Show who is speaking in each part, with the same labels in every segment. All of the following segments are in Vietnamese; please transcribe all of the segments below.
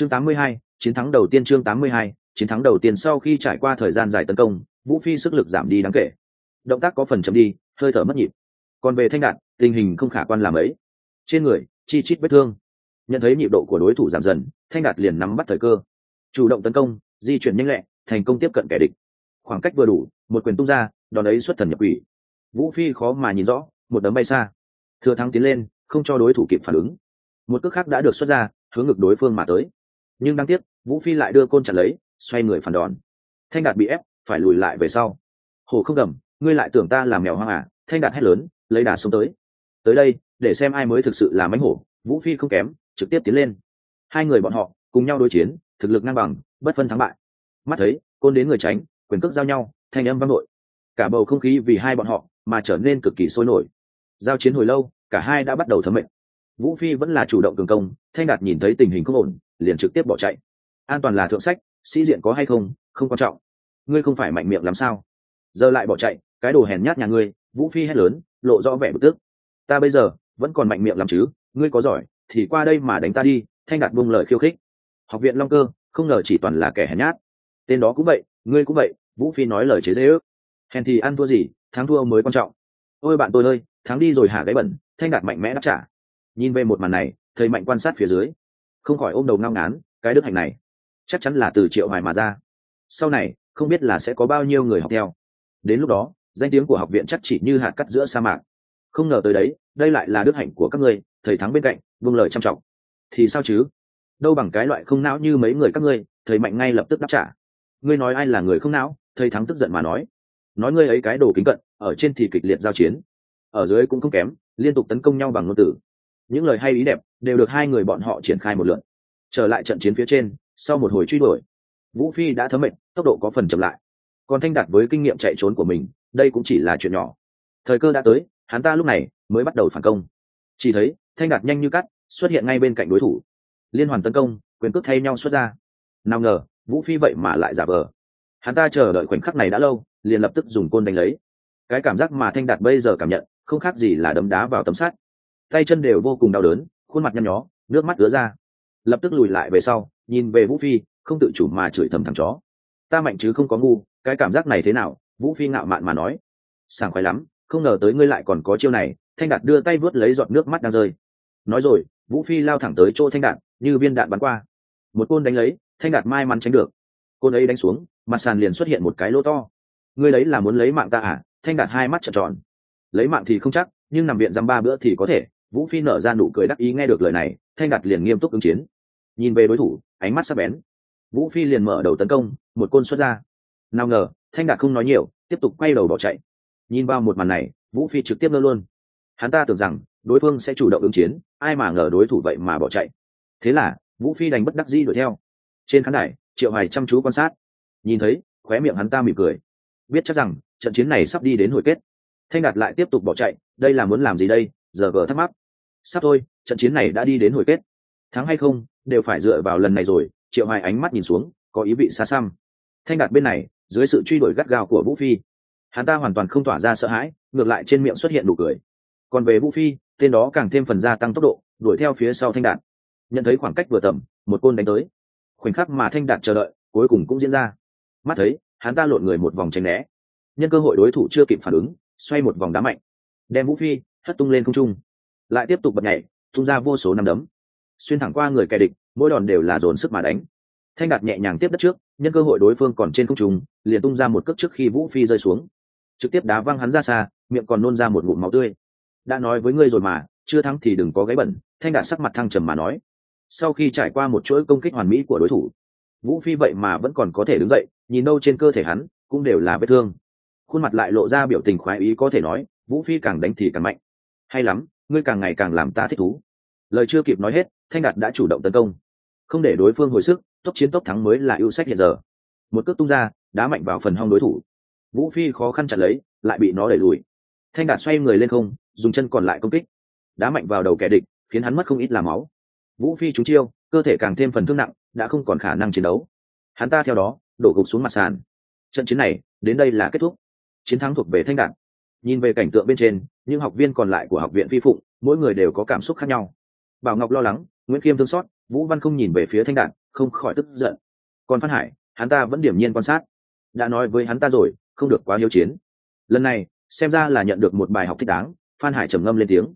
Speaker 1: chương 82, chiến thắng đầu tiên chương 82, chiến thắng đầu tiên sau khi trải qua thời gian dài tấn công vũ phi sức lực giảm đi đáng kể. Động tác có phần chậm đi hơi thở mất nhịp. Còn về thanh đạn tình hình không khả quan làm ấy. Trên người chi chít vết thương. Nhận thấy nhịp độ của đối thủ giảm dần thanh đạt liền nắm bắt thời cơ. Chủ động tấn công di chuyển nhanh lẹ thành công tiếp cận kẻ địch. Khoảng cách vừa đủ một quyền tung ra đòn ấy xuất thần nhập quỷ. Vũ phi khó mà nhìn rõ một đấm bay xa. Thừa thắng tiến lên không cho đối thủ kịp phản ứng. Một cước khác đã được xuất ra hướng ngực đối phương mà tới nhưng đáng tiếc, vũ phi lại đưa côn chặt lấy, xoay người phản đòn. Thanh đạt bị ép, phải lùi lại về sau. Hồ không gầm, ngươi lại tưởng ta là mèo hoang à? Thanh đạt hét lớn, lấy đà xuống tới. Tới đây, để xem ai mới thực sự là mánh hổ. Vũ phi không kém, trực tiếp tiến lên. Hai người bọn họ, cùng nhau đối chiến, thực lực ngang bằng, bất phân thắng bại. Mắt thấy, côn đến người tránh, quyền cước giao nhau, thanh âm vang nội cả bầu không khí vì hai bọn họ mà trở nên cực kỳ sôi nổi. Giao chiến hồi lâu, cả hai đã bắt đầu thấm mệnh vũ phi vẫn là chủ động cường công, thanh đạt nhìn thấy tình hình không ổn liền trực tiếp bỏ chạy. An toàn là thượng sách, sĩ diện có hay không không quan trọng. Ngươi không phải mạnh miệng làm sao? Giờ lại bỏ chạy, cái đồ hèn nhát nhà ngươi, vũ phi hét lớn, lộ rõ vẻ bực tức. Ta bây giờ, vẫn còn mạnh miệng làm chứ, ngươi có giỏi, thì qua đây mà đánh ta đi, thanh đạt buông lời khiêu khích. Học viện long cơ, không ngờ chỉ toàn là kẻ hèn nhát. Tên đó cũng vậy, ngươi cũng vậy, vũ phi nói lời chế dễ ước hèn thì ăn thua gì, thắng thua mới quan trọng. Ôi bạn tôi ơi, thắng đi rồi hả gáy bẩn, thanh đạt mạnh mẽ đáp trả. Nhìn về một màn này, thầy mạnh quan sát phía dưới không khỏi ôm đầu ngao ngán, cái đức hạnh này, chắc chắn là từ triệu hoài mà ra. Sau này, không biết là sẽ có bao nhiêu người học theo. Đến lúc đó, danh tiếng của học viện chắc chỉ như hạt cắt giữa sa mạc. Không ngờ tới đấy, đây lại là đức hạnh của các ngươi, thầy thắng bên cạnh vương lời chăm trọng thì sao chứ? Đâu bằng cái loại không não như mấy người các ngươi, thầy mạnh ngay lập tức đáp trả. Ngươi nói ai là người không não, thầy thắng tức giận mà nói. Nói ngươi ấy cái đồ kính cận, ở trên thì kịch liệt giao chiến. Ở dưới cũng không kém, liên tục tấn công nhau bằng ngôn từ. những lời hay ý đẹp đều được hai người bọn họ triển khai một lượt. Trở lại trận chiến phía trên sau một hồi truy đuổi vũ phi đã thấm mệt, tốc độ có phần chậm lại. Còn thanh đạt với kinh nghiệm chạy trốn của mình đây cũng chỉ là chuyện nhỏ. Thời cơ đã tới hắn ta lúc này mới bắt đầu phản công. Chỉ thấy thanh đạt nhanh như cắt xuất hiện ngay bên cạnh đối thủ. Liên hoàn tấn công quyền cước thay nhau xuất ra. Nào ngờ vũ phi vậy mà lại giả vờ. Hắn ta chờ đợi khoảnh khắc này đã lâu liền lập tức dùng côn đánh lấy. Cái cảm giác mà thanh đạt bây giờ cảm nhận không khác gì là đấm đá vào tấm sắt. Tay chân đều vô cùng đau đớn khuôn mặt nhăn nhó, nước mắt ứa ra. Lập tức lùi lại về sau, nhìn về vũ phi, không tự chủ mà chửi thầm thằng chó. Ta mạnh chứ không có ngu, cái cảm giác này thế nào? Vũ phi ngạo mạn mà nói. Sảng khoái lắm, không ngờ tới ngươi lại còn có chiêu này. Thanh đạt đưa tay vớt lấy giọt nước mắt đang rơi. Nói rồi, vũ phi lao thẳng tới chỗ thanh đạt, như viên đạn bắn qua. Một côn đánh lấy, thanh đạt may mắn tránh được. Côn ấy đánh xuống, mặt sàn liền xuất hiện một cái lỗ to. Ngươi lấy là muốn lấy mạng ta à? Thanh đạt hai mắt trợn tròn. Lấy mạng thì không chắc, nhưng nằm viện dăm ba bữa thì có thể vũ phi nở ra nụ cười đắc ý nghe được lời này, thanh đạt liền nghiêm túc ứng chiến. Nhìn về đối thủ, ánh mắt sắc bén. Vũ phi liền mở đầu tấn công, một côn xuất ra. Nào ngờ, thanh đạt không nói nhiều, tiếp tục quay đầu bỏ chạy. Nhìn vào một màn này, vũ phi trực tiếp lơ luôn. Hắn ta tưởng rằng, đối phương sẽ chủ động ứng chiến, ai mà ngờ đối thủ vậy mà bỏ chạy. Thế là, vũ phi đành bất đắc dĩ đuổi theo. Trên khán đài, triệu hoài chăm chú quan sát. Nhìn thấy, khóe miệng hắn ta mỉm cười. Biết chắc rằng, trận chiến này sắp đi đến hồi kết. Thanh đạt lại tiếp tục bỏ chạy, đây là muốn làm gì đây? Giờ gờ thắc mắc sắp thôi, trận chiến này đã đi đến hồi kết. Thắng hay không, đều phải dựa vào lần này rồi, triệu hoài ánh mắt nhìn xuống, có ý vị xa xăm. Thanh đạt bên này, dưới sự truy đuổi gắt gao của vũ phi, hắn ta hoàn toàn không tỏa ra sợ hãi, ngược lại trên miệng xuất hiện nụ cười. Còn về vũ phi, tên đó càng thêm phần gia tăng tốc độ, đuổi theo phía sau thanh đạt. Nhận thấy khoảng cách vừa tầm, một côn đánh tới. Khoảnh khắc mà thanh đạt chờ đợi, cuối cùng cũng diễn ra. Mắt thấy, hắn ta lộn người một vòng tránh né. Nhân cơ hội đối thủ chưa kịp phản ứng, xoay một vòng đá mạnh. Đem vũ phi hất tung lên không trung lại tiếp tục bật nhảy, tung ra vô số năm đấm. Xuyên thẳng qua người kẻ địch, mỗi đòn đều là dồn sức mà đánh. Thanh đạt nhẹ nhàng tiếp đất trước, nhân cơ hội đối phương còn trên không trung, liền tung ra một cước trước khi vũ phi rơi xuống. Trực tiếp đá văng hắn ra xa, miệng còn nôn ra một ngụm máu tươi. Đã nói với ngươi rồi mà, chưa thắng thì đừng có gáy bẩn, thanh đạt sắc mặt thăng trầm mà nói. Sau khi trải qua một chuỗi công kích hoàn mỹ của đối thủ, vũ phi vậy mà vẫn còn có thể đứng dậy, nhìn đâu trên cơ thể hắn, cũng đều là vết thương. Khuôn mặt lại lộ ra biểu tình khoái ý có thể nói, vũ phi càng đánh thì càng mạnh. Hay lắm ngươi càng ngày càng làm ta thích thú. Lời chưa kịp nói hết, thanh đạt đã chủ động tấn công. Không để đối phương hồi sức, tốc chiến tốc thắng mới là ưu sách hiện giờ. Một cước tung ra, đá mạnh vào phần hông đối thủ. Vũ phi khó khăn chặt lấy, lại bị nó đẩy lùi. Thanh đạt xoay người lên không, dùng chân còn lại công kích. Đá mạnh vào đầu kẻ địch, khiến hắn mất không ít là máu. Vũ phi trúng chiêu, cơ thể càng thêm phần thương nặng, đã không còn khả năng chiến đấu. Hắn ta theo đó, đổ gục xuống mặt sàn. Trận chiến này, đến đây là kết thúc. Chiến thắng thuộc về thanh đạt nhìn về cảnh tượng bên trên, những học viên còn lại của học viện phi phụng, mỗi người đều có cảm xúc khác nhau. Bảo ngọc lo lắng, nguyễn khiêm thương xót, vũ văn không nhìn về phía thanh đạt không khỏi tức giận. Còn phan hải, hắn ta vẫn điểm nhiên quan sát. Đã nói với hắn ta rồi, không được quá hiếu chiến. Lần này, xem ra là nhận được một bài học thích đáng, phan hải trầm ngâm lên tiếng.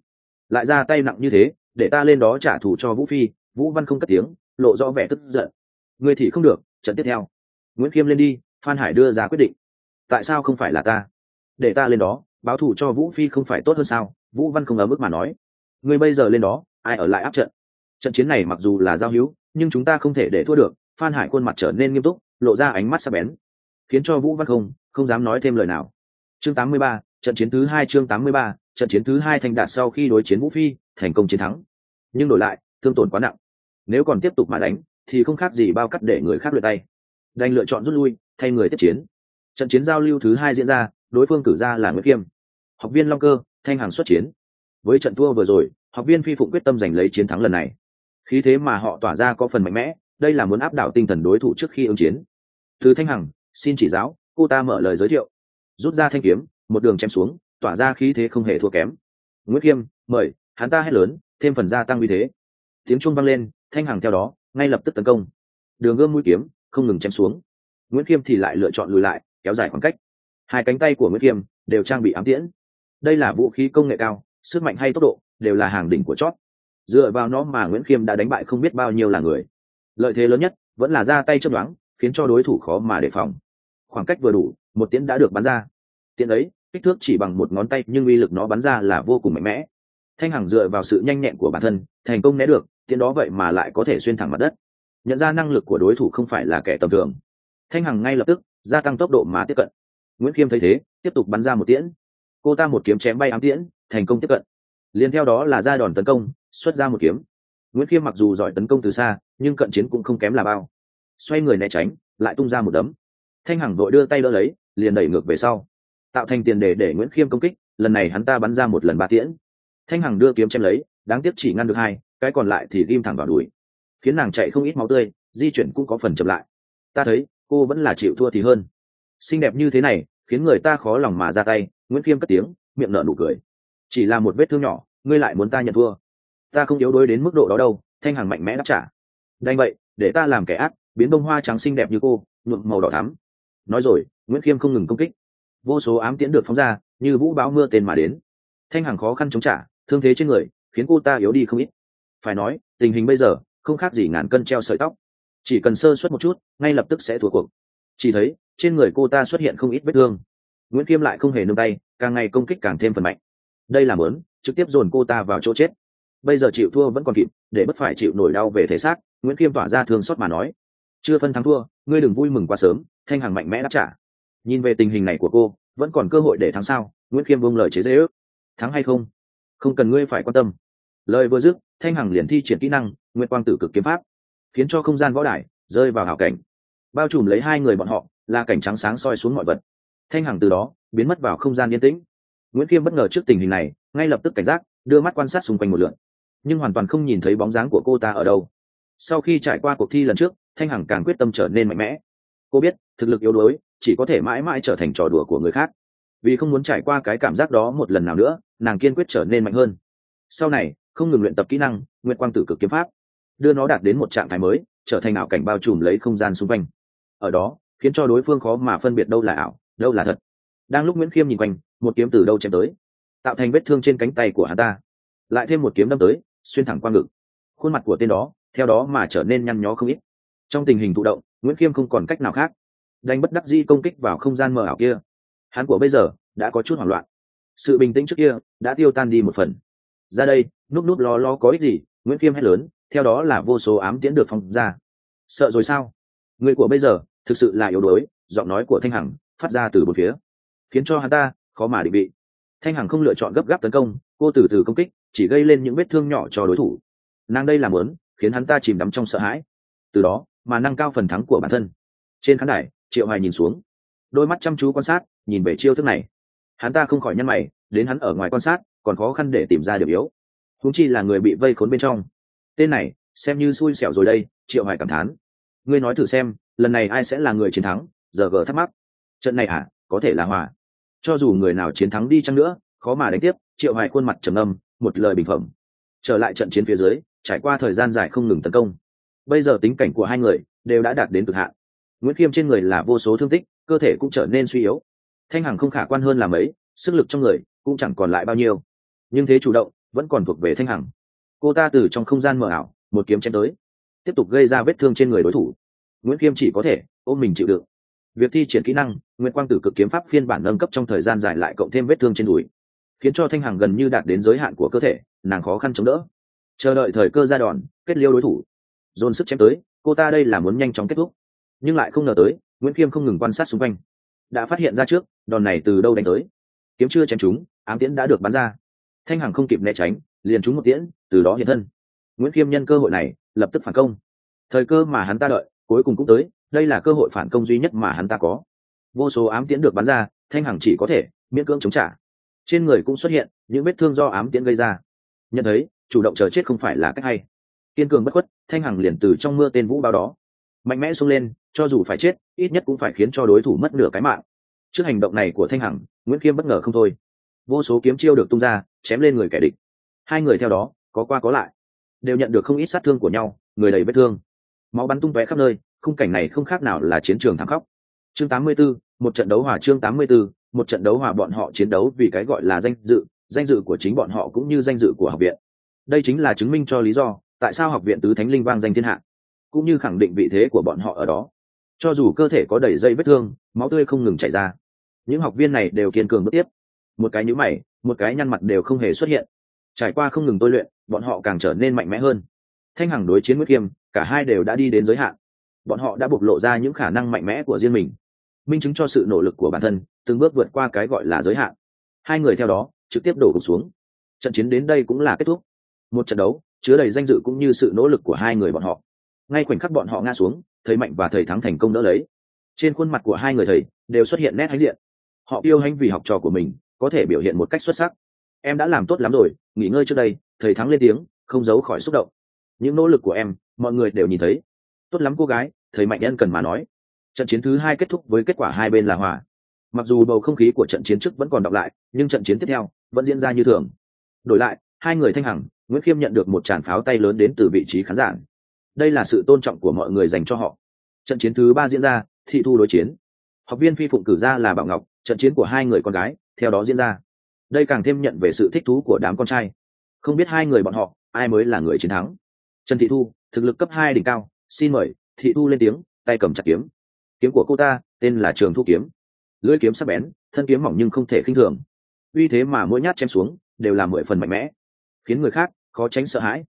Speaker 1: Lại ra tay nặng như thế, để ta lên đó trả thù cho vũ phi, vũ văn không cất tiếng, lộ rõ vẻ tức giận. Người thì không được, trận tiếp theo. Nguyễn khiêm lên đi, phan hải đưa ra quyết định. Tại sao không phải là ta? Để ta lên đó báo thù cho vũ phi không phải tốt hơn sao? Vũ văn không ở mức mà nói. Người bây giờ lên đó ai ở lại áp trận? Trận chiến này mặc dù là giao hữu nhưng chúng ta không thể để thua được phan hải khuôn mặt trở nên nghiêm túc lộ ra ánh mắt sắc bén. Khiến cho vũ văn không không dám nói thêm lời nào. Chương 83, trận chiến thứ hai chương 83, trận chiến thứ hai thành đạt sau khi đối chiến vũ phi thành công chiến thắng. Nhưng đổi lại thương tổn quá nặng. Nếu còn tiếp tục mà đánh thì không khác gì bao cắt để người khác lượt tay. Đành lựa chọn rút lui thay người tiếp chiến. Trận chiến giao lưu thứ hai diễn ra đối phương cử ra là nguyễn kiêm. Học viên long cơ, thanh hàng xuất chiến. Với trận thua vừa rồi, học viên phi phụng quyết tâm giành lấy chiến thắng lần này. Khí thế mà họ tỏa ra có phần mạnh mẽ, đây là muốn áp đảo tinh thần đối thủ trước khi ứng chiến. Từ thanh hằng, xin chỉ giáo, cô ta mở lời giới thiệu. Rút ra thanh kiếm, một đường chém xuống, tỏa ra khí thế không hề thua kém. Nguyễn kiêm, mời, hắn ta hét lớn, thêm phần gia tăng uy thế. Tiếng chuông vang lên, thanh hằng theo đó, ngay lập tức tấn công. Đường gươm mũi kiếm, không ngừng chém xuống. Nguyễn kiêm thì lại lựa chọn lùi lại, kéo dài khoảng cách hai cánh tay của nguyễn kiêm đều trang bị ám tiễn. Đây là vũ khí công nghệ cao, sức mạnh hay tốc độ đều là hàng đỉnh của chót. Dựa vào nó mà nguyễn khiêm đã đánh bại không biết bao nhiêu là người. Lợi thế lớn nhất vẫn là ra tay chấp đoán khiến cho đối thủ khó mà đề phòng. Khoảng cách vừa đủ, một tiễn đã được bắn ra. Tiễn ấy, kích thước chỉ bằng một ngón tay, nhưng uy lực nó bắn ra là vô cùng mạnh mẽ. Thanh hằng dựa vào sự nhanh nhẹn của bản thân, thành công né được, tiễn đó vậy mà lại có thể xuyên thẳng mặt đất. Nhận ra năng lực của đối thủ không phải là kẻ tầm thường. Thanh hằng ngay lập tức gia tăng tốc độ mà tiếp cận nguyễn khiêm thấy thế, tiếp tục bắn ra một tiễn. Cô ta một kiếm chém bay ám tiễn, thành công tiếp cận. Liền theo đó là ra đòn tấn công, xuất ra một kiếm. Nguyễn khiêm mặc dù giỏi tấn công từ xa, nhưng cận chiến cũng không kém là bao. Xoay người né tránh, lại tung ra một đấm. Thanh hằng vội đưa tay đỡ lấy, liền đẩy ngược về sau. Tạo thành tiền đề để nguyễn khiêm công kích, lần này hắn ta bắn ra một lần ba tiễn. Thanh hằng đưa kiếm chém lấy, đáng tiếc chỉ ngăn được hai, cái còn lại thì ghim thẳng vào đùi. Khiến nàng chạy không ít máu tươi, di chuyển cũng có phần chậm lại. Ta thấy, cô vẫn là chịu thua thì hơn. Xinh đẹp như thế này khiến người ta khó lòng mà ra tay, nguyễn khiêm cất tiếng, miệng nở nụ cười. Chỉ là một vết thương nhỏ, ngươi lại muốn ta nhận thua. Ta không yếu đuối đến mức độ đó đâu, thanh hằng mạnh mẽ đáp trả. Đành vậy, để ta làm kẻ ác, biến bông hoa trắng xinh đẹp như cô, nhuộm màu đỏ thắm. Nói rồi, nguyễn khiêm không ngừng công kích. Vô số ám tiễn được phóng ra, như vũ báo mưa tên mà đến. Thanh hằng khó khăn chống trả, thương thế trên người, khiến cô ta yếu đi không ít. Phải nói, tình hình bây giờ, không khác gì ngàn cân treo sợi tóc. Chỉ cần sơ suất một chút, ngay lập tức sẽ thua cuộc. Chỉ thấy trên người cô ta xuất hiện không ít vết thương. Nguyễn khiêm lại không hề nương tay, càng ngày công kích càng thêm phần mạnh. Đây là mớn, trực tiếp dồn cô ta vào chỗ chết. Bây giờ chịu thua vẫn còn kịp, để bất phải chịu nổi đau về thể xác, nguyễn khiêm tỏa ra thương xót mà nói. Chưa phân thắng thua, ngươi đừng vui mừng quá sớm, thanh hằng mạnh mẽ đáp trả. Nhìn về tình hình này của cô, vẫn còn cơ hội để thắng sao? Nguyễn khiêm vung lời chế dễ ước thắng hay không? Không cần ngươi phải quan tâm. Lời vừa dứt, thanh hằng liền thi triển kỹ năng nguyễn quang tử cực kiếm pháp, khiến cho không gian võ đài rơi vào hảo cảnh. Bao trùm lấy hai người bọn họ là cảnh trắng sáng soi xuống mọi vật. Thanh hằng từ đó biến mất vào không gian yên tĩnh. Nguyễn khiêm bất ngờ trước tình hình này, ngay lập tức cảnh giác, đưa mắt quan sát xung quanh một lượn nhưng hoàn toàn không nhìn thấy bóng dáng của cô ta ở đâu. Sau khi trải qua cuộc thi lần trước, thanh hằng càng quyết tâm trở nên mạnh mẽ. Cô biết, thực lực yếu đuối, chỉ có thể mãi mãi trở thành trò đùa của người khác. Vì không muốn trải qua cái cảm giác đó một lần nào nữa, nàng kiên quyết trở nên mạnh hơn. Sau này, không ngừng luyện tập kỹ năng nguyện quang tử cực kiếm pháp. Đưa nó đạt đến một trạng thái mới, trở thành ảo cảnh bao trùm lấy không gian xung quanh. Ở đó khiến cho đối phương khó mà phân biệt đâu là ảo, đâu là thật. Đang lúc nguyễn khiêm nhìn quanh, một kiếm từ đâu chém tới? Tạo thành vết thương trên cánh tay của hắn ta. Lại thêm một kiếm đâm tới, xuyên thẳng qua ngực. Khuôn mặt của tên đó, theo đó mà trở nên nhăn nhó không ít. Trong tình hình thụ động, nguyễn khiêm không còn cách nào khác. Đánh bất đắc di công kích vào không gian mờ ảo kia. Hắn của bây giờ, đã có chút hoảng loạn. Sự bình tĩnh trước kia, đã tiêu tan đi một phần. Ra đây, núp núp lo lo có ích gì? Nguyễn khiêm hét lớn, theo đó là vô số ám tiễn được phong ra. Sợ rồi sao? Người của bây giờ thực sự là yếu đuối, giọng nói của thanh hằng phát ra từ một phía. Khiến cho hắn ta khó mà định vị. Thanh hằng không lựa chọn gấp gáp tấn công, cô từ từ công kích, chỉ gây lên những vết thương nhỏ cho đối thủ. Nàng đây làm lớn, khiến hắn ta chìm đắm trong sợ hãi. Từ đó, mà nâng cao phần thắng của bản thân. Trên khán đài, triệu hoài nhìn xuống. Đôi mắt chăm chú quan sát, nhìn về chiêu thức này. Hắn ta không khỏi nhăn mày, đến hắn ở ngoài quan sát, còn khó khăn để tìm ra điểm yếu. Húng chi là người bị vây khốn bên trong. Tên này, xem như xui xẻo rồi đây, triệu hoài cảm thán. Ngươi nói thử xem lần này ai sẽ là người chiến thắng? Giờ gờ thắc mắc. Trận này à có thể là hòa. Cho dù người nào chiến thắng đi chăng nữa, khó mà đánh tiếp, triệu hoài khuôn mặt trầm âm một lời bình phẩm. Trở lại trận chiến phía dưới, trải qua thời gian dài không ngừng tấn công. Bây giờ tính cảnh của hai người đều đã đạt đến cực hạn. Nguyễn khiêm trên người là vô số thương tích, cơ thể cũng trở nên suy yếu. Thanh hằng không khả quan hơn là mấy, sức lực trong người cũng chẳng còn lại bao nhiêu. Nhưng thế chủ động vẫn còn thuộc về thanh hằng. Cô ta từ trong không gian mờ ảo, một kiếm chém tới, tiếp tục gây ra vết thương trên người đối thủ nguyễn khiêm chỉ có thể ôm mình chịu đựng. Việc thi triển kỹ năng nguyễn quang tử cực kiếm pháp phiên bản nâng cấp trong thời gian dài lại cộng thêm vết thương trên đùi, khiến cho thanh hằng gần như đạt đến giới hạn của cơ thể, nàng khó khăn chống đỡ. Chờ đợi thời cơ ra đòn, kết liêu đối thủ. Dồn sức chém tới, cô ta đây là muốn nhanh chóng kết thúc. Nhưng lại không ngờ tới, nguyễn khiêm không ngừng quan sát xung quanh. Đã phát hiện ra trước, đòn này từ đâu đánh tới. Kiếm chưa chém chúng ám tiễn đã được bắn ra. Thanh hằng không kịp né tránh, liền trúng một tiễn, từ đó hiện thân. Nguyễn khiêm nhân cơ hội này, lập tức phản công. Thời cơ mà hắn ta đợi cuối cùng cũng tới, đây là cơ hội phản công duy nhất mà hắn ta có. Vô số ám tiễn được bắn ra, thanh hằng chỉ có thể miễn cưỡng chống trả. Trên người cũng xuất hiện những vết thương do ám tiễn gây ra. Nhận thấy, chủ động chờ chết không phải là cách hay. Kiên cường bất khuất, thanh hằng liền từ trong mưa tên vũ bao đó, mạnh mẽ xông lên, cho dù phải chết, ít nhất cũng phải khiến cho đối thủ mất nửa cái mạng. Trước hành động này của thanh hằng, nguyễn khiêm bất ngờ không thôi. Vô số kiếm chiêu được tung ra, chém lên người kẻ địch. Hai người theo đó, có qua có lại, đều nhận được không ít sát thương của nhau, người đầy vết thương máu bắn tung tóe khắp nơi khung cảnh này không khác nào là chiến trường thảm khốc. Chương 84, một trận đấu hòa chương 84, một trận đấu hòa bọn họ chiến đấu vì cái gọi là danh dự danh dự của chính bọn họ cũng như danh dự của học viện. Đây chính là chứng minh cho lý do tại sao học viện tứ thánh linh vang danh thiên hạ cũng như khẳng định vị thế của bọn họ ở đó. Cho dù cơ thể có đầy dây vết thương máu tươi không ngừng chảy ra những học viên này đều kiên cường bước tiếp. Một cái nhũ mày một cái nhăn mặt đều không hề xuất hiện. Trải qua không ngừng tôi luyện bọn họ càng trở nên mạnh mẽ hơn. Thanh hằng đối chiến với kiêm cả hai đều đã đi đến giới hạn. Bọn họ đã bộc lộ ra những khả năng mạnh mẽ của riêng mình. Minh chứng cho sự nỗ lực của bản thân, từng bước vượt qua cái gọi là giới hạn. Hai người theo đó, trực tiếp đổ gục xuống. Trận chiến đến đây cũng là kết thúc. Một trận đấu, chứa đầy danh dự cũng như sự nỗ lực của hai người bọn họ. Ngay khoảnh khắc bọn họ ngã xuống, thầy mạnh và thầy thắng thành công đỡ lấy. Trên khuôn mặt của hai người thầy, đều xuất hiện nét hãnh diện. Họ yêu hãnh vì học trò của mình, có thể biểu hiện một cách xuất sắc. Em đã làm tốt lắm rồi, nghỉ ngơi trước đây, thầy thắng lên tiếng, không giấu khỏi xúc động những nỗ lực của em, mọi người đều nhìn thấy. Tốt lắm cô gái, thầy mạnh nhân cần mà nói. Trận chiến thứ hai kết thúc với kết quả hai bên là hòa. Mặc dù bầu không khí của trận chiến trước vẫn còn đọc lại, nhưng trận chiến tiếp theo vẫn diễn ra như thường. Đổi lại, hai người thanh hằng, nguyễn khiêm nhận được một tràn pháo tay lớn đến từ vị trí khán giả. Đây là sự tôn trọng của mọi người dành cho họ. Trận chiến thứ ba diễn ra, thị thu đối chiến. Học viên phi phụng cử ra là bảo ngọc, trận chiến của hai người con gái, theo đó diễn ra. Đây càng thêm nhận về sự thích thú của đám con trai. Không biết hai người bọn họ, ai mới là người chiến thắng trần thị thu, thực lực cấp hai đỉnh cao, xin mời, thị thu lên tiếng, tay cầm chặt kiếm. Kiếm của cô ta, tên là trường thu kiếm. Lưỡi kiếm sắc bén, thân kiếm mỏng nhưng không thể khinh thường. Uy thế mà mỗi nhát chém xuống, đều là mười phần mạnh mẽ. Khiến người khác khó tránh sợ hãi.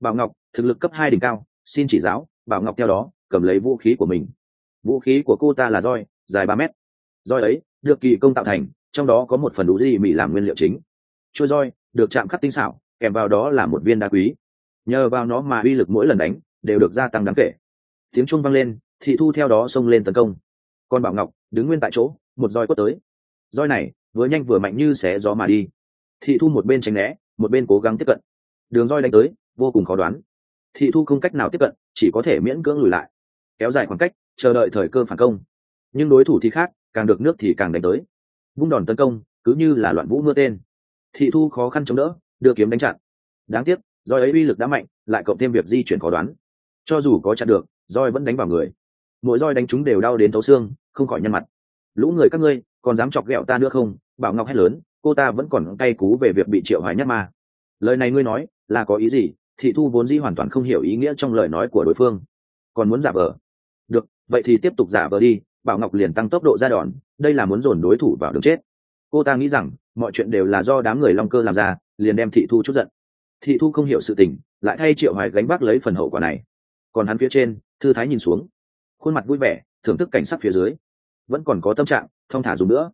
Speaker 1: Bảo ngọc, thực lực cấp hai đỉnh cao, xin chỉ giáo, bảo ngọc theo đó, cầm lấy vũ khí của mình. Vũ khí của cô ta là roi, dài ba mét. Roi ấy, được kỳ công tạo thành, trong đó có một phần đủ gì mỹ làm nguyên liệu chính. Trôi roi, được chạm khắc tinh xảo, kèm vào đó là một viên đá quý nhờ vào nó mà uy lực mỗi lần đánh đều được gia tăng đáng kể. Tiếng chuông vang lên, thị thu theo đó xông lên tấn công. Còn bảo ngọc đứng nguyên tại chỗ, một roi quất tới. Roi này vừa nhanh vừa mạnh như xé gió mà đi. Thị thu một bên tránh né, một bên cố gắng tiếp cận. Đường roi đánh tới, vô cùng khó đoán. Thị thu không cách nào tiếp cận, chỉ có thể miễn cưỡng lùi lại. Kéo dài khoảng cách, chờ đợi thời cơ phản công. Nhưng đối thủ thì khác, càng được nước thì càng đánh tới. Vung đòn tấn công, cứ như là loạn vũ mưa tên. Thị thu khó khăn chống đỡ, đưa kiếm đánh chặn. Đáng tiếc roi ấy uy lực đã mạnh, lại cộng thêm việc di chuyển khó đoán. Cho dù có chặn được, roi vẫn đánh vào người. Mỗi roi đánh chúng đều đau đến thấu xương, không khỏi nhăn mặt. Lũ người các ngươi, còn dám chọc ghẹo ta nữa không? Bảo ngọc hét lớn, cô ta vẫn còn cay cú về việc bị triệu hoài nhắc mà. lời này ngươi nói, là có ý gì? Thị thu vốn dĩ hoàn toàn không hiểu ý nghĩa trong lời nói của đối phương. Còn muốn giả vờ? Được, vậy thì tiếp tục giả vờ đi, bảo ngọc liền tăng tốc độ ra đòn, đây là muốn dồn đối thủ vào đường chết. Cô ta nghĩ rằng, mọi chuyện đều là do đám người long cơ làm ra, liền đem thị thu chút giận thị thu không hiểu sự tình, lại thay triệu hoài gánh vác lấy phần hậu quả này. Còn hắn phía trên, thư thái nhìn xuống. Khuôn mặt vui vẻ, thưởng thức cảnh sắc phía dưới. Vẫn còn có tâm trạng, thong thả dùng nữa.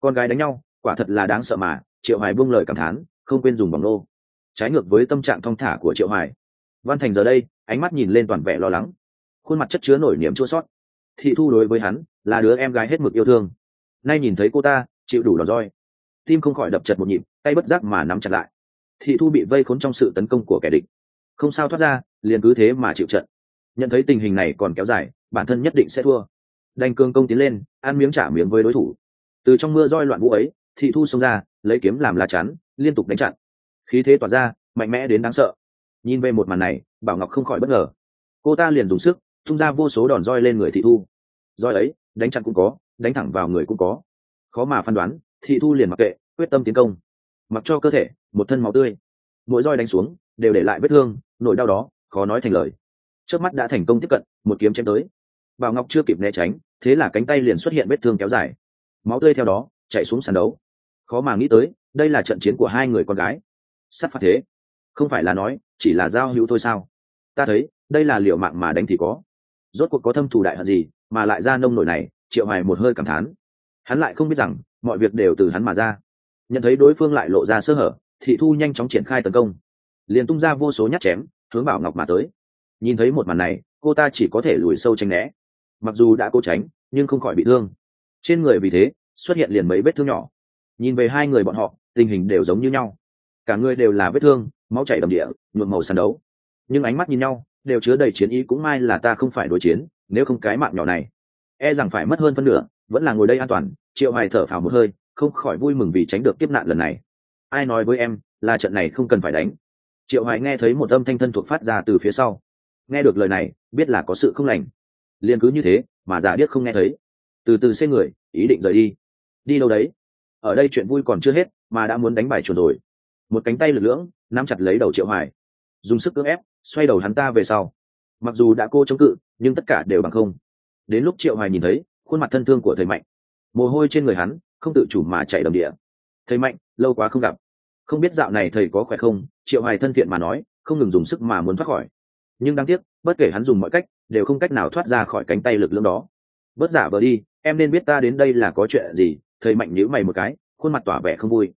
Speaker 1: Con gái đánh nhau, quả thật là đáng sợ mà, triệu hoài buông lời cảm thán, không quên dùng vòng lô trái ngược với tâm trạng thong thả của triệu hoài, văn thành giờ đây, ánh mắt nhìn lên toàn vẻ lo lắng. Khuôn mặt chất chứa nổi niềm chua sót. Thị thu đối với hắn, là đứa em gái hết mực yêu thương. Nay nhìn thấy cô ta, chịu đủ đòn roi. Tim không khỏi đập chật một nhịp, tay bất giác mà nắm chặt lại thị thu bị vây khốn trong sự tấn công của kẻ địch. Không sao thoát ra, liền cứ thế mà chịu trận. Nhận thấy tình hình này còn kéo dài, bản thân nhất định sẽ thua. Đành cương công tiến lên, ăn miếng trả miếng với đối thủ. Từ trong mưa roi loạn vũ ấy, thị thu xông ra, lấy kiếm làm lá chắn, liên tục đánh chặn. Khí thế tỏa ra, mạnh mẽ đến đáng sợ. Nhìn về một màn này, bảo ngọc không khỏi bất ngờ. Cô ta liền dùng sức, tung ra vô số đòn roi lên người thị thu. Roi ấy, đánh chặn cũng có, đánh thẳng vào người cũng có. Khó mà phán đoán, thị thu liền mặc kệ, quyết tâm tiến công mặc cho cơ thể, một thân máu tươi. Mỗi roi đánh xuống, đều để lại vết thương, nỗi đau đó, khó nói thành lời. Trước mắt đã thành công tiếp cận, một kiếm chém tới. Bảo ngọc chưa kịp né tránh, thế là cánh tay liền xuất hiện vết thương kéo dài. Máu tươi theo đó, chạy xuống sàn đấu. Khó mà nghĩ tới, đây là trận chiến của hai người con gái. Sắp phát thế. Không phải là nói, chỉ là giao hữu thôi sao? Ta thấy, đây là liệu mạng mà đánh thì có. Rốt cuộc có thâm thù đại hận gì, mà lại ra nông nổi này, triệu hoài một hơi cảm thán. Hắn lại không biết rằng, mọi việc đều từ hắn mà ra nhận thấy đối phương lại lộ ra sơ hở, thị thu nhanh chóng triển khai tấn công. Liền tung ra vô số nhát chém, hướng bảo ngọc mà tới. Nhìn thấy một màn này, cô ta chỉ có thể lùi sâu tránh né. Mặc dù đã cố tránh, nhưng không khỏi bị thương. Trên người vì thế, xuất hiện liền mấy vết thương nhỏ. Nhìn về hai người bọn họ, tình hình đều giống như nhau. Cả người đều là vết thương, máu chảy đầm địa, nhuộm màu sàn đấu. Nhưng ánh mắt nhìn nhau, đều chứa đầy chiến ý cũng may là ta không phải đối chiến, nếu không cái mạng nhỏ này. E rằng phải mất hơn phân nửa, vẫn là ngồi đây an toàn, triệu hoài thở phào một hơi không khỏi vui mừng vì tránh được kiếp nạn lần này. Ai nói với em, là trận này không cần phải đánh. Triệu hoài nghe thấy một âm thanh thân thuộc phát ra từ phía sau. Nghe được lời này, biết là có sự không lành. Liền cứ như thế, mà giả điếc không nghe thấy. Từ từ xê người, ý định rời đi. Đi đâu đấy? Ở đây chuyện vui còn chưa hết, mà đã muốn đánh bài chuồn rồi. Một cánh tay lực lưỡng, nắm chặt lấy đầu triệu hoài. Dùng sức cưỡng ép, xoay đầu hắn ta về sau. Mặc dù đã cô chống cự, nhưng tất cả đều bằng không. Đến lúc triệu hoài nhìn thấy, khuôn mặt thân thương của thầy mạnh. Mồ hôi trên người hắn không tự chủ mà chạy đầm địa. Thầy mạnh lâu quá không gặp. Không biết dạo này thầy có khỏe không? Triệu hoài thân thiện mà nói không ngừng dùng sức mà muốn thoát khỏi. Nhưng đáng tiếc bất kể hắn dùng mọi cách đều không cách nào thoát ra khỏi cánh tay lực lưỡng đó. Bớt giả vờ đi em nên biết ta đến đây là có chuyện gì. Thầy mạnh nhíu mày một cái khuôn mặt tỏa vẻ không vui.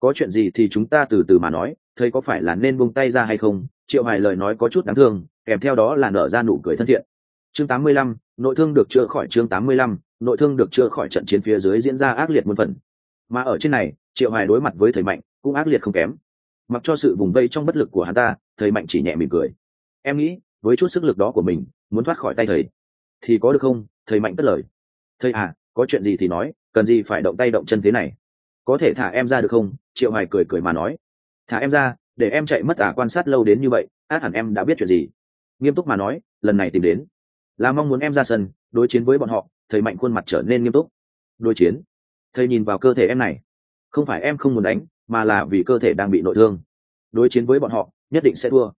Speaker 1: Có chuyện gì thì chúng ta từ từ mà nói thầy có phải là nên buông tay ra hay không? Triệu hoài lời nói có chút đáng thương kèm theo đó là nở ra nụ cười thân thiện. Chương 85, nội thương được chữa khỏi chương 85, nội thương được chữa khỏi trận chiến phía dưới diễn ra ác liệt muôn phần. Mà ở trên này, triệu hoài đối mặt với thầy mạnh, cũng ác liệt không kém. Mặc cho sự vùng vây trong bất lực của hắn ta, thầy mạnh chỉ nhẹ mỉm cười. Em nghĩ, với chút sức lực đó của mình, muốn thoát khỏi tay thầy, thì có được không? Thầy mạnh cất lời. Thầy à có chuyện gì thì nói, cần gì phải động tay động chân thế này? Có thể thả em ra được không? Triệu hoài cười cười mà nói. Thả em ra, để em chạy mất à quan sát lâu đến như vậy, át hẳn em đã biết chuyện gì. Nghiêm túc mà nói, lần này tìm đến. Là mong muốn em ra sân, đối chiến với bọn họ thầy mạnh khuôn mặt trở nên nghiêm túc. Đối chiến. Thầy nhìn vào cơ thể em này. Không phải em không muốn đánh, mà là vì cơ thể đang bị nội thương. Đối chiến với bọn họ, nhất định sẽ thua.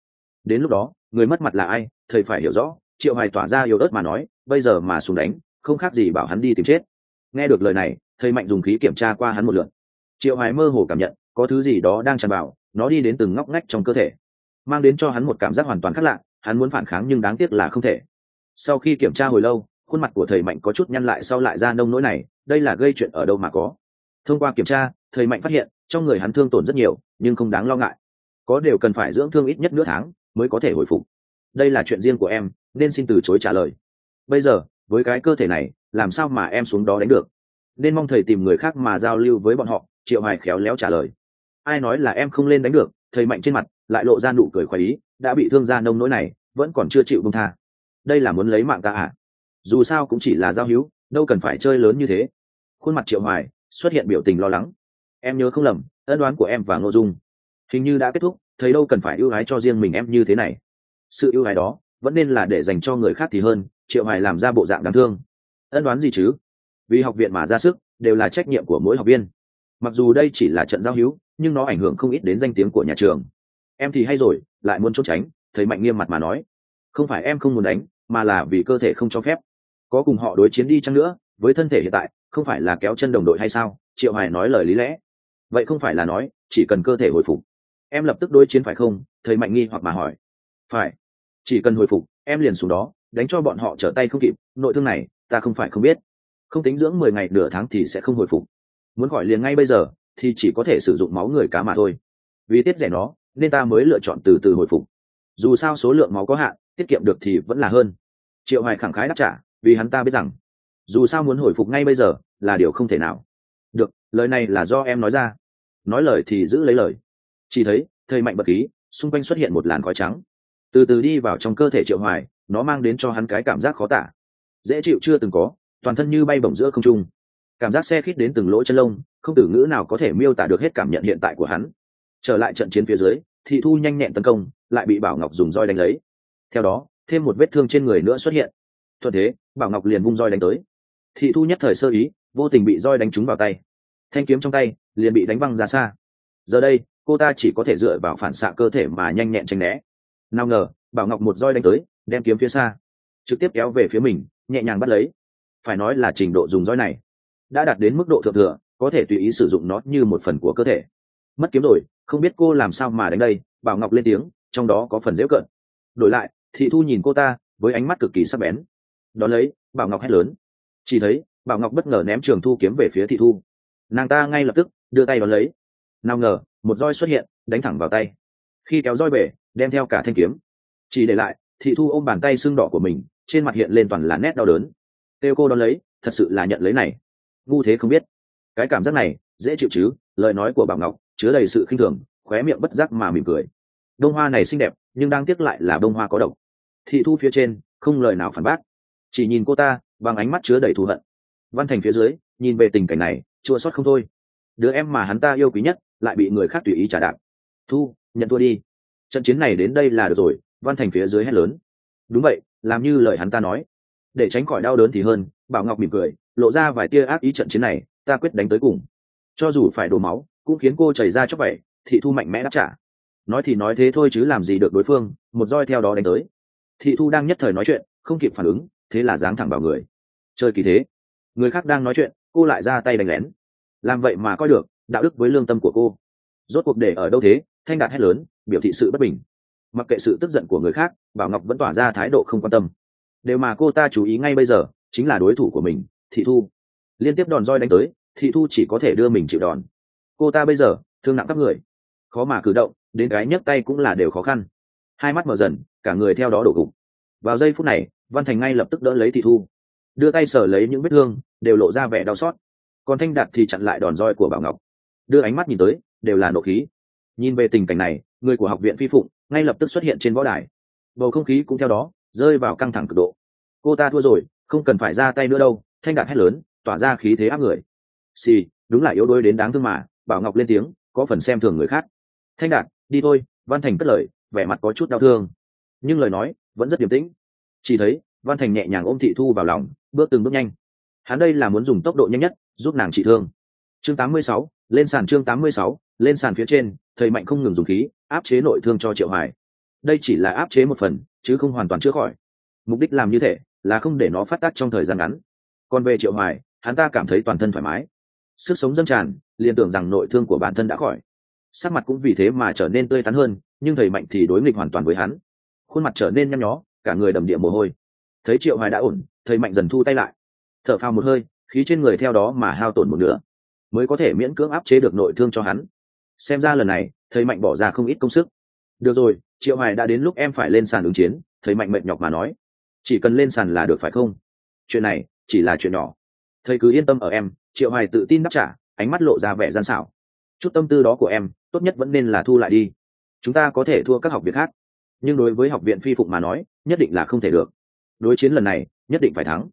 Speaker 1: Đến lúc đó, người mất mặt là ai, thầy phải hiểu rõ, triệu hoài tỏa ra yếu ớt mà nói, bây giờ mà xuống đánh, không khác gì bảo hắn đi tìm chết. Nghe được lời này, thầy mạnh dùng khí kiểm tra qua hắn một lượt. Triệu hoài mơ hồ cảm nhận, có thứ gì đó đang tràn vào, nó đi đến từng ngóc ngách trong cơ thể. Mang đến cho hắn một cảm giác hoàn toàn khác lạ, hắn muốn phản kháng nhưng đáng tiếc là không thể. Sau khi kiểm tra hồi lâu khuôn mặt của thầy mạnh có chút nhăn lại sau lại ra nông nỗi này, đây là gây chuyện ở đâu mà có. Thông qua kiểm tra, thầy mạnh phát hiện trong người hắn thương tổn rất nhiều, nhưng không đáng lo ngại. Có đều cần phải dưỡng thương ít nhất nửa tháng mới có thể hồi phục. Đây là chuyện riêng của em, nên xin từ chối trả lời. Bây giờ, với cái cơ thể này, làm sao mà em xuống đó đánh được? Nên mong thầy tìm người khác mà giao lưu với bọn họ, triệu hoài khéo léo trả lời. Ai nói là em không lên đánh được, thầy mạnh trên mặt lại lộ ra nụ cười khoái ý, đã bị thương ra nông nỗi này, vẫn còn chưa chịu bông tha. Đây là muốn lấy mạng ta à? Dù sao cũng chỉ là giao hữu, đâu cần phải chơi lớn như thế. Khuôn mặt triệu hoài xuất hiện biểu tình lo lắng. Em nhớ không lầm, ân đoán của em và ngô dung. Hình như đã kết thúc thấy đâu cần phải ưu ái cho riêng mình em như thế này. Sự ưu ái đó vẫn nên là để dành cho người khác thì hơn, triệu hoài làm ra bộ dạng đáng thương. Ân đoán gì chứ? Vì học viện mà ra sức, đều là trách nhiệm của mỗi học viên. Mặc dù đây chỉ là trận giao hữu, nhưng nó ảnh hưởng không ít đến danh tiếng của nhà trường. Em thì hay rồi, lại muốn trốn tránh thấy mạnh nghiêm mặt mà nói. Không phải em không muốn đánh, mà là vì cơ thể không cho phép có cùng họ đối chiến đi chăng nữa, với thân thể hiện tại, không phải là kéo chân đồng đội hay sao? Triệu hoài nói lời lý lẽ. Vậy không phải là nói, chỉ cần cơ thể hồi phục. Em lập tức đối chiến phải không? Thầy mạnh nghi hoặc mà hỏi. Phải. Chỉ cần hồi phục, em liền xuống đó, đánh cho bọn họ trở tay không kịp, nội thương này, ta không phải không biết. Không tính dưỡng mười ngày, nửa tháng thì sẽ không hồi phục. Muốn khỏi liền ngay bây giờ, thì chỉ có thể sử dụng máu người cá mà thôi. Vì tiết rẻ nó, nên ta mới lựa chọn từ từ hồi phục. Dù sao số lượng máu có hạn, tiết kiệm được thì vẫn là hơn. Triệu hoài khẳng khái đáp trả vì hắn ta biết rằng, dù sao muốn hồi phục ngay bây giờ là điều không thể nào. Được, lời này là do em nói ra. Nói lời thì giữ lấy lời. Chỉ thấy, thầy mạnh bật khí, xung quanh xuất hiện một làn khói trắng. Từ từ đi vào trong cơ thể triệu hoài, nó mang đến cho hắn cái cảm giác khó tả. Dễ chịu chưa từng có, toàn thân như bay bổng giữa không trung. Cảm giác xe khít đến từng lỗ chân lông, không từ ngữ nào có thể miêu tả được hết cảm nhận hiện tại của hắn. Trở lại trận chiến phía dưới, thị thu nhanh nhẹn tấn công, lại bị bảo ngọc dùng roi đánh lấy. Theo đó, thêm một vết thương trên người nữa xuất hiện thuận thế, bảo ngọc liền vung roi đánh tới. Thị thu nhất thời sơ ý, vô tình bị roi đánh trúng vào tay. Thanh kiếm trong tay, liền bị đánh văng ra xa. Giờ đây, cô ta chỉ có thể dựa vào phản xạ cơ thể mà nhanh nhẹn tránh né. Nào ngờ, bảo ngọc một roi đánh tới, đem kiếm phía xa, trực tiếp kéo về phía mình, nhẹ nhàng bắt lấy. Phải nói là trình độ dùng roi này, đã đạt đến mức độ thượng thừa, có thể tùy ý sử dụng nó như một phần của cơ thể. Mất kiếm rồi, không biết cô làm sao mà đánh đây, bảo ngọc lên tiếng, trong đó có phần dễ cận. Đổi lại, thị thu nhìn cô ta, với ánh mắt cực kỳ sắc bén đón lấy, bảo ngọc hét lớn. Chỉ thấy, bảo ngọc bất ngờ ném trường thu kiếm về phía thị thu. Nàng ta ngay lập tức đưa tay đón lấy. Nào ngờ, một roi xuất hiện, đánh thẳng vào tay. Khi kéo roi về đem theo cả thanh kiếm. Chỉ để lại, thị thu ôm bàn tay sưng đỏ của mình, trên mặt hiện lên toàn là nét đau đớn. Têu cô đón lấy, thật sự là nhận lấy này. Ngu thế không biết. Cái cảm giác này, dễ chịu chứ, lời nói của bảo ngọc chứa đầy sự khinh thường, khóe miệng bất giác mà mỉm cười. Đông hoa này xinh đẹp, nhưng đang tiếc lại là bông hoa có độc. Thị thu phía trên, không lời nào phản bác chỉ nhìn cô ta, bằng ánh mắt chứa đầy thù hận. Văn thành phía dưới, nhìn về tình cảnh này, chua sót không thôi. Đứa em mà hắn ta yêu quý nhất, lại bị người khác tùy ý trả đạp. Thu, nhận thua đi. Trận chiến này đến đây là được rồi, văn thành phía dưới hét lớn. Đúng vậy, làm như lời hắn ta nói. Để tránh khỏi đau đớn thì hơn, bảo ngọc mỉm cười, lộ ra vài tia ác ý trận chiến này, ta quyết đánh tới cùng. Cho dù phải đổ máu, cũng khiến cô chảy ra chóc vậy thị thu mạnh mẽ đáp trả. Nói thì nói thế thôi chứ làm gì được đối phương, một roi theo đó đánh tới. Thị thu đang nhất thời nói chuyện, không kịp phản ứng thế là giáng thẳng vào người. Chơi kỳ thế. Người khác đang nói chuyện, cô lại ra tay đánh lén. Làm vậy mà coi được, đạo đức với lương tâm của cô. Rốt cuộc để ở đâu thế, thanh đạt hét lớn, biểu thị sự bất bình. Mặc kệ sự tức giận của người khác, bảo ngọc vẫn tỏa ra thái độ không quan tâm. Đều mà cô ta chú ý ngay bây giờ, chính là đối thủ của mình, thị thu. Liên tiếp đòn roi đánh tới, thị thu chỉ có thể đưa mình chịu đòn. Cô ta bây giờ, thương nặng các người. Khó mà cử động, đến cái nhấc tay cũng là đều khó khăn. Hai mắt mở dần, cả người theo đó đổ gục. Vào giây phút này văn thành ngay lập tức đỡ lấy thị thu. Đưa tay sở lấy những vết thương, đều lộ ra vẻ đau xót. Còn thanh đạt thì chặn lại đòn roi của bảo ngọc. Đưa ánh mắt nhìn tới, đều là nộ khí. Nhìn về tình cảnh này, người của học viện phi phụng, ngay lập tức xuất hiện trên võ đài. Bầu không khí cũng theo đó, rơi vào căng thẳng cực độ. Cô ta thua rồi, không cần phải ra tay nữa đâu, thanh đạt hét lớn, tỏa ra khí thế áp người. Xì, đúng là yếu đuối đến đáng thương mà, bảo ngọc lên tiếng, có phần xem thường người khác. Thanh đạt, đi thôi, văn thành cất lời, vẻ mặt có chút đau thương. Nhưng lời nói, vẫn rất điềm tĩnh chỉ thấy văn thành nhẹ nhàng ôm thị thu vào lòng bước từng bước nhanh. Hắn đây là muốn dùng tốc độ nhanh nhất giúp nàng trị thương. Chương 86, lên sàn chương 86, lên sàn phía trên thầy mạnh không ngừng dùng khí áp chế nội thương cho triệu hải. đây chỉ là áp chế một phần chứ không hoàn toàn chữa khỏi. Mục đích làm như thế là không để nó phát tác trong thời gian ngắn. Còn về triệu hoài hắn ta cảm thấy toàn thân thoải mái. Sức sống dâng tràn liền tưởng rằng nội thương của bản thân đã khỏi. Sắc mặt cũng vì thế mà trở nên tươi tắn hơn nhưng thầy mạnh thì đối nghịch hoàn toàn với hắn. Khuôn mặt trở nên nhăn nhó cả người đầm địa mồ hôi. Thấy triệu hoài đã ổn, thầy mạnh dần thu tay lại. Thở phào một hơi, khí trên người theo đó mà hao tổn một nửa, mới có thể miễn cưỡng áp chế được nội thương cho hắn. Xem ra lần này, thầy mạnh bỏ ra không ít công sức. Được rồi, triệu hoài đã đến lúc em phải lên sàn ứng chiến, thầy mạnh mệt nhọc mà nói. Chỉ cần lên sàn là được phải không? Chuyện này, chỉ là chuyện nhỏ. Thầy cứ yên tâm ở em, triệu hoài tự tin đáp trả, ánh mắt lộ ra vẻ gian xảo. Chút tâm tư đó của em, tốt nhất vẫn nên là thu lại đi. Chúng ta có thể thua các học viện khác nhưng đối với học viện phi phụng mà nói, nhất định là không thể được. Đối chiến lần này, nhất định phải thắng.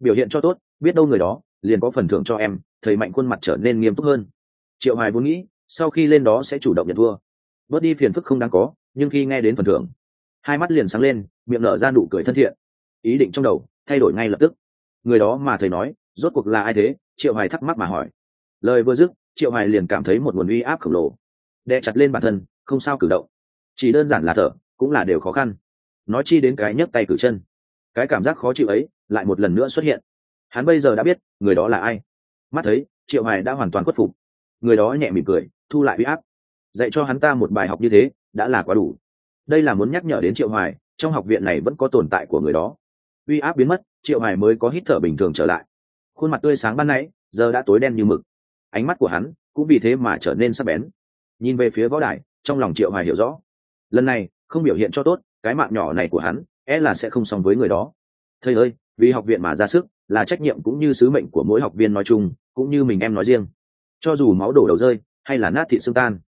Speaker 1: Biểu hiện cho tốt, biết đâu người đó, liền có phần thưởng cho em, thầy mạnh khuôn mặt trở nên nghiêm túc hơn. Triệu hoài vốn nghĩ, sau khi lên đó sẽ chủ động nhận thua. Bớt đi phiền phức không đáng có, nhưng khi nghe đến phần thưởng, hai mắt liền sáng lên, miệng nở ra nụ cười thân thiện. Ý định trong đầu, thay đổi ngay lập tức. Người đó mà thầy nói, rốt cuộc là ai thế? Triệu hoài thắc mắc mà hỏi. Lời vừa dứt, triệu hoài liền cảm thấy một nguồn uy áp khổng lồ. Đè chặt lên bản thân, không sao cử động. Chỉ đơn giản là thở cũng là đều khó khăn. Nói chi đến cái nhấc tay cử chân. Cái cảm giác khó chịu ấy lại một lần nữa xuất hiện. Hắn bây giờ đã biết, người đó là ai. Mắt thấy, triệu hoài đã hoàn toàn khuất phục. Người đó nhẹ mỉm cười, thu lại uy áp. Dạy cho hắn ta một bài học như thế, đã là quá đủ. Đây là muốn nhắc nhở đến triệu hoài, trong học viện này vẫn có tồn tại của người đó. Uy áp biến mất, triệu hoài mới có hít thở bình thường trở lại. Khuôn mặt tươi sáng ban nãy, giờ đã tối đen như mực. Ánh mắt của hắn cũng vì thế mà trở nên sắc bén. Nhìn về phía võ đài, trong lòng triệu hoài hiểu rõ. Lần này không biểu hiện cho tốt, cái mạng nhỏ này của hắn e là sẽ không xong với người đó. Thầy ơi, vì học viện mà ra sức, là trách nhiệm cũng như sứ mệnh của mỗi học viên nói chung, cũng như mình em nói riêng. Cho dù máu đổ đầu rơi, hay là nát thịt xương tan,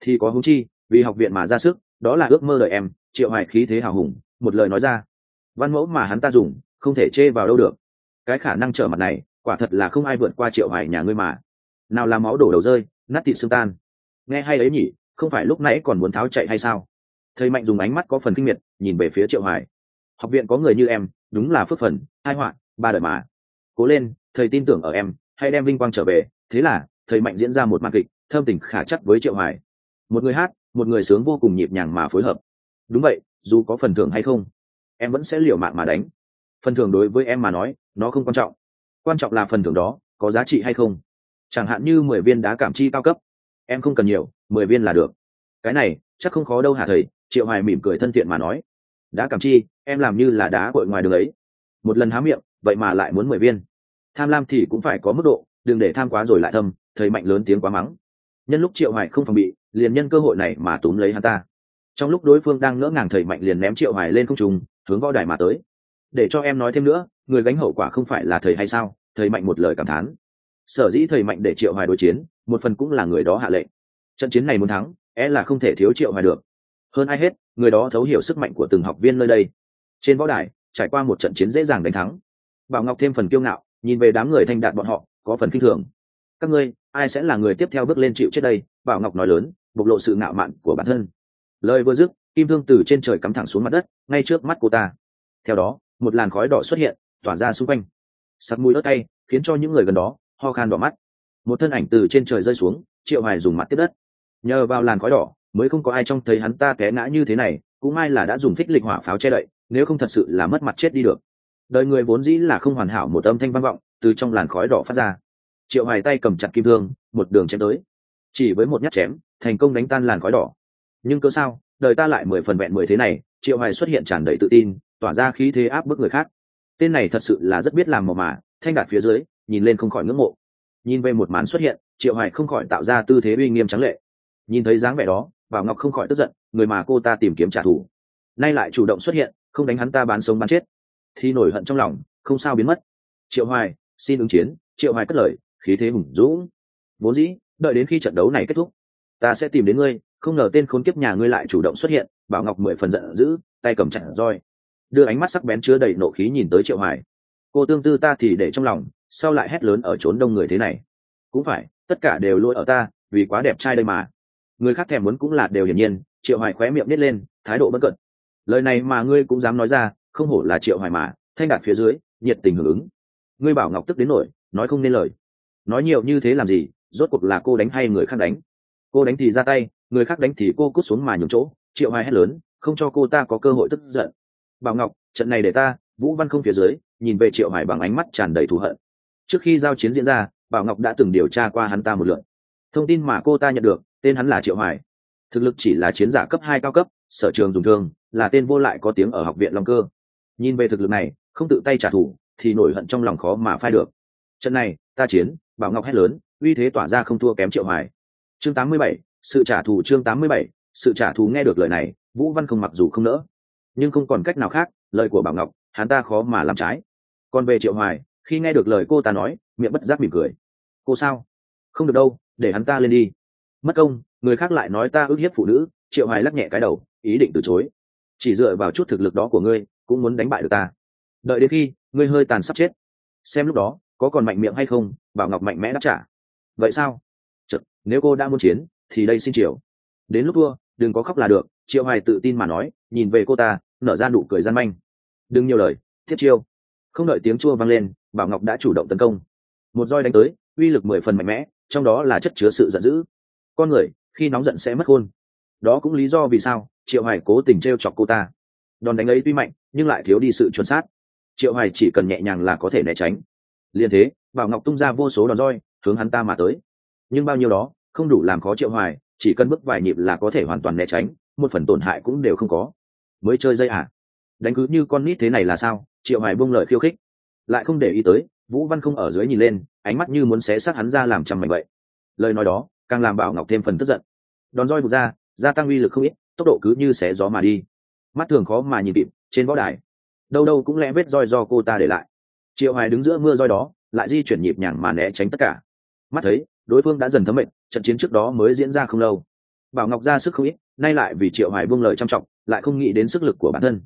Speaker 1: thì có hứng chi, vì học viện mà ra sức, đó là ước mơ đời em, triệu hoài khí thế hào hùng, một lời nói ra. Văn mẫu mà hắn ta dùng, không thể chê vào đâu được. Cái khả năng trở mặt này, quả thật là không ai vượt qua triệu hoài nhà ngươi mà. Nào là máu đổ đầu rơi, nát thịt xương tan. Nghe hay ấy nhỉ, không phải lúc nãy còn muốn tháo chạy hay sao? Thầy mạnh dùng ánh mắt có phần kinh miệt, nhìn về phía triệu hoài. Học viện có người như em, đúng là phước phần, hai họa, ba đời mà. Cố lên, thầy tin tưởng ở em hay đem vinh quang trở về. Thế là, thầy mạnh diễn ra một màn kịch thơm tình khả chắc với triệu hoài. Một người hát, một người sướng vô cùng nhịp nhàng mà phối hợp. Đúng vậy, dù có phần thưởng hay không, em vẫn sẽ liều mạng mà đánh. Phần thưởng đối với em mà nói, nó không quan trọng. Quan trọng là phần thưởng đó, có giá trị hay không. Chẳng hạn như mười viên đá cảm chi cao cấp, em không cần nhiều, mười viên là được. Cái này, chắc không khó đâu hả thầy? Triệu hoài mỉm cười thân thiện mà nói, đá cảm chi, em làm như là đá cội ngoài đường ấy. Một lần há miệng, vậy mà lại muốn mười viên. Tham lam thì cũng phải có mức độ, đừng để tham quá rồi lại thâm thầy mạnh lớn tiếng quá mắng. Nhân lúc triệu hoài không phòng bị, liền nhân cơ hội này mà túm lấy hắn ta. Trong lúc đối phương đang ngỡ ngàng thầy mạnh liền ném triệu hoài lên không trùng hướng võ đài mà tới. Để cho em nói thêm nữa, người gánh hậu quả không phải là thầy hay sao? Thầy mạnh một lời cảm thán. Sở dĩ thầy mạnh để triệu hoài đối chiến, một phần cũng là người đó hạ lệnh. Trận chiến này muốn thắng é là không thể thiếu triệu hoài được hơn ai hết, người đó thấu hiểu sức mạnh của từng học viên nơi đây. Trên võ đài, trải qua một trận chiến dễ dàng đánh thắng. Bảo ngọc thêm phần kiêu ngạo, nhìn về đám người thanh đạt bọn họ, có phần kinh thường. Các ngươi, ai sẽ là người tiếp theo bước lên chịu chết đây? Bảo ngọc nói lớn, bộc lộ sự ngạo mạn của bản thân. Lời vừa dứt, kim thương từ trên trời cắm thẳng xuống mặt đất, ngay trước mắt cô ta. Theo đó, một làn khói đỏ xuất hiện, tỏa ra xung quanh. Sặc mùi ớt tay khiến cho những người gần đó, ho khan đỏ mắt. Một thân ảnh từ trên trời rơi xuống, triệu hoài dùng mặt tiếp đất. Nhờ vào làn khói đỏ mới không có ai trông thấy hắn ta té ngã như thế này, cũng may là đã dùng phích lịch hỏa pháo che đậy, nếu không thật sự là mất mặt chết đi được. Đời người vốn dĩ là không hoàn hảo một âm thanh vang vọng, từ trong làn khói đỏ phát ra. Triệu hoài tay cầm chặt kim thương, một đường chém tới. Chỉ với một nhát chém, thành công đánh tan làn khói đỏ. Nhưng cơ sao, đời ta lại mười phần vẹn mười thế này, triệu hoài xuất hiện tràn đầy tự tin, tỏa ra khí thế áp bức người khác. Tên này thật sự là rất biết làm màu mà thanh đạt phía dưới, nhìn lên không khỏi ngưỡng mộ. Nhìn về một màn xuất hiện, triệu hoài không khỏi tạo ra tư thế uy nghiêm trắng lệ. Nhìn thấy dáng vẻ đó bảo ngọc không khỏi tức giận, người mà cô ta tìm kiếm trả thù. Nay lại chủ động xuất hiện, không đánh hắn ta bán sống bán chết. Thì nổi hận trong lòng, không sao biến mất. Triệu hoài, xin ứng chiến. Triệu hoài cất lời, khí thế hùng dũng. Vốn dĩ, đợi đến khi trận đấu này kết thúc, ta sẽ tìm đến ngươi, không ngờ tên khốn kiếp nhà ngươi lại chủ động xuất hiện. Bảo ngọc mười phần giận dữ, tay cầm chặt roi. Đưa ánh mắt sắc bén chứa đầy nộ khí nhìn tới triệu hoài. Cô tương tư ta thì để trong lòng sao lại hét lớn ở trốn đông người thế này. Cũng phải, tất cả đều lỗi ở ta, vì quá đẹp trai đây mà người khác thèm muốn cũng là đều hiển nhiên, triệu hoài khóe miệng nít lên, thái độ bất cận. Lời này mà ngươi cũng dám nói ra, không hổ là triệu hoài mà, thanh đạt phía dưới, nhiệt tình hưởng ứng. Ngươi bảo ngọc tức đến nổi, nói không nên lời. Nói nhiều như thế làm gì, rốt cuộc là cô đánh hay người khác đánh? Cô đánh thì ra tay, người khác đánh thì cô cút xuống mà nhường chỗ, triệu hoài hét lớn, không cho cô ta có cơ hội tức giận. Bảo ngọc, trận này để ta, vũ văn không phía dưới, nhìn về triệu hoài bằng ánh mắt tràn đầy thù hận. Trước khi giao chiến diễn ra, bảo ngọc đã từng điều tra qua hắn ta một lượt. Thông tin mà cô ta nhận được tên hắn là triệu hoài. Thực lực chỉ là chiến giả cấp hai cao cấp sở trường dùng thương là tên vô lại có tiếng ở học viện long cơ. Nhìn về thực lực này không tự tay trả thù thì nổi hận trong lòng khó mà phai được. Trận này ta chiến bảo ngọc hét lớn uy thế tỏa ra không thua kém triệu hoài. Chương 87, sự trả thù chương 87, sự trả thù nghe được lời này vũ văn không mặc dù không nỡ. Nhưng không còn cách nào khác lời của bảo ngọc hắn ta khó mà làm trái. Còn về triệu hoài khi nghe được lời cô ta nói miệng bất giác mỉm cười. Cô sao? Không được đâu để hắn ta lên đi mất công người khác lại nói ta ức hiếp phụ nữ. Triệu hoài lắc nhẹ cái đầu ý định từ chối. Chỉ dựa vào chút thực lực đó của ngươi cũng muốn đánh bại được ta. Đợi đến khi ngươi hơi tàn sắp chết xem lúc đó có còn mạnh miệng hay không bảo ngọc mạnh mẽ đáp trả. Vậy sao? Chật, nếu cô đã muốn chiến thì đây xin chiều. Đến lúc thua đừng có khóc là được. Triệu hoài tự tin mà nói nhìn về cô ta nở ra nụ cười gian manh. Đừng nhiều lời thiết chiêu. Không đợi tiếng chua vang lên bảo ngọc đã chủ động tấn công. Một roi đánh tới uy lực mười phần mạnh mẽ trong đó là chất chứa sự giận dữ con người, khi nóng giận sẽ mất khôn đó cũng lý do vì sao triệu hải cố tình t chọc cô ta. Đòn đánh ấy tuy mạnh, nhưng lại thiếu đi sự chuẩn xác. Triệu hải chỉ cần nhẹ nhàng là có thể né tránh. Liền thế, bảo ngọc tung ra vô số đòn roi, hướng hắn ta mà tới. Nhưng bao nhiêu đó, không đủ làm khó triệu hoài, chỉ cần bước vài nhịp là có thể hoàn toàn né tránh, một phần tổn hại cũng đều không có. Mới chơi dây à? Đánh cứ như con nít thế này là sao? Triệu hoài buông lời khiêu khích. Lại không để ý tới, vũ văn không ở dưới nhìn lên, ánh mắt như muốn xé xác hắn ra làm trăm mảnh vậy. Lời nói đó càng làm bảo ngọc thêm phần tức giận. Đòn roi vụt ra, gia tăng uy lực không ít, tốc độ cứ như xé gió mà đi. Mắt thường khó mà nhìn kịp, trên võ đài, đâu đâu cũng lẽ vết roi do cô ta để lại. Triệu hoài đứng giữa mưa roi đó, lại di chuyển nhịp nhàng mà né tránh tất cả. Mắt thấy, đối phương đã dần thấm mệnh, trận chiến trước đó mới diễn ra không lâu. Bảo ngọc ra sức không ít, nay lại vì triệu hoài buông lời chăm trọng lại không nghĩ đến sức lực của bản thân.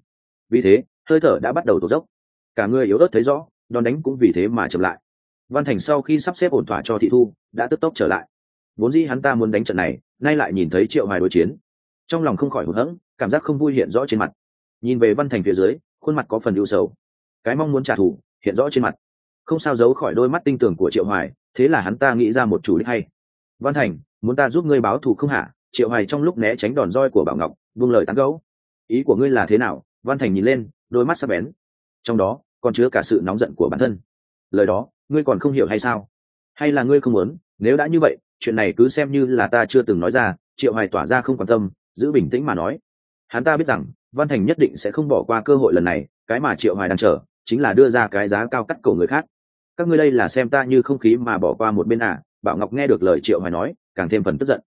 Speaker 1: Vì thế, hơi thở đã bắt đầu tổ dốc. Cả người yếu ớt thấy rõ, đòn đánh cũng vì thế mà chậm lại. Văn thành sau khi sắp xếp ổn thỏa cho thị thu, đã tức tốc trở lại vốn dĩ hắn ta muốn đánh trận này, nay lại nhìn thấy triệu hoài đối chiến. Trong lòng không khỏi hụt hẫng, cảm giác không vui hiện rõ trên mặt. Nhìn về văn thành phía dưới, khuôn mặt có phần ưu sầu. Cái mong muốn trả thù, hiện rõ trên mặt. Không sao giấu khỏi đôi mắt tinh tường của triệu hoài, thế là hắn ta nghĩ ra một chủ đích hay. Văn thành, muốn ta giúp ngươi báo thù không hả? Triệu hoài trong lúc né tránh đòn roi của bảo ngọc, buông lời tán gấu ý của ngươi là thế nào? Văn thành nhìn lên, đôi mắt sắc bén. Trong đó, còn chứa cả sự nóng giận của bản thân. Lời đó, ngươi còn không hiểu hay sao? Hay là ngươi không muốn? Nếu đã như vậy chuyện này cứ xem như là ta chưa từng nói ra, triệu hoài tỏa ra không quan tâm, giữ bình tĩnh mà nói. Hắn ta biết rằng, văn thành nhất định sẽ không bỏ qua cơ hội lần này, cái mà triệu hoài đang chờ, chính là đưa ra cái giá cao cắt cổ người khác. Các ngươi đây là xem ta như không khí mà bỏ qua một bên à bảo ngọc nghe được lời triệu hoài nói, càng thêm phần tức giận.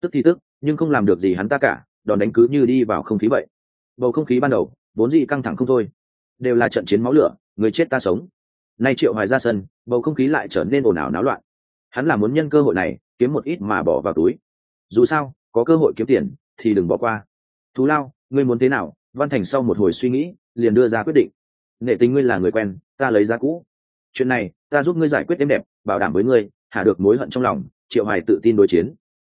Speaker 1: Tức thì tức, nhưng không làm được gì hắn ta cả, đòn đánh cứ như đi vào không khí vậy. Bầu không khí ban đầu, vốn gì căng thẳng không thôi. Đều là trận chiến máu lửa, người chết ta sống. Nay triệu hoài ra sân, bầu không khí lại trở nên ồn ào náo loạn. Hắn là muốn nhân cơ hội này kiếm một ít mà bỏ vào túi. Dù sao, có cơ hội kiếm tiền, thì đừng bỏ qua. Thú lao, ngươi muốn thế nào? Văn thành sau một hồi suy nghĩ, liền đưa ra quyết định. Nể tình ngươi là người quen, ta lấy ra cũ. Chuyện này, ta giúp ngươi giải quyết êm đẹp, bảo đảm với ngươi, hạ được mối hận trong lòng, triệu hoài tự tin đối chiến.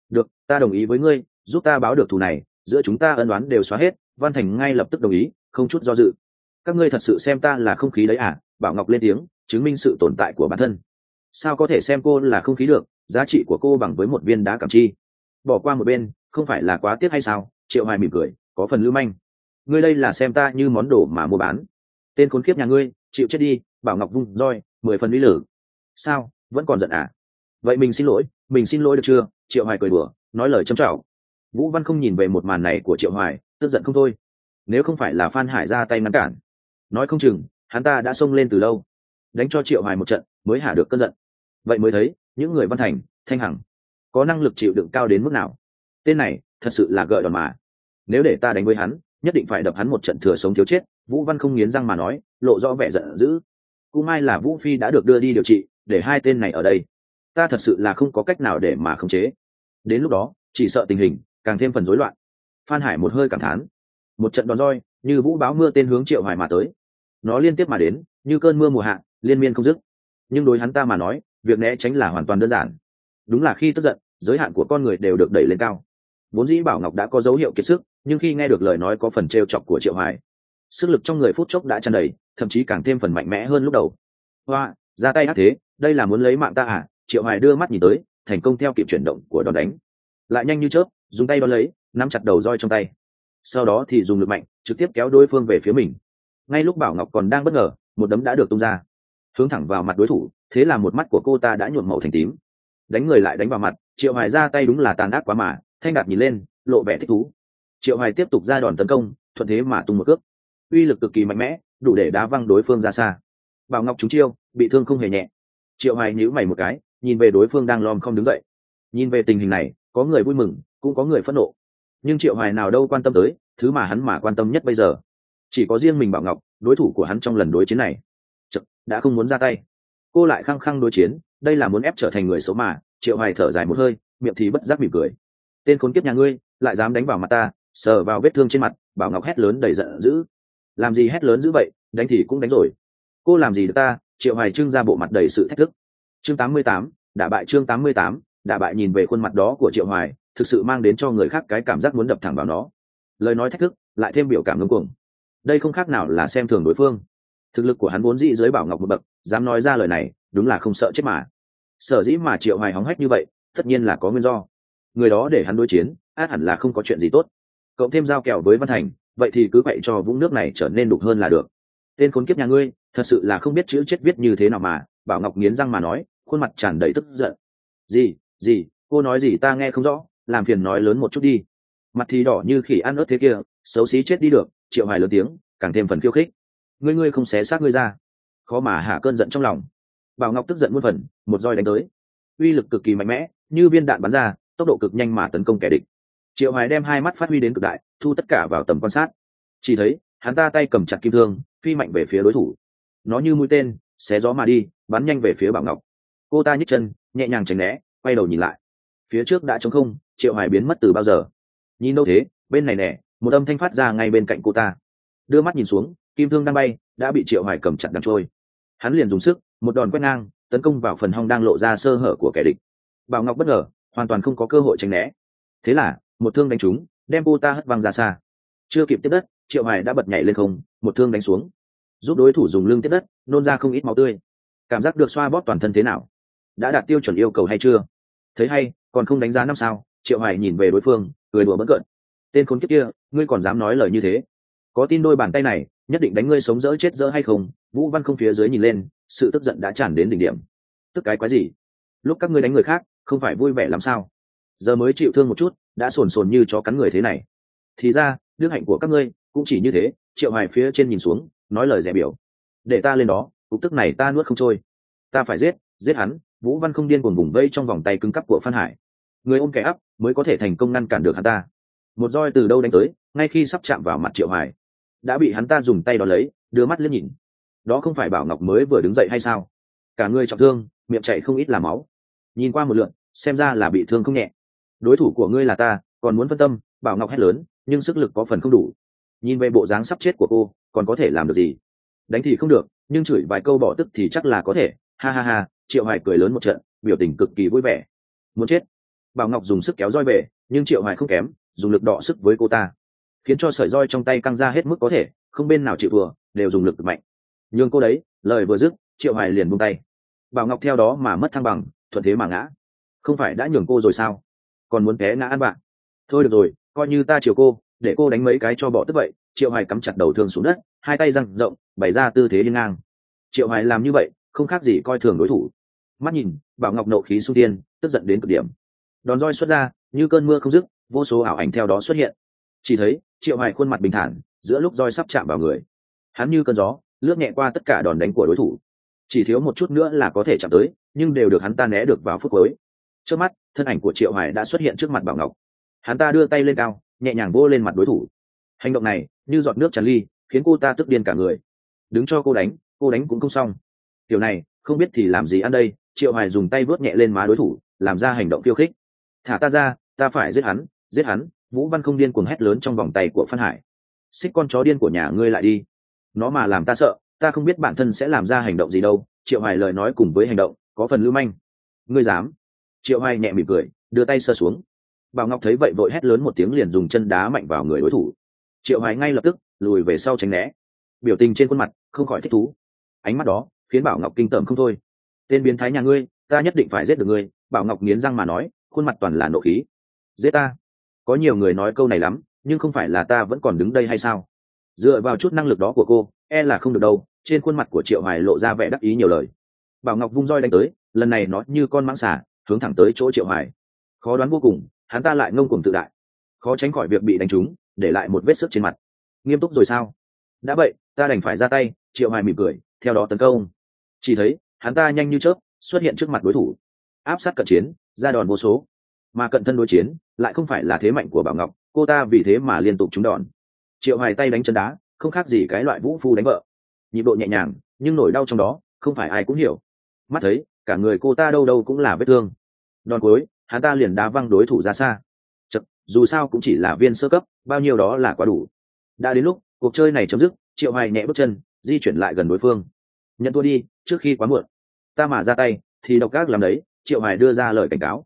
Speaker 1: Được, ta đồng ý với ngươi, giúp ta báo được thù này, giữa chúng ta ân đoán đều xóa hết, văn thành ngay lập tức đồng ý, không chút do dự. Các ngươi thật sự xem ta là không khí đấy à? Bảo ngọc lên tiếng, chứng minh sự tồn tại của bản thân. Sao có thể xem cô là không khí được? Giá trị của cô bằng với một viên đá cảm chi. Bỏ qua một bên, không phải là quá tiếc hay sao? Triệu hoài mỉm cười, có phần lưu manh. Ngươi đây là xem ta như món đồ mà mua bán. Tên khốn kiếp nhà ngươi, chịu chết đi, bảo ngọc vung roi, mười phần uy lử sao? Vẫn còn giận à? Vậy mình xin lỗi, mình xin lỗi được chưa? Triệu hoài cười đùa, nói lời châm trọng vũ văn không nhìn về một màn này của triệu hoài, tức giận không thôi. Nếu không phải là phan hải ra tay ngăn cản. Nói không chừng, hắn ta đã xông lên từ lâu. Đánh cho triệu hoài một trận, mới hạ được cơn giận. Vậy mới thấy những người văn thành, thanh hằng, có năng lực chịu đựng cao đến mức nào? Tên này, thật sự là gợi đòn mà. Nếu để ta đánh với hắn, nhất định phải đập hắn một trận thừa sống thiếu chết, vũ văn không nghiến răng mà nói, lộ rõ vẻ giận dữ. Cũng may là vũ phi đã được đưa đi điều trị, để hai tên này ở đây. Ta thật sự là không có cách nào để mà khống chế. Đến lúc đó, chỉ sợ tình hình, càng thêm phần rối loạn. Phan hải một hơi cảm thán. Một trận đòn roi, như vũ báo mưa tên hướng triệu hoài mà tới. Nó liên tiếp mà đến, như cơn mưa mùa hạ, liên miên không dứt. Nhưng đối hắn ta mà nói việc né tránh là hoàn toàn đơn giản. Đúng là khi tức giận, giới hạn của con người đều được đẩy lên cao. Vốn dĩ bảo ngọc đã có dấu hiệu kiệt sức, nhưng khi nghe được lời nói có phần t chọc của triệu hoài, sức lực trong người phút chốc đã tràn đầy, thậm chí càng thêm phần mạnh mẽ hơn lúc đầu. Hoa, ra tay hát thế, đây là muốn lấy mạng ta à? Triệu hoài đưa mắt nhìn tới, thành công theo kịp chuyển động của đòn đánh. Lại nhanh như chớp, dùng tay đón lấy, nắm chặt đầu roi trong tay. Sau đó thì dùng lực mạnh, trực tiếp kéo đối phương về phía mình. Ngay lúc bảo ngọc còn đang bất ngờ, một đấm đã được tung ra hướng thẳng vào mặt đối thủ, thế là một mắt của cô ta đã nhuộm màu thành tím. Đánh người lại đánh vào mặt, triệu hoài ra tay đúng là tàn ác quá mà, thanh đạt nhìn lên, lộ vẻ thích thú. Triệu hoài tiếp tục ra đòn tấn công, thuận thế mà tung một cước. Uy lực cực kỳ mạnh mẽ, đủ để đá văng đối phương ra xa. Bảo ngọc trúng chiêu, bị thương không hề nhẹ. Triệu hoài nhíu mày một cái, nhìn về đối phương đang lom không đứng dậy. Nhìn về tình hình này, có người vui mừng, cũng có người phẫn nộ. Nhưng triệu hoài nào đâu quan tâm tới, thứ mà hắn mà quan tâm nhất bây giờ. Chỉ có riêng mình bảo ngọc, đối thủ của hắn trong lần đối chiến này đã không muốn ra tay. Cô lại khăng khăng đối chiến đây là muốn ép trở thành người xấu mà triệu hoài thở dài một hơi miệng thì bất giác mỉm cười. Tên khốn kiếp nhà ngươi lại dám đánh vào mặt ta sờ vào vết thương trên mặt bảo ngọc hét lớn đầy giận dữ. Làm gì hét lớn dữ vậy đánh thì cũng đánh rồi. Cô làm gì được ta triệu hoài trưng ra bộ mặt đầy sự thách thức. Chương 88, đả bại chương 88, đả bại nhìn về khuôn mặt đó của triệu hoài thực sự mang đến cho người khác cái cảm giác muốn đập thẳng vào nó. Lời nói thách thức lại thêm biểu cảm ngưng cuồng. Đây không khác nào là xem thường đối phương thực lực của hắn vốn dĩ dưới bảo ngọc một bậc, dám nói ra lời này, đúng là không sợ chết mà. Sở dĩ mà triệu hoài hóng hách như vậy, tất nhiên là có nguyên do. Người đó để hắn đối chiến, át hẳn là không có chuyện gì tốt. Cộng thêm giao kèo với văn thành, vậy thì cứ vậy cho vũng nước này trở nên đục hơn là được. Tên khốn kiếp nhà ngươi, thật sự là không biết chữ chết viết như thế nào mà, bảo ngọc nghiến răng mà nói, khuôn mặt tràn đầy tức giận. Gì gì, cô nói gì ta nghe không rõ, làm phiền nói lớn một chút đi. Mặt thì đỏ như khỉ ăn ớt thế kia, xấu xí chết đi được, triệu hoài lớn tiếng, càng thêm phần khiêu khích ngươi ngươi không xé xác ngươi ra. Khó mà hạ cơn giận trong lòng. Bảo ngọc tức giận muôn phần, một roi đánh tới. Uy lực cực kỳ mạnh mẽ, như viên đạn bắn ra, tốc độ cực nhanh mà tấn công kẻ địch. Triệu hoài đem hai mắt phát huy đến cực đại, thu tất cả vào tầm quan sát. Chỉ thấy, hắn ta tay cầm chặt kim thương, phi mạnh về phía đối thủ. Nó như mũi tên, xé gió mà đi, bắn nhanh về phía bảo ngọc. Cô ta nhích chân, nhẹ nhàng tránh né, quay đầu nhìn lại. Phía trước đã trống không, triệu hoài biến mất từ bao giờ? Nhìn đâu thế, bên này nè, một âm thanh phát ra ngay bên cạnh cô ta. Đưa mắt nhìn xuống kim thương đang bay, đã bị triệu hoài cầm chặt đằng trôi. Hắn liền dùng sức, một đòn quét ngang, tấn công vào phần hông đang lộ ra sơ hở của kẻ địch. Bảo ngọc bất ngờ, hoàn toàn không có cơ hội tránh né. Thế là, một thương đánh trúng, đem cô ta hất văng ra xa. Chưa kịp tiếp đất, triệu hoài đã bật nhảy lên không, một thương đánh xuống. Giúp đối thủ dùng lưng tiếp đất, nôn ra không ít máu tươi. Cảm giác được xoa bóp toàn thân thế nào? Đã đạt tiêu chuẩn yêu cầu hay chưa? Thấy hay, còn không đánh giá năm sao, triệu hoài nhìn về đối phương, cười đùa bất cận tên khốn kiếp kia, ngươi còn dám nói lời như thế? Có tin đôi bàn tay này nhất định đánh ngươi sống dỡ chết dỡ hay không, vũ văn không phía dưới nhìn lên, sự tức giận đã tràn đến đỉnh điểm. Tức cái quái gì? Lúc các ngươi đánh người khác, không phải vui vẻ làm sao? Giờ mới chịu thương một chút, đã sồn sồn như chó cắn người thế này. Thì ra, đức hạnh của các ngươi cũng chỉ như thế, triệu hoài phía trên nhìn xuống, nói lời rẻ biểu. Để ta lên đó, cục tức này ta nuốt không trôi. Ta phải giết giết hắn, vũ văn không điên cuồng vùng vây trong vòng tay cứng cắp của phan hải. Người ôm kẻ ắp mới có thể thành công ngăn cản được hắn ta. Một roi từ đâu đánh tới, ngay khi sắp chạm vào mặt triệu hoài đã bị hắn ta dùng tay đó lấy, đưa mắt liếc nhìn. Đó không phải bảo ngọc mới vừa đứng dậy hay sao? Cả người trọng thương, miệng chảy không ít là máu. Nhìn qua một lượn, xem ra là bị thương không nhẹ. Đối thủ của ngươi là ta, còn muốn phân tâm, bảo ngọc hét lớn, nhưng sức lực có phần không đủ. Nhìn về bộ dáng sắp chết của cô, còn có thể làm được gì? Đánh thì không được, nhưng chửi vài câu bỏ tức thì chắc là có thể. Ha ha ha, triệu hoài cười lớn một trận, biểu tình cực kỳ vui vẻ. Muốn chết. Bảo ngọc dùng sức kéo roi về, nhưng triệu hoài không kém, dùng lực đọ sức với cô ta khiến cho sợi roi trong tay căng ra hết mức có thể, không bên nào chịu vừa đều dùng lực mạnh. Nhưng cô đấy, lời vừa dứt, triệu hoài liền buông tay. Bảo ngọc theo đó mà mất thăng bằng, thuận thế mà ngã. Không phải đã nhường cô rồi sao? Còn muốn té ngã ăn bạn. Thôi được rồi, coi như ta chiều cô, để cô đánh mấy cái cho bỏ tức vậy, triệu hoài cắm chặt đầu thương xuống đất, hai tay răng rộng, bày ra tư thế liên ngang. Triệu hoài làm như vậy, không khác gì coi thường đối thủ. Mắt nhìn, bảo ngọc nộ khí su tiên tức giận đến cực điểm. Đòn roi xuất ra, như cơn mưa không dứt, vô số ảo ảnh theo đó xuất hiện. Chỉ thấy triệu hoài khuôn mặt bình thản, giữa lúc roi sắp chạm vào người. Hắn như cơn gió, lướt nhẹ qua tất cả đòn đánh của đối thủ. Chỉ thiếu một chút nữa là có thể chạm tới, nhưng đều được hắn ta né được vào phút cuối. Trước mắt, thân ảnh của triệu hoài đã xuất hiện trước mặt bảo ngọc. Hắn ta đưa tay lên cao, nhẹ nhàng vô lên mặt đối thủ. Hành động này, như giọt nước tràn ly, khiến cô ta tức điên cả người. Đứng cho cô đánh cô đánh cũng không xong. Kiểu này, không biết thì làm gì ăn đây, triệu hoài dùng tay vớt nhẹ lên má đối thủ, làm ra hành động khiêu khích. Thả ta ra, ta phải giết hắn giết hắn vũ văn không điên cuồng hét lớn trong vòng tay của phan hải. Xích con chó điên của nhà ngươi lại đi. Nó mà làm ta sợ, ta không biết bản thân sẽ làm ra hành động gì đâu. Triệu hoài lời nói cùng với hành động, có phần lưu manh. Ngươi dám? Triệu hoài nhẹ mỉm cười, đưa tay sơ xuống. Bảo ngọc thấy vậy vội hét lớn một tiếng liền dùng chân đá mạnh vào người đối thủ. Triệu hoài ngay lập tức lùi về sau tránh né. Biểu tình trên khuôn mặt không khỏi thích thú. Ánh mắt đó khiến bảo ngọc kinh tởm không thôi. Tên biến thái nhà ngươi, ta nhất định phải giết được ngươi. Bảo ngọc nghiến răng mà nói, khuôn mặt toàn là nộ khí. Giết ta có nhiều người nói câu này lắm, nhưng không phải là ta vẫn còn đứng đây hay sao? Dựa vào chút năng lực đó của cô e là không được đâu, trên khuôn mặt của triệu hoài lộ ra vẻ đắc ý nhiều lời. Bảo ngọc vung roi đánh tới, lần này nó như con mãng xả hướng thẳng tới chỗ triệu hoài. Khó đoán vô cùng, hắn ta lại ngông cuồng tự đại. Khó tránh khỏi việc bị đánh trúng, để lại một vết sức trên mặt. Nghiêm túc rồi sao? Đã vậy, ta đành phải ra tay, triệu hoài mỉm cười, theo đó tấn công. Chỉ thấy, hắn ta nhanh như chớp, xuất hiện trước mặt đối thủ. Áp sát cận chiến, ra đòn vô số mà cận thân đối chiến lại không phải là thế mạnh của bảo ngọc cô ta vì thế mà liên tục trúng đòn. Triệu hoài tay đánh chân đá không khác gì cái loại vũ phu đánh vợ. Nhịp độ nhẹ nhàng nhưng nỗi đau trong đó không phải ai cũng hiểu. Mắt thấy cả người cô ta đâu đâu cũng là vết thương. Đòn cuối hắn ta liền đá văng đối thủ ra xa. Chật, dù sao cũng chỉ là viên sơ cấp bao nhiêu đó là quá đủ. Đã đến lúc cuộc chơi này chấm dứt triệu hoài nhẹ bước chân di chuyển lại gần đối phương. Nhận thua đi trước khi quá muộn. Ta mà ra tay thì độc ác làm đấy triệu hoài đưa ra lời cảnh cáo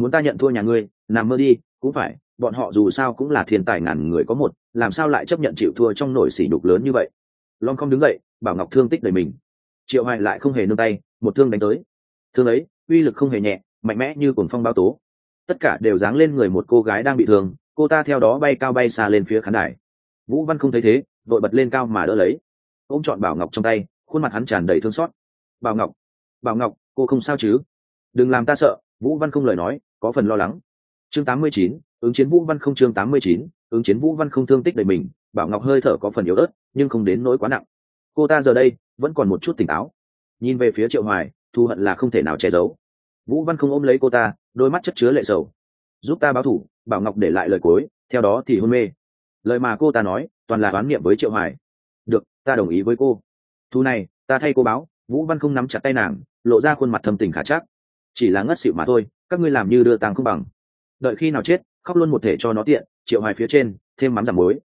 Speaker 1: muốn ta nhận thua nhà ngươi, nằm mơ đi, cũng phải, bọn họ dù sao cũng là thiên tài ngàn người có một, làm sao lại chấp nhận chịu thua trong nổi sỉ nhục lớn như vậy? Long không đứng dậy, bảo ngọc thương tích đầy mình. Triệu hoài lại không hề nương tay, một thương đánh tới. Thương ấy, uy lực không hề nhẹ, mạnh mẽ như cồn phong bao tố. Tất cả đều giáng lên người một cô gái đang bị thương, cô ta theo đó bay cao bay xa lên phía khán đài. Vũ văn không thấy thế, vội bật lên cao mà đỡ lấy. Ôm chọn bảo ngọc trong tay, khuôn mặt hắn tràn đầy thương xót. Bảo ngọc bảo ngọc, cô không sao chứ? Đừng làm ta sợ, vũ văn không lời nói có phần lo lắng. Chương 89, ứng chiến vũ văn không chương 89, ứng chiến vũ văn không thương tích đầy mình bảo ngọc hơi thở có phần yếu ớt nhưng không đến nỗi quá nặng. Cô ta giờ đây vẫn còn một chút tỉnh táo. Nhìn về phía triệu hoài thu hận là không thể nào che giấu. Vũ văn không ôm lấy cô ta đôi mắt chất chứa lệ sầu. Giúp ta báo thủ bảo ngọc để lại lời cuối theo đó thì hôn mê. Lời mà cô ta nói toàn là đoán niệm với triệu hoài. Được ta đồng ý với cô. Thu này ta thay cô báo. Vũ văn không nắm chặt tay nàng lộ ra khuôn mặt thâm tình khả chắc. Chỉ là ngất xỉu mà thôi các ngươi làm như đưa tàng không bằng. Đợi khi nào chết, khóc luôn một thể cho nó tiện, triệu hoài phía trên, thêm mắm giảm muối.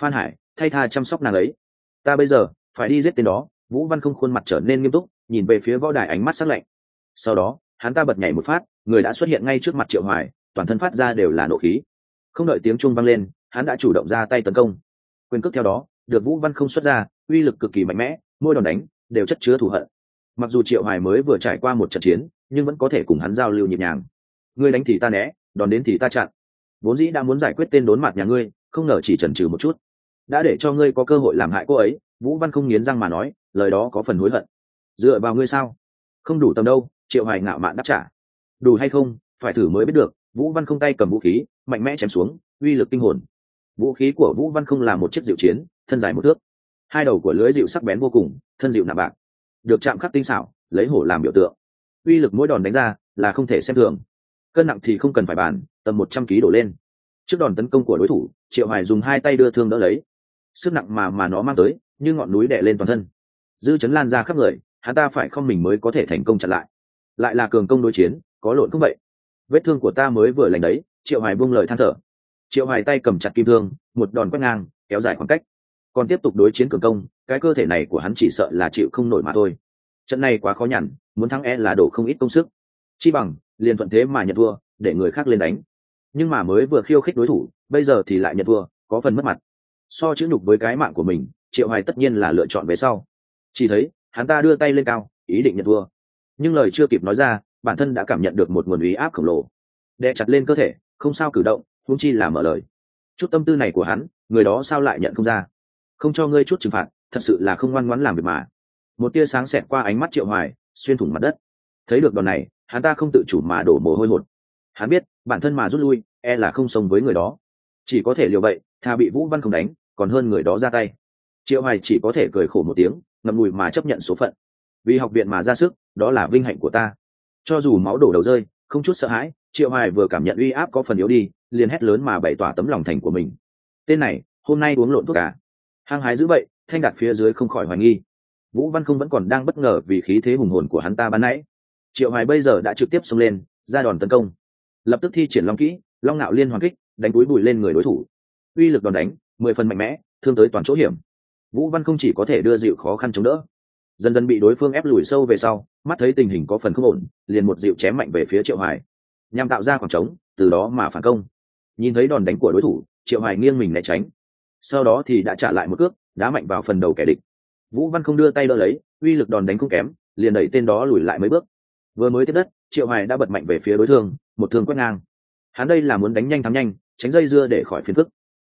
Speaker 1: Phan hải, thay tha chăm sóc nàng ấy. Ta bây giờ, phải đi giết tên đó. Vũ văn không khuôn mặt trở nên nghiêm túc, nhìn về phía võ đài ánh mắt sắc lạnh. Sau đó, hắn ta bật nhảy một phát, người đã xuất hiện ngay trước mặt triệu hoài, toàn thân phát ra đều là nộ khí. Không đợi tiếng chuông vang lên, hắn đã chủ động ra tay tấn công. Quyền cước theo đó, được vũ văn không xuất ra, uy lực cực kỳ mạnh mẽ môi đòn đánh, đều chất chứa thù hận mặc dù triệu hoài mới vừa trải qua một trận chiến, nhưng vẫn có thể cùng hắn giao lưu nhịp nhàng. Ngươi đánh thì ta né, đòn đến thì ta chặn. Vốn dĩ đã muốn giải quyết tên đốn mặt nhà ngươi, không ngờ chỉ chần chừ một chút. Đã để cho ngươi có cơ hội làm hại cô ấy, vũ văn không nghiến răng mà nói, lời đó có phần hối hận. Dựa vào ngươi sao? Không đủ tầm đâu, triệu hoài ngạo mạn đáp trả. Đủ hay không, phải thử mới biết được, vũ văn không tay cầm vũ khí, mạnh mẽ chém xuống, uy lực kinh hồn. Vũ khí của vũ văn không là một chiếc diệu chiến, thân dài một thước. Hai đầu của lưới dịu sắc bén vô cùng, thân dịu nạm bạc được chạm khắc tinh xảo, lấy hổ làm biểu tượng. Uy lực mỗi đòn đánh ra là không thể xem thường. Cân nặng thì không cần phải bàn, tầm một trăm ký đổ lên. Trước đòn tấn công của đối thủ, triệu hải dùng hai tay đưa thương đỡ lấy. Sức nặng mà mà nó mang tới, như ngọn núi đè lên toàn thân. Dư chấn lan ra khắp người, hắn ta phải không mình mới có thể thành công chặn lại. Lại là cường công đối chiến, có lộn không vậy? Vết thương của ta mới vừa lành đấy, triệu hải buông lời than thở. Triệu hải tay cầm chặt kim thương, một đòn quét ngang, kéo dài khoảng cách còn tiếp tục đối chiến cường công, cái cơ thể này của hắn chỉ sợ là chịu không nổi mà thôi. Trận này quá khó nhằn, muốn thắng e là đổ không ít công sức. Chi bằng, liền thuận thế mà nhận thua, để người khác lên đánh. Nhưng mà mới vừa khiêu khích đối thủ, bây giờ thì lại nhận thua, có phần mất mặt. So chữ nhục với cái mạng của mình, triệu hoài tất nhiên là lựa chọn về sau. Chỉ thấy, hắn ta đưa tay lên cao, ý định nhận thua. Nhưng lời chưa kịp nói ra, bản thân đã cảm nhận được một nguồn ý áp khổng lồ. Đè chặt lên cơ thể, không sao cử động, huống chi là mở lời. Chút tâm tư này của hắn, người đó sao lại nhận không ra? Không cho ngươi chút trừng phạt, thật sự là không ngoan ngoãn làm việc mà. Một tia sáng xẹt qua ánh mắt triệu hoài, xuyên thủng mặt đất. Thấy được đòn này, hắn ta không tự chủ mà đổ mồ hôi một hắn biết, bản thân mà rút lui e là không sống với người đó. Chỉ có thể liều vậy thà bị vũ văn không đánh, còn hơn người đó ra tay. Triệu hoài chỉ có thể cười khổ một tiếng, ngậm ngùi mà chấp nhận số phận. Vì học viện mà ra sức, đó là vinh hạnh của ta. Cho dù máu đổ đầu rơi, không chút sợ hãi, triệu hoài vừa cảm nhận uy áp có phần yếu đi, liền hét lớn mà bày tỏa tấm lòng thành của mình. Tên này, hôm nay uống lộn thuốc cả hăng hái giữ vậy, thanh đạt phía dưới không khỏi hoài nghi. Vũ văn không vẫn còn đang bất ngờ vì khí thế hùng hồn của hắn ta ban nãy. Triệu hoài bây giờ đã trực tiếp xông lên, ra đòn tấn công. Lập tức thi triển long kỹ, long nạo liên hoàn kích, đánh túi bụi lên người đối thủ. Uy lực đòn đánh, mười phần mạnh mẽ, thương tới toàn chỗ hiểm. Vũ văn không chỉ có thể đưa dịu khó khăn chống đỡ, dần dần bị đối phương ép lùi sâu về sau, mắt thấy tình hình có phần không ổn, liền một dịu chém mạnh về phía triệu hoài. Nhằm tạo ra khoảng trống, từ đó mà phản công. Nhìn thấy đòn đánh của đối thủ, triệu hoài nghiêng mình né tránh sau đó thì đã trả lại một cước, đá mạnh vào phần đầu kẻ địch. Vũ văn không đưa tay đỡ lấy, uy lực đòn đánh không kém, liền đẩy tên đó lùi lại mấy bước. Vừa mới tiếp đất, triệu hoài đã bật mạnh về phía đối thương, một thương quét ngang. Hắn đây là muốn đánh nhanh thắng nhanh, tránh dây dưa để khỏi phiền phức.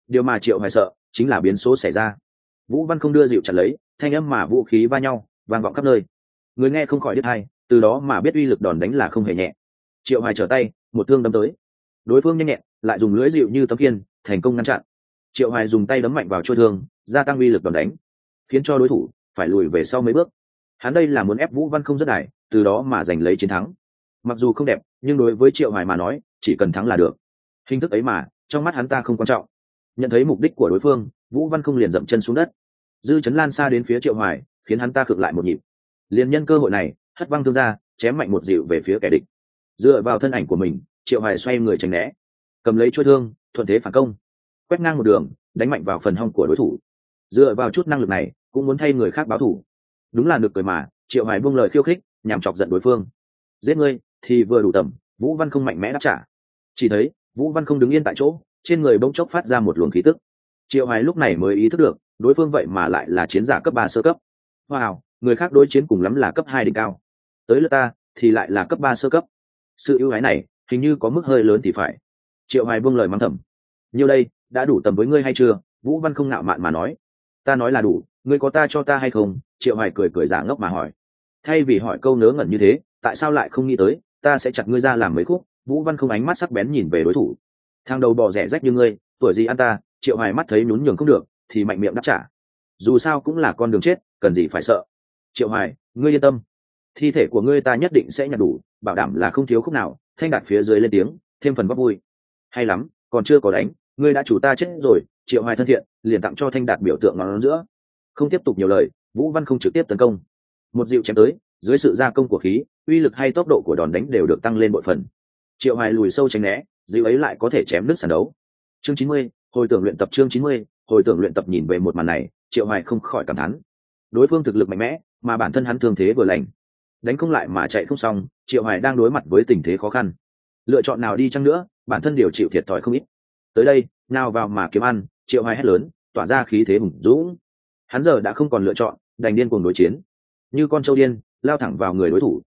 Speaker 1: Điều mà triệu hoài sợ, chính là biến số xảy ra. Vũ văn không đưa dịu chặt lấy, thanh âm mà vũ khí va nhau, vang vọng khắp nơi. Người nghe không khỏi biết hay, từ đó mà biết uy lực đòn đánh là không hề nhẹ. Triệu hoài trở tay, một thương đâm tới. Đối phương nhanh nhẹn, lại dùng lưỡi dịu như tấm kiên thành công ngăn chặn triệu hoài dùng tay đấm mạnh vào chuôi thương, gia tăng uy lực đòn đánh, khiến cho đối thủ phải lùi về sau mấy bước. Hắn đây là muốn ép vũ văn không rất đài, từ đó mà giành lấy chiến thắng. Mặc dù không đẹp, nhưng đối với triệu hoài mà nói, chỉ cần thắng là được. Hình thức ấy mà, trong mắt hắn ta không quan trọng. Nhận thấy mục đích của đối phương, vũ văn không liền dậm chân xuống đất. Dư chấn lan xa đến phía triệu hoài, khiến hắn ta khựng lại một nhịp. Liền nhân cơ hội này, hất văng thương ra, chém mạnh một dịu về phía kẻ địch. Dựa vào thân ảnh của mình, triệu hoài xoay người tránh né. Cầm lấy chuôi thương, thuận thế phản công quét ngang một đường, đánh mạnh vào phần hông của đối thủ. Dựa vào chút năng lực này, cũng muốn thay người khác báo thủ. Đúng là được cười mà, triệu hải buông lời khiêu khích, nhằm chọc giận đối phương. Giết ngươi, thì vừa đủ tầm, vũ văn không mạnh mẽ đáp trả. Chỉ thấy, vũ văn không đứng yên tại chỗ, trên người bỗng chốc phát ra một luồng khí tức. Triệu hải lúc này mới ý thức được, đối phương vậy mà lại là chiến giả cấp ba sơ cấp. Wow, người khác đối chiến cùng lắm là cấp hai đỉnh cao. Tới lượt ta, thì lại là cấp ba sơ cấp. Sự ưu ái này, hình như có mức hơi lớn thì phải. Triệu hải buông lời mắng thầm. Nhiêu đây đã đủ tầm với ngươi hay chưa? Vũ văn không nạo mạn mà nói. Ta nói là đủ, ngươi có ta cho ta hay không? Triệu hoài cười cười giả ngốc mà hỏi. Thay vì hỏi câu nớ ngẩn như thế, tại sao lại không nghĩ tới, ta sẽ chặt ngươi ra làm mấy khúc? Vũ văn không ánh mắt sắc bén nhìn về đối thủ. Thang đầu bò rẻ rách như ngươi, tuổi gì ăn ta? Triệu hoài mắt thấy nhún nhường không được, thì mạnh miệng đáp trả. Dù sao cũng là con đường chết, cần gì phải sợ. Triệu hoài, ngươi yên tâm. Thi thể của ngươi ta nhất định sẽ nhặt đủ, bảo đảm là không thiếu khúc nào. Thanh đạt phía dưới lên tiếng, thêm phần bóc vui. Hay lắm, còn chưa có đánh ngươi đã chủ ta chết rồi triệu hoài thân thiện liền tặng cho thanh đạt biểu tượng ngón giữa. Không tiếp tục nhiều lời vũ văn không trực tiếp tấn công. Một dịu chém tới dưới sự gia công của khí uy lực hay tốc độ của đòn đánh đều được tăng lên bội phần. Triệu hoài lùi sâu tránh né dịu ấy lại có thể chém nước sàn đấu. Chương chín mươi, hồi tưởng luyện tập chương chín mươi, hồi tưởng luyện tập nhìn về một màn này triệu hoài không khỏi cảm thán. Đối phương thực lực mạnh mẽ mà bản thân hắn thương thế vừa lành. Đánh không lại mà chạy không xong triệu hoài đang đối mặt với tình thế khó khăn. Lựa chọn nào đi chăng nữa bản thân đều chịu thiệt thòi không ít tới đây nào vào mà kiếm ăn, triệu hoài hét lớn, tỏa ra khí thế hùng dũng. Hắn giờ đã không còn lựa chọn, đành điên cuồng đối chiến. Như con trâu điên, lao thẳng vào người đối thủ.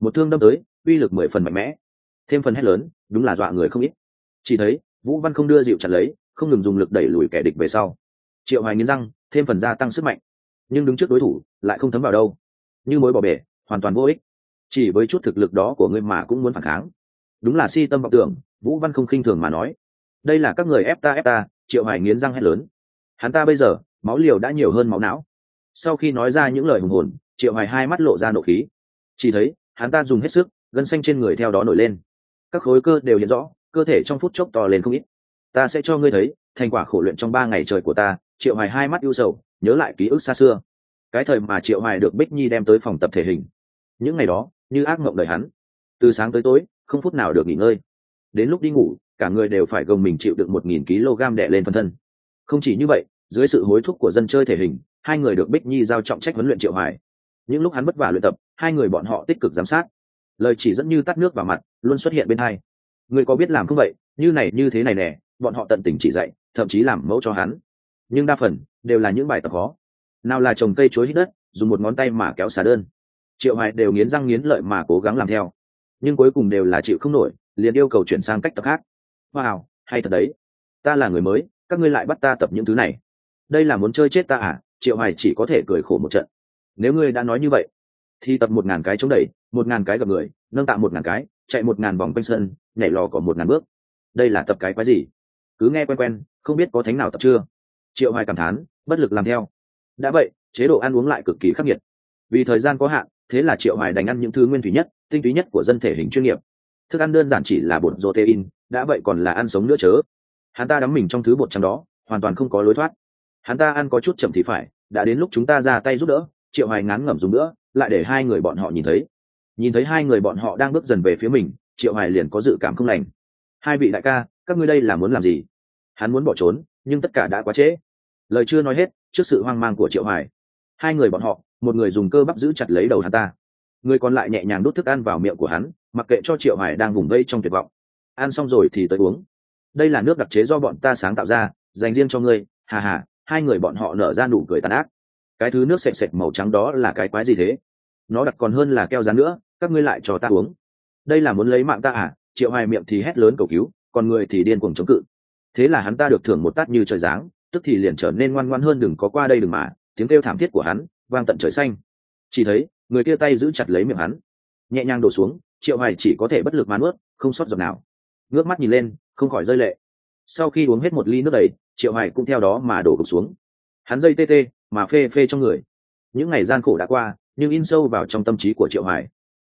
Speaker 1: Một thương đâm tới, uy lực mười phần mạnh mẽ. Thêm phần hét lớn, đúng là dọa người không ít. Chỉ thấy, vũ văn không đưa dịu chặt lấy, không ngừng dùng lực đẩy lùi kẻ địch về sau. Triệu hoài nghiến răng, thêm phần gia tăng sức mạnh. Nhưng đứng trước đối thủ, lại không thấm vào đâu. Như mối bỏ bể, hoàn toàn vô ích. Chỉ với chút thực lực đó của ngươi mà cũng muốn phản kháng. Đúng là si tâm vọng tưởng, vũ văn không khinh thường mà nói đây là các người ép ta ép ta, triệu Hải nghiến răng hét lớn. Hắn ta bây giờ, máu liều đã nhiều hơn máu não. Sau khi nói ra những lời hùng hồn, triệu Hải hai mắt lộ ra nộ khí. Chỉ thấy, hắn ta dùng hết sức, gân xanh trên người theo đó nổi lên. Các khối cơ đều hiện rõ, cơ thể trong phút chốc to lên không ít. Ta sẽ cho ngươi thấy, thành quả khổ luyện trong ba ngày trời của ta, triệu hoài hai mắt ưu sầu, nhớ lại ký ức xa xưa. Cái thời mà triệu hoài được bích nhi đem tới phòng tập thể hình. Những ngày đó, như ác mộng đời hắn. Từ sáng tới tối, không phút nào được nghỉ ngơi đến lúc đi ngủ, cả người đều phải gồng mình chịu được một nghìn kg đè lên phân thân. Không chỉ như vậy, dưới sự hối thúc của dân chơi thể hình, hai người được bích nhi giao trọng trách huấn luyện triệu hoài những lúc hắn vất vả luyện tập, hai người bọn họ tích cực giám sát. Lời chỉ dẫn như tắt nước vào mặt, luôn xuất hiện bên hai. Người có biết làm không vậy? Như này, như thế này nè, bọn họ tận tình chỉ dạy, thậm chí làm mẫu cho hắn. Nhưng đa phần, đều là những bài tập khó. Nào là trồng cây chuối hít đất, dùng một ngón tay mà kéo xà đơn. Triệu hoài đều nghiến răng nghiến lợi mà cố gắng làm theo. Nhưng cuối cùng đều là chịu không nổi liền yêu cầu chuyển sang cách tập khác. Wow, hay thật đấy. Ta là người mới, các ngươi lại bắt ta tập những thứ này. Đây là muốn chơi chết ta à? Triệu hoài chỉ có thể cười khổ một trận. Nếu ngươi đã nói như vậy, thì tập một ngàn cái chống đẩy, một ngàn cái gặp người, nâng tạ một ngàn cái, chạy một ngàn vòng quanh sân, nhảy lò có một ngàn bước. Đây là tập cái quái gì? Cứ nghe quen quen, không biết có thánh nào tập chưa? Triệu hoài cảm thán, bất lực làm theo. Đã vậy, chế độ ăn uống lại cực kỳ khắc nghiệt. Vì thời gian có hạn, thế là triệu hoài đành ăn những thứ nguyên thủy nhất, tinh túy nhất của dân thể hình chuyên nghiệp thức ăn đơn giản chỉ là bột protein, đã vậy còn là ăn sống nữa chớ. Hắn ta đắm mình trong thứ bột trắng đó, hoàn toàn không có lối thoát. Hắn ta ăn có chút chậm thì phải, đã đến lúc chúng ta ra tay giúp đỡ, triệu hoài ngán ngẩm dùng nữa, lại để hai người bọn họ nhìn thấy. Nhìn thấy hai người bọn họ đang bước dần về phía mình, triệu hoài liền có dự cảm không lành. Hai vị đại ca, các ngươi đây là muốn làm gì? Hắn muốn bỏ trốn, nhưng tất cả đã quá trễ. Lời chưa nói hết, trước sự hoang mang của triệu hoài, hai người bọn họ, một người dùng cơ bắp giữ chặt lấy đầu hắn ta. Người còn lại nhẹ nhàng đút thức ăn vào miệng của hắn mặc kệ cho triệu hải đang vùng vây trong tuyệt vọng. Ăn xong rồi thì tới uống. Đây là nước đặc chế do bọn ta sáng tạo ra, dành riêng cho ngươi. Hà hà hai người bọn họ nở ra nụ cười tàn ác. Cái thứ nước sệt sệt màu trắng đó là cái quái gì thế? Nó đặc còn hơn là keo rán nữa, các ngươi lại cho ta uống. Đây là muốn lấy mạng ta à? Triệu hoài miệng thì hét lớn cầu cứu, còn người thì điên cuồng chống cự. Thế là hắn ta được thưởng một tát như trời giáng, tức thì liền trở nên ngoan ngoan hơn đừng có qua đây đừng mà. Tiếng kêu thảm thiết của hắn vang tận trời xanh. Chỉ thấy, người kia tay giữ chặt lấy miệng hắn, nhẹ nhàng đổ xuống triệu hoài chỉ có thể bất lực mán ướt không sót giọt nào. Ngước mắt nhìn lên, không khỏi rơi lệ. Sau khi uống hết một ly nước đầy, triệu hoài cũng theo đó mà đổ gục xuống. Hắn dây tê tê, mà phê phê trong người. Những ngày gian khổ đã qua, nhưng in sâu vào trong tâm trí của triệu hoài.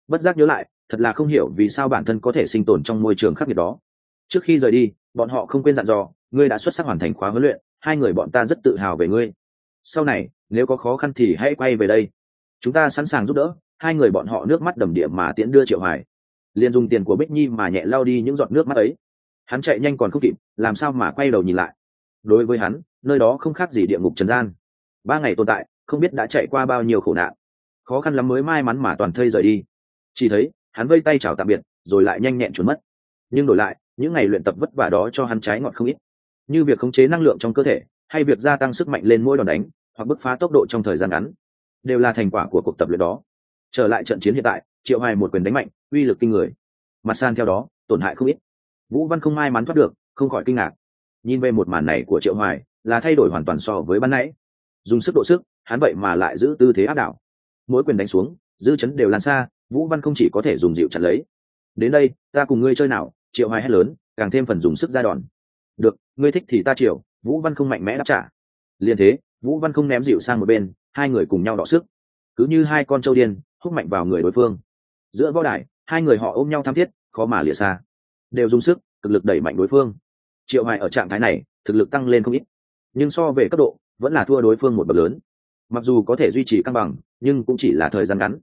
Speaker 1: Bất giác nhớ lại, thật là không hiểu vì sao bản thân có thể sinh tồn trong môi trường khắc nghiệt đó. Trước khi rời đi, bọn họ không quên dặn dò, ngươi đã xuất sắc hoàn thành khóa huấn luyện, hai người bọn ta rất tự hào về ngươi. Sau này, nếu có khó khăn thì hãy quay về đây. Chúng ta sẵn sàng giúp đỡ hai người bọn họ nước mắt đầm địa mà tiễn đưa triệu hoài. Liền dùng tiền của bích nhi mà nhẹ lao đi những giọt nước mắt ấy. Hắn chạy nhanh còn không kịp, làm sao mà quay đầu nhìn lại? Đối với hắn, nơi đó không khác gì địa ngục trần gian. Ba ngày tồn tại, không biết đã chạy qua bao nhiêu khổ nạn. Khó khăn lắm mới may mắn mà toàn thây rời đi. Chỉ thấy, hắn vây tay chào tạm biệt, rồi lại nhanh nhẹn trốn mất. Nhưng đổi lại, những ngày luyện tập vất vả đó cho hắn trái ngọt không ít. Như việc khống chế năng lượng trong cơ thể, hay việc gia tăng sức mạnh lên mỗi đòn đánh, hoặc bứt phá tốc độ trong thời gian ngắn, đều là thành quả của cuộc tập luyện đó trở lại trận chiến hiện tại, triệu hoài một quyền đánh mạnh, uy lực kinh người. Mặt san theo đó, tổn hại không ít. Vũ văn không may mắn thoát được, không khỏi kinh ngạc. Nhìn về một màn này của triệu hoài, là thay đổi hoàn toàn so với ban nãy. Dùng sức độ sức, hắn vậy mà lại giữ tư thế áp đảo. Mỗi quyền đánh xuống, dư chấn đều lan xa, vũ văn không chỉ có thể dùng dịu chặt lấy. Đến đây, ta cùng ngươi chơi nào, triệu hoài hét lớn, càng thêm phần dùng sức ra đòn. Được, ngươi thích thì ta chịu vũ văn không mạnh mẽ đáp trả. Liền thế, vũ văn không ném dịu sang một bên, hai người cùng nhau đọ sức. Cứ như hai con trâu điên húc mạnh vào người đối phương. Giữa võ đài, hai người họ ôm nhau tham thiết, khó mà lìa xa. Đều dùng sức cực lực đẩy mạnh đối phương. Triệu hoài ở trạng thái này, thực lực tăng lên không ít. Nhưng so về cấp độ, vẫn là thua đối phương một bậc lớn. Mặc dù có thể duy trì cân bằng, nhưng cũng chỉ là thời gian ngắn.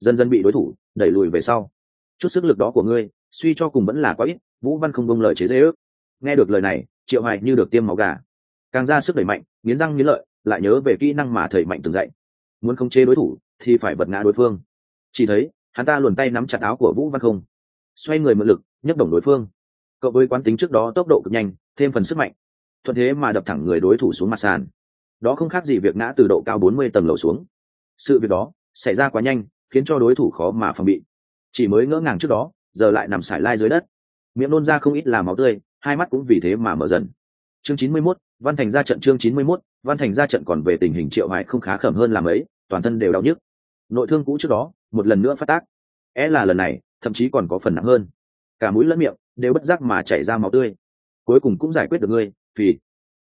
Speaker 1: Dần dần bị đối thủ đẩy lùi về sau. Chút sức lực đó của ngươi, suy cho cùng vẫn là quá ít, vũ văn không bông lời chế dễ ước nghe được lời này, triệu hoài như được tiêm máu gà. Càng ra sức đẩy mạnh, nghiến răng nghiến lợi, lại nhớ về kỹ năng mà thầy mạnh từng dạy. Muốn khống chế đối thủ thì phải vật ngã đối phương. Chỉ thấy hắn ta luồn tay nắm chặt áo của vũ văn không. Xoay người mượn lực nhấc đồng đối phương. Cộng với quán tính trước đó tốc độ cực nhanh thêm phần sức mạnh. Thuận thế mà đập thẳng người đối thủ xuống mặt sàn. Đó không khác gì việc ngã từ độ cao bốn mươi tầng lầu xuống. Sự việc đó xảy ra quá nhanh khiến cho đối thủ khó mà phòng bị. Chỉ mới ngỡ ngàng trước đó giờ lại nằm sải lai dưới đất. Miệng nôn ra không ít là máu tươi hai mắt cũng vì thế mà mở dần. Chương chín mươi 91, văn thành ra trận chương chín mươi 91, văn thành ra trận còn về tình hình triệu hoài không khá khẩm hơn làm ấy toàn thân đều đau nhức nội thương cũ trước đó, một lần nữa phát tác. É là lần này, thậm chí còn có phần nặng hơn. Cả mũi lẫn miệng đều bất giác mà chảy ra máu tươi. Cuối cùng cũng giải quyết được ngươi vì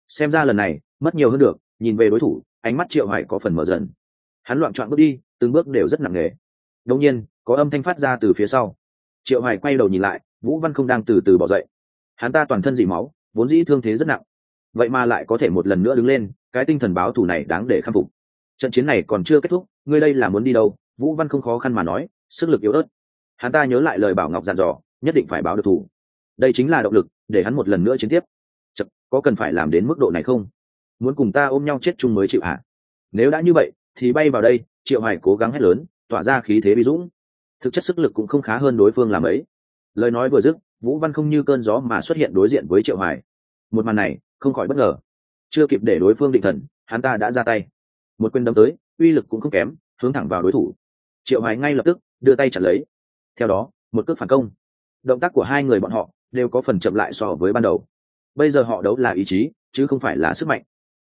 Speaker 1: xem ra lần này, mất nhiều hơn được, nhìn về đối thủ, ánh mắt triệu hải có phần mở dần. Hắn loạn trọn bước đi, từng bước đều rất nặng nề. Đột nhiên, có âm thanh phát ra từ phía sau. Triệu hải quay đầu nhìn lại, vũ văn không đang từ từ bỏ dậy. Hắn ta toàn thân dị máu, vốn dĩ thương thế rất nặng. Vậy mà lại có thể một lần nữa đứng lên, cái tinh thần báo thù này đáng để khâm phục trận chiến này còn chưa kết thúc ngươi đây là muốn đi đâu? Vũ văn không khó khăn mà nói sức lực yếu ớt. Hắn ta nhớ lại lời bảo ngọc dặn dò nhất định phải báo được thủ. Đây chính là động lực để hắn một lần nữa chiến tiếp. Chật, có cần phải làm đến mức độ này không? Muốn cùng ta ôm nhau chết chung mới chịu hả? Nếu đã như vậy thì bay vào đây triệu Hải cố gắng hét lớn tỏa ra khí thế bị dũng. Thực chất sức lực cũng không khá hơn đối phương làm ấy. Lời nói vừa dứt vũ văn không như cơn gió mà xuất hiện đối diện với triệu Hải. một màn này không khỏi bất ngờ. Chưa kịp để đối phương định thần hắn ta đã ra tay một quyền đấm tới, uy lực cũng không kém, hướng thẳng vào đối thủ. Triệu hoài ngay lập tức đưa tay chặn lấy. Theo đó, một cước phản công. Động tác của hai người bọn họ đều có phần chậm lại so với ban đầu. Bây giờ họ đấu là ý chí, chứ không phải là sức mạnh.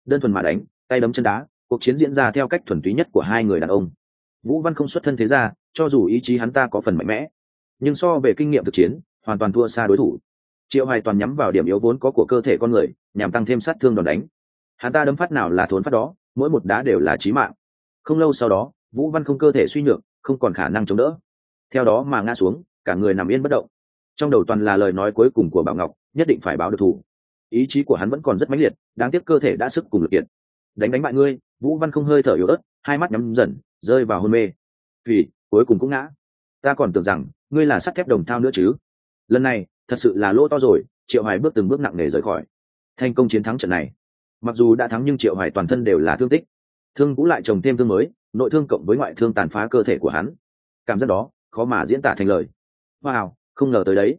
Speaker 1: Đơn thuần mà đánh, tay đấm chân đá, cuộc chiến diễn ra theo cách thuần túy nhất của hai người đàn ông. Vũ văn không xuất thân thế ra cho dù ý chí hắn ta có phần mạnh mẽ, nhưng so về kinh nghiệm thực chiến, hoàn toàn thua xa đối thủ. Triệu hoài toàn nhắm vào điểm yếu vốn có của cơ thể con người, nhằm tăng thêm sát thương đòn đánh. Hắn ta đấm phát nào là thốn phát đó mỗi một đá đều là chí mạng. Không lâu sau đó, vũ văn không cơ thể suy nhược, không còn khả năng chống đỡ. Theo đó mà ngã xuống, cả người nằm yên bất động. Trong đầu toàn là lời nói cuối cùng của bảo ngọc, nhất định phải báo được thủ. Ý chí của hắn vẫn còn rất mãnh liệt, đáng tiếc cơ thể đã sức cùng lực kiệt. Đánh đánh bại ngươi, vũ văn không hơi thở yếu ớt, hai mắt nhắm dần, rơi vào hôn mê. Vì cuối cùng cũng ngã. Ta còn tưởng rằng, ngươi là sắt thép đồng thao nữa chứ. Lần này, thật sự là lỗ to rồi, triệu hoài bước từng bước nặng nề rời khỏi. Thành công chiến thắng trận này mặc dù đã thắng nhưng triệu hoài toàn thân đều là thương tích. Thương cũ lại trồng thêm thương mới, nội thương cộng với ngoại thương tàn phá cơ thể của hắn. Cảm giác đó, khó mà diễn tả thành lời. Wow, không ngờ tới đấy.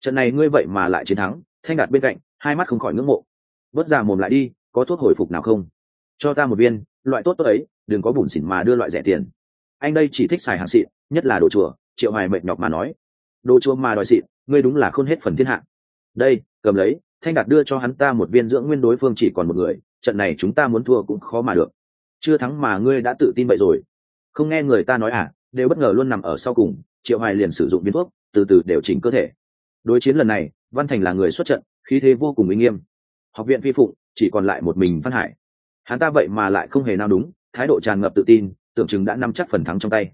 Speaker 1: Trận này ngươi vậy mà lại chiến thắng, thanh đạt bên cạnh, hai mắt không khỏi ngưỡng mộ. Bớt ra mồm lại đi, có thuốc hồi phục nào không? Cho ta một viên, loại tốt tốt ấy, đừng có bùn xỉn mà đưa loại rẻ tiền. Anh đây chỉ thích xài hàng xịn, nhất là đồ chùa, triệu hoài mệt nhọc mà nói. Đồ chùa mà đòi xịn, ngươi đúng là khôn hết phần thiên hạ. Đây, cầm lấy thanh đạt đưa cho hắn ta một viên dưỡng nguyên đối phương chỉ còn một người, trận này chúng ta muốn thua cũng khó mà được. Chưa thắng mà ngươi đã tự tin vậy rồi. Không nghe người ta nói à đều bất ngờ luôn nằm ở sau cùng, triệu hoài liền sử dụng viên thuốc, từ từ điều chỉnh cơ thể. Đối chiến lần này, văn thành là người xuất trận, khí thế vô cùng uy nghiêm. Học viện phi phụng, chỉ còn lại một mình văn hải. Hắn ta vậy mà lại không hề nào đúng, thái độ tràn ngập tự tin, tưởng chừng đã nắm chắc phần thắng trong tay.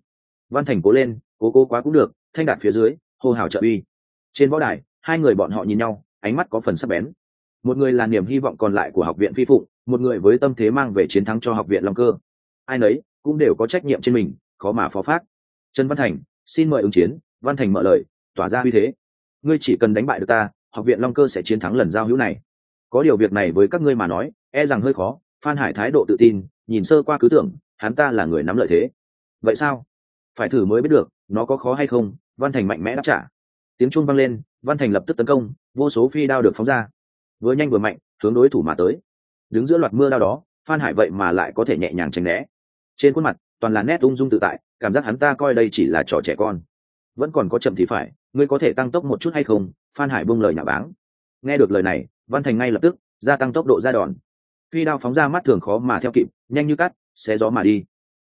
Speaker 1: Văn thành cố lên, cố cố quá cũng được, thanh đạt phía dưới, hô hào trợ uy. Trên võ đài, hai người bọn họ nhìn nhau ánh mắt có phần sắc bén. Một người là niềm hy vọng còn lại của học viện phi phụng, một người với tâm thế mang về chiến thắng cho học viện long cơ. Ai nấy cũng đều có trách nhiệm trên mình, khó mà phó phát trần văn thành, xin mời ứng chiến. Văn thành mở lời, tỏa ra uy thế. Ngươi chỉ cần đánh bại được ta, học viện long cơ sẽ chiến thắng lần giao hữu này. Có điều việc này với các ngươi mà nói e rằng hơi khó. Phan hải thái độ tự tin, nhìn sơ qua cứ tưởng, hắn ta là người nắm lợi thế. Vậy sao? Phải thử mới biết được, nó có khó hay không? Văn thành mạnh mẽ đáp trả tiếng chuông vang lên, văn thành lập tức tấn công, vô số phi đao được phóng ra. Vừa nhanh vừa mạnh, hướng đối thủ mà tới. Đứng giữa loạt mưa đao đó, phan hải vậy mà lại có thể nhẹ nhàng tránh né. Trên khuôn mặt, toàn là nét ung dung tự tại, cảm giác hắn ta coi đây chỉ là trò trẻ con. Vẫn còn có chậm thì phải, ngươi có thể tăng tốc một chút hay không? Phan hải buông lời nhà báng. Nghe được lời này, văn thành ngay lập tức, gia tăng tốc độ ra đòn. Phi đao phóng ra mắt thường khó mà theo kịp, nhanh như cắt, xé gió mà đi.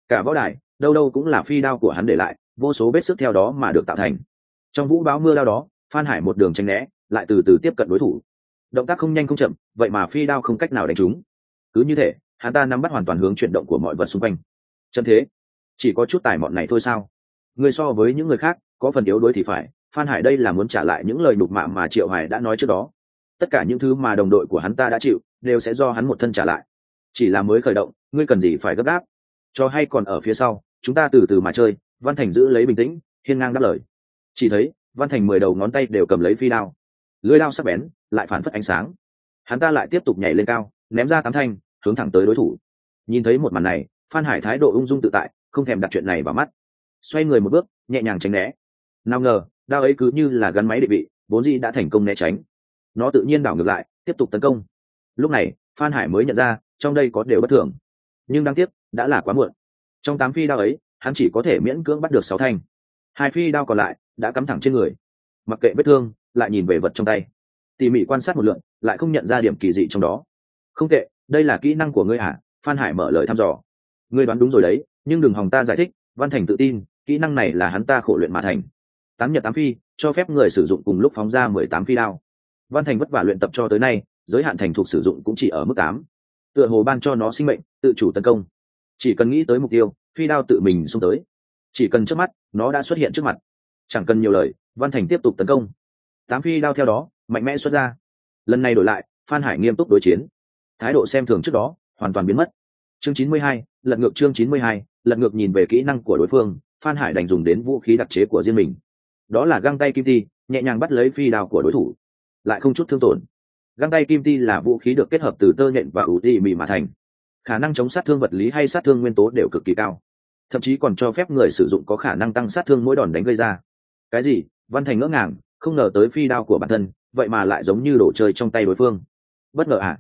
Speaker 1: Cả võ đài, đâu đâu cũng là phi đao của hắn để lại, vô số vết sức theo đó mà được tạo thành trong vũ báo mưa đao đó, phan hải một đường tranh né, lại từ từ tiếp cận đối thủ. Động tác không nhanh không chậm, vậy mà phi đao không cách nào đánh trúng. Cứ như thế, hắn ta nắm bắt hoàn toàn hướng chuyển động của mọi vật xung quanh. Chân thế, chỉ có chút tài mọn này thôi sao? Người so với những người khác, có phần yếu đuối thì phải, phan hải đây là muốn trả lại những lời đục mạ mà triệu hải đã nói trước đó. Tất cả những thứ mà đồng đội của hắn ta đã chịu, đều sẽ do hắn một thân trả lại. Chỉ là mới khởi động, ngươi cần gì phải gấp đáp cho hay còn ở phía sau, chúng ta từ từ mà chơi. Văn thành giữ lấy bình tĩnh, hiên ngang đáp lời chỉ thấy, văn thành mười đầu ngón tay đều cầm lấy phi đao. Lưới đao sắc bén, lại phản phất ánh sáng. Hắn ta lại tiếp tục nhảy lên cao, ném ra tám thanh, hướng thẳng tới đối thủ. Nhìn thấy một màn này, phan hải thái độ ung dung tự tại, không thèm đặt chuyện này vào mắt. Xoay người một bước, nhẹ nhàng tránh né. Nào ngờ, đao ấy cứ như là gắn máy định vị, vốn dĩ đã thành công né tránh. Nó tự nhiên đảo ngược lại, tiếp tục tấn công. Lúc này, phan hải mới nhận ra, trong đây có đều bất thường. Nhưng đáng tiếc, đã là quá muộn. Trong tám phi đao ấy, hắn chỉ có thể miễn cưỡng bắt được sáu thanh. Hai phi đao còn lại đã cắm thẳng trên người. Mặc kệ vết thương, lại nhìn về vật trong tay. Tỉ mỉ quan sát một lượng lại không nhận ra điểm kỳ dị trong đó. Không tệ, đây là kỹ năng của ngươi hả? Phan hải mở lời thăm dò. Ngươi đoán đúng rồi đấy, nhưng đừng hòng ta giải thích. Văn thành tự tin, kỹ năng này là hắn ta khổ luyện mà thành. Tám nhật tám phi, cho phép người sử dụng cùng lúc phóng ra mười tám phi đao. Văn thành vất vả luyện tập cho tới nay, giới hạn thành thuộc sử dụng cũng chỉ ở mức tám. Tựa hồ ban cho nó sinh mệnh, tự chủ tấn công. Chỉ cần nghĩ tới mục tiêu, phi đao tự mình xung tới. Chỉ cần trước mắt, nó đã xuất hiện trước mặt chẳng cần nhiều lời, văn thành tiếp tục tấn công. Tám phi đao theo đó, mạnh mẽ xuất ra. Lần này đổi lại, phan hải nghiêm túc đối chiến. Thái độ xem thường trước đó, hoàn toàn biến mất. Chương chín mươi hai, lật ngược chương chín mươi hai, lật ngược nhìn về kỹ năng của đối phương, phan hải đành dùng đến vũ khí đặc chế của riêng mình. Đó là găng tay kim ti, nhẹ nhàng bắt lấy phi đao của đối thủ. Lại không chút thương tổn. Găng tay kim ti là vũ khí được kết hợp từ tơ nhện và ủ ti mì mà thành. Khả năng chống sát thương vật lý hay sát thương nguyên tố đều cực kỳ cao. Thậm chí còn cho phép người sử dụng có khả năng tăng sát thương mỗi đòn đánh gây ra cái gì? Văn thành ngỡ ngàng, không ngờ tới phi đao của bản thân, vậy mà lại giống như đồ chơi trong tay đối phương. Bất ngờ à?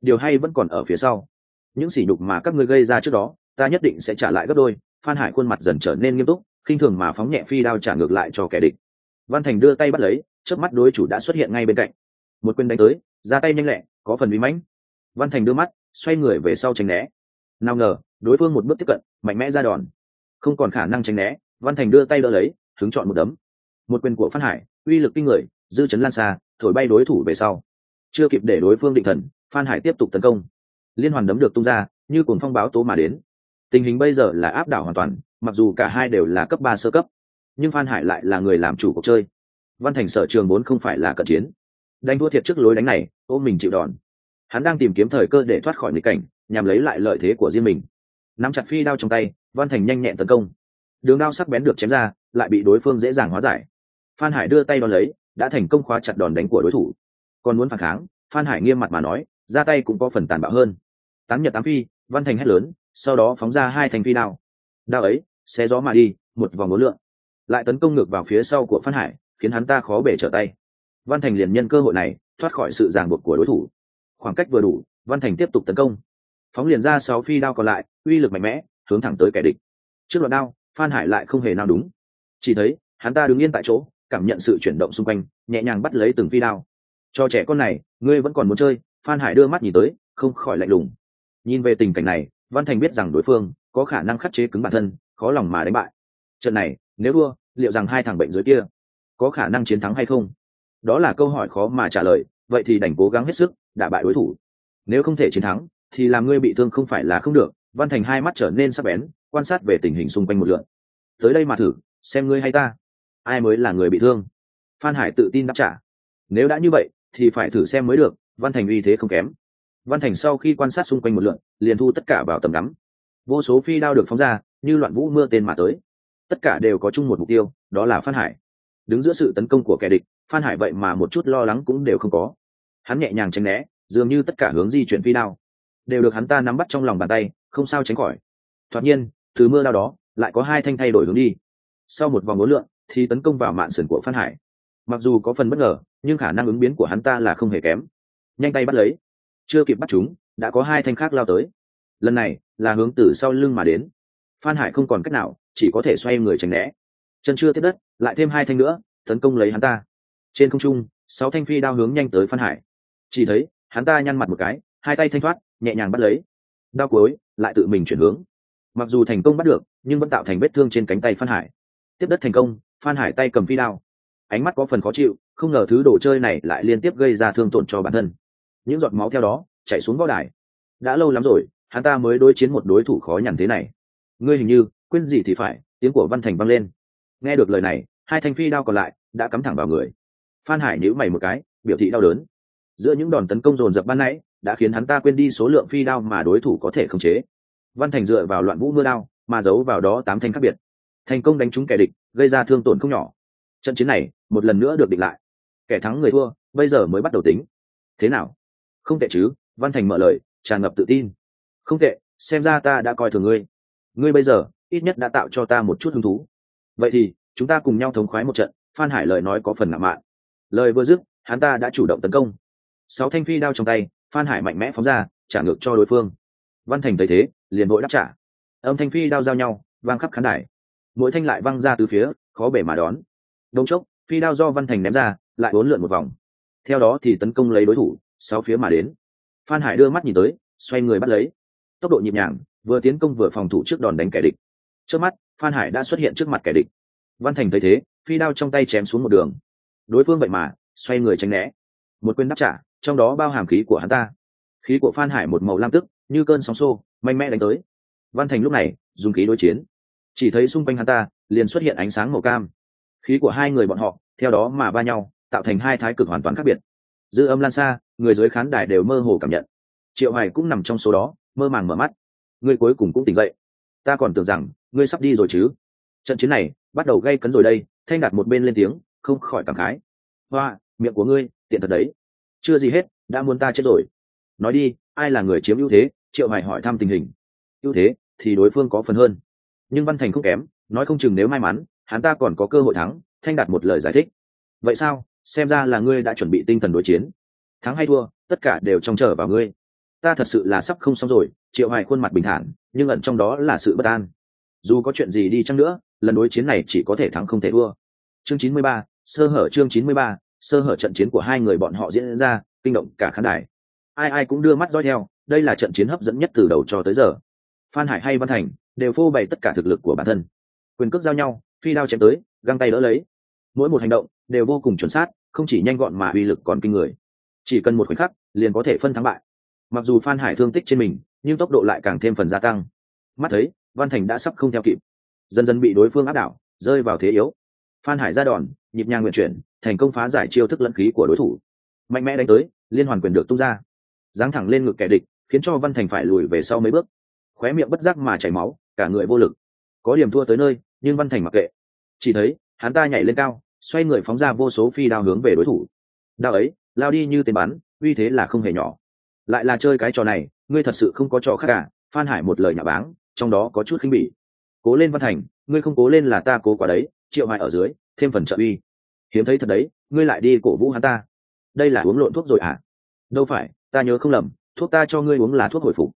Speaker 1: Điều hay vẫn còn ở phía sau. Những sỉ nhục mà các ngươi gây ra trước đó, ta nhất định sẽ trả lại gấp đôi, phan hải khuôn mặt dần trở nên nghiêm túc, khinh thường mà phóng nhẹ phi đao trả ngược lại cho kẻ địch. Văn thành đưa tay bắt lấy trước mắt đối chủ đã xuất hiện ngay bên cạnh. Một quyền đánh tới, ra tay nhanh lẹ, có phần bí mãnh. Văn thành đưa mắt, xoay người về sau tránh né. Nào ngờ, đối phương một bước tiếp cận, mạnh mẽ ra đòn. Không còn khả năng tránh né, văn thành đưa tay đỡ lấy, hứng chọn một đấm một quyền của phan hải, uy lực kinh người, dư chấn lan xa, thổi bay đối thủ về sau. Chưa kịp để đối phương định thần, phan hải tiếp tục tấn công. Liên hoàn đấm được tung ra, như cùng phong báo tố mà đến. Tình hình bây giờ là áp đảo hoàn toàn, mặc dù cả hai đều là cấp ba sơ cấp. Nhưng phan hải lại là người làm chủ cuộc chơi. Văn thành sở trường bốn không phải là cận chiến. Đánh thua thiệt trước lối đánh này ôm mình chịu đòn. Hắn đang tìm kiếm thời cơ để thoát khỏi nghịch cảnh, nhằm lấy lại lợi thế của riêng mình. Nắm chặt phi đao trong tay, văn thành nhanh nhẹn tấn công. Đường đao sắc bén được chém ra, lại bị đối phương dễ dàng hóa giải phan hải đưa tay đón lấy, đã thành công khóa chặt đòn đánh của đối thủ. Còn muốn phản kháng, phan hải nghiêm mặt mà nói, ra tay cũng có phần tàn bạo hơn. Tán nhật tám phi, văn thành hét lớn, sau đó phóng ra hai thành phi đao. Đao ấy, xé gió mà đi, một vòng bốn lượng lại tấn công ngược vào phía sau của phan hải, khiến hắn ta khó bể trở tay. Văn thành liền nhân cơ hội này, thoát khỏi sự ràng buộc của đối thủ. Khoảng cách vừa đủ, văn thành tiếp tục tấn công. Phóng liền ra sáu phi đao còn lại, uy lực mạnh mẽ, hướng thẳng tới kẻ địch. Trước loạt đao, phan hải lại không hề nào đúng. Chỉ thấy, hắn ta đứng yên tại chỗ cảm nhận sự chuyển động xung quanh, nhẹ nhàng bắt lấy từng phi đao. Cho trẻ con này, ngươi vẫn còn muốn chơi? Phan hải đưa mắt nhìn tới, không khỏi lạnh lùng. Nhìn về tình cảnh này, văn thành biết rằng đối phương có khả năng khắc chế cứng bản thân, khó lòng mà đánh bại. Trận này, nếu đua liệu rằng hai thằng bệnh dưới kia có khả năng chiến thắng hay không? Đó là câu hỏi khó mà trả lời, vậy thì đành cố gắng hết sức, đả bại đối thủ. Nếu không thể chiến thắng, thì làm ngươi bị thương không phải là không được. Văn thành hai mắt trở nên sắc bén, quan sát về tình hình xung quanh một lượn tới đây mà thử, xem ngươi hay ta ai mới là người bị thương? Phan hải tự tin đáp trả. Nếu đã như vậy, thì phải thử xem mới được, văn thành uy thế không kém. Văn thành sau khi quan sát xung quanh một lượn, liền thu tất cả vào tầm ngắm. Vô số phi đao được phóng ra, như loạn vũ mưa tên mà tới. Tất cả đều có chung một mục tiêu, đó là phan hải. Đứng giữa sự tấn công của kẻ địch, phan hải vậy mà một chút lo lắng cũng đều không có. Hắn nhẹ nhàng tránh né, dường như tất cả hướng di chuyển phi đao. Đều được hắn ta nắm bắt trong lòng bàn tay, không sao tránh khỏi. Thoạt nhiên từ mưa đao đó lại có hai thanh thay đổi hướng đi. Sau một vòng ngố lượn thì tấn công vào mạn sườn của phan hải. Mặc dù có phần bất ngờ, nhưng khả năng ứng biến của hắn ta là không hề kém. Nhanh tay bắt lấy. Chưa kịp bắt chúng, đã có hai thanh khác lao tới. Lần này, là hướng từ sau lưng mà đến. Phan hải không còn cách nào, chỉ có thể xoay người tránh né. Chân chưa tiếp đất, lại thêm hai thanh nữa, tấn công lấy hắn ta. Trên không trung, sáu thanh phi đao hướng nhanh tới phan hải. Chỉ thấy, hắn ta nhăn mặt một cái, hai tay thanh thoát, nhẹ nhàng bắt lấy. Đao cuối, lại tự mình chuyển hướng. Mặc dù thành công bắt được, nhưng vẫn tạo thành vết thương trên cánh tay phan hải. Tiếp đất thành công phan hải tay cầm phi đao. Ánh mắt có phần khó chịu, không ngờ thứ đồ chơi này lại liên tiếp gây ra thương tổn cho bản thân. Những giọt máu theo đó chảy xuống võ đài. Đã lâu lắm rồi, hắn ta mới đối chiến một đối thủ khó nhằn thế này. Ngươi hình như, quên gì thì phải, tiếng của văn thành vang lên. Nghe được lời này, hai thanh phi đao còn lại đã cắm thẳng vào người. Phan hải nhữ mày một cái, biểu thị đau đớn. Giữa những đòn tấn công dồn dập ban nãy, đã khiến hắn ta quên đi số lượng phi đao mà đối thủ có thể khống chế. Văn thành dựa vào loạn vũ mưa đao, mà giấu vào đó tám thanh khác biệt. Thành công đánh trúng kẻ địch gây ra thương tổn không nhỏ. Trận chiến này một lần nữa được định lại. Kẻ thắng người thua, bây giờ mới bắt đầu tính. Thế nào? Không tệ chứ, văn thành mở lời, tràn ngập tự tin. Không tệ, xem ra ta đã coi thường ngươi. Ngươi bây giờ, ít nhất đã tạo cho ta một chút hứng thú. Vậy thì, chúng ta cùng nhau thống khoái một trận, phan hải lời nói có phần ngạo mạn. Lời vừa dứt, hắn ta đã chủ động tấn công. Sáu thanh phi đao trong tay, phan hải mạnh mẽ phóng ra, trả ngược cho đối phương. Văn thành thấy thế, liền vội đáp trả. Âm thanh phi đao giao nhau, vang khắp khán đài mỗi thanh lại văng ra từ phía, khó bể mà đón. Đông chốc, phi đao do văn thành ném ra, lại bốn lượn một vòng. Theo đó thì tấn công lấy đối thủ, sáu phía mà đến. Phan hải đưa mắt nhìn tới, xoay người bắt lấy. Tốc độ nhịp nhàng, vừa tiến công vừa phòng thủ trước đòn đánh kẻ địch. Trước mắt, phan hải đã xuất hiện trước mặt kẻ địch. Văn thành thấy thế, phi đao trong tay chém xuống một đường. Đối phương vậy mà, xoay người tránh né. Một quyền đáp trả, trong đó bao hàm khí của hắn ta. Khí của phan hải một màu lam tức, như cơn sóng xô, mạnh mẽ đánh tới. Văn thành lúc này, dùng khí đối chiến chỉ thấy xung quanh hắn ta liền xuất hiện ánh sáng màu cam. Khí của hai người bọn họ, theo đó mà va nhau, tạo thành hai thái cực hoàn toàn khác biệt. Dư âm lan xa, người dưới khán đài đều mơ hồ cảm nhận. Triệu hoài cũng nằm trong số đó, mơ màng mở mắt. Người cuối cùng cũng tỉnh dậy. Ta còn tưởng rằng, ngươi sắp đi rồi chứ. Trận chiến này, bắt đầu gây cấn rồi đây, thanh đạt một bên lên tiếng, không khỏi cảm khái. Hoa, miệng của ngươi, tiện thật đấy. Chưa gì hết, đã muốn ta chết rồi. Nói đi, ai là người chiếm ưu thế? Triệu hoài hỏi thăm tình hình. Ưu thế, thì đối phương có phần hơn nhưng văn thành không kém nói không chừng nếu may mắn hắn ta còn có cơ hội thắng thanh đạt một lời giải thích. Vậy sao? Xem ra là ngươi đã chuẩn bị tinh thần đối chiến. Thắng hay thua tất cả đều trông chờ vào ngươi. Ta thật sự là sắp không xong rồi triệu hoài khuôn mặt bình thản nhưng ẩn trong đó là sự bất an. Dù có chuyện gì đi chăng nữa lần đối chiến này chỉ có thể thắng không thể thua. Chương 93, sơ hở chương 93, sơ hở trận chiến của hai người bọn họ diễn ra kinh động cả khán đài. Ai ai cũng đưa mắt dõi theo đây là trận chiến hấp dẫn nhất từ đầu cho tới giờ phan hải hay văn thành đều phô bày tất cả thực lực của bản thân. Quyền cước giao nhau, phi đao chém tới, găng tay đỡ lấy. Mỗi một hành động đều vô cùng chuẩn xác, không chỉ nhanh gọn mà uy lực còn kinh người. Chỉ cần một khoảnh khắc, liền có thể phân thắng bại. Mặc dù phan hải thương tích trên mình, nhưng tốc độ lại càng thêm phần gia tăng. Mắt thấy, văn thành đã sắp không theo kịp. Dần dần bị đối phương áp đảo, rơi vào thế yếu. Phan hải ra đòn, nhịp nhàng nguyện chuyển, thành công phá giải chiêu thức lẫn khí của đối thủ. Mạnh mẽ đánh tới, liên hoàn quyền được tung ra. Giáng thẳng lên ngực kẻ địch, khiến cho văn thành phải lùi về sau mấy bước khóe miệng bất giác mà chảy máu, cả người vô lực. Có điểm thua tới nơi, nhưng văn thành mặc kệ. Chỉ thấy, hắn ta nhảy lên cao, xoay người phóng ra vô số phi đao hướng về đối thủ. Đao ấy, lao đi như tên bắn, uy thế là không hề nhỏ. Lại là chơi cái trò này, ngươi thật sự không có trò khác cả, phan hải một lời nhà báng, trong đó có chút khinh bỉ. Cố lên văn thành, ngươi không cố lên là ta cố quả đấy, triệu hoài ở dưới, thêm phần trợ uy. Hiếm thấy thật đấy, ngươi lại đi cổ vũ hắn ta. Đây là uống lộn thuốc rồi à đâu phải, ta nhớ không lầm, thuốc ta cho ngươi uống là thuốc hồi phục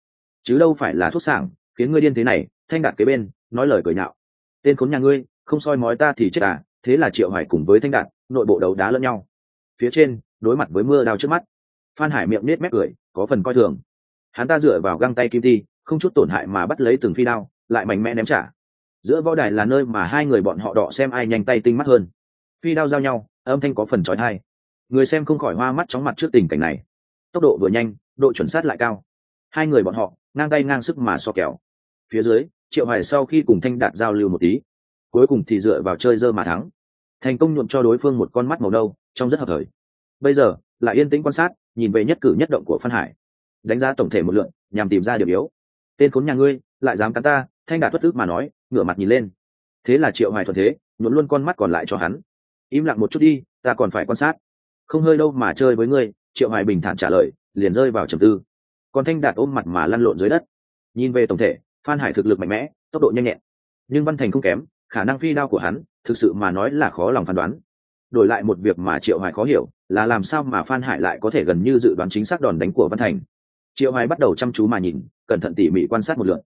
Speaker 1: chứ đâu phải là thuốc sảng, khiến ngươi điên thế này, thanh đạt kế bên, nói lời cười nhạo. Tên khốn nhà ngươi, không soi mói ta thì chết à thế là triệu hải cùng với thanh đạt nội bộ đấu đá lẫn nhau. Phía trên, đối mặt với mưa đao trước mắt. Phan hải miệng nết mép cười, có phần coi thường. Hắn ta dựa vào găng tay kim ti không chút tổn hại mà bắt lấy từng phi đao, lại mạnh mẽ ném trả. Giữa võ đài là nơi mà hai người bọn họ đọ xem ai nhanh tay tinh mắt hơn. Phi đao giao nhau, âm thanh có phần trói thai người xem không khỏi hoa mắt chóng mặt trước tình cảnh này. Tốc độ vừa nhanh, độ chuẩn sát lại cao. Hai người bọn họ ngang tay ngang sức mà so kèo phía dưới, triệu hoài sau khi cùng thanh đạt giao lưu một tí, cuối cùng thì dựa vào chơi dơ mà thắng. Thành công nhuộm cho đối phương một con mắt màu nâu trong rất hợp thời. Bây giờ, lại yên tĩnh quan sát, nhìn về nhất cử nhất động của phan hải. Đánh giá tổng thể một lượng nhằm tìm ra điểm yếu. Tên khốn nhà ngươi, lại dám cắn ta, thanh đạt tuất tức mà nói, ngửa mặt nhìn lên. Thế là triệu hoài thuận thế, nhuộm luôn con mắt còn lại cho hắn. Im lặng một chút đi, ta còn phải quan sát. Không hơi đâu mà chơi với ngươi, triệu hoài bình thản trả lời, liền rơi vào trầm tư còn thanh đạt ôm mặt mà lăn lộn dưới đất. Nhìn về tổng thể, phan hải thực lực mạnh mẽ, tốc độ nhanh nhẹn. Nhưng văn thành không kém, khả năng phi đao của hắn, thực sự mà nói là khó lòng phán đoán. Đổi lại một việc mà triệu hoài khó hiểu, là làm sao mà phan hải lại có thể gần như dự đoán chính xác đòn đánh của văn thành. Triệu hoài bắt đầu chăm chú mà nhìn, cẩn thận tỉ mỉ quan sát một lượt.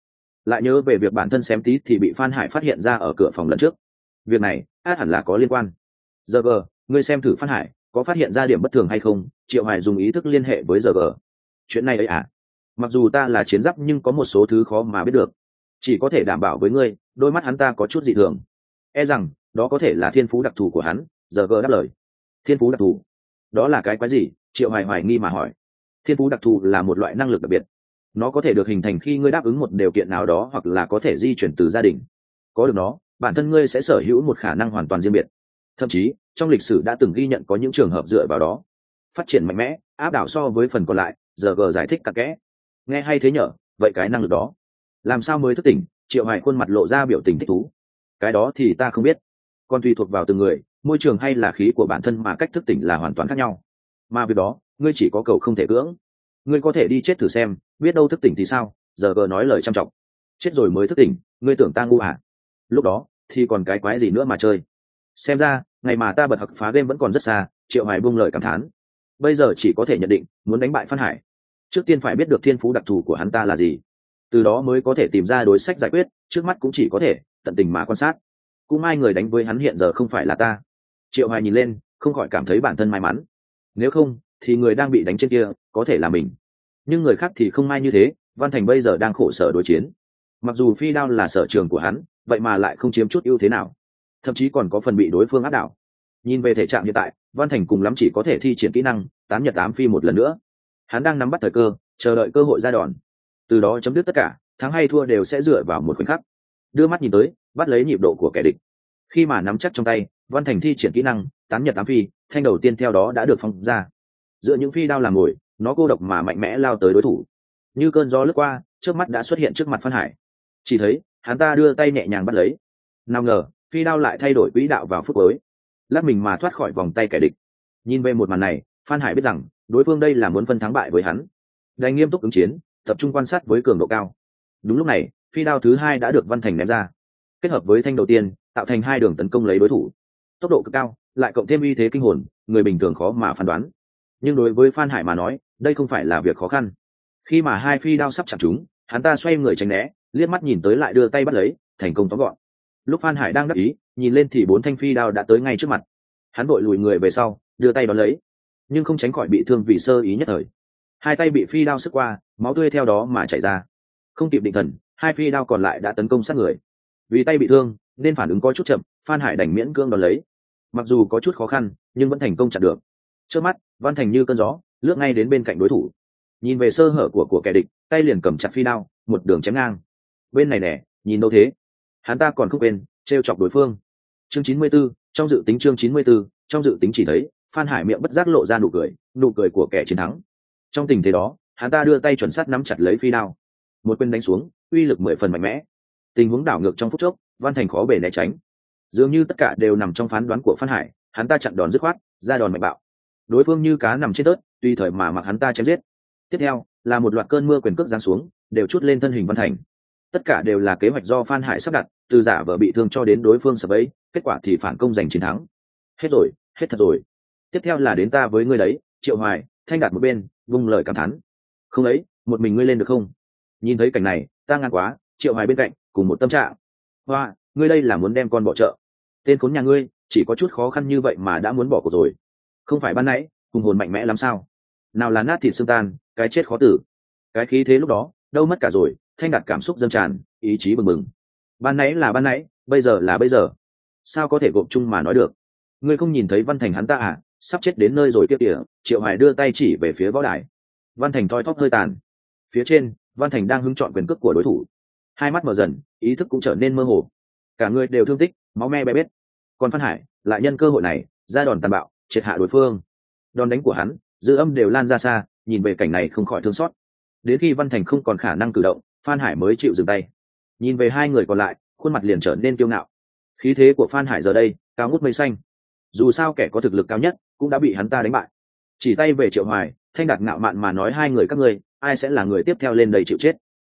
Speaker 1: Lại nhớ về việc bản thân xém tí thì bị phan hải phát hiện ra ở cửa phòng lần trước. Việc này át hẳn là có liên quan. Giờ g ngươi xem thử phan hải, có phát hiện ra điểm bất thường hay không? Triệu hoài dùng ý thức liên hệ với giờ g chuyện này ấy à? Mặc dù ta là chiến giáp nhưng có một số thứ khó mà biết được. Chỉ có thể đảm bảo với ngươi, đôi mắt hắn ta có chút dị thường. E rằng, đó có thể là thiên phú đặc thù của hắn, giờ gờ đáp lời. Thiên phú đặc thù? Đó là cái quái gì? Triệu hoài hoài nghi mà hỏi. Thiên phú đặc thù là một loại năng lực đặc biệt. Nó có thể được hình thành khi ngươi đáp ứng một điều kiện nào đó hoặc là có thể di chuyển từ gia đình. Có được nó, bản thân ngươi sẽ sở hữu một khả năng hoàn toàn riêng biệt. Thậm chí, trong lịch sử đã từng ghi nhận có những trường hợp dựa vào đó. Phát triển mạnh mẽ, áp đảo so với phần còn lại, giờ g giải thích cặn kẽ nghe hay thế nhở, vậy cái năng lực đó. Làm sao mới thức tỉnh, triệu hoài khuôn mặt lộ ra biểu tình thích thú. Cái đó thì ta không biết. Còn tùy thuộc vào từng người, môi trường hay là khí của bản thân mà cách thức tỉnh là hoàn toàn khác nhau. Mà việc đó, ngươi chỉ có cầu không thể cưỡng. Ngươi có thể đi chết thử xem, biết đâu thức tỉnh thì sao, giờ gờ nói lời chăm trọng chết rồi mới thức tỉnh, ngươi tưởng ta ngu à? Lúc đó, thì còn cái quái gì nữa mà chơi. Xem ra, ngày mà ta bật hặc phá game vẫn còn rất xa, triệu hoài buông lời cảm thán. Bây giờ chỉ có thể nhận định, muốn đánh bại phan hải trước tiên phải biết được thiên phú đặc thù của hắn ta là gì. Từ đó mới có thể tìm ra đối sách giải quyết, trước mắt cũng chỉ có thể tận tình mà quan sát. Cũng ai người đánh với hắn hiện giờ không phải là ta. Triệu hoài nhìn lên, không khỏi cảm thấy bản thân may mắn. Nếu không, thì người đang bị đánh trên kia, có thể là mình. Nhưng người khác thì không may như thế, văn thành bây giờ đang khổ sở đối chiến. Mặc dù phi đao là sở trường của hắn, vậy mà lại không chiếm chút ưu thế nào. Thậm chí còn có phần bị đối phương áp đảo. Nhìn về thể trạng hiện tại, văn thành cùng lắm chỉ có thể thi triển kỹ năng tám nhật tám phi một lần nữa hắn đang nắm bắt thời cơ, chờ đợi cơ hội ra đòn. Từ đó chấm dứt tất cả, thắng hay thua đều sẽ dựa vào một khoảnh khắc. Đưa mắt nhìn tới, bắt lấy nhịp độ của kẻ địch. Khi mà nắm chắc trong tay, văn thành thi triển kỹ năng, tán nhật tám phi, thanh đầu tiên theo đó đã được phong ra. Giữa những phi đao làm ngồi, nó cô độc mà mạnh mẽ lao tới đối thủ. Như cơn gió lướt qua, trước mắt đã xuất hiện trước mặt phan hải. Chỉ thấy, hắn ta đưa tay nhẹ nhàng bắt lấy. Nào ngờ, phi đao lại thay đổi quỹ đạo vào phút cuối. Lắc mình mà thoát khỏi vòng tay kẻ địch. Nhìn về một màn này, phan hải biết rằng đối phương đây là muốn phân thắng bại với hắn. Đành nghiêm túc ứng chiến, tập trung quan sát với cường độ cao. Đúng lúc này, phi đao thứ hai đã được văn thành ném ra. Kết hợp với thanh đầu tiên, tạo thành hai đường tấn công lấy đối thủ. Tốc độ cực cao, lại cộng thêm uy thế kinh hồn, người bình thường khó mà phán đoán. Nhưng đối với phan hải mà nói, đây không phải là việc khó khăn. Khi mà hai phi đao sắp chặt chúng hắn ta xoay người tránh né, liếc mắt nhìn tới lại đưa tay bắt lấy, thành công tóm gọn. Lúc phan hải đang đắc ý, nhìn lên thì bốn thanh phi đao đã tới ngay trước mặt. Hắn vội lùi người về sau, đưa tay đón lấy nhưng không tránh khỏi bị thương vì sơ ý nhất thời. Hai tay bị phi đao sức qua máu tươi theo đó mà chảy ra. Không kịp định thần hai phi đao còn lại đã tấn công sát người. Vì tay bị thương nên phản ứng có chút chậm phan hải đành miễn cương đón lấy. Mặc dù có chút khó khăn nhưng vẫn thành công chặn được. Trước mắt văn thành như cơn gió lướt ngay đến bên cạnh đối thủ. Nhìn về sơ hở của của kẻ địch tay liền cầm chặt phi đao một đường chém ngang. Bên này nè nhìn đâu thế? Hắn ta còn không quên trêu chọc đối phương. Chương chín mươi 94, trong dự tính chương chín mươi 94, trong dự tính chỉ thấy phan hải miệng bất giác lộ ra nụ cười nụ cười của kẻ chiến thắng. Trong tình thế đó, hắn ta đưa tay chuẩn sát nắm chặt lấy phi đao. Một quyền đánh xuống, uy lực mười phần mạnh mẽ. Tình huống đảo ngược trong phút chốc, văn thành khó bể né tránh. Dường như tất cả đều nằm trong phán đoán của phan hải, hắn ta chặn đòn dứt khoát, ra đòn mạnh bạo. Đối phương như cá nằm trên tớt tùy thời mà mặc hắn ta chém giết. Tiếp theo, là một loạt cơn mưa quyền cước giáng xuống, đều chút lên thân hình văn thành. Tất cả đều là kế hoạch do phan hải sắp đặt, từ giả vờ bị thương cho đến đối phương sập ấy kết quả thì phản công giành chiến thắng. Hết rồi, hết thật rồi tiếp theo là đến ta với ngươi đấy, triệu hoài, thanh đạt một bên, vung lời cảm thán. Không ấy, một mình ngươi lên được không? Nhìn thấy cảnh này, ta ngăn quá, triệu hoài bên cạnh, cùng một tâm trạng. Hoa, ngươi đây là muốn đem con bỏ chợ. Tên khốn nhà ngươi, chỉ có chút khó khăn như vậy mà đã muốn bỏ cuộc rồi. Không phải ban nãy, hùng hồn mạnh mẽ lắm sao? Nào là nát thịt xương tan, cái chết khó tử. Cái khí thế lúc đó đâu mất cả rồi, thanh đạt cảm xúc dâng tràn, ý chí bừng bừng. Ban nãy là ban nãy, bây giờ là bây giờ. Sao có thể gộp chung mà nói được? Ngươi không nhìn thấy văn thành hắn ta à? Sắp chết đến nơi rồi kia kìa, triệu hải đưa tay chỉ về phía võ đài. Văn thành thoi thóp hơi tàn. Phía trên, văn thành đang hưng chọn quyền cước của đối thủ. Hai mắt mở dần, ý thức cũng trở nên mơ hồ. Cả người đều thương tích, máu me bé bết còn phan hải, lại nhân cơ hội này, ra đòn tàn bạo, triệt hạ đối phương. Đòn đánh của hắn, dư âm đều lan ra xa, nhìn về cảnh này không khỏi thương xót. Đến khi văn thành không còn khả năng cử động, phan hải mới chịu dừng tay. Nhìn về hai người còn lại, khuôn mặt liền trở nên kiêu ngạo. Khí thế của phan hải giờ đây, cao ngút mây xanh. Dù sao kẻ có thực lực cao nhất cũng đã bị hắn ta đánh bại. Chỉ tay về triệu hoài, thanh đạt ngạo mạn mà nói hai người các ngươi, ai sẽ là người tiếp theo lên đầy chịu chết?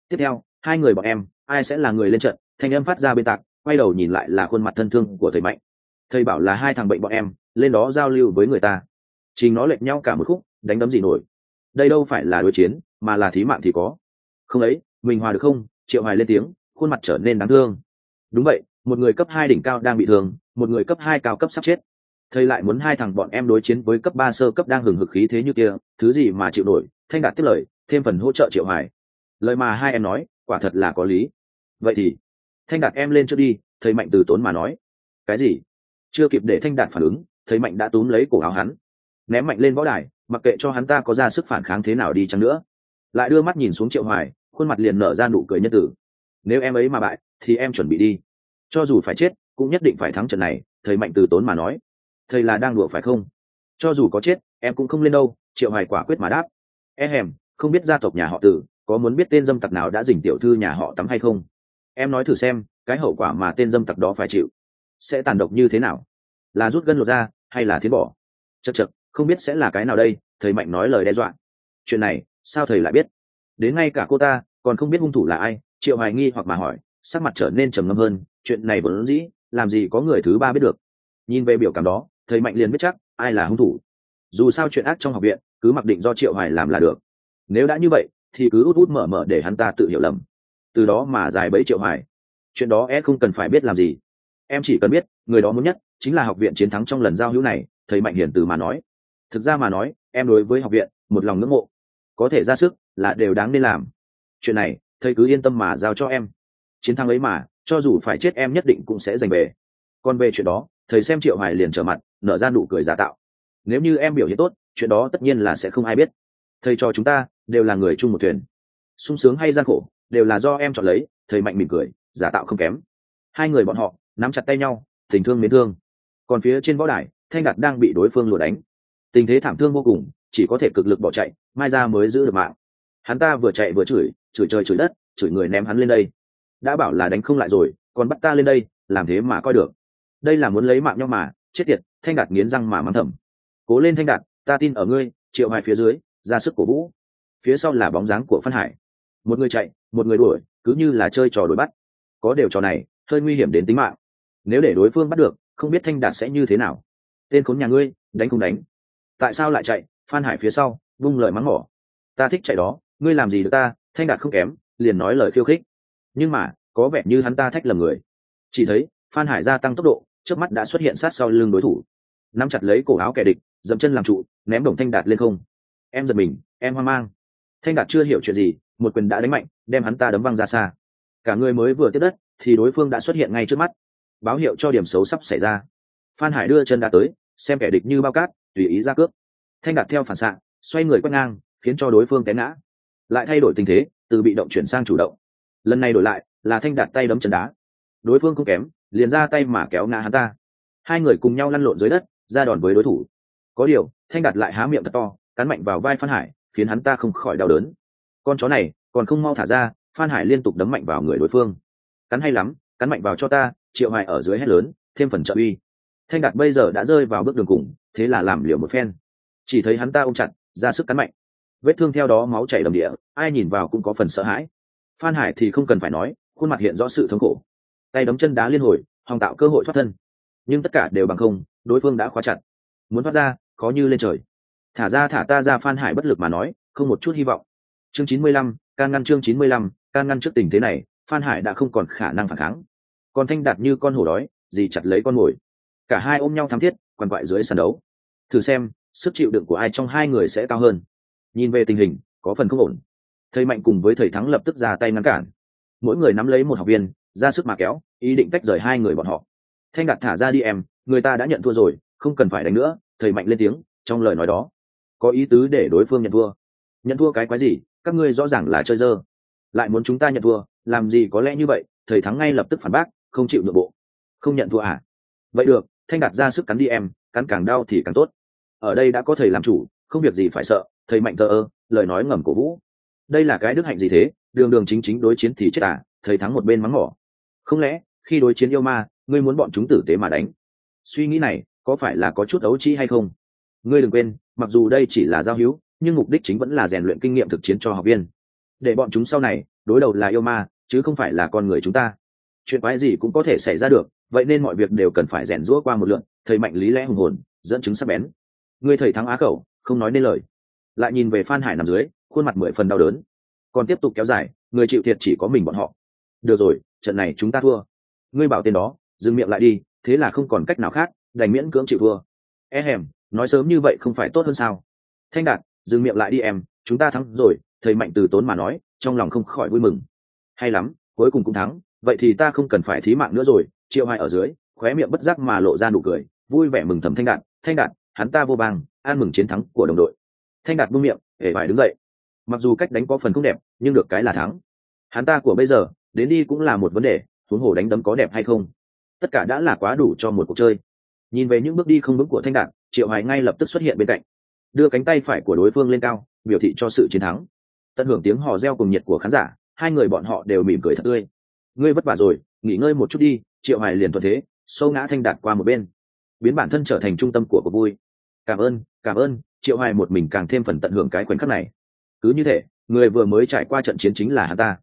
Speaker 1: Tiếp theo, hai người bọn em, ai sẽ là người lên trận? Thanh âm phát ra bên tạc, quay đầu nhìn lại là khuôn mặt thân thương của thầy mạnh. Thầy bảo là hai thằng bệnh bọn em, lên đó giao lưu với người ta. Trình nó lệch nhau cả một khúc, đánh đấm gì nổi. Đây đâu phải là đối chiến, mà là thí mạng thì có. Không ấy, mình hòa được không? Triệu hoài lên tiếng, khuôn mặt trở nên đáng thương. Đúng vậy, một người cấp hai đỉnh cao đang bị thương, một người cấp hai cao cấp sắp chết thầy lại muốn hai thằng bọn em đối chiến với cấp ba sơ cấp đang hừng hực khí thế như kia, thứ gì mà chịu nổi, thanh đạt tiếp lời, thêm phần hỗ trợ triệu hoài. Lời mà hai em nói, quả thật là có lý. Vậy thì, thanh đạt em lên trước đi, thầy mạnh từ tốn mà nói. Cái gì? Chưa kịp để thanh đạt phản ứng, thầy mạnh đã túm lấy cổ áo hắn. Ném mạnh lên võ đài, mặc kệ cho hắn ta có ra sức phản kháng thế nào đi chăng nữa. Lại đưa mắt nhìn xuống triệu hoài, khuôn mặt liền nở ra nụ cười nhân tử. Nếu em ấy mà bại, thì em chuẩn bị đi. Cho dù phải chết, cũng nhất định phải thắng trận này, thầy mạnh từ tốn mà nói thầy là đang đùa phải không? Cho dù có chết, em cũng không lên đâu, triệu hoài quả quyết mà đáp. E hèm, không biết gia tộc nhà họ tử có muốn biết tên dâm tặc nào đã dình tiểu thư nhà họ tắm hay không? Em nói thử xem, cái hậu quả mà tên dâm tặc đó phải chịu, sẽ tàn độc như thế nào? Là rút gân lột ra hay là thiến bỏ chật chật không biết sẽ là cái nào đây, thầy mạnh nói lời đe dọa. Chuyện này, sao thầy lại biết? Đến ngay cả cô ta, còn không biết hung thủ là ai, triệu hoài nghi hoặc mà hỏi, sắc mặt trở nên trầm ngâm hơn, chuyện này vẫn dĩ, làm gì có người thứ ba biết được. Nhìn về biểu cảm đó thầy mạnh liền biết chắc, ai là hung thủ. Dù sao chuyện ác trong học viện, cứ mặc định do triệu hoài làm là được. Nếu đã như vậy, thì cứ út út mở mở để hắn ta tự hiểu lầm. Từ đó mà dài bẫy triệu hoài. Chuyện đó e không cần phải biết làm gì. Em chỉ cần biết, người đó muốn nhất, chính là học viện chiến thắng trong lần giao hữu này thầy mạnh hiền từ mà nói. Thực ra mà nói, em đối với học viện, một lòng ngưỡng mộ. Có thể ra sức là đều đáng nên làm. Chuyện này, thầy cứ yên tâm mà giao cho em. Chiến thắng ấy mà, cho dù phải chết em nhất định cũng sẽ giành về. Còn về chuyện đó, thầy xem triệu hoài liền trở mặt nở ra nụ cười giả tạo. Nếu như em biểu hiện tốt, chuyện đó tất nhiên là sẽ không ai biết. Thầy cho chúng ta đều là người chung một thuyền. Sung sướng hay gian khổ đều là do em chọn lấy, thầy mạnh mỉm cười, giả tạo không kém. Hai người bọn họ nắm chặt tay nhau, tình thương mến thương. Còn phía trên võ đài, thanh đạt đang bị đối phương lùa đánh. Tình thế thảm thương vô cùng, chỉ có thể cực lực bỏ chạy, mai ra mới giữ được mạng. Hắn ta vừa chạy vừa chửi chửi trời chửi đất, chửi người ném hắn lên đây. Đã bảo là đánh không lại rồi, còn bắt ta lên đây, làm thế mà coi được. Đây là muốn lấy mạng nhau mà, chết tiệt thanh đạt nghiến răng mà mắng thầm. Cố lên thanh đạt, ta tin ở ngươi, triệu hai phía dưới, ra sức cổ vũ. Phía sau là bóng dáng của phan hải. Một người chạy, một người đuổi, cứ như là chơi trò đuổi bắt. Có đều trò này, hơi nguy hiểm đến tính mạng. Nếu để đối phương bắt được, không biết thanh đạt sẽ như thế nào. Tên khốn nhà ngươi, đánh không đánh. Tại sao lại chạy? Phan hải phía sau, vung lời mắng mỏ. Ta thích chạy đó, ngươi làm gì được ta, thanh đạt không kém, liền nói lời khiêu khích. Nhưng mà, có vẻ như hắn ta thách lầm người. Chỉ thấy, phan hải gia tăng tốc độ trước mắt đã xuất hiện sát sau lưng đối thủ. Nắm chặt lấy cổ áo kẻ địch, dậm chân làm trụ, ném đồng thanh đạt lên không. Em giật mình, em hoang mang. Thanh đạt chưa hiểu chuyện gì, một quyền đã đánh mạnh, đem hắn ta đấm văng ra xa. Cả người mới vừa tiếp đất, thì đối phương đã xuất hiện ngay trước mắt. Báo hiệu cho điểm xấu sắp xảy ra. Phan hải đưa chân đã tới, xem kẻ địch như bao cát, tùy ý ra cướp thanh đạt theo phản xạ, xoay người quét ngang, khiến cho đối phương té ngã. Lại thay đổi tình thế, từ bị động chuyển sang chủ động. Lần này đổi lại, là thanh đạt tay đấm chân đá đối phương không kém, liền ra tay mà kéo ngã hắn ta. Hai người cùng nhau lăn lộn dưới đất, ra đòn với đối thủ. Có điều, thanh đạt lại há miệng thật to, cắn mạnh vào vai phan hải, khiến hắn ta không khỏi đau đớn. Con chó này, còn không mau thả ra, phan hải liên tục đấm mạnh vào người đối phương. Cắn hay lắm, cắn mạnh vào cho ta, triệu hoài ở dưới hét lớn, thêm phần trợ uy. Thanh đạt bây giờ đã rơi vào bước đường cùng, thế là làm liều một phen. Chỉ thấy hắn ta ôm chặt, ra sức cắn mạnh. Vết thương theo đó máu chảy đầm địa, ai nhìn vào cũng có phần sợ hãi. Phan hải thì không cần phải nói, khuôn mặt hiện rõ sự thống khổ tay đấm chân đá liên hồi, hòng tạo cơ hội thoát thân. Nhưng tất cả đều bằng không, đối phương đã khóa chặt. Muốn thoát ra, khó như lên trời. Thả ra thả ta ra phan hải bất lực mà nói, không một chút hy vọng. Chương chín mươi lăm, can ngăn chương chín mươi lăm, can ngăn trước tình thế này, phan hải đã không còn khả năng phản kháng. Còn thanh đạt như con hổ đói gì chặt lấy con mồi. Cả hai ôm nhau thắm thiết, quằn quại dưới sàn đấu. Thử xem, sức chịu đựng của ai trong hai người sẽ cao hơn. Nhìn về tình hình, có phần không ổn. Thầy mạnh cùng với thầy thắng lập tức ra tay ngăn cản. Mỗi người nắm lấy một học viên ra sức mà kéo, ý định tách rời hai người bọn họ. Thanh đạt thả ra đi em, người ta đã nhận thua rồi, không cần phải đánh nữa, thầy mạnh lên tiếng, trong lời nói đó, có ý tứ để đối phương nhận thua. Nhận thua cái quái gì? Các ngươi rõ ràng là chơi dơ. Lại muốn chúng ta nhận thua, làm gì có lẽ như vậy, thầy thắng ngay lập tức phản bác, không chịu nội bộ. Không nhận thua à? Vậy được, thanh đạt ra sức cắn đi em, cắn càng đau thì càng tốt. Ở đây đã có thầy làm chủ, không việc gì phải sợ, thầy mạnh thờ ơ, lời nói ngầm cổ vũ. Đây là cái đức hạnh gì thế? Đường đường chính chính đối chiến thì chết à? Thầy thắng một bên mắng mỏ không lẽ, khi đối chiến yêu ma, ngươi muốn bọn chúng tử tế mà đánh? Suy nghĩ này, có phải là có chút ấu trĩ hay không? Ngươi đừng quên, mặc dù đây chỉ là giao hữu, nhưng mục đích chính vẫn là rèn luyện kinh nghiệm thực chiến cho học viên. Để bọn chúng sau này, đối đầu là yêu ma, chứ không phải là con người chúng ta. Chuyện quái gì cũng có thể xảy ra được, vậy nên mọi việc đều cần phải rèn rũa qua một lượn thầy mạnh lý lẽ hùng hồn, dẫn chứng sắc bén. Người thầy thắng á khẩu không nói nên lời. Lại nhìn về phan hải nằm dưới, khuôn mặt mười phần đau đớn. Còn tiếp tục kéo dài, người chịu thiệt chỉ có mình bọn họ. Được rồi trận này chúng ta thua. Ngươi bảo tên đó, dừng miệng lại đi, thế là không còn cách nào khác, đành miễn cưỡng chịu thua. E hèm, nói sớm như vậy không phải tốt hơn sao? Thanh đạt, dừng miệng lại đi em, chúng ta thắng rồi, thầy mạnh từ tốn mà nói, trong lòng không khỏi vui mừng. Hay lắm, cuối cùng cũng thắng, vậy thì ta không cần phải thí mạng nữa rồi, triệu hai ở dưới, khóe miệng bất giác mà lộ ra nụ cười, vui vẻ mừng thầm thanh đạt thanh đạt, hắn ta vô bang, an mừng chiến thắng của đồng đội. Thanh đạt buông miệng để phải đứng dậy. Mặc dù cách đánh có phần không đẹp, nhưng được cái là thắng. Hắn ta của bây giờ đến đi cũng là một vấn đề, huống hồ đánh đấm có đẹp hay không. Tất cả đã là quá đủ cho một cuộc chơi. Nhìn về những bước đi không vững của thanh đạt triệu hoài ngay lập tức xuất hiện bên cạnh. Đưa cánh tay phải của đối phương lên cao, biểu thị cho sự chiến thắng. Tận hưởng tiếng hò reo cùng nhiệt của khán giả, hai người bọn họ đều mỉm cười thật tươi. Ngươi vất vả rồi, nghỉ ngơi một chút đi, triệu hoài liền thuận thế sâu ngã thanh đạt qua một bên. Biến bản thân trở thành trung tâm của cuộc vui. Cảm ơn cảm ơn, triệu hoài một mình càng thêm phần tận hưởng cái khoảnh khắc này. Cứ như thế, người vừa mới trải qua trận chiến chính là hắn ta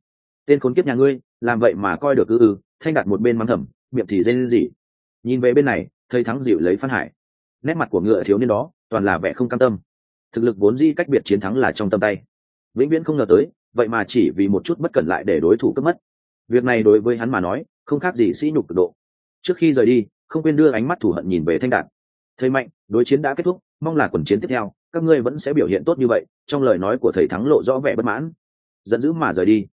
Speaker 1: tên khốn kiếp nhà ngươi, làm vậy mà coi được ư ư, thanh đạt một bên mắng thầm, miệng thì dên gì nhìn về bên này thầy thắng dịu lấy phan hải. Nét mặt của ngựa thiếu niên đó, toàn là vẻ không cam tâm. Thực lực vốn di cách biệt chiến thắng là trong tâm tay. Vĩnh viễn không ngờ tới, vậy mà chỉ vì một chút bất cẩn lại để đối thủ cướp mất. Việc này đối với hắn mà nói, không khác gì sĩ nhục cực độ. Trước khi rời đi, không quên đưa ánh mắt thủ hận nhìn về thanh đạt. Thầy mạnh, đối chiến đã kết thúc, mong là quần chiến tiếp theo, các ngươi vẫn sẽ biểu hiện tốt như vậy, trong lời nói của thầy thắng lộ rõ vẻ bất mãn. Giận dữ mà rời đi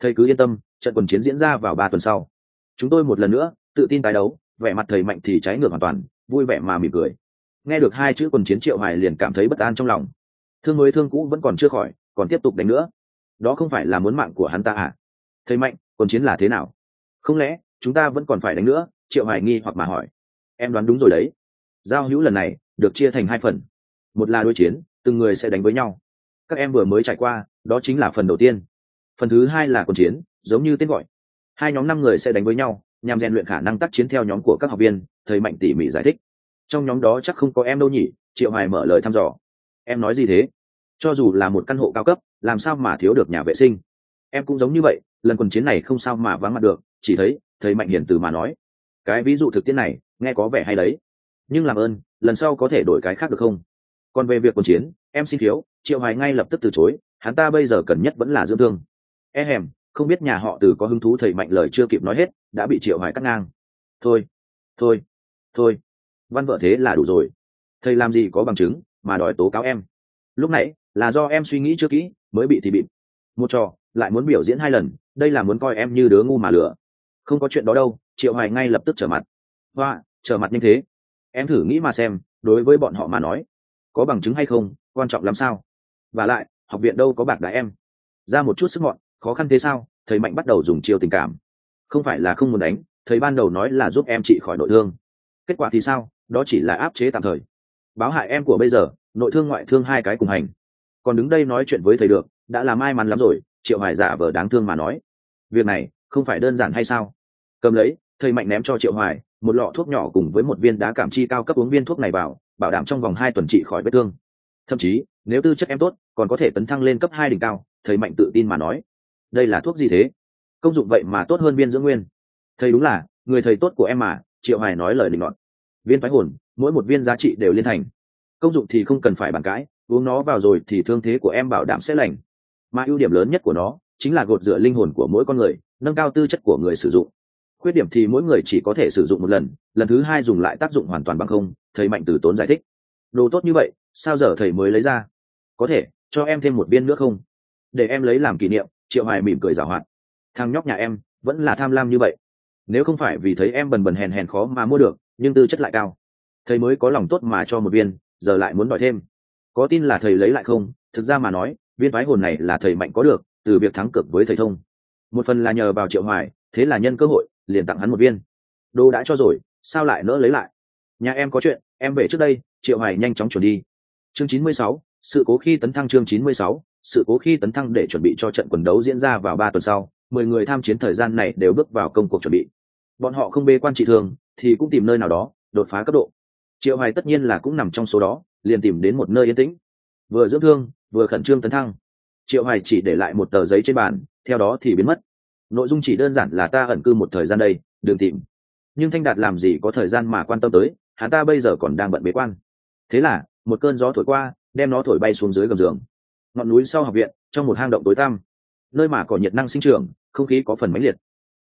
Speaker 1: thầy cứ yên tâm, trận quần chiến diễn ra vào ba tuần sau. Chúng tôi một lần nữa, tự tin tái đấu, vẻ mặt thầy mạnh thì trái ngược hoàn toàn, vui vẻ mà mỉm cười. Nghe được hai chữ quần chiến triệu hoài liền cảm thấy bất an trong lòng. Thương mới thương cũ vẫn còn chưa khỏi, còn tiếp tục đánh nữa. Đó không phải là muốn mạng của hắn ta à? Thầy mạnh, quần chiến là thế nào? Không lẽ, chúng ta vẫn còn phải đánh nữa? Triệu hoài nghi hoặc mà hỏi. Em đoán đúng rồi đấy. Giao hữu lần này, được chia thành hai phần. Một là đối chiến, từng người sẽ đánh với nhau. Các em vừa mới trải qua, đó chính là phần đầu tiên phần thứ hai là quần chiến, giống như tên gọi. Hai nhóm năm người sẽ đánh với nhau, nhằm rèn luyện khả năng tác chiến theo nhóm của các học viên, thầy mạnh tỉ mỉ giải thích. Trong nhóm đó chắc không có em đâu nhỉ, triệu hoài mở lời thăm dò. Em nói gì thế? Cho dù là một căn hộ cao cấp, làm sao mà thiếu được nhà vệ sinh? Em cũng giống như vậy, lần quần chiến này không sao mà vắng mặt được, chỉ thấy, thầy mạnh hiển từ mà nói. Cái ví dụ thực tiễn này, nghe có vẻ hay đấy. Nhưng làm ơn, lần sau có thể đổi cái khác được không? Còn về việc quần chiến, em xin thiếu, triệu hoài ngay lập tức từ chối, hắn ta bây giờ cần nhất vẫn là dưỡng thương e hèm, không biết nhà họ từ có hứng thú thầy mạnh lời chưa kịp nói hết, đã bị triệu hoài cắt ngang. Thôi thôi thôi, văn vợ thế là đủ rồi. Thầy làm gì có bằng chứng mà đòi tố cáo em? Lúc nãy, là do em suy nghĩ chưa kỹ, mới bị thì bịt. Một trò, lại muốn biểu diễn hai lần, đây là muốn coi em như đứa ngu mà lửa không có chuyện đó đâu, triệu hoài ngay lập tức trở mặt. Hoa, trở mặt như thế. Em thử nghĩ mà xem, đối với bọn họ mà nói, có bằng chứng hay không, quan trọng làm sao? Và lại, học viện đâu có bạc đại em. Ra một chút sức mọn khó khăn thế sao? Thầy mạnh bắt đầu dùng chiêu tình cảm. Không phải là không muốn đánh, thầy ban đầu nói là giúp em chị khỏi nội thương. Kết quả thì sao? Đó chỉ là áp chế tạm thời. Báo hại em của bây giờ, nội thương ngoại thương hai cái cùng hành. Còn đứng đây nói chuyện với thầy được, đã là may mắn lắm rồi, triệu hoài giả vờ đáng thương mà nói. Việc này, không phải đơn giản hay sao? Cầm lấy, thầy mạnh ném cho triệu hoài, một lọ thuốc nhỏ cùng với một viên đá cảm chi cao cấp uống viên thuốc này vào, bảo đảm trong vòng hai tuần trị khỏi vết thương. Thậm chí, nếu tư chất em tốt, còn có thể tấn thăng lên cấp hai đỉnh cao, thầy mạnh tự tin mà nói đây là thuốc gì thế? Công dụng vậy mà tốt hơn viên dưỡng nguyên. Thầy đúng là, người thầy tốt của em mà, triệu hoài nói lời định ngọn viên phái hồn, mỗi một viên giá trị đều liên thành. Công dụng thì không cần phải bàn cãi, uống nó vào rồi thì thương thế của em bảo đảm sẽ lành. Mà ưu điểm lớn nhất của nó, chính là gột rửa linh hồn của mỗi con người, nâng cao tư chất của người sử dụng. Khuyết điểm thì mỗi người chỉ có thể sử dụng một lần lần thứ hai dùng lại tác dụng hoàn toàn bằng không, thầy mạnh từ tốn giải thích. Đồ tốt như vậy, sao giờ thầy mới lấy ra? Có thể, cho em thêm một viên nữa không? Để em lấy làm kỷ niệm triệu hoài mỉm cười giảo hoạt. Thằng nhóc nhà em vẫn là tham lam như vậy. Nếu không phải vì thấy em bần bần hèn hèn khó mà mua được nhưng tư chất lại cao. Thầy mới có lòng tốt mà cho một viên giờ lại muốn đòi thêm. Có tin là thầy lấy lại không? Thực ra mà nói viên thoái hồn này là thầy mạnh có được từ việc thắng cực với thầy thông. Một phần là nhờ vào triệu hoài thế là nhân cơ hội liền tặng hắn một viên. Đô đã cho rồi sao lại nỡ lấy lại? Nhà em có chuyện em về trước đây triệu hoài nhanh chóng chuẩn đi. Chương 96, sự cố khi tấn thăng chương 96, sự cố khi tấn thăng để chuẩn bị cho trận quần đấu diễn ra vào ba tuần sau, mười người tham chiến thời gian này đều bước vào công cuộc chuẩn bị. Bọn họ không bê quan trị thường, thì cũng tìm nơi nào đó, đột phá cấp độ. Triệu hoài tất nhiên là cũng nằm trong số đó, liền tìm đến một nơi yên tĩnh. Vừa dưỡng thương, vừa khẩn trương tấn thăng. Triệu hoài chỉ để lại một tờ giấy trên bàn, theo đó thì biến mất. Nội dung chỉ đơn giản là ta ẩn cư một thời gian đây, đừng tìm. Nhưng thanh đạt làm gì có thời gian mà quan tâm tới, hắn ta bây giờ còn đang bận bế quan. Thế là, một cơn gió thổi qua, đem nó thổi bay xuống dưới gầm giường ngọn núi sau học viện, trong một hang động tối tăm, nơi mà cỏ nhiệt năng sinh trưởng, không khí có phần mãnh liệt.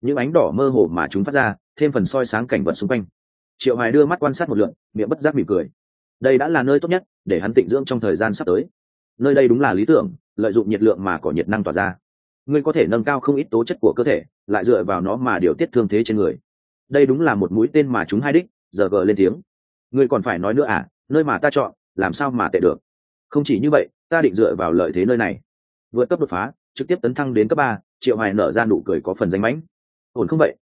Speaker 1: Những ánh đỏ mơ hồ mà chúng phát ra, thêm phần soi sáng cảnh vật xung quanh. Triệu hoài đưa mắt quan sát một lượn, miệng bất giác mỉm cười. Đây đã là nơi tốt nhất để hắn tịnh dưỡng trong thời gian sắp tới. Nơi đây đúng là lý tưởng, lợi dụng nhiệt lượng mà cỏ nhiệt năng tỏa ra. Ngươi có thể nâng cao không ít tố chất của cơ thể, lại dựa vào nó mà điều tiết thương thế trên người. Đây đúng là một mũi tên mà chúng hai đích, giờ gờ lên tiếng. Ngươi còn phải nói nữa à nơi mà ta chọn, làm sao mà tệ được? Không chỉ như vậy ta định dựa vào lợi thế nơi này. Vượt cấp đột phá, trực tiếp tấn thăng đến cấp ba, triệu hoài nở ra nụ cười có phần danh mãnh. Ổn không vậy?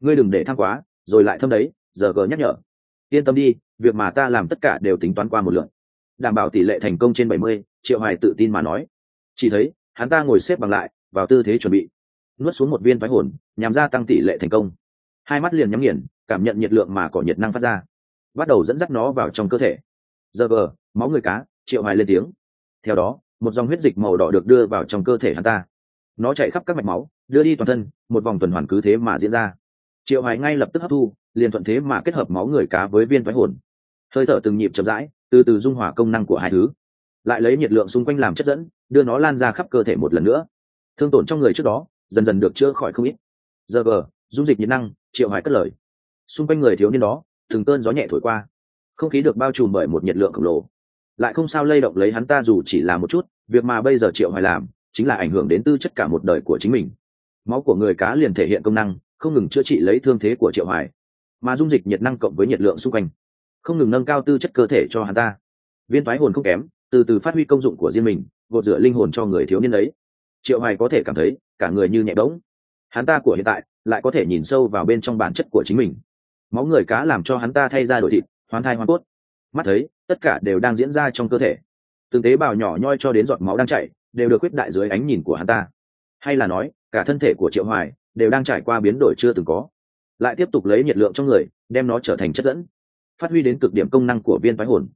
Speaker 1: Ngươi đừng để thăng quá, rồi lại thâm đấy, giờ gờ nhắc nhở. Yên tâm đi, việc mà ta làm tất cả đều tính toán qua một lượt. Đảm bảo tỷ lệ thành công trên bảy mươi, triệu hoài tự tin mà nói. Chỉ thấy, hắn ta ngồi xếp bằng lại, vào tư thế chuẩn bị. Nuốt xuống một viên thoái hồn, nhằm gia tăng tỷ lệ thành công. Hai mắt liền nhắm nghiền, cảm nhận nhiệt lượng mà cỏ nhiệt năng phát ra. Bắt đầu dẫn dắt nó vào trong cơ thể. Giờ gờ, máu người cá, triệu hoài lên tiếng theo đó, một dòng huyết dịch màu đỏ được đưa vào trong cơ thể hắn ta. Nó chạy khắp các mạch máu, đưa đi toàn thân, một vòng tuần hoàn cứ thế mà diễn ra. Triệu hoài ngay lập tức hấp thu, liền thuận thế mà kết hợp máu người cá với viên thoái hồn. Hơi thở từng nhịp chậm rãi, từ từ dung hòa công năng của hai thứ. Lại lấy nhiệt lượng xung quanh làm chất dẫn, đưa nó lan ra khắp cơ thể một lần nữa. Thương tổn trong người trước đó, dần dần được chữa khỏi không ít. Giờ gờ, dung dịch nhiệt năng, triệu hoài cất lời. Xung quanh người thiếu niên đó, từng cơn gió nhẹ thổi qua. Không khí được bao trùm bởi một nhiệt lượng khổng lồ lại không sao lay động lấy hắn ta dù chỉ là một chút, việc mà bây giờ triệu hoài làm, chính là ảnh hưởng đến tư chất cả một đời của chính mình. Máu của người cá liền thể hiện công năng, không ngừng chữa trị lấy thương thế của triệu hoài. Mà dung dịch nhiệt năng cộng với nhiệt lượng xung quanh, không ngừng nâng cao tư chất cơ thể cho hắn ta. Viên thoái hồn không kém, từ từ phát huy công dụng của riêng mình, gột rửa linh hồn cho người thiếu niên ấy. Triệu hoài có thể cảm thấy, cả người như nhẹ bỗng. Hắn ta của hiện tại, lại có thể nhìn sâu vào bên trong bản chất của chính mình. Máu người cá làm cho hắn ta thay ra đổi thịt, hoán thai hoán cốt mắt thấy, tất cả đều đang diễn ra trong cơ thể. Từng tế bào nhỏ nhoi cho đến giọt máu đang chảy, đều được quyết đại dưới ánh nhìn của hắn ta. Hay là nói, cả thân thể của triệu hoài đều đang trải qua biến đổi chưa từng có. Lại tiếp tục lấy nhiệt lượng trong người, đem nó trở thành chất dẫn. Phát huy đến cực điểm công năng của viên phái hồn.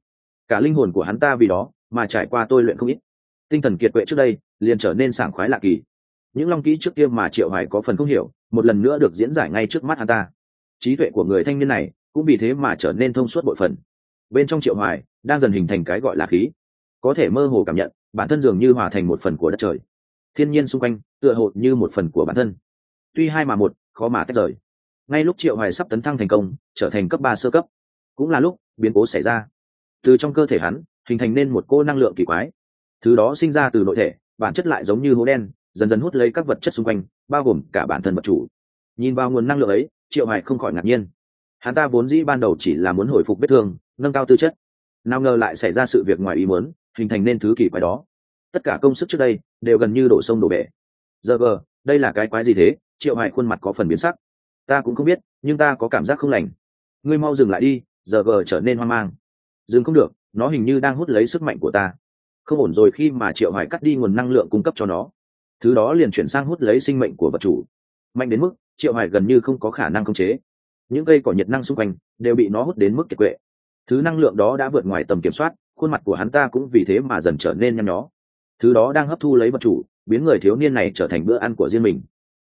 Speaker 1: Cả linh hồn của hắn ta vì đó mà trải qua tôi luyện không ít. Tinh thần kiệt quệ trước đây liền trở nên sảng khoái lạ kỳ. Những long kỹ trước kia mà triệu hoài có phần không hiểu, một lần nữa được diễn giải ngay trước mắt hắn ta. Trí tuệ của người thanh niên này cũng vì thế mà trở nên thông suốt bội phần bên trong triệu hoài đang dần hình thành cái gọi là khí. Có thể mơ hồ cảm nhận, bản thân dường như hòa thành một phần của đất trời. Thiên nhiên xung quanh, tựa hồ như một phần của bản thân. Tuy hai mà một, khó mà tách rời. Ngay lúc triệu hoài sắp tấn thăng thành công, trở thành cấp ba sơ cấp, cũng là lúc biến cố xảy ra. Từ trong cơ thể hắn, hình thành nên một cô năng lượng kỳ quái. Thứ đó sinh ra từ nội thể, bản chất lại giống như hố đen, dần dần hút lấy các vật chất xung quanh, bao gồm cả bản thân vật chủ. Nhìn vào nguồn năng lượng ấy, triệu hoài không khỏi ngạc nhiên hắn ta vốn dĩ ban đầu chỉ là muốn hồi phục vết thương, nâng cao tư chất. Nào ngờ lại xảy ra sự việc ngoài ý muốn, hình thành nên thứ kỳ quái đó. Tất cả công sức trước đây đều gần như đổ sông đổ bể. Giờ gờ, đây là cái quái gì thế? Triệu Hải khuôn mặt có phần biến sắc. Ta cũng không biết, nhưng ta có cảm giác không lành. Ngươi mau dừng lại đi, giờ gờ trở nên hoang mang. Dừng không được, nó hình như đang hút lấy sức mạnh của ta. Không ổn rồi khi mà triệu Hải cắt đi nguồn năng lượng cung cấp cho nó. Thứ đó liền chuyển sang hút lấy sinh mệnh của vật chủ. Mạnh đến mức, triệu Hải gần như không có khả năng khống chế những cây cỏ nhiệt năng xung quanh đều bị nó hút đến mức kiệt quệ. Thứ năng lượng đó đã vượt ngoài tầm kiểm soát, khuôn mặt của hắn ta cũng vì thế mà dần trở nên nhăn nhó. Thứ đó đang hấp thu lấy vật chủ, biến người thiếu niên này trở thành bữa ăn của riêng mình.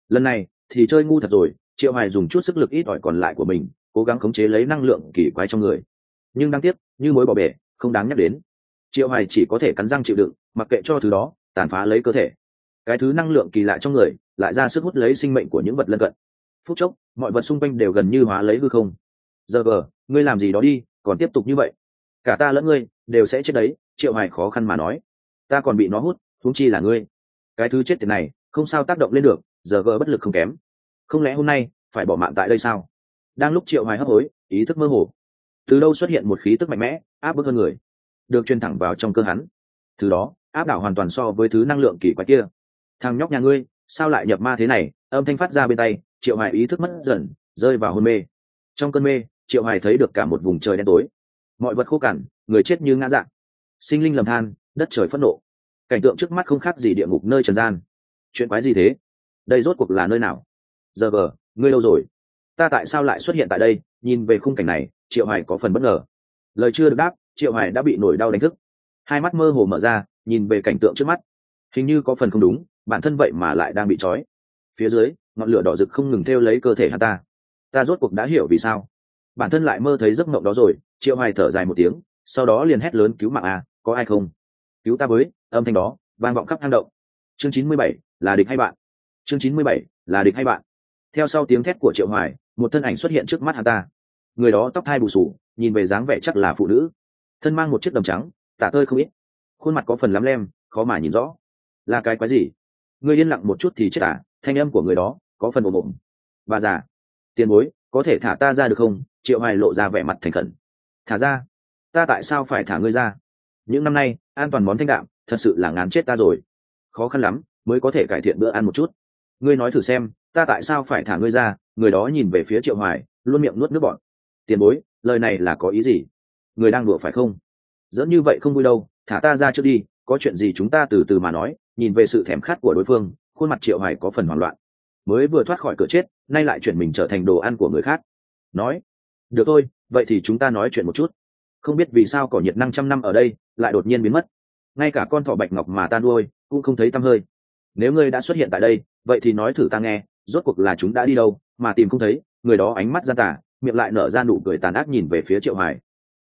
Speaker 1: Lần này thì chơi ngu thật rồi, triệu hoài dùng chút sức lực ít ỏi còn lại của mình, cố gắng khống chế lấy năng lượng kỳ quái trong người. Nhưng đáng tiếc, như mối bỏ bể, không đáng nhắc đến. Triệu hoài chỉ có thể cắn răng chịu đựng, mặc kệ cho thứ đó, tàn phá lấy cơ thể. Cái thứ năng lượng kỳ lạ trong người, lại ra sức hút lấy sinh mệnh của những vật lân cận. Phút chốc mọi vật xung quanh đều gần như hóa lấy hư không. Giờ vờ ngươi làm gì đó đi, còn tiếp tục như vậy. Cả ta lẫn ngươi đều sẽ chết đấy, triệu hoài khó khăn mà nói. Ta còn bị nó hút thúng chi là ngươi. Cái thứ chết tiền này, không sao tác động lên được, giờ vờ bất lực không kém. Không lẽ hôm nay phải bỏ mạng tại đây sao? Đang lúc triệu hoài hấp hối, ý thức mơ hồ. Từ đâu xuất hiện một khí tức mạnh mẽ, áp bức hơn người? Được truyền thẳng vào trong cơ hắn. Thứ đó, áp đảo hoàn toàn so với thứ năng lượng kỳ quái kia. Thằng nhóc nhà ngươi, sao lại nhập ma thế này? Âm thanh phát ra bên tay triệu hoài ý thức mất dần, rơi vào hôn mê. Trong cơn mê, triệu hoài thấy được cả một vùng trời đen tối. Mọi vật khô cằn, người chết như ngã dạng. Sinh linh lầm than, đất trời phẫn nộ. Cảnh tượng trước mắt không khác gì địa ngục nơi trần gian. Chuyện quái gì thế? Đây rốt cuộc là nơi nào? Giờ vờ, ngươi đâu rồi? Ta tại sao lại xuất hiện tại đây? Nhìn về khung cảnh này, triệu hoài có phần bất ngờ. Lời chưa được đáp, triệu hoài đã bị nổi đau đánh thức. Hai mắt mơ hồ mở ra, nhìn về cảnh tượng trước mắt. Hình như có phần không đúng, bản thân vậy mà lại đang bị trói phía dưới, ngọn lửa đỏ rực không ngừng theo lấy cơ thể hắn ta. Ta rốt cuộc đã hiểu vì sao. Bản thân lại mơ thấy giấc mộng đó rồi, triệu hoài thở dài một tiếng, sau đó liền hét lớn cứu mạng à có ai không? Cứu ta với, âm thanh đó, vang vọng khắp hang động. Chương chín mươi bảy, là địch hay bạn? Chương chín mươi bảy, là địch hay bạn? Theo sau tiếng thét của triệu hoài, một thân ảnh xuất hiện trước mắt hắn ta. Người đó tóc hai bù sù, nhìn về dáng vẻ chắc là phụ nữ. Thân mang một chiếc đầm trắng, tả tơi không ít. Khuôn mặt có phần lắm lem, khó mà nhìn rõ. Là cái quái gì? Ngươi yên lặng một chút thì chết à? Thanh âm của người đó có phần ồm ồm. Bà già, tiền bối, có thể thả ta ra được không? Triệu hoài lộ ra vẻ mặt thành khẩn. Thả ra? Ta tại sao phải thả ngươi ra? Những năm nay, an toàn món thanh đạm, thật sự là ngán chết ta rồi. Khó khăn lắm, mới có thể cải thiện bữa ăn một chút. Ngươi nói thử xem, ta tại sao phải thả ngươi ra? Người đó nhìn về phía triệu hoài, luôn miệng nuốt nước bọn tiền bối, lời này là có ý gì? Người đang đùa phải không? Dẫn như vậy không vui đâu, thả ta ra trước đi, có chuyện gì chúng ta từ từ mà nói, nhìn về sự thèm khát của đối phương khuôn mặt triệu hoài có phần hoảng loạn. Mới vừa thoát khỏi cửa chết, nay lại chuyển mình trở thành đồ ăn của người khác. Nói, được thôi, vậy thì chúng ta nói chuyện một chút. Không biết vì sao cỏ nhiệt năng trăm năm ở đây lại đột nhiên biến mất. Ngay cả con thỏ bạch ngọc mà ta nuôi cũng không thấy tăm hơi. Nếu ngươi đã xuất hiện tại đây, vậy thì nói thử ta nghe, rốt cuộc là chúng đã đi đâu mà tìm không thấy. Người đó ánh mắt ra tả miệng lại nở ra nụ cười tàn ác nhìn về phía triệu hoài.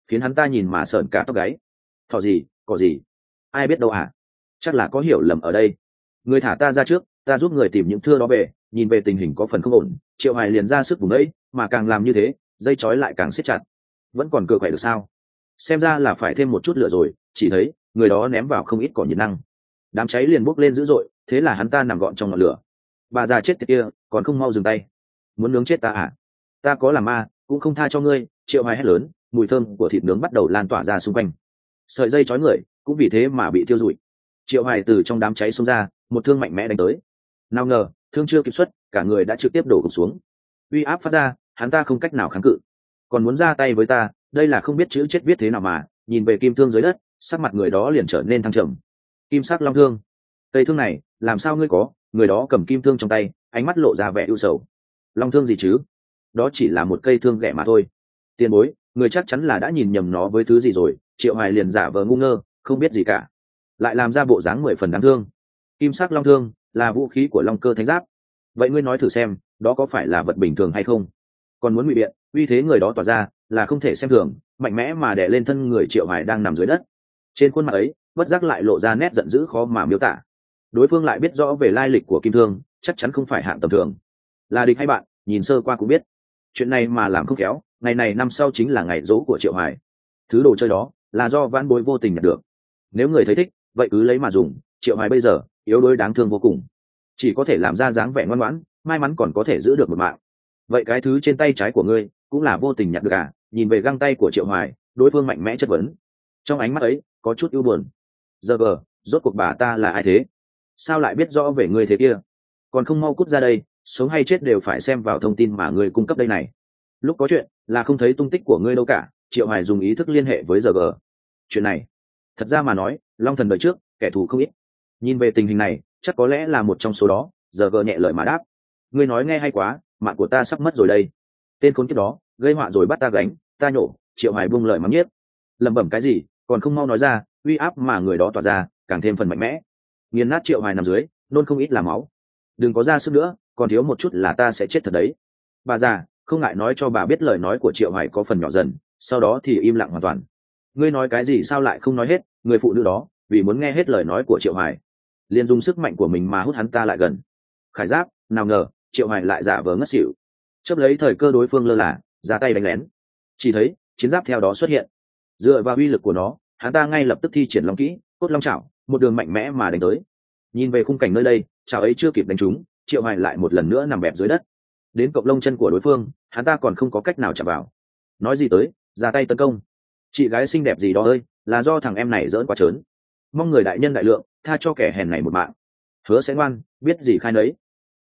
Speaker 1: Khiến hắn ta nhìn mà sợn cả tóc gáy. Thỏ gì, cỏ gì? Ai biết đâu à chắc là có hiểu lầm ở đây người thả ta ra trước, ta giúp người tìm những thưa đó về, nhìn về tình hình có phần không ổn. Triệu hoài liền ra sức vùng ấy, mà càng làm như thế, dây chói lại càng siết chặt. Vẫn còn cơ khỏe được sao? Xem ra là phải thêm một chút lửa rồi, chỉ thấy, người đó ném vào không ít cỏ nhiệt năng. Đám cháy liền bốc lên dữ dội, thế là hắn ta nằm gọn trong ngọn lửa. Bà già chết tiệt kia, còn không mau dừng tay. Muốn nướng chết ta à? Ta có làm ma, cũng không tha cho ngươi, triệu hoài hét lớn, mùi thơm của thịt nướng bắt đầu lan tỏa ra xung quanh. Sợi dây chói người, cũng vì thế mà bị thiêu rụi. Triệu hoài từ trong đám cháy xông ra một thương mạnh mẽ đánh tới. Nào ngờ, thương chưa kịp xuất, cả người đã trực tiếp đổ gục xuống. Uy áp phát ra, hắn ta không cách nào kháng cự. Còn muốn ra tay với ta, đây là không biết chữ chết viết thế nào mà, nhìn về kim thương dưới đất, sắc mặt người đó liền trở nên thăng trầm. Kim sắc long thương. Cây thương này, làm sao ngươi có, người đó cầm kim thương trong tay, ánh mắt lộ ra vẻ ưu sầu. Long thương gì chứ? Đó chỉ là một cây thương ghẻ mà thôi. Tiền bối, người chắc chắn là đã nhìn nhầm nó với thứ gì rồi, triệu hoài liền giả vờ ngu ngơ, không biết gì cả. Lại làm ra bộ dáng mười phần đáng thương kim sắc long thương là vũ khí của long cơ thánh giáp. Vậy ngươi nói thử xem, đó có phải là vật bình thường hay không? Còn muốn ngụy biện, uy thế người đó tỏa ra là không thể xem thường, mạnh mẽ mà đè lên thân người triệu Hải đang nằm dưới đất. Trên khuôn mặt ấy, bất giác lại lộ ra nét giận dữ khó mà miêu tả. Đối phương lại biết rõ về lai lịch của kim thương, chắc chắn không phải hạng tầm thường. Là địch hay bạn, nhìn sơ qua cũng biết. Chuyện này mà làm không khéo, ngày này năm sau chính là ngày dỗ của triệu Hải. thứ đồ chơi đó là do vãn bối vô tình nhận được. Nếu người thấy thích, vậy cứ lấy mà dùng. Triệu Hải bây giờ yếu đuối đáng thương vô cùng. Chỉ có thể làm ra dáng vẻ ngoan ngoãn, may mắn còn có thể giữ được một mạng. Vậy cái thứ trên tay trái của ngươi cũng là vô tình nhặt được à? Nhìn về găng tay của triệu hoài, đối phương mạnh mẽ chất vấn. Trong ánh mắt ấy, có chút ưu buồn. Giờ gờ, rốt cuộc bà ta là ai thế? Sao lại biết rõ về ngươi thế kia? Còn không mau cút ra đây, sống hay chết đều phải xem vào thông tin mà ngươi cung cấp đây này. Lúc có chuyện, là không thấy tung tích của ngươi đâu cả, triệu hoài dùng ý thức liên hệ với giờ gờ. Chuyện này, thật ra mà nói, long thần đời trước, kẻ thù không ít nhìn về tình hình này, chắc có lẽ là một trong số đó, giờ gờ nhẹ lời mà đáp. Ngươi nói nghe hay quá, mạng của ta sắp mất rồi đây. Tên khốn kiếp đó, gây họa rồi bắt ta gánh, ta nhổ, triệu hải buông lời mắng nhiếp lẩm bẩm cái gì, còn không mau nói ra, uy áp mà người đó tỏa ra, càng thêm phần mạnh mẽ. Nghiền nát triệu hải nằm dưới, nôn không ít là máu. Đừng có ra sức nữa, còn thiếu một chút là ta sẽ chết thật đấy. Bà già, không ngại nói cho bà biết lời nói của triệu hải có phần nhỏ dần, sau đó thì im lặng hoàn toàn. Ngươi nói cái gì sao lại không nói hết, người phụ nữ đó, vì muốn nghe hết lời nói của triệu hải liền dùng sức mạnh của mình mà hút hắn ta lại gần. Khải giáp, nào ngờ, triệu hoài lại giả vờ ngất xỉu. Chấp lấy thời cơ đối phương lơ là, ra tay đánh lén. Chỉ thấy, chiến giáp theo đó xuất hiện. Dựa vào uy lực của nó, hắn ta ngay lập tức thi triển long kỹ, cốt long chảo, một đường mạnh mẽ mà đánh tới. Nhìn về khung cảnh nơi đây, chảo ấy chưa kịp đánh trúng, triệu hoài lại một lần nữa nằm bẹp dưới đất. Đến cộng lông chân của đối phương, hắn ta còn không có cách nào chạm vào. Nói gì tới, ra tay tấn công. Chị gái xinh đẹp gì đó ơi, là do thằng em này dỡn quá trớn. Mong người đại nhân đại lượng tha cho kẻ hèn này một mạng. Hứa sẽ ngoan, biết gì khai nấy.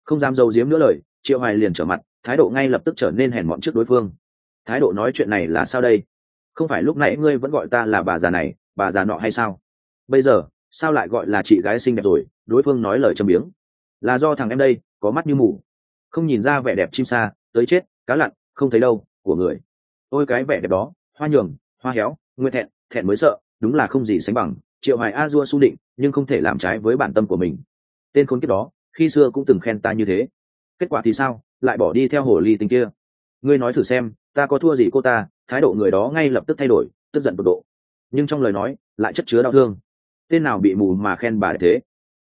Speaker 1: Không dám dâu diếm nữa lời, triệu hoài liền trở mặt, thái độ ngay lập tức trở nên hèn mọn trước đối phương. Thái độ nói chuyện này là sao đây? Không phải lúc nãy ngươi vẫn gọi ta là bà già này, bà già nọ hay sao? Bây giờ, sao lại gọi là chị gái xinh đẹp rồi? Đối phương nói lời châm biếng là do thằng em đây, có mắt như mù. Không nhìn ra vẻ đẹp chim xa, tới chết, cá lặn, không thấy đâu, của người. Ôi cái vẻ đẹp đó, hoa nhường, hoa héo, nguyên thẹn thẹn mới sợ, đúng là không gì sánh bằng triệu hoài a dua su định, nhưng không thể làm trái với bản tâm của mình. Tên khốn kiếp đó, khi xưa cũng từng khen ta như thế. Kết quả thì sao? Lại bỏ đi theo hồ ly tình kia. Ngươi nói thử xem, ta có thua gì cô ta, thái độ người đó ngay lập tức thay đổi, tức giận tột độ. Nhưng trong lời nói, lại chất chứa đau thương. Tên nào bị mù mà khen bà thế?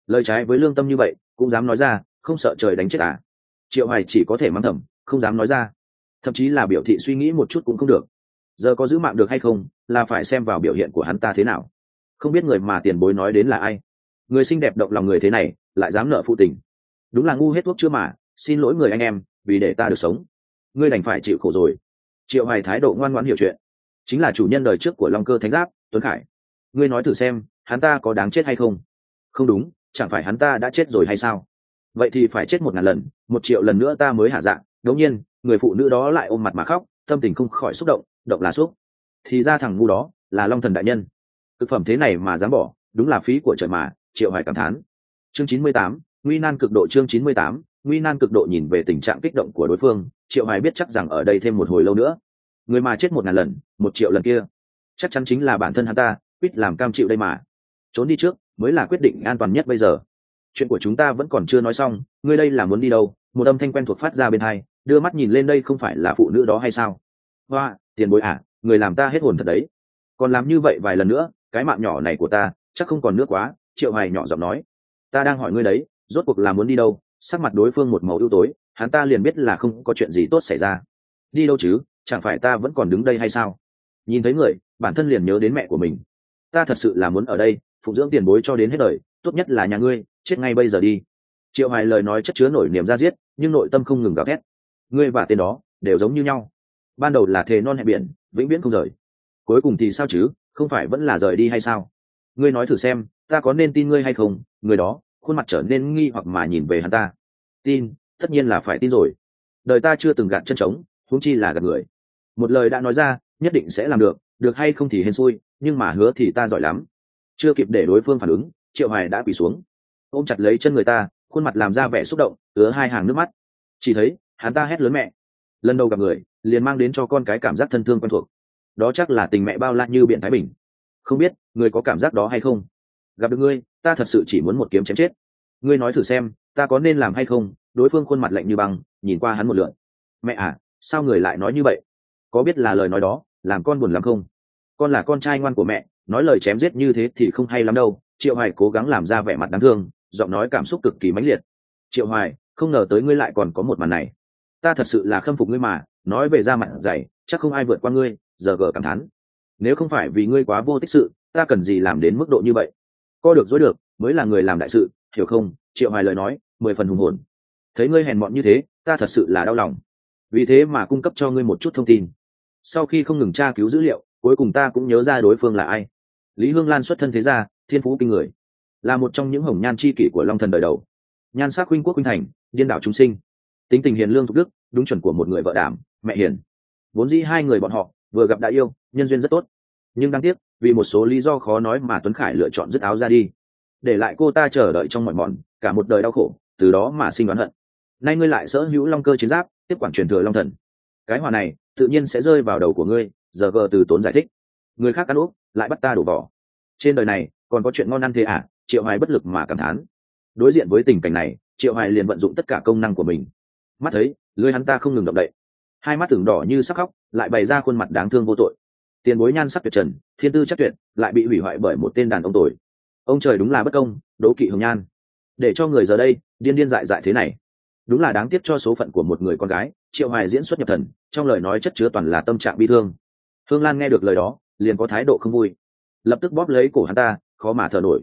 Speaker 1: Lời trái với lương tâm như vậy, cũng dám nói ra, không sợ trời đánh chết à? Triệu hoài chỉ có thể mắng thầm, không dám nói ra. Thậm chí là biểu thị suy nghĩ một chút cũng không được. Giờ có giữ mạng được hay không, là phải xem vào biểu hiện của hắn ta thế nào không biết người mà tiền bối nói đến là ai. Người xinh đẹp động lòng người thế này, lại dám nợ phụ tình. Đúng là ngu hết thuốc chưa mà, xin lỗi người anh em, vì để ta được sống. Ngươi đành phải chịu khổ rồi. Triệu hoài thái độ ngoan ngoãn hiểu chuyện. Chính là chủ nhân đời trước của long cơ thánh giáp, tuấn khải. Ngươi nói thử xem, hắn ta có đáng chết hay không? Không đúng, chẳng phải hắn ta đã chết rồi hay sao? Vậy thì phải chết một ngàn lần, một triệu lần nữa ta mới hạ dạng đống nhiên, người phụ nữ đó lại ôm mặt mà khóc, tâm tình không khỏi xúc động động là xúc. Thì ra thằng ngu đó là long thần đại nhân thực phẩm thế này mà dám bỏ, đúng là phí của trời mà, triệu hoài cảm thán. Chương chín mươi tám, nguy nan cực độ chương chín mươi tám, nguy nan cực độ nhìn về tình trạng kích động của đối phương, triệu hoài biết chắc rằng ở đây thêm một hồi lâu nữa. Người mà chết một ngàn lần, một triệu lần kia. Chắc chắn chính là bản thân hắn ta quyết làm cam chịu đây mà. Trốn đi trước, mới là quyết định an toàn nhất bây giờ. Chuyện của chúng ta vẫn còn chưa nói xong, ngươi đây là muốn đi đâu? Một âm thanh quen thuộc phát ra bên hai, đưa mắt nhìn lên đây không phải là phụ nữ đó hay sao? Hoa, tiền bối à người làm ta hết hồn thật đấy. Còn làm như vậy vài lần nữa cái mạng nhỏ này của ta, chắc không còn nước quá, triệu hoài nhỏ giọng nói. Ta đang hỏi ngươi đấy, rốt cuộc là muốn đi đâu? Sắc mặt đối phương một màu ưu tối, hắn ta liền biết là không có chuyện gì tốt xảy ra. Đi đâu chứ? Chẳng phải ta vẫn còn đứng đây hay sao? Nhìn thấy người, bản thân liền nhớ đến mẹ của mình. Ta thật sự là muốn ở đây phụng dưỡng tiền bối cho đến hết đời, tốt nhất là nhà ngươi, chết ngay bây giờ đi. Triệu hoài lời nói chất chứa nổi niềm ra giết, nhưng nội tâm không ngừng gào thét. Ngươi và tên đó, đều giống như nhau. Ban đầu là thề non hẹn biển, vĩnh viễn không rời. Cuối cùng thì sao chứ? Không phải vẫn là rời đi hay sao? Ngươi nói thử xem, ta có nên tin ngươi hay không? Người đó, khuôn mặt trở nên nghi hoặc mà nhìn về hắn ta. Tin, tất nhiên là phải tin rồi. Đời ta chưa từng gạt chân trống, huống chi là gạt người. Một lời đã nói ra, nhất định sẽ làm được được hay không thì hên xui, nhưng mà hứa thì ta giỏi lắm. Chưa kịp để đối phương phản ứng, triệu hoài đã quỳ xuống. Ôm chặt lấy chân người ta, khuôn mặt làm ra vẻ xúc động, ứa hai hàng nước mắt. Chỉ thấy, hắn ta hét lớn mẹ. Lần đầu gặp người, liền mang đến cho con cái cảm giác thân thương quen thuộc đó chắc là tình mẹ bao la như biện thái bình. Không biết, người có cảm giác đó hay không? Gặp được ngươi, ta thật sự chỉ muốn một kiếm chém chết. Ngươi nói thử xem, ta có nên làm hay không? Đối phương khuôn mặt lạnh như băng, nhìn qua hắn một lượn. Mẹ à sao người lại nói như vậy? Có biết là lời nói đó, làm con buồn lắm không? Con là con trai ngoan của mẹ, nói lời chém giết như thế thì không hay lắm đâu. Triệu hoài cố gắng làm ra vẻ mặt đáng thương, giọng nói cảm xúc cực kỳ mãnh liệt. Triệu hoài, không ngờ tới ngươi lại còn có một màn này. Ta thật sự là khâm phục ngươi mà, nói về da mặt dày, chắc không ai vượt qua ngươi giờ gờ cảm thán. Nếu không phải vì ngươi quá vô tích sự, ta cần gì làm đến mức độ như vậy? Co được dối được, mới là người làm đại sự, hiểu không? Triệu hoài lời nói, mười phần hùng hồn. Thấy ngươi hèn mọn như thế, ta thật sự là đau lòng. Vì thế mà cung cấp cho ngươi một chút thông tin. Sau khi không ngừng tra cứu dữ liệu, cuối cùng ta cũng nhớ ra đối phương là ai. Lý hương lan xuất thân thế gia, thiên phú kinh người. Là một trong những hồng nhan c h i kỷ của long thần đời đầu. Nhan sắc huynh quốc huynh thành, điên đảo chúng sinh. Tính tình hiền lương thục đức, đúng chuẩn của một người vợ đảm, mẹ hiền. Vốn dĩ hai người bọn họ vừa gặp đã yêu, nhân duyên rất tốt. Nhưng đáng tiếc, vì một số lý do khó nói mà tuấn khải lựa chọn dứt áo ra đi. Để lại cô ta chờ đợi trong mọi mòn cả một đời đau khổ, từ đó mà sinh đoán hận. Nay ngươi lại sở hữu long cơ chiến giáp, tiếp quản truyền thừa long thần. Cái hòa này, tự nhiên sẽ rơi vào đầu của ngươi, giờ gờ từ tốn giải thích. Người khác ăn úp, lại bắt ta đổ vỏ. Trên đời này, còn có chuyện ngon ăn thế à? Triệu hoài bất lực mà cảm thán. Đối diện với tình cảnh này, triệu hoài liền vận dụng tất cả công năng của mình. Mắt thấy, lưới hắn ta không ngừng động đậy. Hai mắt tưởng đỏ như sắc khóc lại bày ra khuôn mặt đáng thương vô tội. Tiền bối nhan sắc tuyệt trần, thiên tư chắc tuyệt, lại bị hủy hoại bởi một tên đàn ông tội ông trời đúng là bất công, đố kỵ hồng nhan. Để cho người giờ đây, điên điên dại dại thế này. Đúng là đáng tiếc cho số phận của một người con gái, triệu hoài diễn xuất nhập thần, trong lời nói chất chứa toàn là tâm trạng bi thương. Hương lan nghe được lời đó, liền có thái độ không vui. Lập tức bóp lấy cổ hắn ta, khó mà thở nổi.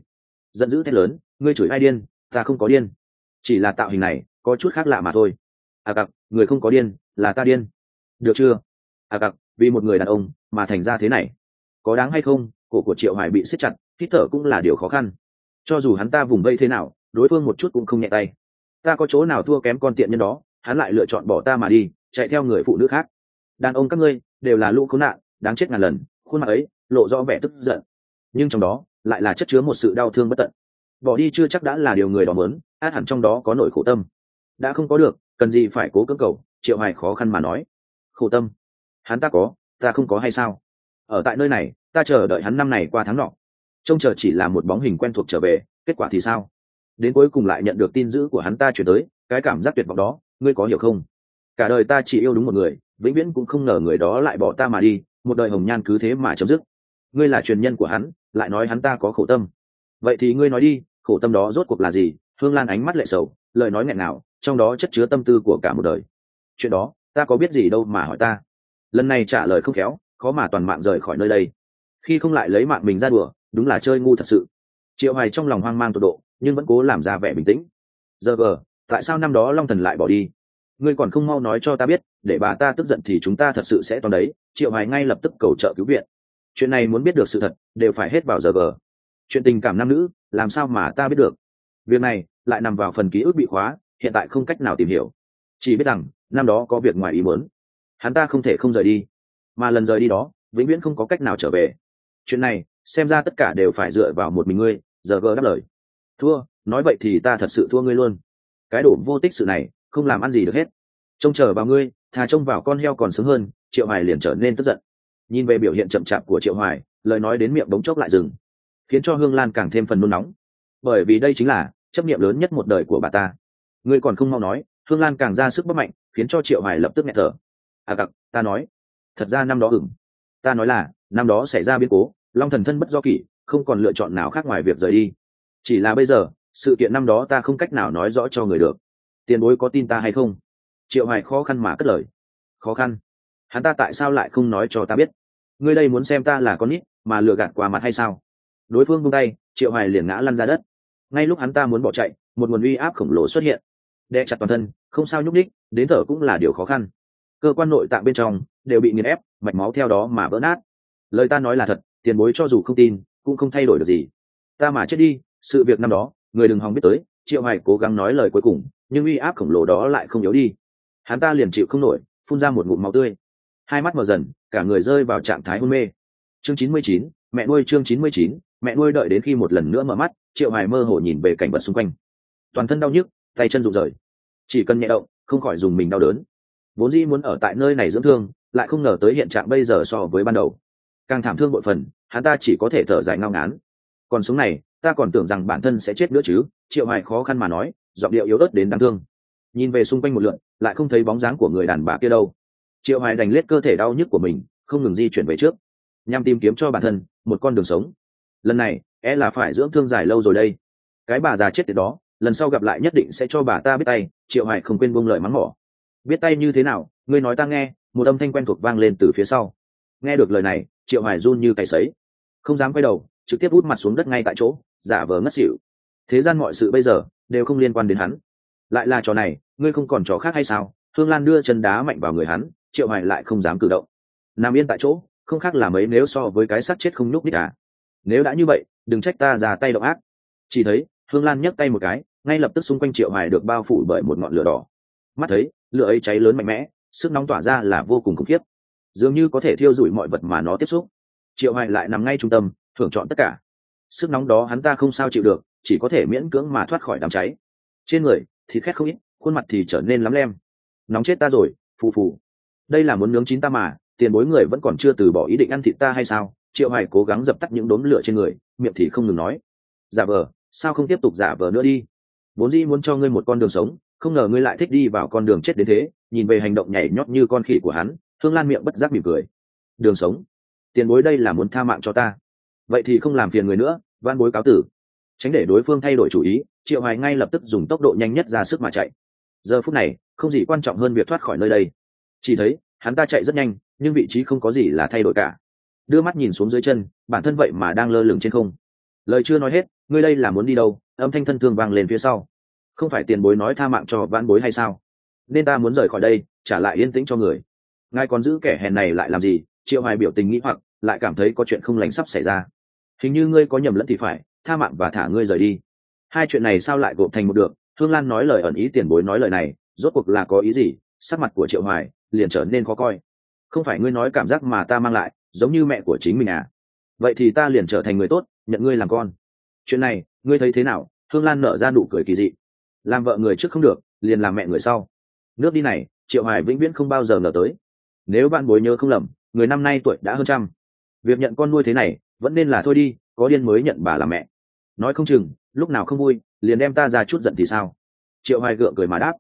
Speaker 1: Giận dữ thét lớn, ngươi chửi ai điên? Ta không có điên. Chỉ là tạo hình này, có chút khác lạ mà thôi. À cặc, người không có điên, là ta điên. Được chưa? À cặc vì một người đàn ông mà thành ra thế này. Có đáng hay không, cổ của triệu hoài bị siết chặt, hít thở cũng là điều khó khăn. Cho dù hắn ta vùng vây thế nào, đối phương một chút cũng không nhẹ tay. Ta có chỗ nào thua kém con tiện nhân đó, hắn lại lựa chọn bỏ ta mà đi, chạy theo người phụ nữ khác. Đàn ông các ngươi đều là lũ khốn nạn, đáng chết ngàn lần, khuôn mặt ấy lộ rõ vẻ tức giận. Nhưng trong đó lại là chất chứa một sự đau thương bất tận. Bỏ đi chưa chắc đã là điều người đó mớn át hẳn trong đó có nỗi khổ tâm. Đã không có được, cần gì phải cố cưỡng cầu, triệu hoài khó khăn mà nói. Khổ tâm hắn ta có, ta không có hay sao? Ở tại nơi này, ta chờ đợi hắn năm này qua tháng nọ. Trông chờ chỉ là một bóng hình quen thuộc trở về, kết quả thì sao? Đến cuối cùng lại nhận được tin dữ của hắn ta chuyển tới, cái cảm giác tuyệt vọng đó, ngươi có hiểu không? Cả đời ta chỉ yêu đúng một người, vĩnh viễn cũng không ngờ người đó lại bỏ ta mà đi, một đời hồng nhan cứ thế mà chấm dứt. Ngươi là truyền nhân của hắn, lại nói hắn ta có khổ tâm. Vậy thì ngươi nói đi, khổ tâm đó rốt cuộc là gì? Hương lan ánh mắt lệ sầu, lời nói nghẹn nào trong đó chất chứa tâm tư của cả một đời. Chuyện đó, ta có biết gì đâu mà hỏi ta lần này trả lời không khéo, khó mà toàn mạng rời khỏi nơi đây. Khi không lại lấy mạng mình ra đùa, đúng là chơi ngu thật sự. Triệu hoài trong lòng hoang mang tột độ, nhưng vẫn cố làm ra vẻ bình tĩnh. Giờ vờ, tại sao năm đó long thần lại bỏ đi? Ngươi còn không mau nói cho ta biết, để bà ta tức giận thì chúng ta thật sự sẽ toàn đấy. Triệu hoài ngay lập tức cầu trợ cứu viện. Chuyện này muốn biết được sự thật, đều phải hết vào giờ vờ. Chuyện tình cảm nam nữ, làm sao mà ta biết được? Việc này, lại nằm vào phần ký ức bị khóa, hiện tại không cách nào tìm hiểu. Chỉ biết rằng, năm đó có việc ngoài ý muốn hắn ta không thể không rời đi. Mà lần rời đi đó, vĩnh viễn không có cách nào trở về. Chuyện này, xem ra tất cả đều phải dựa vào một mình ngươi, giờ gờ đáp lời. Thua, nói vậy thì ta thật sự thua ngươi luôn. Cái đổ vô tích sự này, không làm ăn gì được hết. Trông chờ vào ngươi, thà trông vào con heo còn sớm hơn, triệu hoài liền trở nên tức giận. Nhìn về biểu hiện chậm chạp của triệu hoài, lời nói đến miệng bỗng chốc lại dừng, khiến cho hương lan càng thêm phần nôn nóng. Bởi vì đây chính là chấp niệm lớn nhất một đời của bà ta. Ngươi còn không mau nói, hương lan càng ra sức bất mạnh, khiến cho triệu hoài lập tức nghẹt thở à cặc, ta nói. Thật ra năm đó ửng. Ta nói là, năm đó xảy ra biến cố, long thần thân bất do kỷ, không còn lựa chọn nào khác ngoài việc rời đi. Chỉ là bây giờ, sự kiện năm đó ta không cách nào nói rõ cho người được. Tiền bối có tin ta hay không? Triệu hoài khó khăn mà cất lời. Khó khăn? Hắn ta tại sao lại không nói cho ta biết? Ngươi đây muốn xem ta là con nít, mà lừa gạt qua mặt hay sao? Đối phương buông tay, triệu hoài liền ngã lăn ra đất. Ngay lúc hắn ta muốn bỏ chạy, một nguồn uy áp khổng lồ xuất hiện. Đe chặt toàn thân, không sao nhúc đích đến thở cũng là điều khó khăn cơ quan nội tạng bên trong đều bị nghiền ép, mạch máu theo đó mà vỡ nát. Lời ta nói là thật, tiền bối cho dù không tin, cũng không thay đổi được gì. Ta mà chết đi, sự việc năm đó, người đừng hòng biết tới, triệu hoài cố gắng nói lời cuối cùng, nhưng uy áp khổng lồ đó lại không yếu đi. Hắn ta liền chịu không nổi, phun ra một ngụm máu tươi. Hai mắt mở dần, cả người rơi vào trạng thái hôn mê. Chương chín mươi chín, mẹ nuôi chương chín mươi chín, mẹ nuôi đợi đến khi một lần nữa mở mắt, triệu hoài mơ hồ nhìn về cảnh vật xung quanh. Toàn thân đau nhức, tay chân rụng rời. Chỉ cần nhẹ động, không khỏi dùng mình đau đớn vốn dĩ muốn ở tại nơi này dưỡng thương, lại không ngờ tới hiện trạng bây giờ so với ban đầu. Càng thảm thương bội phần, hắn ta chỉ có thể thở dài ngao ngán. Còn sống này, ta còn tưởng rằng bản thân sẽ chết nữa chứ, triệu hoài khó khăn mà nói, giọng điệu yếu ớt đến đáng thương. Nhìn về xung quanh một lượn, lại không thấy bóng dáng của người đàn bà kia đâu. Triệu hoài đành lết cơ thể đau nhức của mình, không ngừng di chuyển về trước. Nhằm tìm kiếm cho bản thân, một con đường sống. Lần này e là phải dưỡng thương dài lâu rồi đây. Cái bà già chết tiệt đó, lần sau gặp lại nhất định sẽ cho bà ta biết tay, triệu hoài không quên buông lời mắng mỏ biết tay như thế nào, ngươi nói ta nghe, một âm thanh quen thuộc vang lên từ phía sau. Nghe được lời này, triệu hoài run như cày sấy. Không dám quay đầu, trực tiếp út mặt xuống đất ngay tại chỗ, giả vờ ngất xỉu. Thế gian mọi sự bây giờ, đều không liên quan đến hắn. Lại là trò này, ngươi không còn trò khác hay sao? Hương lan đưa chân đá mạnh vào người hắn, triệu hoài lại không dám cử động. Nằm yên tại chỗ, không khác là mấy nếu so với cái xác chết không nhúc nít cả à. nếu đã như vậy, đừng trách ta ra tay động ác. Chỉ thấy hương lan nhấc tay một cái, ngay lập tức xung quanh triệu hoài được bao phủ bởi một ngọn lửa đỏ. Mắt thấy lửa ấy cháy lớn mạnh mẽ, sức nóng tỏa ra là vô cùng khủng khiếp. Dường như có thể thiêu rụi mọi vật mà nó tiếp xúc. Triệu hoài lại nằm ngay trung tâm, thưởng chọn tất cả. Sức nóng đó hắn ta không sao chịu được, chỉ có thể miễn cưỡng mà thoát khỏi đám cháy. Trên người thì khét không ít, khuôn mặt thì trở nên lắm lem. Nóng chết ta rồi, phù phù. Đây là muốn nướng chín ta mà, tiền bối người vẫn còn chưa từ bỏ ý định ăn thịt ta hay sao? Triệu hoài cố gắng dập tắt những đốm lửa trên người, miệng thì không ngừng nói. Giả vờ, sao không tiếp tục giả vờ nữa đi? Vốn dĩ muốn cho ngươi một con đường sống không ngờ ngươi lại thích đi vào con đường chết đến thế, nhìn về hành động nhảy nhót như con khỉ của hắn thương lan miệng bất giác mỉm cười. Đường sống. Tiền bối đây là muốn tha mạng cho ta. Vậy thì không làm phiền người nữa, van bối cáo tử. Tránh để đối phương thay đổi chủ ý, triệu hoài ngay lập tức dùng tốc độ nhanh nhất ra sức mà chạy. Giờ phút này, không gì quan trọng hơn việc thoát khỏi nơi đây. Chỉ thấy, hắn ta chạy rất nhanh, nhưng vị trí không có gì là thay đổi cả. Đưa mắt nhìn xuống dưới chân, bản thân vậy mà đang lơ lửng trên không. Lời chưa nói hết, ngươi đây là muốn đi đâu? Âm thanh thân thương vang lên phía sau không phải tiền bối nói tha mạng cho vãn bối hay sao? Nên ta muốn rời khỏi đây, trả lại yên tĩnh cho người. Ngài còn giữ kẻ hèn này lại làm gì? Triệu hoài biểu tình nghĩ hoặc, lại cảm thấy có chuyện không lành sắp xảy ra. Hình như ngươi có nhầm lẫn thì phải, tha mạng và thả ngươi rời đi. Hai chuyện này sao lại gộp thành một được? Hương lan nói lời ẩn ý, tiền bối nói lời này, rốt cuộc là có ý gì? Sắc mặt của triệu hoài liền trở nên khó coi. Không phải ngươi nói cảm giác mà ta mang lại, giống như mẹ của chính mình à? Vậy thì ta liền trở thành người tốt, nhận ngươi làm con. Chuyện này, ngươi thấy thế nào? Hương lan nở ra nụ cười kỳ dị làm vợ người trước không được, liền làm mẹ người sau. Nước đi này, triệu hoài vĩnh viễn không bao giờ ngờ tới. Nếu bạn bối nhớ không lầm, người năm nay tuổi đã hơn trăm. Việc nhận con nuôi thế này, vẫn nên là thôi đi, có điên mới nhận bà làm mẹ. Nói không chừng, lúc nào không vui, liền đem ta ra chút giận thì sao? Triệu hoài gượng cười mà đáp.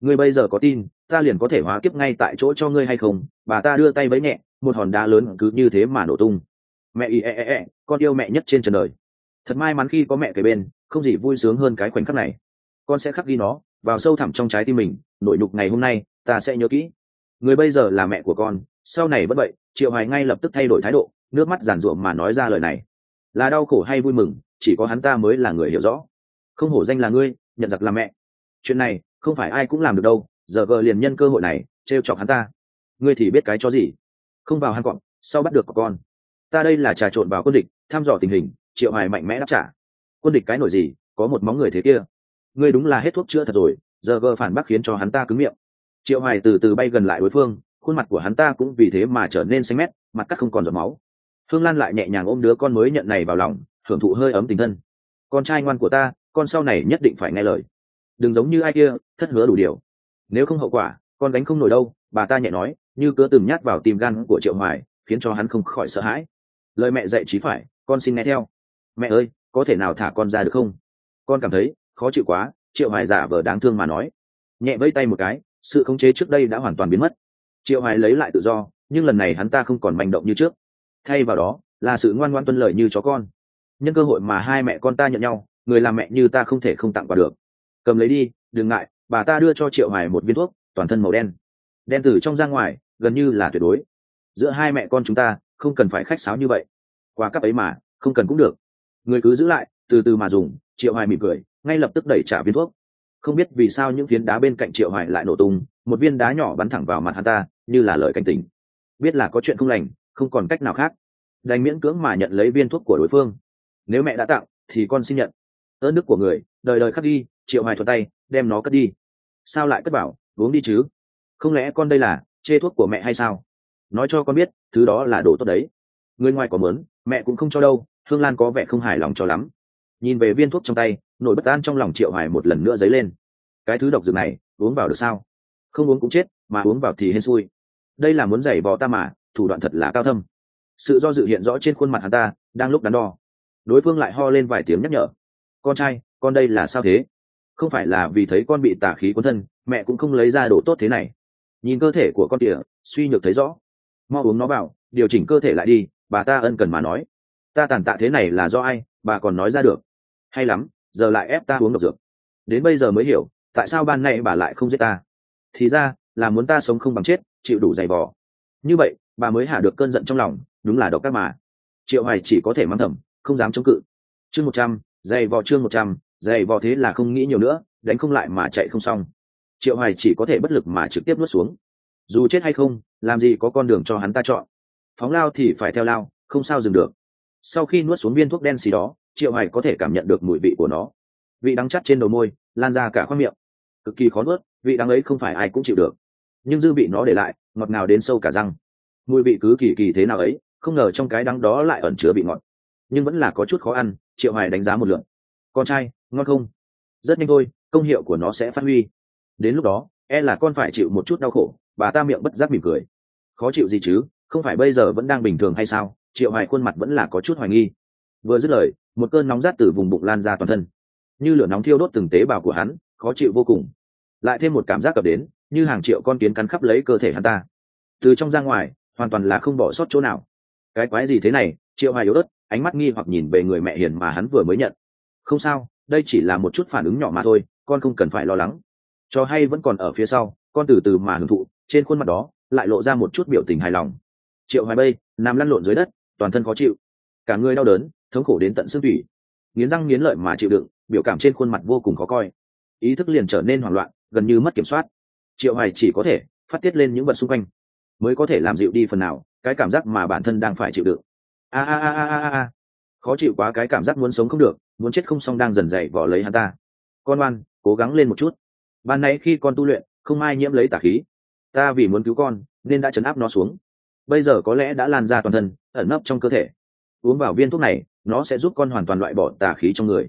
Speaker 1: Ngươi bây giờ có tin, ta liền có thể hóa kiếp ngay tại chỗ cho ngươi hay không? Bà ta đưa tay với nhẹ, một hòn đá lớn cứ như thế mà nổ tung. Mẹ y e e e con yêu mẹ nhất trên trần đời. Thật may mắn khi có mẹ kề bên, không gì vui sướng hơn cái khoảnh khắc này con sẽ khắc ghi nó vào sâu thẳm trong trái tim mình nội nhục ngày hôm nay, ta sẽ nhớ kỹ. Người bây giờ là mẹ của con, sau này bất vậy, triệu hoài ngay lập tức thay đổi thái độ, nước mắt giàn ruộng mà nói ra lời này. Là đau khổ hay vui mừng, chỉ có hắn ta mới là người hiểu rõ. Không hổ danh là ngươi, nhận giặc là mẹ. Chuyện này, không phải ai cũng làm được đâu, giờ vợ liền nhân cơ hội này, trêu chọc hắn ta. Ngươi thì biết cái cho gì? Không vào hắn cọp, sau bắt được con. Ta đây là trà trộn vào quân địch, thăm dò tình hình, triệu hoài mạnh mẽ đáp trả. Quân địch cái nổi gì, có một móng người thế kia ngươi đúng là hết thuốc chữa thật rồi giờ gờ phản bác khiến cho hắn ta cứng miệng triệu hoài từ từ bay gần lại đối phương khuôn mặt của hắn ta cũng vì thế mà trở nên xanh mét mặt cắt không còn giọt máu Phương Lan lại nhẹ nhàng ôm đứa con mới nhận này vào lòng, hưởng thụ hơi ấm tình thân. Con trai ngoan của ta, con sau này nhất định phải nghe lời. Đừng giống như ai kia, thất hứa đủ điều. Nếu không hậu quả, con gánh không nổi đâu, bà ta nhẹ nói, như cứ từng nhát vào tim gan của Triệu Hoài, khiến cho hắn không khỏi sợ hãi. Lời mẹ dạy chí phải, con xin nghe theo. Mẹ ơi, có thể nào thả con ra được không? Con cảm thấy khó chịu quá, Triệu Hoài giả vờ đáng thương mà nói. Nhẹ vẫy tay một cái, sự khống chế trước đây đã hoàn toàn biến mất. Triệu Hoài lấy lại tự do, nhưng lần này hắn ta không còn manh động như trước. Thay vào đó là sự ngoan ngoan tuân lời như chó con. Nhân cơ hội mà hai mẹ con ta nhận nhau người làm mẹ như ta không thể không tặng quà được. Cầm lấy đi đừng ngại bà ta đưa cho triệu hoài một viên thuốc toàn thân màu đen. Đen từ trong ra ngoài gần như là tuyệt đối. Giữa hai mẹ con chúng ta không cần phải khách sáo như vậy. Qua cấp ấy mà không cần cũng được. Người cứ giữ lại từ từ mà dùng triệu hoài mỉm cười ngay lập tức đẩy trả viên thuốc. Không biết vì sao những phiến đá bên cạnh triệu hoài lại nổ tung, một viên đá nhỏ bắn thẳng vào mặt hắn ta, như là lời cảnh tỉnh. Biết là có chuyện không lành, không còn cách nào khác. Đành miễn cưỡng mà nhận lấy viên thuốc của đối phương. Nếu mẹ đã tặng, thì con xin nhận. Ơn đức của người, đời đời khắc đi, triệu hoài thuật tay, đem nó cất đi. Sao lại cất bảo, uống đi chứ? Không lẽ con đây là chê thuốc của mẹ hay sao? Nói cho con biết, thứ đó là đồ tốt đấy. Người ngoài có mớn mẹ cũng không cho đâu hương lan có vẻ không hài lòng cho lắm. Nhìn về viên thuốc trong tay nỗi bất an trong lòng triệu hoài một lần nữa dấy lên. Cái thứ độc dược này, uống vào được sao? Không uống cũng chết, mà uống vào thì hên xui. Đây là muốn giày vò ta mà, thủ đoạn thật là cao thâm. Sự do dự hiện rõ trên khuôn mặt hắn ta, đang lúc đắn đo. Đối phương lại ho lên vài tiếng nhắc nhở. Con trai, con đây là sao thế? Không phải là vì thấy con bị tà khí cuốn thân, mẹ cũng không lấy ra đồ tốt thế này. Nhìn cơ thể của con tỉa suy nhược thấy rõ. Mau uống nó vào, điều chỉnh cơ thể lại đi, bà ta ân cần mà nói. Ta tàn tạ thế này là do ai, bà còn nói ra được. Hay lắm giờ lại ép ta uống độc dược. Đến bây giờ mới hiểu, tại sao ban nay bà lại không giết ta. Thì ra, là muốn ta sống không bằng chết, chịu đủ dày vò. Như vậy, bà mới hạ được cơn giận trong lòng, đúng là độc các mà. Triệu hoài chỉ có thể mắng thầm, không dám chống cự. Chương một trăm, dày vò chương một trăm, dày vò thế là không nghĩ nhiều nữa, đánh không lại mà chạy không xong. Triệu hoài chỉ có thể bất lực mà trực tiếp nuốt xuống. Dù chết hay không, làm gì có con đường cho hắn ta chọn. Phóng lao thì phải theo lao, không sao dừng được. Sau khi nuốt xuống viên thuốc đen xì đó triệu hoài có thể cảm nhận được mùi vị của nó. Vị đắng chắt trên đầu môi, lan ra cả khoang miệng. Cực kỳ khó nuốt, vị đắng ấy không phải ai cũng chịu được. Nhưng dư vị nó để lại, ngọt ngào đến sâu cả răng. Mùi vị cứ kỳ kỳ thế nào ấy, không ngờ trong cái đắng đó lại ẩn chứa vị ngọt. Nhưng vẫn là có chút khó ăn, triệu hoài đánh giá một lượng. Con trai, ngon không? Rất nhanh thôi, công hiệu của nó sẽ phát huy. Đến lúc đó e là con phải chịu một chút đau khổ, bà ta miệng bất giác mỉm cười. Khó chịu gì chứ, không phải bây giờ vẫn đang bình thường hay sao? Triệu hoài khuôn mặt vẫn là có chút hoài nghi vừa dứt lời, một cơn nóng rát từ vùng bụng lan ra toàn thân. Như lửa nóng thiêu đốt từng tế bào của hắn, khó chịu vô cùng. Lại thêm một cảm giác cập đến, như hàng triệu con kiến cắn khắp lấy cơ thể hắn ta. Từ trong ra ngoài, hoàn toàn là không bỏ sót chỗ nào. Cái quái gì thế này? Triệu hoài yếu ớt, ánh mắt nghi hoặc nhìn về người mẹ hiền mà hắn vừa mới nhận. Không sao, đây chỉ là một chút phản ứng nhỏ mà thôi, con không cần phải lo lắng. Cho hay vẫn còn ở phía sau, con từ từ mà hưởng thụ, trên khuôn mặt đó, lại lộ ra một chút biểu tình hài lòng. Triệu hoài bây nằm lăn lộn dưới đất, toàn thân khó chịu. Cả người đau đớn thống khổ đến tận xương thủy nghiến răng nghiến lợi mà chịu đựng, biểu cảm trên khuôn mặt vô cùng khó coi. Ý thức liền trở nên hoảng loạn, gần như mất kiểm soát. Triệu hoài chỉ có thể phát tiết lên những vật xung quanh, mới có thể làm dịu đi phần nào cái cảm giác mà bản thân đang phải chịu đựng. A a a a a a khó chịu quá cái cảm giác muốn sống không được, muốn chết không xong đang dần dày vỏ lấy hắn ta. Con oan, cố gắng lên một chút. Ban nãy khi con tu luyện, không ai nhiễm lấy tà khí. Ta vì muốn cứu con, nên đã chấn áp nó xuống. Bây giờ có lẽ đã lan ra toàn thân, ẩn nấp trong cơ thể. Uống vào viên thuốc này nó sẽ giúp con hoàn toàn loại bỏ tà khí trong người.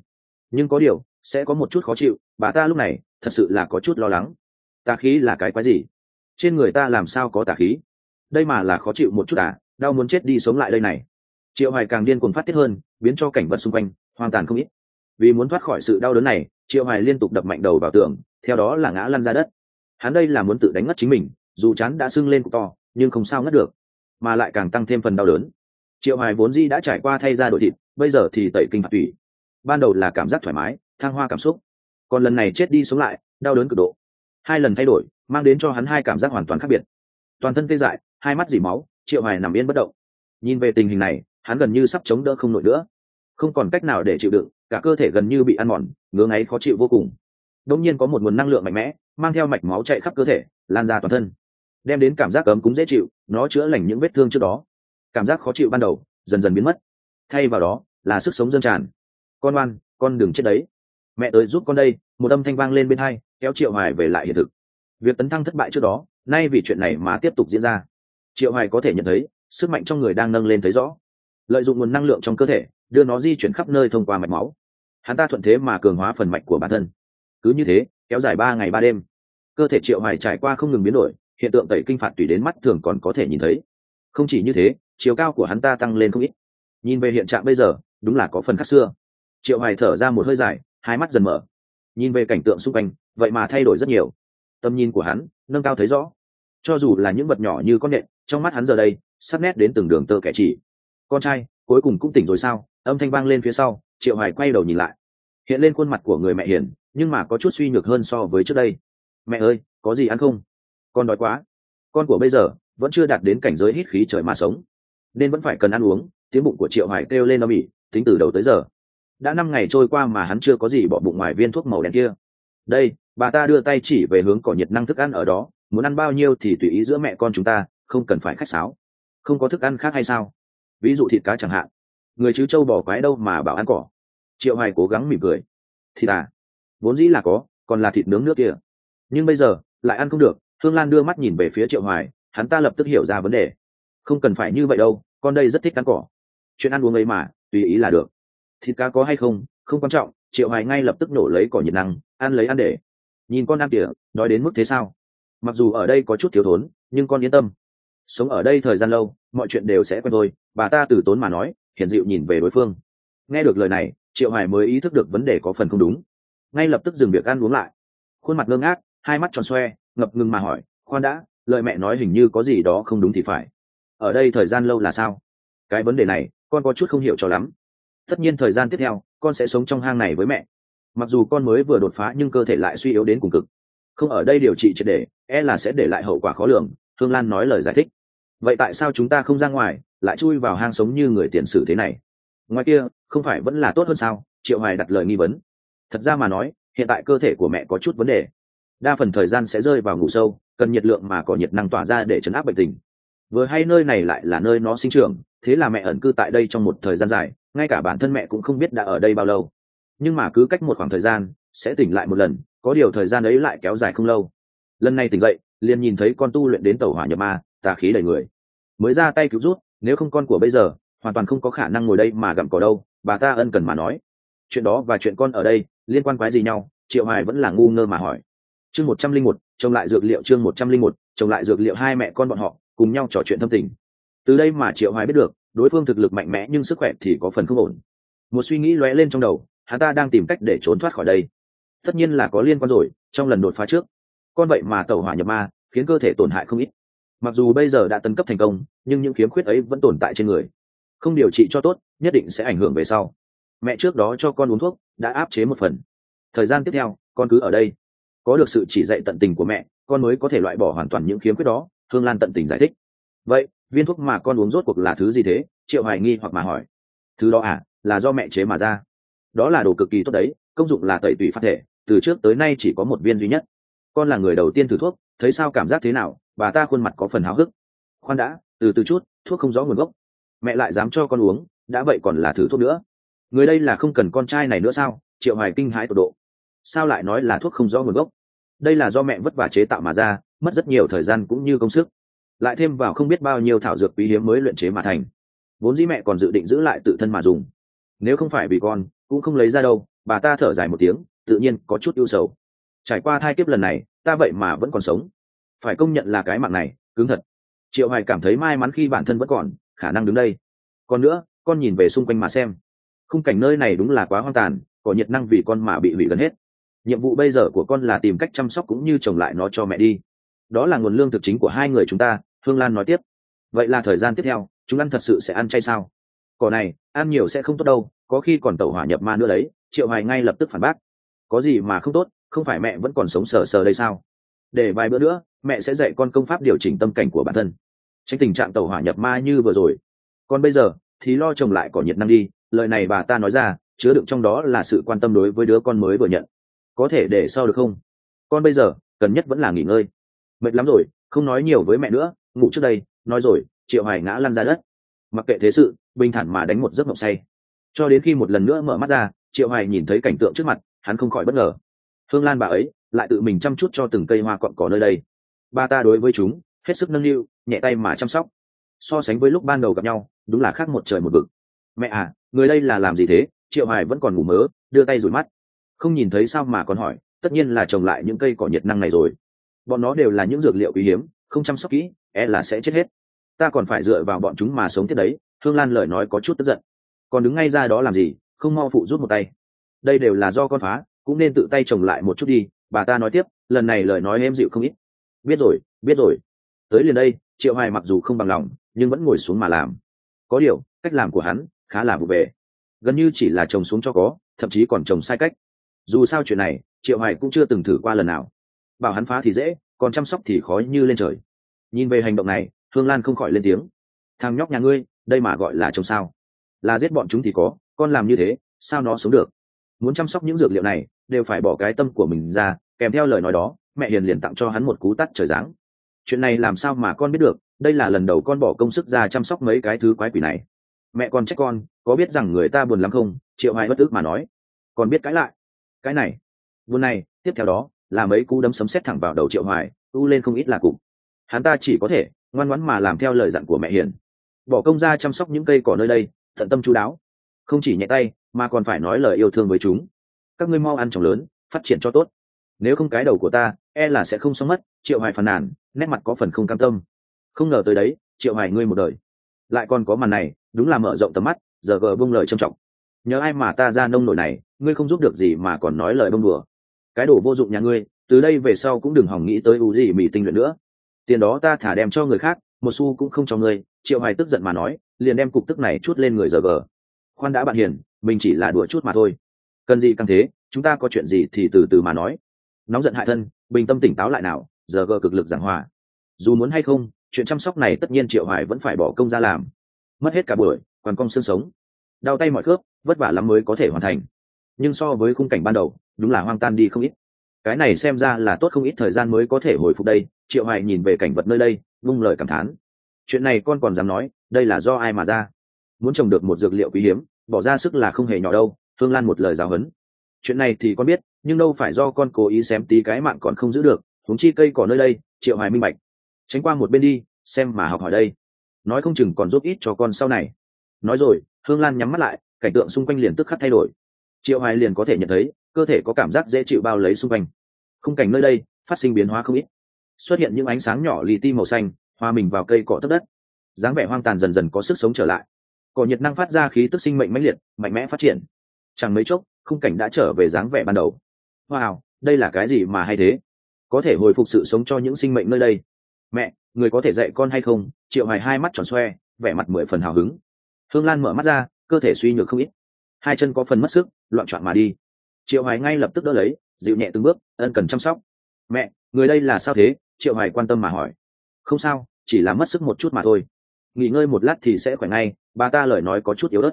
Speaker 1: Nhưng có điều, sẽ có một chút khó chịu, bà ta lúc này thật sự là có chút lo lắng. Tà khí là cái quái gì? Trên người ta làm sao có tà khí? Đây mà là khó chịu một chút à? Đau muốn chết đi sống lại đây này. Triệu hoài càng điên cuồng phát tiết hơn, biến cho cảnh vật xung quanh, hoang tàn không ít. Vì muốn thoát khỏi sự đau đớn này, triệu hoài liên tục đập mạnh đầu vào tường, theo đó là ngã lăn ra đất. Hắn đây là muốn tự đánh ngất chính mình, dù chán đã sưng lên cục to, nhưng không sao ngất được, mà lại càng tăng thêm phần đau đớn. Triệu hoài vốn di đã trải qua thay ra đổi thịt bây giờ thì tẩy kinh phạt tủy. Ban đầu là cảm giác thoải mái, thăng hoa cảm xúc. Còn lần này chết đi sống lại, đau đớn cực độ. Hai lần thay đổi, mang đến cho hắn hai cảm giác hoàn toàn khác biệt. Toàn thân tê dại, hai mắt dỉ máu, triệu hoài nằm yên bất động. Nhìn về tình hình này, hắn gần như sắp chống đỡ không nổi nữa. Không còn cách nào để chịu đựng, cả cơ thể gần như bị ăn mòn, ngứa ngáy khó chịu vô cùng. Đông nhiên có một nguồn năng lượng mạnh mẽ, mang theo mạch máu chạy khắp cơ thể, lan ra toàn thân. Đem đến cảm giác ấm cúng dễ chịu, nó chữa lành những vết thương trước đó. Cảm giác khó chịu ban đầu, dần dần biến mất. Thay vào đó là sức sống dâng tràn. Con oan, con đừng chết đấy. Mẹ tới giúp con đây, một âm thanh vang lên bên hai, kéo triệu hoài về lại hiện thực. Việc tấn thăng thất bại trước đó, nay vì chuyện này mà tiếp tục diễn ra. Triệu hoài có thể nhận thấy, sức mạnh trong người đang nâng lên thấy rõ. Lợi dụng nguồn năng lượng trong cơ thể, đưa nó di chuyển khắp nơi thông qua mạch máu. Hắn ta thuận thế mà cường hóa phần mạch của bản thân. Cứ như thế, kéo dài ba ngày ba đêm. Cơ thể triệu hoài trải qua không ngừng biến đổi, hiện tượng tẩy kinh phạt tùy đến mắt thường còn có thể nhìn thấy. Không chỉ như thế, chiều cao của hắn ta tăng lên không ít. Nhìn về hiện trạng bây giờ đúng là có phần khác xưa. Triệu hoài thở ra một hơi dài, hai mắt dần mở. Nhìn về cảnh tượng xung quanh, vậy mà thay đổi rất nhiều. Tầm nhìn của hắn, nâng cao thấy rõ. Cho dù là những vật nhỏ như con nện trong mắt hắn giờ đây sắc nét đến từng đường tơ kẻ chỉ. Con trai, cuối cùng cũng tỉnh rồi sao? Âm thanh vang lên phía sau, triệu hoài quay đầu nhìn lại. Hiện lên khuôn mặt của người mẹ hiền, nhưng mà có chút suy nhược hơn so với trước đây. Mẹ ơi, có gì ăn không? Con đói quá. Con của bây giờ, vẫn chưa đạt đến cảnh giới hít khí trời mà sống. Nên vẫn phải cần ăn uống, tiếng bụng của triệu hoài kêu lên âm ỉ tính từ đầu tới giờ. Đã năm ngày trôi qua mà hắn chưa có gì bỏ bụng ngoài viên thuốc màu đen kia. Đây, bà ta đưa tay chỉ về hướng cỏ nhiệt năng thức ăn ở đó, muốn ăn bao nhiêu thì tùy ý giữa mẹ con chúng ta, không cần phải khách sáo. Không có thức ăn khác hay sao? Ví dụ thịt cá chẳng hạn. Người chứ trâu bò quái đâu mà bảo ăn cỏ. Triệu hoài cố gắng mỉm cười. Thịt à? Vốn dĩ là có, còn là thịt nướng nước kia. Nhưng bây giờ, lại ăn không được. Thương lan đưa mắt nhìn về phía triệu hoài, hắn ta lập tức hiểu ra vấn đề. Không cần phải như vậy đâu, con đây rất thích ăn cỏ. Chuyện ăn uống ấy mà tùy ý là được. Thịt cá có hay không không quan trọng, triệu hoài ngay lập tức nổ lấy cỏ nhiệt năng, ăn lấy ăn để. Nhìn con ăn tỉa nói đến mức thế sao? Mặc dù ở đây có chút thiếu thốn, nhưng con yên tâm. Sống ở đây thời gian lâu, mọi chuyện đều sẽ quen thôi, bà ta từ tốn mà nói hiển dịu nhìn về đối phương. Nghe được lời này, triệu hoài mới ý thức được vấn đề có phần không đúng. Ngay lập tức dừng việc ăn uống lại. Khuôn mặt ngơ ngác, hai mắt tròn xoe, ngập ngừng mà hỏi, khoan đã, lời mẹ nói hình như có gì đó không đúng thì phải. Ở đây thời gian lâu là sao? Cái vấn đề này con có chút không hiểu cho lắm. Tất nhiên thời gian tiếp theo, con sẽ sống trong hang này với mẹ. Mặc dù con mới vừa đột phá nhưng cơ thể lại suy yếu đến cùng cực. Không ở đây điều trị triệt để e là sẽ để lại hậu quả khó lường thương lan nói lời giải thích. Vậy tại sao chúng ta không ra ngoài, lại chui vào hang sống như người tiền sử thế này? Ngoài kia, không phải vẫn là tốt hơn sao? Triệu hoài đặt lời nghi vấn. Thật ra mà nói, hiện tại cơ thể của mẹ có chút vấn đề. Đa phần thời gian sẽ rơi vào ngủ sâu, cần nhiệt lượng mà có nhiệt năng tỏa ra để chấn áp bệnh tình vừa hay nơi này lại là nơi nó sinh trưởng, thế là mẹ ẩn cư tại đây trong một thời gian dài, ngay cả bản thân mẹ cũng không biết đã ở đây bao lâu. Nhưng mà cứ cách một khoảng thời gian, sẽ tỉnh lại một lần, có điều thời gian ấy lại kéo dài không lâu. Lần này tỉnh dậy, liền nhìn thấy con tu luyện đến tàu hỏa nhập ma, tà khí đầy người. Mới ra tay cứu rút, nếu không con của bây giờ, hoàn toàn không có khả năng ngồi đây mà gặm cỏ đâu, bà ta ân cần mà nói. Chuyện đó và chuyện con ở đây, liên quan quái gì nhau, triệu hoài vẫn là ngu ngơ mà hỏi. Chương một trăm linh một, trông lại dược liệu chương một trăm linh một, trông lại dược liệu hai mẹ con bọn họ cùng nhau trò chuyện thâm tình. Từ đây mà triệu hoài biết được, đối phương thực lực mạnh mẽ nhưng sức khỏe thì có phần không ổn. Một suy nghĩ lóe lên trong đầu, hắn ta đang tìm cách để trốn thoát khỏi đây. Tất nhiên là có liên quan rồi, trong lần đột phá trước. Con vậy mà tẩu hỏa nhập ma, khiến cơ thể tổn hại không ít. Mặc dù bây giờ đã tấn cấp thành công, nhưng những khiếm khuyết ấy vẫn tồn tại trên người. Không điều trị cho tốt, nhất định sẽ ảnh hưởng về sau. Mẹ trước đó cho con uống thuốc, đã áp chế một phần. Thời gian tiếp theo, con cứ ở đây. Có được sự chỉ dạy tận tình của mẹ, con mới có thể loại bỏ hoàn toàn những khiếm khuyết đó hương lan tận tình giải thích. Vậy, viên thuốc mà con uống rốt cuộc là thứ gì thế? Triệu hoài nghi hoặc mà hỏi. Thứ đó à là do mẹ chế mà ra. Đó là đồ cực kỳ tốt đấy, công dụng là tẩy tủy phát thể, từ trước tới nay chỉ có một viên duy nhất. Con là người đầu tiên thử thuốc, thấy sao cảm giác thế nào? Bà ta khuôn mặt có phần háo hức. Khoan đã, từ từ chút, thuốc không rõ nguồn gốc. Mẹ lại dám cho con uống, đã vậy còn là thử thuốc nữa. Người đây là không cần con trai này nữa sao? Triệu hoài kinh hãi tột độ. Sao lại nói là thuốc không rõ nguồn gốc? Đây là do mẹ vất vả chế tạo mà ra mất rất nhiều thời gian cũng như công sức. Lại thêm vào không biết bao nhiêu thảo dược quý hiếm mới luyện chế mà thành. Vốn dĩ mẹ còn dự định giữ lại tự thân mà dùng. Nếu không phải vì con, cũng không lấy ra đâu, bà ta thở dài một tiếng, tự nhiên có chút ưu sầu. Trải qua thai kiếp lần này, ta vậy mà vẫn còn sống. Phải công nhận là cái mạng này, cứng thật. Triệu hoài cảm thấy may mắn khi bản thân vẫn còn, khả năng đứng đây. Còn nữa, con nhìn về xung quanh mà xem. Khung cảnh nơi này đúng là quá hoang tàn, có nhiệt năng vì con mà bị hủy gần hết. Nhiệm vụ bây giờ của con là tìm cách chăm sóc cũng như trồng lại nó cho mẹ đi đó là nguồn lương thực chính của hai người chúng ta, hương lan nói tiếp. Vậy là thời gian tiếp theo, chúng ăn thật sự sẽ ăn chay sao? Cỏ này, ăn nhiều sẽ không tốt đâu, có khi còn tẩu hỏa nhập ma nữa đấy, triệu hoài ngay lập tức phản bác. Có gì mà không tốt, không phải mẹ vẫn còn sống sờ sờ đây sao? Để vài bữa nữa, mẹ sẽ dạy con công pháp điều chỉnh tâm cảnh của bản thân. Tránh tình trạng tàu hỏa nhập ma như vừa rồi. Còn bây giờ, thì lo trồng lại cỏ nhiệt năng đi, lời này bà ta nói ra, chứa đựng trong đó là sự quan tâm đối với đứa con mới vừa nhận. Có thể để sau được không? Con bây giờ, cần nhất vẫn là nghỉ ngơi mệt lắm rồi, không nói nhiều với mẹ nữa, ngủ trước đây, nói rồi, triệu hoài ngã lăn ra đất. Mặc kệ thế sự, bình thản mà đánh một giấc mộng say. Cho đến khi một lần nữa mở mắt ra, triệu hoài nhìn thấy cảnh tượng trước mặt, hắn không khỏi bất ngờ. Hương lan bà ấy lại tự mình chăm chút cho từng cây hoa cọn cỏ nơi đây. Ba ta đối với chúng, hết sức nâng niu, nhẹ tay mà chăm sóc. So sánh với lúc ban đầu gặp nhau, đúng là khác một trời một vực. Mẹ à người đây là làm gì thế? Triệu hoài vẫn còn ngủ mớ, đưa tay rủi mắt. Không nhìn thấy sao mà còn hỏi, tất nhiên là trồng lại những cây cỏ nhiệt năng này rồi bọn nó đều là những dược liệu quý hiếm, không chăm sóc kỹ e là sẽ chết hết. Ta còn phải dựa vào bọn chúng mà sống tiếp đấy, thương lan lời nói có chút tức giận. Còn đứng ngay ra đó làm gì, không mau phụ rút một tay. Đây đều là do con phá, cũng nên tự tay trồng lại một chút đi, bà ta nói tiếp, lần này lời nói em dịu không ít. Biết rồi biết rồi. Tới liền đây, triệu hoài mặc dù không bằng lòng, nhưng vẫn ngồi xuống mà làm. Có điều, cách làm của hắn khá là vụ về gần như chỉ là trồng xuống cho có, thậm chí còn trồng sai cách. Dù sao chuyện này, triệu hoài cũng chưa từng thử qua lần nào bảo hắn phá thì dễ, còn chăm sóc thì khó như lên trời. Nhìn về hành động này, hương lan không khỏi lên tiếng. Thằng nhóc nhà ngươi, đây mà gọi là trông sao? Là giết bọn chúng thì có, con làm như thế, sao nó sống được? Muốn chăm sóc những dược liệu này, đều phải bỏ cái tâm của mình ra, kèm theo lời nói đó, mẹ hiền liền tặng cho hắn một cú tắt trời dáng chuyện này làm sao mà con biết được, đây là lần đầu con bỏ công sức ra chăm sóc mấy cái thứ quái quỷ này. Mẹ con trách con, có biết rằng người ta buồn lắm không? Triệu hoài bất ức mà nói. Còn biết cãi lại. Cái này, buồn này, tiếp theo đó là mấy cú đấm sấm xét thẳng vào đầu triệu hoài, u lên không ít là cục. Hắn ta chỉ có thể ngoan ngoãn mà làm theo lời dặn của mẹ hiền. Bỏ công ra chăm sóc những cây cỏ nơi đây, tận tâm chú đáo. Không chỉ nhẹ tay, mà còn phải nói lời yêu thương với chúng. Các ngươi mau ăn trồng lớn, phát triển cho tốt. Nếu không cái đầu của ta e là sẽ không sống mất, triệu hoài phàn nàn, nét mặt có phần không cam tâm. Không ngờ tới đấy, triệu hoài ngươi một đời. Lại còn có màn này, đúng là mở rộng tầm mắt, giờ gờ bông lời trầm trọng. Nhớ ai mà ta ra nông nổi này, ngươi không giúp được gì mà còn nói lời bông đùa cái đồ vô dụng nhà ngươi, từ đây về sau cũng đừng hỏng nghĩ tới u gì mỹ tinh luyện nữa. Tiền đó ta thả đem cho người khác, một xu cũng không cho ngươi, triệu hoài tức giận mà nói, liền đem cục tức này chút lên người giờ gờ. Khoan đã bạn hiền, mình chỉ là đùa chút mà thôi. Cần gì càng thế, chúng ta có chuyện gì thì từ từ mà nói. Nóng giận hại thân, bình tâm tỉnh táo lại nào, giờ gờ cực lực giảng hòa. Dù muốn hay không, chuyện chăm sóc này tất nhiên triệu hoài vẫn phải bỏ công ra làm. Mất hết cả buổi còn công xương sống. Đau tay mọi khớp, vất vả lắm mới có thể hoàn thành. Nhưng so với khung cảnh ban đầu đúng là hoang tan đi không ít. Cái này xem ra là tốt không ít thời gian mới có thể hồi phục đây, triệu hoài nhìn về cảnh vật nơi đây, vung lời cảm thán. Chuyện này con còn dám nói, đây là do ai mà ra? Muốn trồng được một dược liệu quý hiếm, bỏ ra sức là không hề nhỏ đâu thương lan một lời giáo huấn. Chuyện này thì con biết, nhưng đâu phải do con cố ý xém tí cái mạng còn không giữ được, huống chi cây cỏ nơi đây, triệu hoài minh bạch. Tránh qua một bên đi, xem mà học hỏi đây. Nói không chừng còn giúp ít cho con sau này. Nói rồi hương lan nhắm mắt lại, cảnh tượng xung quanh liền tức khắc thay đổi. Triệu hoài liền có thể nhận thấy cơ thể có cảm giác dễ chịu bao lấy xung quanh. Khung cảnh nơi đây, phát sinh biến hóa không ít. Xuất hiện những ánh sáng nhỏ lì ti màu xanh, hòa mình vào cây cỏ tất đất. Dáng vẻ hoang tàn dần dần có sức sống trở lại. Cỏ nhiệt năng phát ra khí tức sinh mệnh mãnh liệt, mạnh mẽ phát triển. Chẳng mấy chốc, khung cảnh đã trở về dáng vẻ ban đầu. Wow, đây là cái gì mà hay thế? Có thể hồi phục sự sống cho những sinh mệnh nơi đây. Mẹ, người có thể dạy con hay không? Triệu hoài hai mắt tròn xoe, vẻ mặt mười phần hào hứng. Hương lan mở mắt ra, cơ thể suy nhược không ít. Hai chân có phần mất sức, loạn trọn mà đi triệu hoài ngay lập tức đỡ lấy, dịu nhẹ từng bước, ân cần chăm sóc. Mẹ, người đây là sao thế? Triệu hoài quan tâm mà hỏi. Không sao, chỉ là mất sức một chút mà thôi. Nghỉ ngơi một lát thì sẽ khỏe ngay, bà ta lời nói có chút yếu ớt.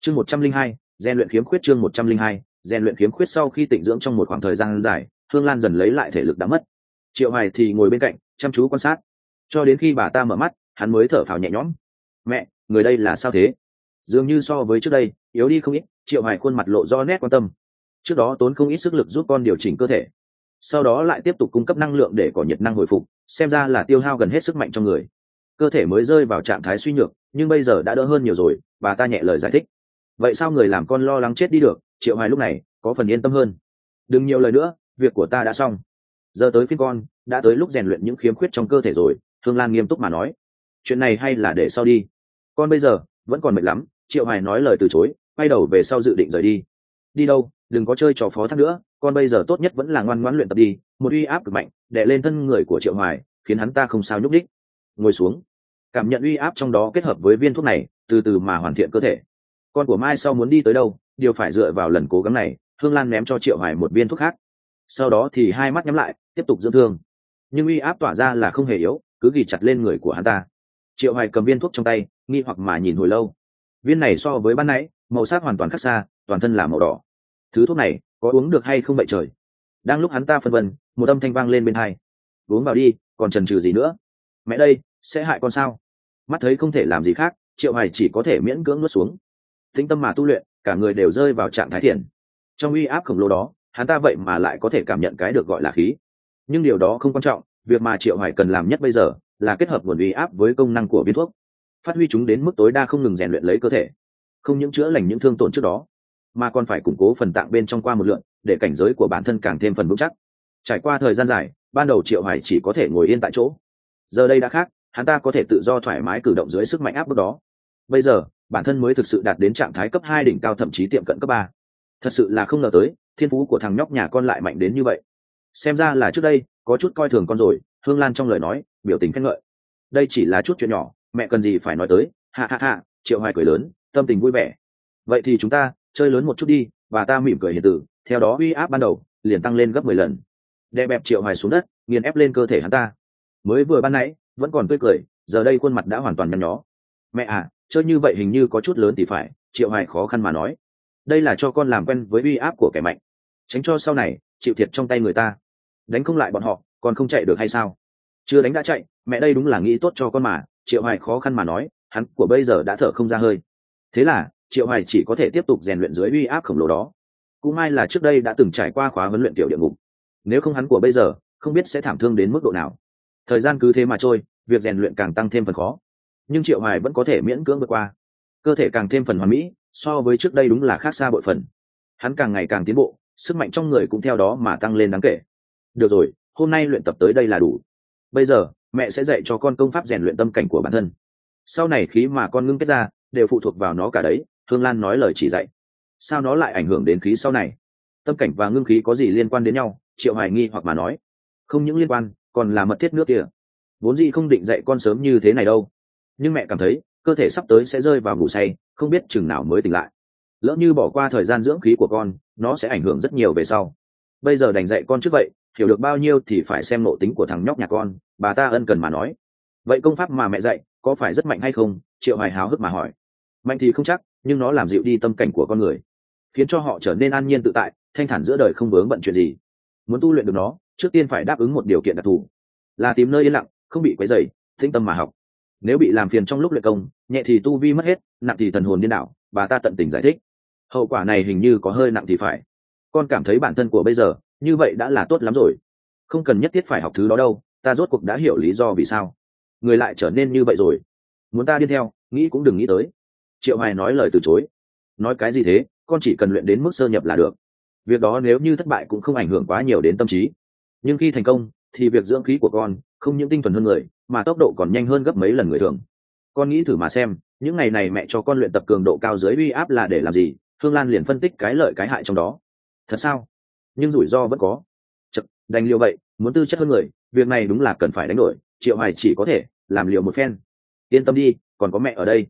Speaker 1: Chương một trăm linh hai, rèn luyện khiếm khuyết chương một trăm linh hai, rèn luyện khiếm khuyết sau khi tịnh dưỡng trong một khoảng thời gian dài hương lan dần lấy lại thể lực đã mất. Triệu hoài thì ngồi bên cạnh, chăm chú quan sát. Cho đến khi bà ta mở mắt, hắn mới thở phào nhẹ nhõm. Mẹ, người đây là sao thế? Dường như so với trước đây, yếu đi không ít, triệu hoài khuôn mặt lộ do nét quan tâm trước đó tốn không ít sức lực giúp con điều chỉnh cơ thể. Sau đó lại tiếp tục cung cấp năng lượng để có nhiệt năng hồi phục, xem ra là tiêu hao gần hết sức mạnh trong người. Cơ thể mới rơi vào trạng thái suy nhược, nhưng bây giờ đã đỡ hơn nhiều rồi, bà ta nhẹ lời giải thích. Vậy sao người làm con lo lắng chết đi được? Triệu hoài lúc này có phần yên tâm hơn. Đừng nhiều lời nữa, việc của ta đã xong. Giờ tới phiên con, đã tới lúc rèn luyện những khiếm khuyết trong cơ thể rồi, thương lan nghiêm túc mà nói. Chuyện này hay là để sau đi. Con bây giờ vẫn còn mệt lắm, triệu hoài nói lời từ chối, quay đầu về sau dự định rời đi. Đi đâu? Đừng có chơi trò phó thác nữa, con bây giờ tốt nhất vẫn là ngoan ngoãn luyện tập đi, một uy áp cực mạnh, đè lên thân người của triệu hoài, khiến hắn ta không sao nhúc đích ngồi xuống. Cảm nhận uy áp trong đó kết hợp với viên thuốc này, từ từ mà hoàn thiện cơ thể. Con của mai sau muốn đi tới đâu điều phải dựa vào lần cố gắng này, hương lan ném cho triệu hoài một viên thuốc khác. Sau đó thì hai mắt nhắm lại, tiếp tục dưỡng thương. Nhưng uy áp tỏa ra là không hề yếu, cứ ghi chặt lên người của hắn ta. Triệu hoài cầm viên thuốc trong tay, nghi hoặc mà nhìn hồi lâu. Viên này so với ban nãy, màu sắc hoàn toàn khác xa, toàn thân là màu đỏ thứ thuốc này có uống được hay không vậy trời? Đang lúc hắn ta phân vân, một âm thanh vang lên bên hai. Uống vào đi, còn chần chừ gì nữa? Mẹ đây, sẽ hại con sao? Mắt thấy không thể làm gì khác, triệu hoài chỉ có thể miễn cưỡng nuốt xuống. Tĩnh tâm mà tu luyện, cả người đều rơi vào trạng thái thiền trong uy áp khổng lồ đó, hắn ta vậy mà lại có thể cảm nhận cái được gọi là khí. Nhưng điều đó không quan trọng, việc mà triệu hoài cần làm nhất bây giờ là kết hợp nguồn uy áp với công năng của viên thuốc. Phát huy chúng đến mức tối đa không ngừng rèn luyện lấy cơ thể, không những chữa lành những thương tổn trước đó mà còn phải củng cố phần tạng bên trong qua một lượn, để cảnh giới của bản thân càng thêm phần vững chắc. Trải qua thời gian dài, ban đầu triệu hải chỉ có thể ngồi yên tại chỗ. Giờ đây đã khác, hắn ta có thể tự do thoải mái cử động dưới sức mạnh áp bức đó. Bây giờ, bản thân mới thực sự đạt đến trạng thái cấp hai đỉnh cao thậm chí tiệm cận cấp ba. Thật sự là không ngờ tới, thiên phú của thằng nhóc nhà con lại mạnh đến như vậy. Xem ra là trước đây, có chút coi thường con rồi, hương lan trong lời nói, biểu tình khen ngợi. Đây chỉ là chút chuyện nhỏ, mẹ cần gì phải nói tới. Hạ hạ hạ triệu hoài cười lớn, tâm tình vui vẻ. Vậy thì chúng ta chơi lớn một chút đi, và ta mỉm cười hiền tử, theo đó uy áp ban đầu liền tăng lên gấp mười lần. Đè bẹp triệu hoài xuống đất, nghiền ép lên cơ thể hắn ta. Mới vừa ban nãy, vẫn còn tươi cười, giờ đây khuôn mặt đã hoàn toàn nhăn nhó. Mẹ à chơi như vậy hình như có chút lớn thì phải, triệu hoài khó khăn mà nói. Đây là cho con làm quen với uy áp của kẻ mạnh. Tránh cho sau này, chịu thiệt trong tay người ta. Đánh không lại bọn họ, còn không chạy được hay sao? Chưa đánh đã chạy, mẹ đây đúng là nghĩ tốt cho con mà, triệu hoài khó khăn mà nói, hắn của bây giờ đã thở không ra hơi. Thế là triệu hoài chỉ có thể tiếp tục rèn luyện dưới uy áp khổng lồ đó. Cũng may là trước đây đã từng trải qua khóa huấn luyện tiểu địa ngục. Nếu không hắn của bây giờ, không biết sẽ thảm thương đến mức độ nào. Thời gian cứ thế mà trôi, việc rèn luyện càng tăng thêm phần khó. Nhưng triệu hoài vẫn có thể miễn cưỡng vượt qua. Cơ thể càng thêm phần hoàn mỹ, so với trước đây đúng là khác xa bội phần. Hắn càng ngày càng tiến bộ, sức mạnh trong người cũng theo đó mà tăng lên đáng kể. Được rồi, hôm nay luyện tập tới đây là đủ. Bây giờ, mẹ sẽ dạy cho con công pháp rèn luyện tâm cảnh của bản thân. Sau này khí mà con ngưng kết ra, đều phụ thuộc vào nó cả đấy thương lan nói lời chỉ dạy. Sao nó lại ảnh hưởng đến khí sau này? Tâm cảnh và ngưng khí có gì liên quan đến nhau? Triệu hoài nghi hoặc mà nói. Không những liên quan, còn là mật thiết nước kia. Vốn dĩ không định dạy con sớm như thế này đâu. Nhưng mẹ cảm thấy, cơ thể sắp tới sẽ rơi vào ngủ say, không biết chừng nào mới tỉnh lại. Lỡ như bỏ qua thời gian dưỡng khí của con, nó sẽ ảnh hưởng rất nhiều về sau. Bây giờ đành dạy con trước vậy, hiểu được bao nhiêu thì phải xem nộ tính của thằng nhóc nhà con, bà ta ân cần mà nói. Vậy công pháp mà mẹ dạy, có phải rất mạnh hay không? Triệu hoài háo hức mà hỏi. Mạnh thì không chắc nhưng nó làm dịu đi tâm cảnh của con người, khiến cho họ trở nên an nhiên tự tại, thanh thản giữa đời không vướng bận chuyện gì. Muốn tu luyện được nó, trước tiên phải đáp ứng một điều kiện đặc thù, là tìm nơi yên lặng, không bị quấy dày tĩnh tâm mà học. Nếu bị làm phiền trong lúc luyện công, nhẹ thì tu vi mất hết, nặng thì thần hồn điên đảo, bà ta tận tình giải thích. Hậu quả này hình như có hơi nặng thì phải. Con cảm thấy bản thân của bây giờ, như vậy đã là tốt lắm rồi. Không cần nhất thiết phải học thứ đó đâu, ta rốt cuộc đã hiểu lý do vì sao. Người lại trở nên như vậy rồi. Muốn ta đi theo, nghĩ cũng đừng nghĩ tới triệu hoài nói lời từ chối nói cái gì thế con chỉ cần luyện đến mức sơ nhập là được việc đó nếu như thất bại cũng không ảnh hưởng quá nhiều đến tâm trí nhưng khi thành công thì việc dưỡng khí của con không những tinh thuần hơn người mà tốc độ còn nhanh hơn gấp mấy lần người thường con nghĩ thử mà xem những ngày này mẹ cho con luyện tập cường độ cao dưới uy áp là để làm gì Hương Lan liền phân tích cái lợi cái hại trong đó. Thật sao? Nhưng rủi ro vẫn có. Chật, đánh liều vậy, muốn tư chất hơn người, việc này đúng là cần phải đánh đổi, Triệu Hoài chỉ có thể làm liều một phen. Yên tâm đi, còn có mẹ ở đây.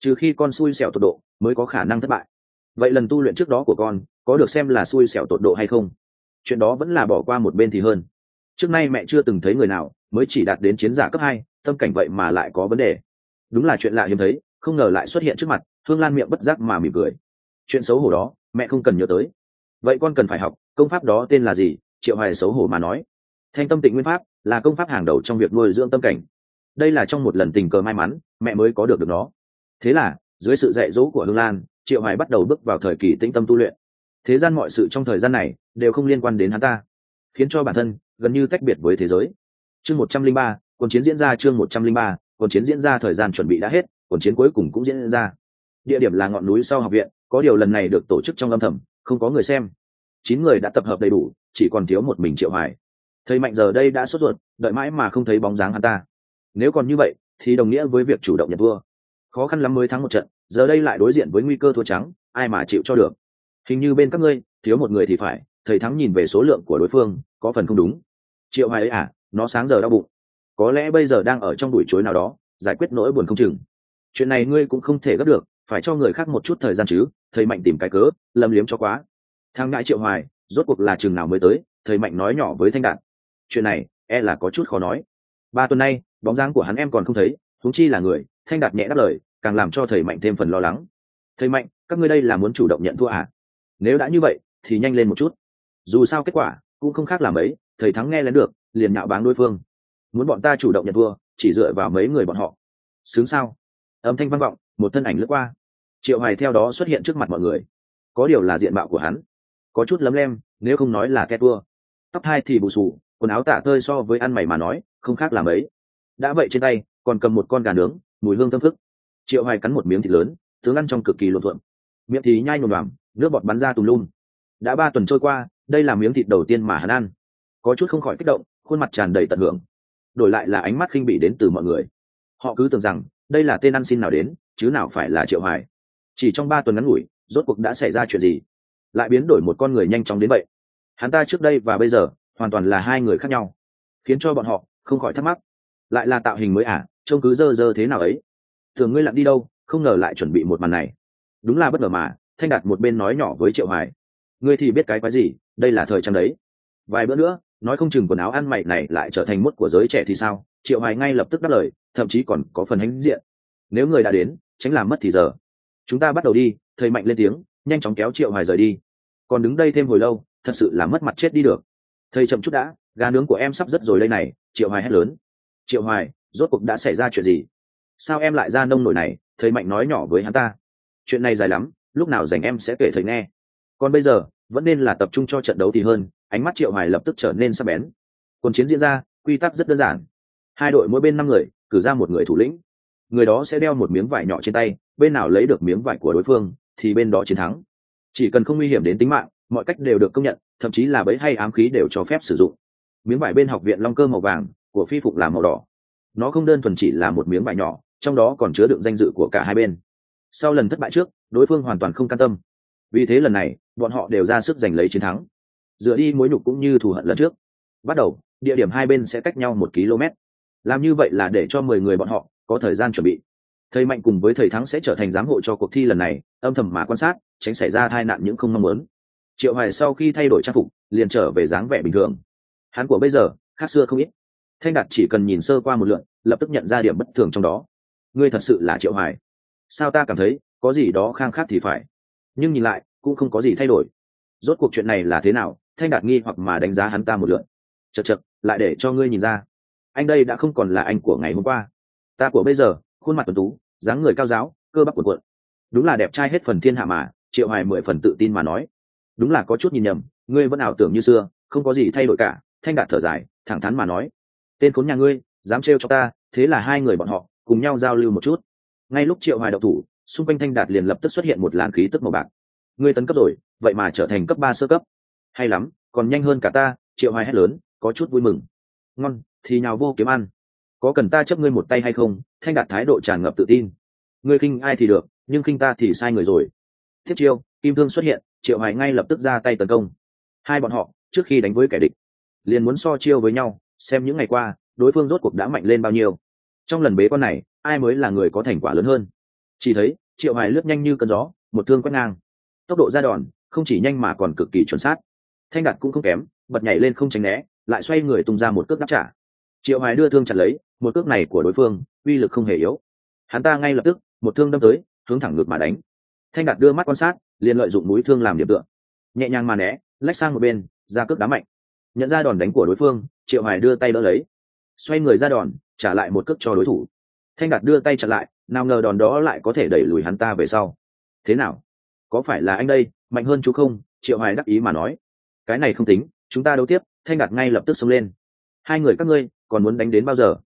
Speaker 1: Trừ khi con xui xẻo tột độ, mới có khả năng thất bại. Vậy lần tu luyện trước đó của con, có được xem là xui xẻo tột độ hay không? Chuyện đó vẫn là bỏ qua một bên thì hơn. Trước nay mẹ chưa từng thấy người nào mới chỉ đạt đến chiến giả cấp hai, tâm cảnh vậy mà lại có vấn đề. Đúng là chuyện lạ hiếm thấy, không ngờ lại xuất hiện trước mặt, Thương Lan miệng bất giác mà mỉm cười chuyện xấu hổ đó mẹ không cần nhớ tới vậy con cần phải học công pháp đó tên là gì triệu hoài xấu hổ mà nói thanh tâm tịnh nguyên pháp là công pháp hàng đầu trong việc nuôi dưỡng tâm cảnh đây là trong một lần tình cờ may mắn mẹ mới có được được nó thế là, dưới sự dạy dỗ của hương lan, triệu hoài bắt đầu bước vào thời kỳ tĩnh tâm tu luyện. Thế gian mọi sự trong thời gian này đều không liên quan đến hắn ta, khiến cho bản thân gần như tách biệt với thế giới. Chương một trăm linh ba, cuộc chiến diễn ra chương một trăm linh ba, cuộc chiến diễn ra thời gian chuẩn bị đã hết, cuộc chiến cuối cùng cũng diễn ra. Địa điểm là ngọn núi sau học viện, có điều lần này được tổ chức trong âm thầm, không có người xem. Chín người đã tập hợp đầy đủ, chỉ còn thiếu một mình triệu hoài. Thầy mạnh giờ đây đã sốt ruột, đợi mãi mà không thấy bóng dáng hắn ta. Nếu còn như vậy, thì đồng nghĩa với việc chủ động nhận vua khó khăn lắm mới thắng một trận, giờ đây lại đối diện với nguy cơ thua trắng, ai mà chịu cho được? Hình như bên các ngươi, thiếu một người thì phải, thầy thắng nhìn về số lượng của đối phương, có phần không đúng. Triệu hoài ấy à nó sáng giờ đau bụng. Có lẽ bây giờ đang ở trong buổi chuối nào đó, giải quyết nỗi buồn không chừng. Chuyện này ngươi cũng không thể gấp được, phải cho người khác một chút thời gian chứ, thầy mạnh tìm cái cớ, lầm liếm cho quá. Thằng ngại triệu hoài, rốt cuộc là chừng nào mới tới, thầy mạnh nói nhỏ với thanh đạt. chuyện này e là có chút khó nói. Ba tuần nay, bóng dáng của hắn em còn không thấy huống chi là người, thanh đạt nhẹ đáp lời, càng làm cho thầy mạnh thêm phần lo lắng. Thầy mạnh, các ngươi đây là muốn chủ động nhận thua à? Nếu đã như vậy, thì nhanh lên một chút. Dù sao kết quả cũng không khác làm ấy thầy thắng nghe lén được, liền nhạo báng đối phương. Muốn bọn ta chủ động nhận thua, chỉ dựa vào mấy người bọn họ. Sướng sao? Âm thanh vang vọng, một thân ảnh lướt qua. Triệu hoài theo đó xuất hiện trước mặt mọi người. Có điều là diện mạo của hắn. Có chút lấm lem, nếu không nói là két tua tóc hai thì bù xù, quần áo tả tơi so với ăn mày mà nói, không khác làm ấy đã vậy trên tay còn cầm một con gà nướng, mùi hương thơm phức. Triệu hoài cắn một miếng thịt lớn, tướng ăn trong cực kỳ luộn thuộm. miệng thì nhai nhồm đoàm nước bọt bắn ra tùm lum. Đã ba tuần trôi qua, đây là miếng thịt đầu tiên mà hắn ăn. Có chút không khỏi kích động, khuôn mặt tràn đầy tận hưởng. Đổi lại là ánh mắt khinh bị đến từ mọi người. Họ cứ tưởng rằng, đây là tên ăn xin nào đến, chứ nào phải là triệu hoài. Chỉ trong ba tuần ngắn ngủi, rốt cuộc đã xảy ra chuyện gì? Lại biến đổi một con người nhanh chóng đến vậy. Hắn ta trước đây và bây giờ, hoàn toàn là hai người khác nhau, khiến cho bọn họ không khỏi thắc mắc lại là tạo hình mới à? Trông cứ dơ dơ thế nào ấy? Thường ngươi lặn đi đâu, không ngờ lại chuẩn bị một màn này. Đúng là bất ngờ mà, thanh đạt một bên nói nhỏ với triệu hoài. Ngươi thì biết cái quái gì, đây là thời trang đấy. Vài bữa nữa, nói không chừng quần áo ăn mày này lại trở thành mốt của giới trẻ thì sao? Triệu hoài ngay lập tức đáp lời, thậm chí còn có phần hãnh diện. Nếu người đã đến, tránh làm mất thì giờ. Chúng ta bắt đầu đi, thầy mạnh lên tiếng, nhanh chóng kéo triệu hoài rời đi. Còn đứng đây thêm hồi lâu, thật sự là mất mặt chết đi được. Thầy chậm chút đã, gà nướng của em sắp rất rồi đây này, triệu hoài hét lớn triệu hoài, rốt cuộc đã xảy ra chuyện gì? Sao em lại ra nông nổi này thầy mạnh nói nhỏ với hắn ta? Chuyện này dài lắm, lúc nào dành em sẽ kể thầy nghe. Còn bây giờ, vẫn nên là tập trung cho trận đấu thì hơn, ánh mắt triệu hoài lập tức trở nên sắc bén. Quân chiến diễn ra, quy tắc rất đơn giản. Hai đội mỗi bên năm người, cử ra một người thủ lĩnh. Người đó sẽ đeo một miếng vải nhỏ trên tay, bên nào lấy được miếng vải của đối phương, thì bên đó chiến thắng. Chỉ cần không nguy hiểm đến tính mạng, mọi cách đều được công nhận, thậm chí là bẫy hay ám khí đều cho phép sử dụng. Miếng vải bên học viện long cơ màu vàng của phi phục là màu đỏ. Nó không đơn thuần chỉ là một miếng vải nhỏ, trong đó còn chứa đựng danh dự của cả hai bên. Sau lần thất bại trước, đối phương hoàn toàn không can tâm. Vì thế lần này, bọn họ đều ra sức giành lấy chiến thắng. Dựa đi mối nhục cũng như thù hận lần trước. Bắt đầu, địa điểm hai bên sẽ cách nhau một km. Làm như vậy là để cho mười người bọn họ có thời gian chuẩn bị. Thầy mạnh cùng với thầy thắng sẽ trở thành giám hộ cho cuộc thi lần này, âm thầm mà quan sát, tránh xảy ra tai nạn những không mong muốn. Triệu hoài sau khi thay đổi trang phục, liền trở về dáng vẻ bình thường. Hắn của bây giờ, khác xưa không ít thanh đạt chỉ cần nhìn sơ qua một lượn lập tức nhận ra điểm bất thường trong đó. Ngươi thật sự là triệu hoài. Sao ta cảm thấy, có gì đó khang khác thì phải? Nhưng nhìn lại, cũng không có gì thay đổi. Rốt cuộc chuyện này là thế nào, thanh đạt nghi hoặc mà đánh giá hắn ta một lượn chật chật lại để cho ngươi nhìn ra. Anh đây đã không còn là anh của ngày hôm qua. Ta của bây giờ, khuôn mặt tuấn tú, dáng người cao giáo, cơ bắp cuộn cuộn. Đúng là đẹp trai hết phần thiên hạ mà, triệu hoài mười phần tự tin mà nói. Đúng là có chút nhìn nhầm, ngươi vẫn ảo tưởng như xưa, không có gì thay đổi cả. Thanh đạt thở dài, thẳng thắn mà nói tên khốn nhà ngươi, dám trêu cho ta, thế là hai người bọn họ cùng nhau giao lưu một chút. Ngay lúc triệu hoài đậu thủ, xung quanh thanh đạt liền lập tức xuất hiện một làn khí tức màu bạc. Ngươi tấn cấp rồi, vậy mà trở thành cấp ba sơ cấp. Hay lắm, còn nhanh hơn cả ta, triệu hoài hét lớn, có chút vui mừng. Ngon, thì nhào vô kiếm ăn. Có cần ta chấp ngươi một tay hay không? Thanh đạt thái độ tràn ngập tự tin. Ngươi khinh ai thì được, nhưng khinh ta thì sai người rồi. Thiết chiêu, kim thương xuất hiện, triệu hoài ngay lập tức ra tay tấn công. Hai bọn họ, trước khi đánh với kẻ địch, liền muốn so chiêu với nhau xem những ngày qua, đối phương rốt cuộc đã mạnh lên bao nhiêu. Trong lần bế con này, ai mới là người có thành quả lớn hơn? Chỉ thấy, triệu hoài lướt nhanh như cơn gió, một thương quét ngang. Tốc độ ra đòn, không chỉ nhanh mà còn cực kỳ chuẩn xác. Thanh đạt cũng không kém, bật nhảy lên không tránh né, lại xoay người tung ra một cước đáp trả. Triệu hoài đưa thương chặt lấy, một cước này của đối phương, uy lực không hề yếu. Hắn ta ngay lập tức, một thương đâm tới, hướng thẳng ngược mà đánh. Thanh đạt đưa mắt quan sát, liền lợi dụng mũi thương làm điểm tựa. Nhẹ nhàng mà né, lách sang một bên, ra cước đá mạnh nhận ra đòn đánh của đối phương, triệu hoài đưa tay đỡ lấy. Xoay người ra đòn, trả lại một cước cho đối thủ. Thanh đạt đưa tay chặn lại, nào ngờ đòn đó lại có thể đẩy lùi hắn ta về sau. Thế nào? Có phải là anh đây, mạnh hơn chú không? Triệu hoài đắc ý mà nói. Cái này không tính, chúng ta đấu tiếp, thanh đạt ngay lập tức xông lên. Hai người các ngươi, còn muốn đánh đến bao giờ?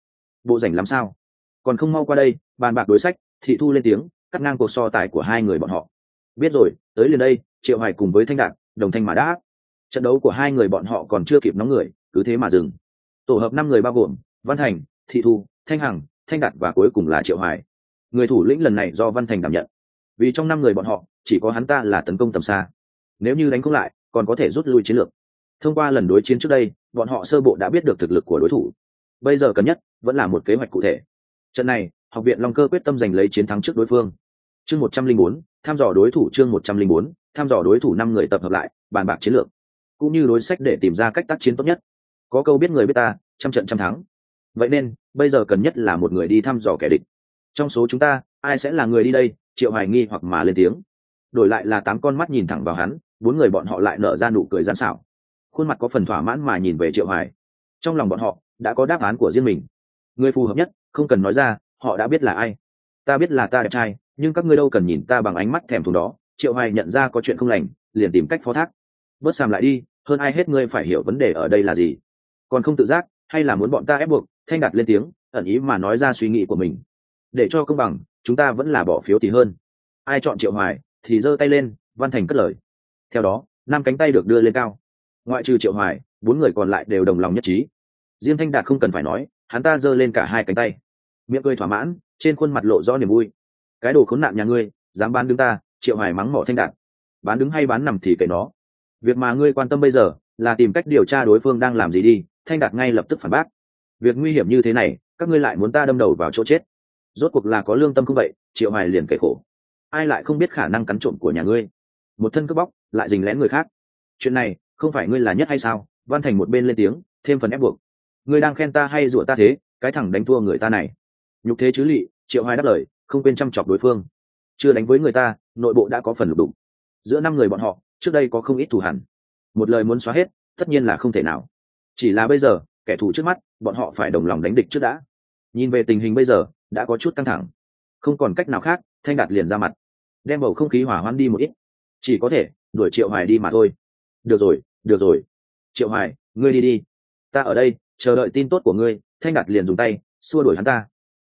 Speaker 1: Bộ rảnh làm sao? Còn không mau qua đây, bàn bạc đối sách, thị thu lên tiếng, cắt ngang cuộc so tài của hai người bọn họ. Biết rồi, tới liền đây, triệu hoài cùng với thanh đạt, đồng thanh mà đã trận đấu của hai người bọn họ còn chưa kịp nóng người, cứ thế mà dừng. Tổ hợp năm người bao gồm văn thành, thị thu, thanh hằng, thanh đạt và cuối cùng là triệu hoài người thủ lĩnh lần này do văn thành đảm nhận. Vì trong năm người bọn họ, chỉ có hắn ta là tấn công tầm xa. Nếu như đánh không lại, còn có thể rút lui chiến lược. Thông qua lần đối chiến trước đây, bọn họ sơ bộ đã biết được thực lực của đối thủ. Bây giờ cần nhất, vẫn là một kế hoạch cụ thể. Trận này, học viện long cơ quyết tâm giành lấy chiến thắng trước đối phương. Chương một trăm linh bốn thăm dò đối thủ chương một trăm linh bốn thăm dò đối thủ năm người tập hợp lại, bàn bạc chiến lược cũng như đối sách để tìm ra cách tác chiến tốt nhất. Có câu biết người biết ta, trăm trận trăm thắng. Vậy nên, bây giờ cần nhất là một người đi thăm dò kẻ địch. Trong số chúng ta, ai sẽ là người đi đây? Triệu hoài nghi hoặc mà lên tiếng. Đổi lại là tám con mắt nhìn thẳng vào hắn, bốn người bọn họ lại nở ra nụ cười gian xảo. Khuôn mặt có phần thỏa mãn mà nhìn về triệu hoài. Trong lòng bọn họ, đã có đáp án của riêng mình. Người phù hợp nhất, không cần nói ra, họ đã biết là ai. Ta biết là ta đẹp trai, nhưng các ngươi đâu cần nhìn ta bằng ánh mắt thèm thuồng đó. Triệu hoài nhận ra có chuyện không lành, liền tìm cách phó thác. Bớt sàm lại đi hơn ai hết ngươi phải hiểu vấn đề ở đây là gì. Còn không tự giác, hay là muốn bọn ta ép buộc, thanh đạt lên tiếng, ẩn ý mà nói ra suy nghĩ của mình. Để cho công bằng, chúng ta vẫn là bỏ phiếu thì hơn. Ai chọn triệu hoài, thì giơ tay lên, văn thành cất lời. Theo đó, năm cánh tay được đưa lên cao. Ngoại trừ triệu hoài, bốn người còn lại đều đồng lòng nhất trí. Diêm thanh đạt không cần phải nói, hắn ta giơ lên cả hai cánh tay. Miệng cười thỏa mãn, trên khuôn mặt lộ rõ niềm vui. Cái đồ khốn nạn nhà ngươi, dám bán đứng ta, triệu hoài mắng mỏ thanh đạt. Bán đứng hay bán nằm thì kệ nó việc mà ngươi quan tâm bây giờ là tìm cách điều tra đối phương đang làm gì đi, thanh đạt ngay lập tức phản bác. Việc nguy hiểm như thế này, các ngươi lại muốn ta đâm đầu vào chỗ chết. Rốt cuộc là có lương tâm không vậy? Triệu hoài liền kể khổ. Ai lại không biết khả năng cắn trộm của nhà ngươi? Một thân cướp bóc, lại dình lén người khác. Chuyện này, không phải ngươi là nhất hay sao? Văn thành một bên lên tiếng, thêm phần ép buộc. Ngươi đang khen ta hay rủa ta thế? Cái thằng đánh thua người ta này. Nhục thế chứ lị, triệu hoài đáp lời, không quên chăm chọc đối phương. Chưa đánh với người ta, nội bộ đã có phần lục đục. Giữa năm người bọn họ trước đây có không ít thù hẳn. Một lời muốn xóa hết, tất nhiên là không thể nào. Chỉ là bây giờ, kẻ thù trước mắt, bọn họ phải đồng lòng đánh địch trước đã. Nhìn về tình hình bây giờ, đã có chút căng thẳng. Không còn cách nào khác, thanh đạt liền ra mặt. Đem bầu không khí hỏa hoãn đi một ít. Chỉ có thể, đuổi triệu hoài đi mà thôi. Được rồi được rồi. Triệu hoài, ngươi đi đi. Ta ở đây, chờ đợi tin tốt của ngươi, thanh đạt liền dùng tay, xua đuổi hắn ta.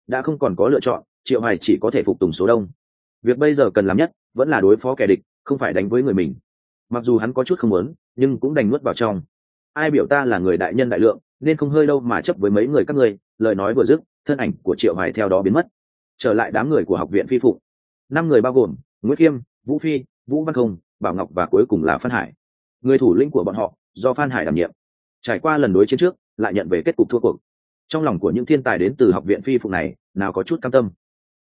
Speaker 1: Đã không còn có lựa chọn, triệu hoài chỉ có thể phục tùng số đông. Việc bây giờ cần làm nhất, vẫn là đối phó kẻ địch, không phải đánh với người mình mặc dù hắn có chút không muốn, nhưng cũng đành nuốt vào trong. Ai biểu ta là người đại nhân đại lượng, nên không hơi đâu mà chấp với mấy người các ngươi, lời nói vừa dứt, thân ảnh của triệu hoài theo đó biến mất. Trở lại đám người của học viện phi phụ. Năm người bao gồm nguyễn khiêm, vũ phi, vũ văn không bảo ngọc và cuối cùng là phan hải. Người thủ lĩnh của bọn họ, do phan hải đảm nhiệm. Trải qua lần đối chiến trước, lại nhận về kết cục thua cuộc. Trong lòng của những thiên tài đến từ học viện phi phụ này, nào có chút cam tâm.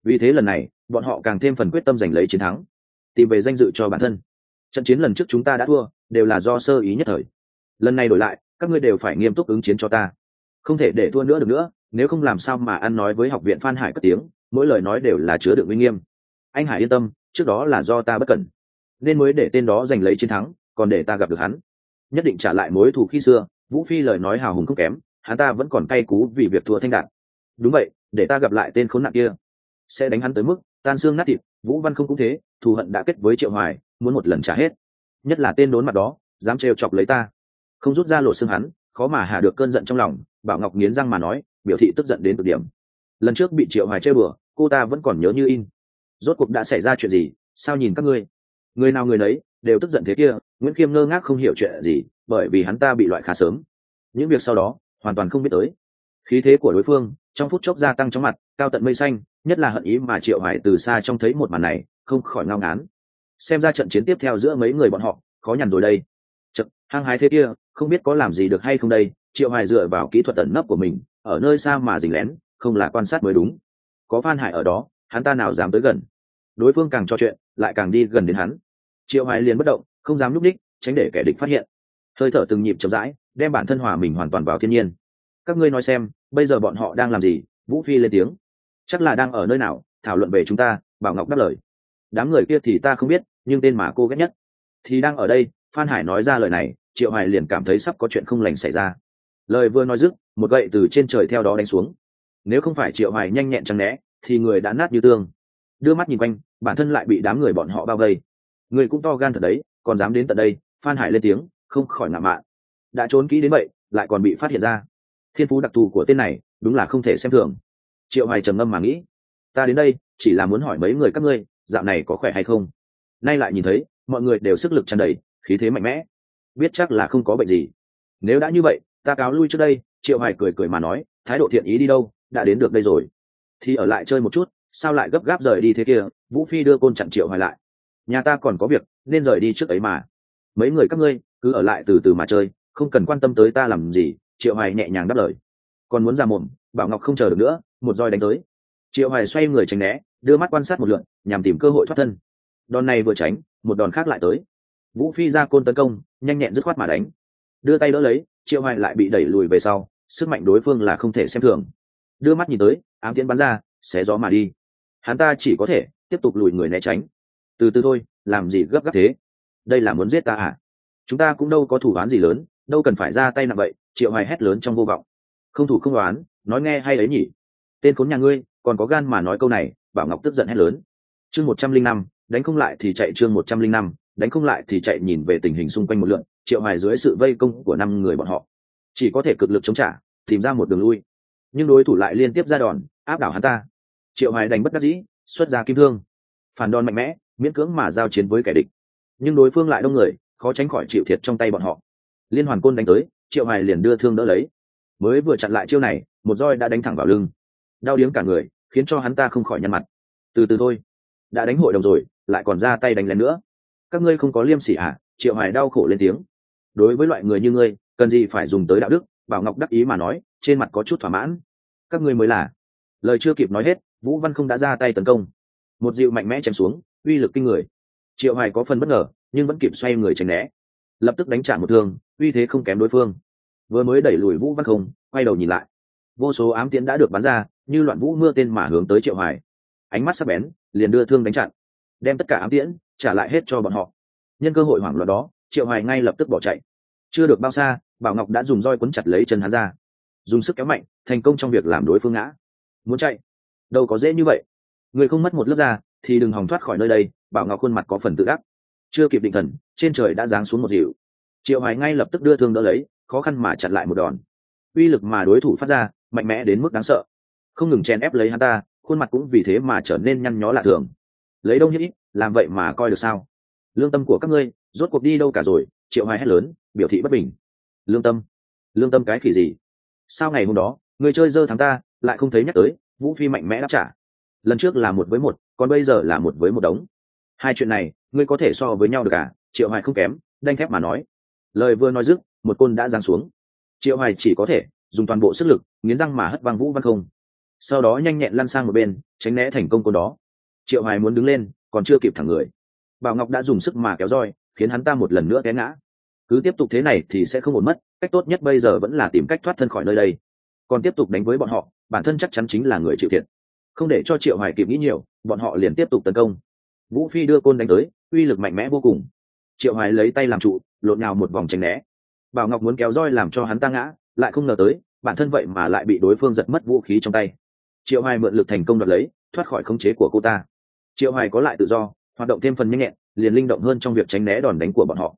Speaker 1: Vì thế lần này, bọn họ càng thêm phần quyết tâm giành lấy chiến thắng, tìm về danh dự cho bản thân trận chiến lần trước chúng ta đã thua, đều là do sơ ý nhất thời. Lần này đổi lại, các ngươi đều phải nghiêm túc ứng chiến cho ta. Không thể để thua nữa được nữa, nếu không làm sao mà ăn nói với học viện phan hải cất tiếng, mỗi lời nói đều là chứa đựng uy nghiêm. Anh hải yên tâm, trước đó là do ta bất cẩn. Nên mới để tên đó giành lấy chiến thắng, còn để ta gặp được hắn. Nhất định trả lại mối thù khi xưa, vũ phi lời nói hào hùng không kém, hắn ta vẫn còn cay cú vì việc thua thanh đạt đúng vậy, để ta gặp lại tên khốn nạn kia. Sẽ đánh hắn tới mức tan xương nát thịt, vũ văn không cũng thế thù hận đã kết với triệu hoài, muốn một lần trả hết. Nhất là tên đốn mặt đó, dám trêu chọc lấy ta. Không rút ra lộ xương hắn, khó mà hạ được cơn giận trong lòng, bảo ngọc nghiến răng mà nói, biểu thị tức giận đến cực điểm. Lần trước bị triệu hoài chơi bừa, cô ta vẫn còn nhớ như in. Rốt cuộc đã xảy ra chuyện gì, sao nhìn các ngươi? Người nào người nấy đều tức giận thế kia, nguyễn khiêm ngơ ngác không hiểu chuyện gì, bởi vì hắn ta bị loại khá sớm. Những việc sau đó, hoàn toàn không biết tới. Khí thế của đối phương, trong phút chốc gia tăng chóng mặt, cao tận mây xanh, nhất là hận ý mà triệu hải từ xa trông thấy một màn này không khỏi ngao ngán. Xem ra trận chiến tiếp theo giữa mấy người bọn họ, khó nhằn rồi đây. Chật hăng hái thế kia, không biết có làm gì được hay không đây, triệu hải dựa vào kỹ thuật ẩn nấp của mình, ở nơi xa mà dình lén, không là quan sát mới đúng. Có phan hải ở đó, hắn ta nào dám tới gần? Đối phương càng cho chuyện, lại càng đi gần đến hắn. Triệu hải liền bất động, không dám lúc đích, tránh để kẻ địch phát hiện. Hơi thở từng nhịp chậm rãi, đem bản thân hòa mình hoàn toàn vào thiên nhiên. Các ngươi nói xem, bây giờ bọn họ đang làm gì? Vũ phi lên tiếng. Chắc là đang ở nơi nào? Thảo luận về chúng ta, bảo ngọc đáp lời đám người kia thì ta không biết, nhưng tên mà cô ghét nhất thì đang ở đây, phan hải nói ra lời này, triệu hải liền cảm thấy sắp có chuyện không lành xảy ra. Lời vừa nói dứt, một gậy từ trên trời theo đó đánh xuống. Nếu không phải triệu hải nhanh nhẹn chẳng né, thì người đã nát như tương. Đưa mắt nhìn quanh, bản thân lại bị đám người bọn họ bao vây. Người cũng to gan thật đấy, còn dám đến tận đây, phan hải lên tiếng, không khỏi ngạo mạn. Đã trốn kỹ đến vậy, lại còn bị phát hiện ra. Thiên phú đặc thù của tên này, đúng là không thể xem thường. Triệu Hải trầm ngâm mà nghĩ. Ta đến đây, chỉ là muốn hỏi mấy người các ngươi dạo này có khỏe hay không? Nay lại nhìn thấy, mọi người đều sức lực tràn đầy, khí thế mạnh mẽ. Biết chắc là không có bệnh gì. Nếu đã như vậy, ta cáo lui trước đây, triệu hoài cười cười mà nói, thái độ thiện ý đi đâu, đã đến được đây rồi. Thì ở lại chơi một chút, sao lại gấp gáp rời đi thế kia? Vũ phi đưa côn chặn triệu hoài lại. Nhà ta còn có việc, nên rời đi trước ấy mà. Mấy người các ngươi, cứ ở lại từ từ mà chơi, không cần quan tâm tới ta làm gì, triệu hoài nhẹ nhàng đáp lời. Còn muốn ra mồm, bảo ngọc không chờ được nữa, một roi đánh tới triệu hoài xoay người tránh né, đưa mắt quan sát một lượn, nhằm tìm cơ hội thoát thân. Đòn này vừa tránh, một đòn khác lại tới. Vũ phi ra côn tấn công, nhanh nhẹn dứt khoát mà đánh. Đưa tay đỡ lấy, triệu hoài lại bị đẩy lùi về sau, sức mạnh đối phương là không thể xem thường. Đưa mắt nhìn tới, ám tiễn bắn ra, xé gió mà đi. Hắn ta chỉ có thể tiếp tục lùi người né tránh. Từ từ thôi, làm gì gấp gáp thế? Đây là muốn giết ta à? Chúng ta cũng đâu có thủ đoán gì lớn, đâu cần phải ra tay nặng vậy, triệu hoài hét lớn trong vô vọng. Không thủ không đoán, nói nghe hay ấy nhỉ? Tên khốn nhà ngươi còn có gan mà nói câu này, bảo ngọc tức giận hét lớn. Chương một trăm linh năm, đánh không lại thì chạy chương một trăm linh năm, đánh không lại thì chạy nhìn về tình hình xung quanh một lượn, triệu hoài dưới sự vây công của năm người bọn họ. Chỉ có thể cực lực chống trả, tìm ra một đường lui. Nhưng đối thủ lại liên tiếp ra đòn, áp đảo hắn ta. Triệu hoài đánh bất đắc dĩ, xuất ra kim thương. Phản đòn mạnh mẽ, miễn cưỡng mà giao chiến với kẻ địch. Nhưng đối phương lại đông người, khó tránh khỏi chịu thiệt trong tay bọn họ. Liên hoàn côn đánh tới, triệu hoài liền đưa thương đỡ lấy. Mới vừa chặn lại chiêu này, một roi đã đánh thẳng vào lưng. Đau điếng cả người khiến cho hắn ta không khỏi nhăn mặt. Từ từ thôi, đã đánh hội đồng rồi, lại còn ra tay đánh lén nữa. Các ngươi không có liêm sỉ à triệu hoài đau khổ lên tiếng. Đối với loại người như ngươi, cần gì phải dùng tới đạo đức? Bảo ngọc đắc ý mà nói, trên mặt có chút thỏa mãn. Các ngươi mới là. Lời chưa kịp nói hết, vũ văn không đã ra tay tấn công. Một dịu mạnh mẽ chém xuống, uy lực kinh người. Triệu hoài có phần bất ngờ, nhưng vẫn kịp xoay người tránh né. Lập tức đánh trả một thương, uy thế không kém đối phương. Vừa mới đẩy lùi vũ văn không, quay đầu nhìn lại. Vô số ám tiễn đã được bắn ra như loạn vũ mưa tên mà hướng tới triệu hoài. Ánh mắt sắc bén, liền đưa thương đánh chặn, đem tất cả ám tiễn trả lại hết cho bọn họ. Nhân cơ hội hoảng loạn đó, triệu hoài ngay lập tức bỏ chạy. Chưa được bao xa, bảo ngọc đã dùng roi quấn chặt lấy chân hắn ra. Dùng sức kéo mạnh, thành công trong việc làm đối phương ngã. Muốn chạy? Đâu có dễ như vậy. Người không mất một lớp da, thì đừng hòng thoát khỏi nơi đây, bảo ngọc khuôn mặt có phần tự ác chưa kịp định thần, trên trời đã giáng xuống một dịu. Triệu hoài ngay lập tức đưa thương đỡ lấy, khó khăn mà chặn lại một đòn. Uy lực mà đối thủ phát ra, mạnh mẽ đến mức đáng sợ không ngừng chen ép lấy hắn ta, khuôn mặt cũng vì thế mà trở nên nhăn nhó lạ thường. Lấy đông hiếp ít làm vậy mà coi được sao? Lương tâm của các ngươi, rốt cuộc đi đâu cả rồi? Triệu hoài hét lớn, biểu thị bất bình. Lương tâm? Lương tâm cái khỉ gì? Sao ngày hôm đó, người chơi dơ thắng ta, lại không thấy nhắc tới, vũ phi mạnh mẽ đáp trả. Lần trước là một với một, còn bây giờ là một với một đống. Hai chuyện này, ngươi có thể so với nhau được à? Triệu hoài không kém, đanh thép mà nói. Lời vừa nói dứt, một côn đã giáng xuống. Triệu hoài chỉ có thể dùng toàn bộ sức lực, nghiến răng mà hất văng vũ văn không sau đó nhanh nhẹn lăn sang một bên, tránh né thành công côn đó. Triệu hoài muốn đứng lên, còn chưa kịp thẳng người. Bảo ngọc đã dùng sức mà kéo roi, khiến hắn ta một lần nữa té ngã. Cứ tiếp tục thế này thì sẽ không ổn mất, cách tốt nhất bây giờ vẫn là tìm cách thoát thân khỏi nơi đây. Còn tiếp tục đánh với bọn họ, bản thân chắc chắn chính là người chịu thiệt. Không để cho triệu hoài kịp nghĩ nhiều, bọn họ liền tiếp tục tấn công. Vũ phi đưa côn đánh tới, uy lực mạnh mẽ vô cùng. Triệu hoài lấy tay làm trụ, lộn nhào một vòng tránh né. Bảo ngọc muốn kéo roi làm cho hắn ta ngã, lại không ngờ tới, bản thân vậy mà lại bị đối phương giật mất vũ khí trong tay triệu hoài mượn lực thành công đoạt lấy, thoát khỏi khống chế của cô ta. Triệu hoài có lại tự do, hoạt động thêm phần nhanh nhẹn, liền linh động hơn trong việc tránh né đòn đánh của bọn họ.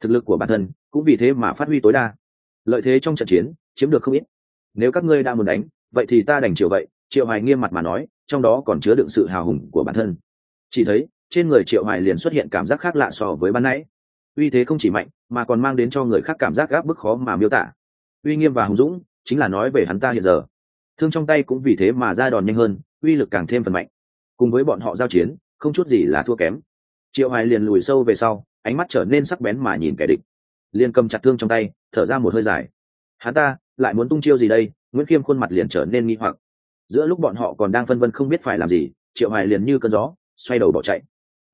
Speaker 1: Thực lực của bản thân cũng vì thế mà phát huy tối đa. Lợi thế trong trận chiến chiếm được không ít. Nếu các ngươi đã muốn đánh, vậy thì ta đành chịu vậy, triệu hoài nghiêm mặt mà nói, trong đó còn chứa đựng sự hào hùng của bản thân. Chỉ thấy, trên người triệu hoài liền xuất hiện cảm giác khác lạ so với ban nãy. Uy thế không chỉ mạnh, mà còn mang đến cho người khác cảm giác gáp bức khó mà miêu tả. Uy nghiêm và hùng dũng chính là nói về hắn ta hiện giờ thương trong tay cũng vì thế mà ra đòn nhanh hơn, uy lực càng thêm phần mạnh. Cùng với bọn họ giao chiến, không chút gì là thua kém. Triệu hoài liền lùi sâu về sau, ánh mắt trở nên sắc bén mà nhìn kẻ địch. Liền cầm chặt thương trong tay, thở ra một hơi dài. Hắn ta, lại muốn tung chiêu gì đây? Nguyễn khiêm khuôn mặt liền trở nên nghi hoặc. Giữa lúc bọn họ còn đang phân vân không biết phải làm gì, triệu hoài liền như cơn gió, xoay đầu bỏ chạy.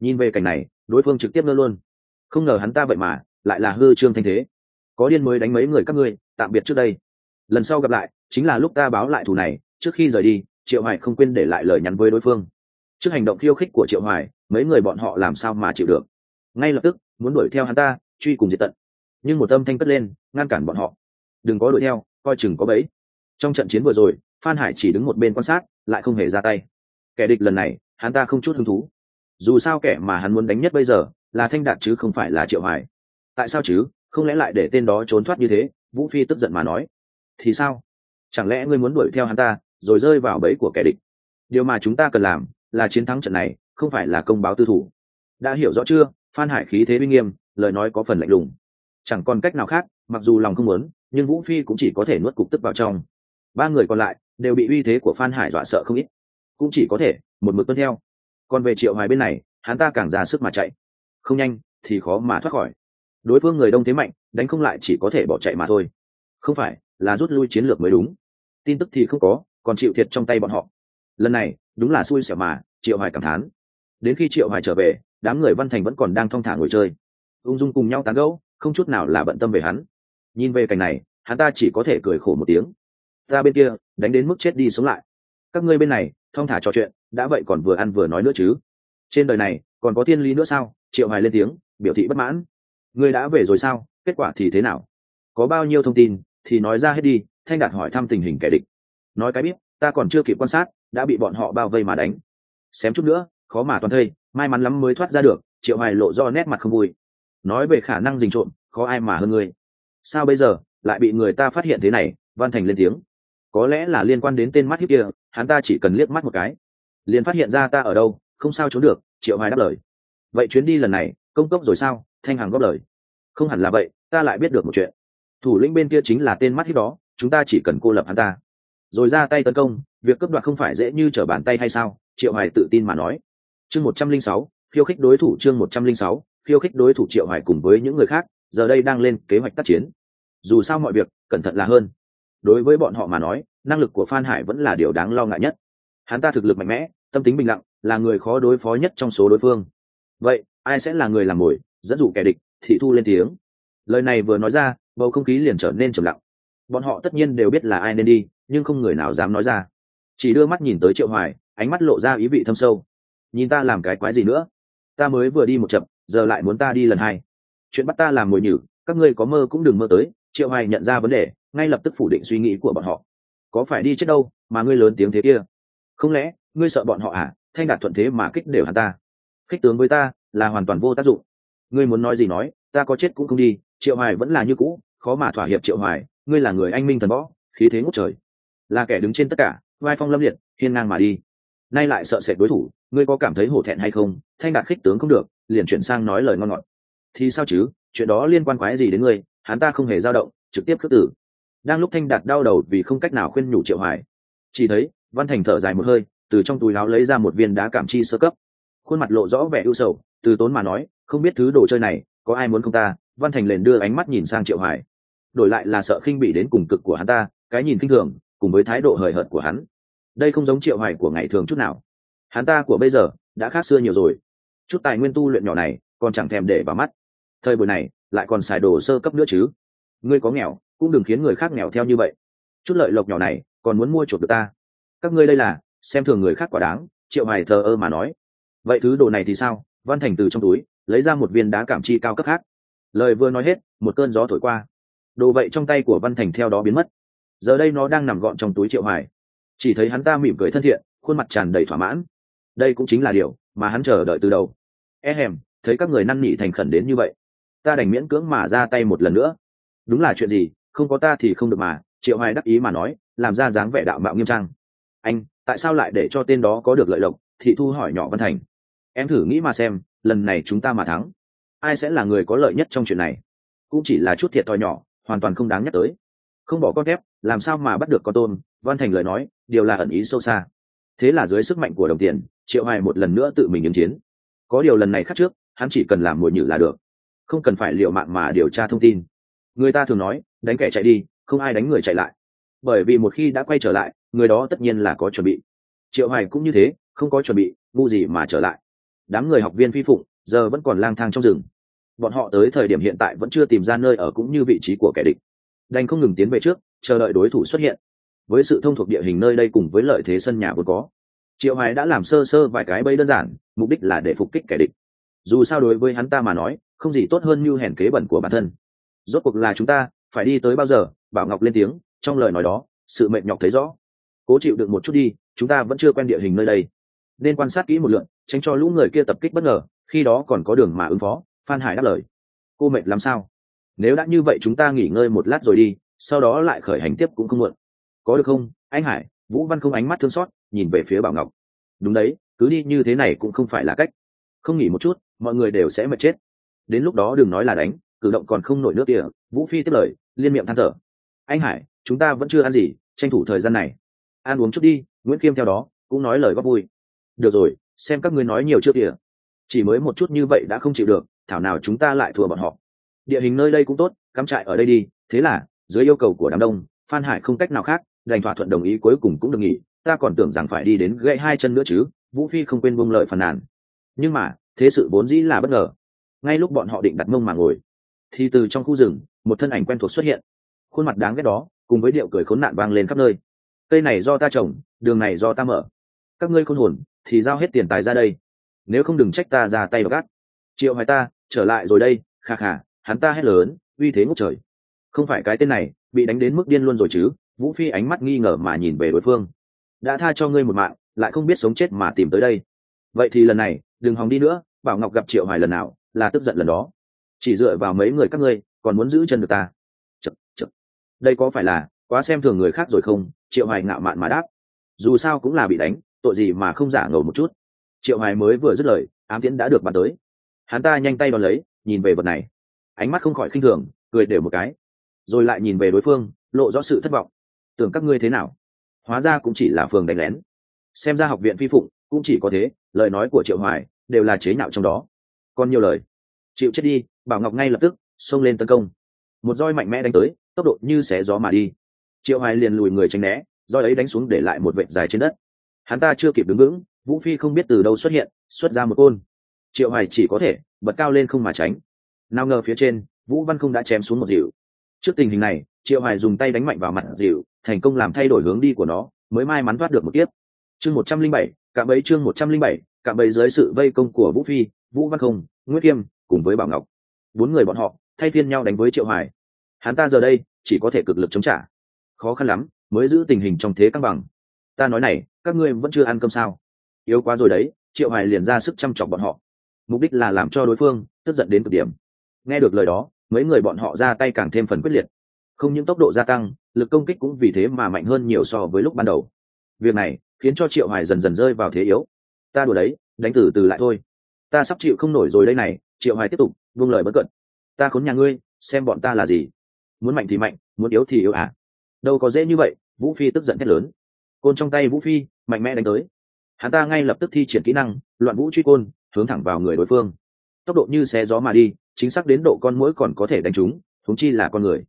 Speaker 1: Nhìn về cảnh này, đối phương trực tiếp ngơ luôn. Không ngờ hắn ta vậy mà, lại là hư trương thanh thế. Có điên mới đánh mấy người các ngươi, tạm biệt trước đây. Lần sau gặp lại chính là lúc ta báo lại thù này, trước khi rời đi, triệu hoài không quên để lại lời nhắn với đối phương. Trước hành động khiêu khích của triệu hoài, mấy người bọn họ làm sao mà chịu được? Ngay lập tức, muốn đuổi theo hắn ta, truy cùng diệt tận. Nhưng một âm thanh cất lên, ngăn cản bọn họ. Đừng có đuổi theo, coi chừng có bẫy. Trong trận chiến vừa rồi, phan hải chỉ đứng một bên quan sát, lại không hề ra tay. Kẻ địch lần này, hắn ta không chút hứng thú. Dù sao kẻ mà hắn muốn đánh nhất bây giờ, là thanh đạt chứ không phải là triệu hoài. Tại sao chứ? Không lẽ lại để tên đó trốn thoát như thế? Vũ phi tức giận mà nói. Thì sao? Chẳng lẽ ngươi muốn đuổi theo hắn ta, rồi rơi vào bẫy của kẻ địch? Điều mà chúng ta cần làm là chiến thắng trận này, không phải là công báo tư thủ. Đã hiểu rõ chưa? Phan hải khí thế uy nghiêm, lời nói có phần lạnh lùng. Chẳng còn cách nào khác, mặc dù lòng không muốn, nhưng vũ phi cũng chỉ có thể nuốt cục tức vào trong. Ba người còn lại đều bị uy thế của phan hải dọa sợ không ít. Cũng chỉ có thể một mực tuân theo. Còn về triệu hoài bên này, hắn ta càng ra sức mà chạy. Không nhanh thì khó mà thoát khỏi. Đối phương người đông thế mạnh, đánh không lại chỉ có thể bỏ chạy mà thôi. Không phải là rút lui chiến lược mới đúng. Tin tức thì không có, còn chịu thiệt trong tay bọn họ. Lần này, đúng là xui xẻo mà, triệu hoài cảm thán. Đến khi triệu hoài trở về, đám người văn thành vẫn còn đang thong thả ngồi chơi. Ung dung cùng nhau tán gẫu, không chút nào là bận tâm về hắn. Nhìn về cảnh này, hắn ta chỉ có thể cười khổ một tiếng. Ra bên kia, đánh đến mức chết đi sống lại. Các ngươi bên này, thong thả trò chuyện, đã vậy còn vừa ăn vừa nói nữa chứ. Trên đời này, còn có thiên lý nữa sao? Triệu hoài lên tiếng, biểu thị bất mãn. Ngươi đã về rồi sao? Kết quả thì thế nào? Có bao nhiêu thông tin thì nói ra hết đi, thanh đạt hỏi thăm tình hình kẻ địch. Nói cái biết ta còn chưa kịp quan sát, đã bị bọn họ bao vây mà đánh. Xém chút nữa, khó mà toàn thây, may mắn lắm mới thoát ra được, triệu hoài lộ do nét mặt không vui. Nói về khả năng dình trộm, khó ai mà hơn ngươi sao bây giờ, lại bị người ta phát hiện thế này, văn thành lên tiếng. Có lẽ là liên quan đến tên mắt hiếp kia, hắn ta chỉ cần liếc mắt một cái. Liền phát hiện ra ta ở đâu, không sao trốn được, triệu hoài đáp lời. Vậy chuyến đi lần này, công cốc rồi sao? Thanh hằng góp lời. Không hẳn là vậy, ta lại biết được một chuyện thủ lĩnh bên kia chính là tên mắt hít đó, chúng ta chỉ cần cô lập hắn ta. Rồi ra tay tấn công, việc cấp đoạt không phải dễ như trở bàn tay hay sao? Triệu hoài tự tin mà nói. Chương một trăm linh sáu, khiêu khích đối thủ chương một trăm linh sáu, khiêu khích đối thủ triệu hoài cùng với những người khác, giờ đây đang lên kế hoạch tác chiến. Dù sao mọi việc, cẩn thận là hơn. Đối với bọn họ mà nói, năng lực của phan hải vẫn là điều đáng lo ngại nhất. Hắn ta thực lực mạnh mẽ, tâm tính bình lặng, là người khó đối phó nhất trong số đối phương. Vậy, ai sẽ là người làm mồi, dẫn dụ kẻ địch, thị thu lên tiếng? Lời này vừa nói ra bầu không khí liền trở nên trầm lặng. Bọn họ tất nhiên đều biết là ai nên đi, nhưng không người nào dám nói ra. Chỉ đưa mắt nhìn tới triệu hoài, ánh mắt lộ ra ý vị thâm sâu. Nhìn ta làm cái quái gì nữa? Ta mới vừa đi một chậm, giờ lại muốn ta đi lần hai. Chuyện bắt ta làm mồi nhử, các ngươi có mơ cũng đừng mơ tới, triệu hoài nhận ra vấn đề, ngay lập tức phủ định suy nghĩ của bọn họ. Có phải đi chết đâu, mà ngươi lớn tiếng thế kia? Không lẽ, ngươi sợ bọn họ à? Thanh đạt thuận thế mà kích đều hắn ta. Khích tướng với ta là hoàn toàn vô tác dụng. Ngươi muốn nói gì nói, ta có chết cũng không đi, triệu hoài vẫn là như cũ khó mà thỏa hiệp triệu hoài, ngươi là người anh minh thần võ, khí thế ngút trời. Là kẻ đứng trên tất cả, vai phong lâm liệt, hiên ngang mà đi. Nay lại sợ sệt đối thủ, ngươi có cảm thấy hổ thẹn hay không? Thanh đạt khích tướng không được, liền chuyển sang nói lời ngon ngọt. Thì sao chứ? Chuyện đó liên quan quái gì đến ngươi? Hắn ta không hề dao động, trực tiếp cướp tử. Đang lúc thanh đạt đau đầu vì không cách nào khuyên nhủ triệu hoài, chỉ thấy văn thành thở dài một hơi, từ trong túi áo lấy ra một viên đá cảm chi sơ cấp. Khuôn mặt lộ rõ vẻ ưu sầu, từ tốn mà nói, không biết thứ đồ chơi này, có ai muốn không ta? Văn thành liền đưa ánh mắt nhìn sang triệu hoài đổi lại là sợ khinh bị đến cùng cực của hắn ta, cái nhìn kinh thường, cùng với thái độ hời hợt của hắn. Đây không giống triệu hoài của ngày thường chút nào. Hắn ta của bây giờ, đã khác xưa nhiều rồi. Chút tài nguyên tu luyện nhỏ này, còn chẳng thèm để vào mắt. Thời buổi này, lại còn xài đồ sơ cấp nữa chứ. Ngươi có nghèo, cũng đừng khiến người khác nghèo theo như vậy. Chút lợi lộc nhỏ này, còn muốn mua chuộc được ta. Các ngươi đây là, xem thường người khác quả đáng, triệu hoài thờ ơ mà nói. Vậy thứ đồ này thì sao? Văn thành từ trong túi, lấy ra một viên đá cảm chi cao cấp khác. Lời vừa nói hết, một cơn gió thổi qua đồ vậy trong tay của văn thành theo đó biến mất. Giờ đây nó đang nằm gọn trong túi triệu hoài. Chỉ thấy hắn ta mỉm cười thân thiện, khuôn mặt tràn đầy thỏa mãn. Đây cũng chính là điều mà hắn chờ đợi từ đầu. E hèm, thấy các người năn nỉ thành khẩn đến như vậy, ta đành miễn cưỡng mà ra tay một lần nữa. Đúng là chuyện gì, không có ta thì không được mà, triệu hoài đắc ý mà nói, làm ra dáng vẻ đạo mạo nghiêm trang. Anh, tại sao lại để cho tên đó có được lợi lộc? Thị thu hỏi nhỏ văn thành. Em thử nghĩ mà xem, lần này chúng ta mà thắng, ai sẽ là người có lợi nhất trong chuyện này? Cũng chỉ là chút thiệt thòi nhỏ hoàn toàn không đáng nhắc tới. Không bỏ con thép, làm sao mà bắt được con tôm? Văn thành lời nói, điều là ẩn ý sâu xa. Thế là dưới sức mạnh của đồng tiền, triệu hoài một lần nữa tự mình ứng chiến. Có điều lần này khác trước, hắn chỉ cần làm mồi nhử là được. Không cần phải liệu mạng mà điều tra thông tin. Người ta thường nói, đánh kẻ chạy đi, không ai đánh người chạy lại. Bởi vì một khi đã quay trở lại, người đó tất nhiên là có chuẩn bị. Triệu hoài cũng như thế, không có chuẩn bị, ngu gì mà trở lại. Đám người học viên phi phụng, giờ vẫn còn lang thang trong rừng bọn họ tới thời điểm hiện tại vẫn chưa tìm ra nơi ở cũng như vị trí của kẻ địch. Đành không ngừng tiến về trước, chờ đợi đối thủ xuất hiện. Với sự thông thuộc địa hình nơi đây cùng với lợi thế sân nhà vốn có, triệu hoài đã làm sơ sơ vài cái bẫy đơn giản, mục đích là để phục kích kẻ địch. Dù sao đối với hắn ta mà nói, không gì tốt hơn như hèn kế bẩn của bản thân. Rốt cuộc là chúng ta, phải đi tới bao giờ? Bảo ngọc lên tiếng, trong lời nói đó, sự mệt nhọc thấy rõ. Cố chịu được một chút đi, chúng ta vẫn chưa quen địa hình nơi đây. Nên quan sát kỹ một lượn tránh cho lũ người kia tập kích bất ngờ, khi đó còn có đường mà ứng phó phan hải đáp lời. Cô mệt làm sao? Nếu đã như vậy chúng ta nghỉ ngơi một lát rồi đi, sau đó lại khởi hành tiếp cũng không muộn. Có được không? Anh hải, vũ văn không ánh mắt thương xót, nhìn về phía bảo ngọc. Đúng đấy, cứ đi như thế này cũng không phải là cách. Không nghỉ một chút, mọi người đều sẽ mệt chết. Đến lúc đó đừng nói là đánh, cử động còn không nổi nước kia vũ phi tiếp lời, liên miệng than thở. Anh hải, chúng ta vẫn chưa ăn gì, tranh thủ thời gian này. Ăn uống chút đi, nguyễn khiêm theo đó, cũng nói lời góp vui. Được rồi, xem các ngươi nói nhiều trước kìa. Chỉ mới một chút như vậy đã không chịu được thảo nào chúng ta lại thua bọn họ. Địa hình nơi đây cũng tốt, cắm trại ở đây đi. Thế là, dưới yêu cầu của đám đông, phan hải không cách nào khác, đành thỏa thuận đồng ý cuối cùng cũng được nghỉ. Ta còn tưởng rằng phải đi đến gãy hai chân nữa chứ, vũ phi không quên buông lợi phàn nàn. Nhưng mà, thế sự vốn dĩ là bất ngờ. Ngay lúc bọn họ định đặt mông mà ngồi, thì từ trong khu rừng, một thân ảnh quen thuộc xuất hiện. Khuôn mặt đáng ghét đó, cùng với điệu cười khốn nạn vang lên khắp nơi. Cây này do ta trồng, đường này do ta mở. Các ngươi khôn hồn, thì giao hết tiền tài ra đây. Nếu không đừng trách ta ra tay và gắt. Triệu hoài ta trở lại rồi đây khà khà hắn ta hét lớn, uy thế ngút trời. Không phải cái tên này, bị đánh đến mức điên luôn rồi chứ, vũ phi ánh mắt nghi ngờ mà nhìn về đối phương. Đã tha cho ngươi một mạng, lại không biết sống chết mà tìm tới đây. Vậy thì lần này, đừng hòng đi nữa, bảo ngọc gặp triệu hoài lần nào, là tức giận lần đó. Chỉ dựa vào mấy người các ngươi, còn muốn giữ chân được ta. Chật chật đây có phải là quá xem thường người khác rồi không? Triệu hoài ngạo mạn mà đáp. Dù sao cũng là bị đánh, tội gì mà không giả ngầu một chút. Triệu hoài mới vừa dứt lời, ám tiễn đã được bắn tới hắn ta nhanh tay đón lấy, nhìn về vật này. Ánh mắt không khỏi khinh thường, cười đều một cái. Rồi lại nhìn về đối phương, lộ rõ sự thất vọng. Tưởng các ngươi thế nào? Hóa ra cũng chỉ là phường đánh lén. Xem ra học viện phi phụng cũng chỉ có thế, lời nói của triệu hoài đều là chế nhạo trong đó. Còn nhiều lời. Chịu chết đi, bảo ngọc ngay lập tức xông lên tấn công. Một roi mạnh mẽ đánh tới, tốc độ như xé gió mà đi. Triệu hoài liền lùi người tránh né, roi ấy đánh xuống để lại một vệt dài trên đất. Hắn ta chưa kịp đứng vững, vũ phi không biết từ đâu xuất hiện, xuất ra một côn triệu hoài chỉ có thể bật cao lên không mà tránh. Nào ngờ phía trên, vũ văn không đã chém xuống một dịu. Trước tình hình này, triệu hoài dùng tay đánh mạnh vào mặt dịu, thành công làm thay đổi hướng đi của nó, mới may mắn thoát được một tiếp chương một trăm linh bảy cả bẫy chương một trăm linh bảy cả bẫy dưới sự vây công của vũ phi, vũ văn không, nguyễn kiêm cùng với bảo ngọc. Bốn người bọn họ thay phiên nhau đánh với triệu hoài. Hắn ta giờ đây chỉ có thể cực lực chống trả. Khó khăn lắm mới giữ tình hình trong thế cân bằng. Ta nói này, các ngươi vẫn chưa ăn cơm sao? Yếu quá rồi đấy, triệu hoài liền ra sức chăm chọc bọn họ mục đích là làm cho đối phương tức giận đến cực điểm. Nghe được lời đó, mấy người bọn họ ra tay càng thêm phần quyết liệt. Không những tốc độ gia tăng, lực công kích cũng vì thế mà mạnh hơn nhiều so với lúc ban đầu. Việc này khiến cho triệu hoài dần dần rơi vào thế yếu. Ta đùa đấy, đánh từ từ lại thôi. Ta sắp chịu không nổi rồi đây này, triệu hoài tiếp tục buông lời bất cận. Ta khốn nhà ngươi, xem bọn ta là gì. Muốn mạnh thì mạnh, muốn yếu thì yếu à. Đâu có dễ như vậy, vũ phi tức giận thét lớn. Côn trong tay vũ phi, mạnh mẽ đánh tới. Hắn ta ngay lập tức thi triển kỹ năng, loạn vũ truy côn hướng thẳng vào người đối phương. Tốc độ như xe gió mà đi, chính xác đến độ con mũi còn có thể đánh trúng thúng chi là con người.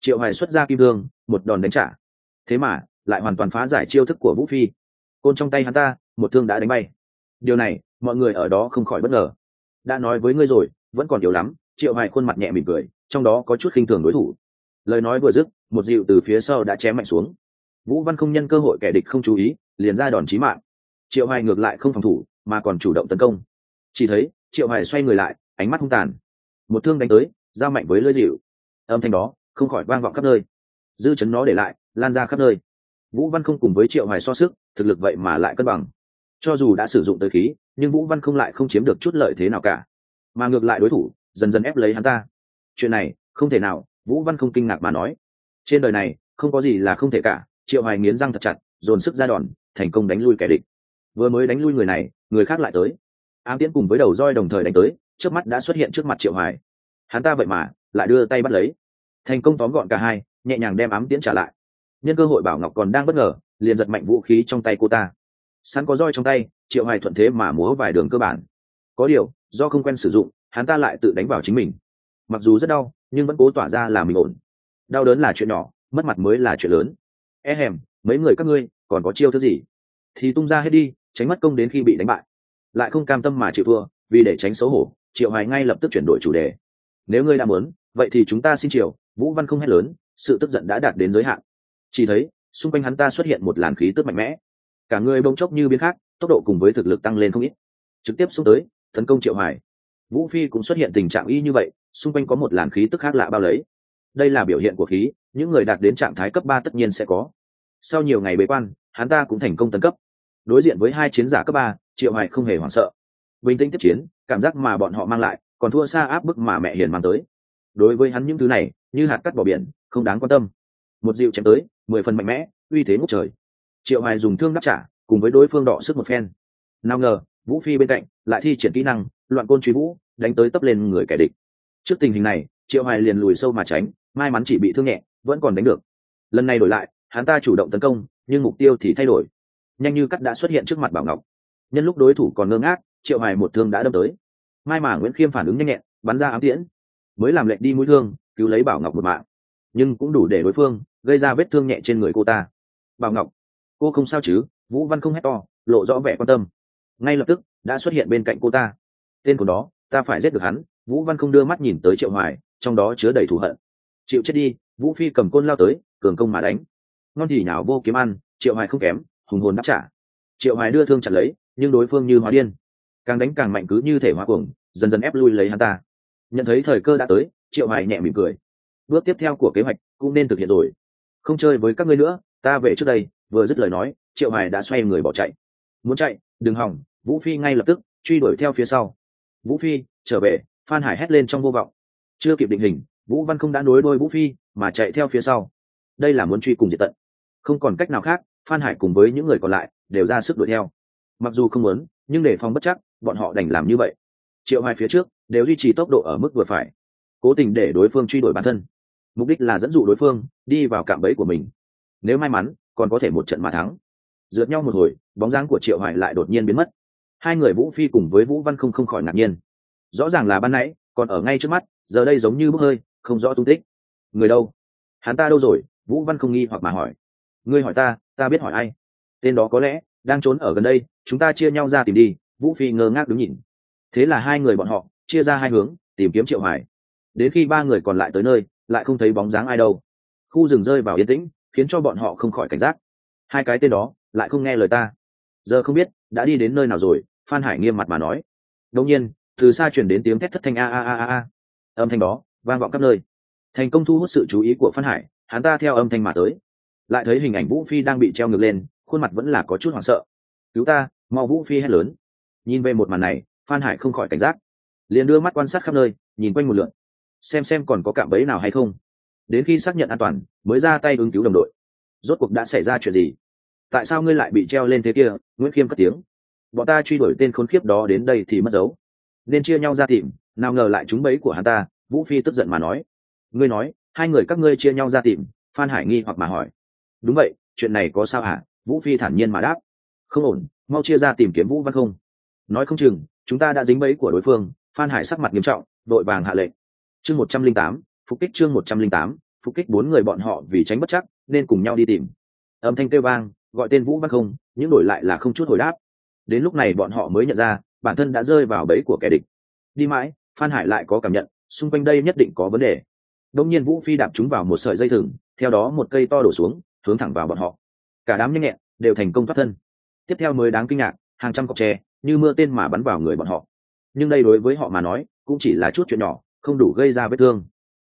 Speaker 1: Triệu hoài xuất ra kim thương, một đòn đánh trả. Thế mà, lại hoàn toàn phá giải chiêu thức của vũ phi. Côn trong tay hắn ta, một thương đã đánh bay. Điều này, mọi người ở đó không khỏi bất ngờ. Đã nói với ngươi rồi, vẫn còn yếu lắm, triệu hoài khuôn mặt nhẹ mỉm cười, trong đó có chút khinh thường đối thủ. Lời nói vừa dứt, một dịu từ phía sau đã chém mạnh xuống. Vũ văn không nhân cơ hội kẻ địch không chú ý, liền ra đòn chí mạng. Triệu hoài ngược lại không phòng thủ, mà còn chủ động tấn công chỉ thấy, triệu hải xoay người lại, ánh mắt hung tàn. Một thương đánh tới, giao mạnh với lưỡi dịu. Âm thanh đó, không khỏi vang vọng khắp nơi. Dư chấn nó để lại, lan ra khắp nơi. Vũ văn không cùng với triệu hải so sức, thực lực vậy mà lại cân bằng. Cho dù đã sử dụng tới khí, nhưng vũ văn không lại không chiếm được chút lợi thế nào cả. Mà ngược lại đối thủ, dần dần ép lấy hắn ta. Chuyện này, không thể nào, vũ văn không kinh ngạc mà nói. Trên đời này, không có gì là không thể cả, triệu hoài nghiến răng thật chặt, dồn sức ra đòn, thành công đánh lui kẻ địch. Vừa mới đánh lui người này, người khác lại tới ám tiễn cùng với đầu roi đồng thời đánh tới, trước mắt đã xuất hiện trước mặt triệu hoài. Hắn ta vậy mà, lại đưa tay bắt lấy. Thành công tóm gọn cả hai, nhẹ nhàng đem ám tiễn trả lại. Nhân cơ hội bảo ngọc còn đang bất ngờ, liền giật mạnh vũ khí trong tay cô ta. Sẵn có roi trong tay, triệu hoài thuận thế mà múa vài đường cơ bản. Có điều, do không quen sử dụng, hắn ta lại tự đánh vào chính mình. Mặc dù rất đau, nhưng vẫn cố tỏa ra là mình ổn. Đau đớn là chuyện nhỏ, mất mặt mới là chuyện lớn. E hèm, mấy người các ngươi, còn có chiêu thứ gì? Thì tung ra hết đi, tránh mất công đến khi bị đánh bại lại không cam tâm mà chịu thua, vì để tránh xấu hổ, triệu hoài ngay lập tức chuyển đổi chủ đề. Nếu ngươi đã muốn, vậy thì chúng ta xin chiều, vũ văn không hét lớn, sự tức giận đã đạt đến giới hạn. Chỉ thấy, xung quanh hắn ta xuất hiện một làn khí tức mạnh mẽ. Cả người bỗng chốc như biến khác, tốc độ cùng với thực lực tăng lên không ít. Trực tiếp xung tới, tấn công triệu hoài. Vũ phi cũng xuất hiện tình trạng y như vậy, xung quanh có một làn khí tức khác lạ bao lấy. Đây là biểu hiện của khí, những người đạt đến trạng thái cấp ba tất nhiên sẽ có. Sau nhiều ngày bế quan, hắn ta cũng thành công tấn cấp đối diện với hai chiến giả cấp ba, triệu hoài không hề hoảng sợ. Bình tĩnh tiếp chiến, cảm giác mà bọn họ mang lại, còn thua xa áp bức mà mẹ hiền mang tới. Đối với hắn những thứ này, như hạt cắt bỏ biển, không đáng quan tâm. Một dịu chém tới, mười phần mạnh mẽ, uy thế ngút trời. Triệu hoài dùng thương đáp trả, cùng với đối phương đọ sức một phen. Nào ngờ, vũ phi bên cạnh, lại thi triển kỹ năng, loạn côn truy vũ, đánh tới tấp lên người kẻ địch. Trước tình hình này, triệu hoài liền lùi sâu mà tránh, may mắn chỉ bị thương nhẹ, vẫn còn đánh được. Lần này đổi lại, hắn ta chủ động tấn công, nhưng mục tiêu thì thay đổi nhanh như cắt đã xuất hiện trước mặt bảo ngọc. Nhân lúc đối thủ còn ngơ ngác, triệu hoài một thương đã đâm tới. Mai mà nguyễn khiêm phản ứng nhanh nhẹn, bắn ra ám tiễn. Mới làm lệnh đi mũi thương, cứu lấy bảo ngọc một mạng. Nhưng cũng đủ để đối phương gây ra vết thương nhẹ trên người cô ta. Bảo ngọc, cô không sao chứ? Vũ văn không hét to, lộ rõ vẻ quan tâm. Ngay lập tức, đã xuất hiện bên cạnh cô ta. Tên của đó, ta phải giết được hắn. Vũ văn không đưa mắt nhìn tới triệu hoài, trong đó chứa đầy thù hận. Chịu chết đi, vũ phi cầm côn lao tới, cường công mà đánh. Ngon thì nào vô kiếm ăn, triệu hoài không kém hùng hồn đáp trả. Triệu hoài đưa thương chặt lấy, nhưng đối phương như hóa điên. Càng đánh càng mạnh cứ như thể hóa cuồng, dần dần ép lui lấy hắn ta. Nhận thấy thời cơ đã tới, triệu hoài nhẹ mỉm cười. Bước tiếp theo của kế hoạch cũng nên thực hiện rồi. Không chơi với các ngươi nữa, ta về trước đây, vừa dứt lời nói, triệu hoài đã xoay người bỏ chạy. Muốn chạy, đừng hỏng, vũ phi ngay lập tức, truy đuổi theo phía sau. Vũ phi, trở về, phan hải hét lên trong vô vọng. Chưa kịp định hình, vũ văn không đã nối đôi vũ phi, mà chạy theo phía sau. Đây là muốn truy cùng diệt tận. Không còn cách nào khác phan hải cùng với những người còn lại đều ra sức đuổi theo. Mặc dù không muốn, nhưng để phòng bất chắc, bọn họ đành làm như vậy. Triệu hoài phía trước đều duy trì tốc độ ở mức vừa phải, cố tình để đối phương truy đuổi bản thân. Mục đích là dẫn dụ đối phương đi vào cạm bẫy của mình. Nếu may mắn, còn có thể một trận mà thắng. Dượt nhau một hồi, bóng dáng của triệu hoài lại đột nhiên biến mất. Hai người vũ phi cùng với vũ văn không không khỏi ngạc nhiên. Rõ ràng là ban nãy, còn ở ngay trước mắt, giờ đây giống như bốc hơi, không rõ tung tích. Người đâu? Hắn ta đâu rồi? Vũ văn không nghi hoặc mà hỏi. Ngươi hỏi ta ta biết hỏi ai. Tên đó có lẽ đang trốn ở gần đây, chúng ta chia nhau ra tìm đi, vũ phi ngơ ngác đứng nhìn. Thế là hai người bọn họ chia ra hai hướng, tìm kiếm triệu hoài. Đến khi ba người còn lại tới nơi, lại không thấy bóng dáng ai đâu. Khu rừng rơi vào yên tĩnh, khiến cho bọn họ không khỏi cảnh giác. Hai cái tên đó lại không nghe lời ta. Giờ không biết đã đi đến nơi nào rồi, phan hải nghiêm mặt mà nói. Đông nhiên, từ xa chuyển đến tiếng thét thất thanh a a a a a. Âm thanh đó vang vọng khắp nơi. Thành công thu hút sự chú ý của phan hải, hắn ta theo âm thanh mà tới lại thấy hình ảnh vũ phi đang bị treo ngược lên, khuôn mặt vẫn là có chút hoảng sợ. Cứu ta, mau vũ phi hét lớn. Nhìn về một màn này, phan hải không khỏi cảnh giác. Liền đưa mắt quan sát khắp nơi, nhìn quanh một lượn, xem xem còn có cạm bẫy nào hay không. Đến khi xác nhận an toàn, mới ra tay ứng cứu đồng đội. Rốt cuộc đã xảy ra chuyện gì? Tại sao ngươi lại bị treo lên thế kia? Nguyễn khiêm cất tiếng. Bọn ta truy đuổi tên khốn khiếp đó đến đây thì mất dấu. Nên chia nhau ra tìm, nào ngờ lại chúng bẫy của hắn ta, vũ phi tức giận mà nói. Ngươi nói, hai người các ngươi chia nhau ra tìm, phan hải nghi hoặc mà hỏi đúng vậy, chuyện này có sao hả? Vũ phi thản nhiên mà đáp. Không ổn, mau chia ra tìm kiếm vũ văn không. Nói không chừng, chúng ta đã dính bẫy của đối phương, phan hải sắc mặt nghiêm trọng, đội vàng hạ lệnh. Chương một trăm linh tám, phục kích chương một trăm linh tám, phục kích bốn người bọn họ vì tránh bất chắc, nên cùng nhau đi tìm. Âm thanh kêu vang, gọi tên vũ văn không những đổi lại là không chút hồi đáp. Đến lúc này bọn họ mới nhận ra, bản thân đã rơi vào bẫy của kẻ địch. Đi mãi, phan hải lại có cảm nhận, xung quanh đây nhất định có vấn đề. Đông nhiên vũ phi đạp chúng vào một sợi dây thừng, theo đó một cây to đổ xuống hướng thẳng vào bọn họ. Cả đám nhanh nhẹn, đều thành công thoát thân. Tiếp theo mới đáng kinh ngạc, hàng trăm cọc tre, như mưa tên mà bắn vào người bọn họ. Nhưng đây đối với họ mà nói, cũng chỉ là chút chuyện nhỏ, không đủ gây ra vết thương.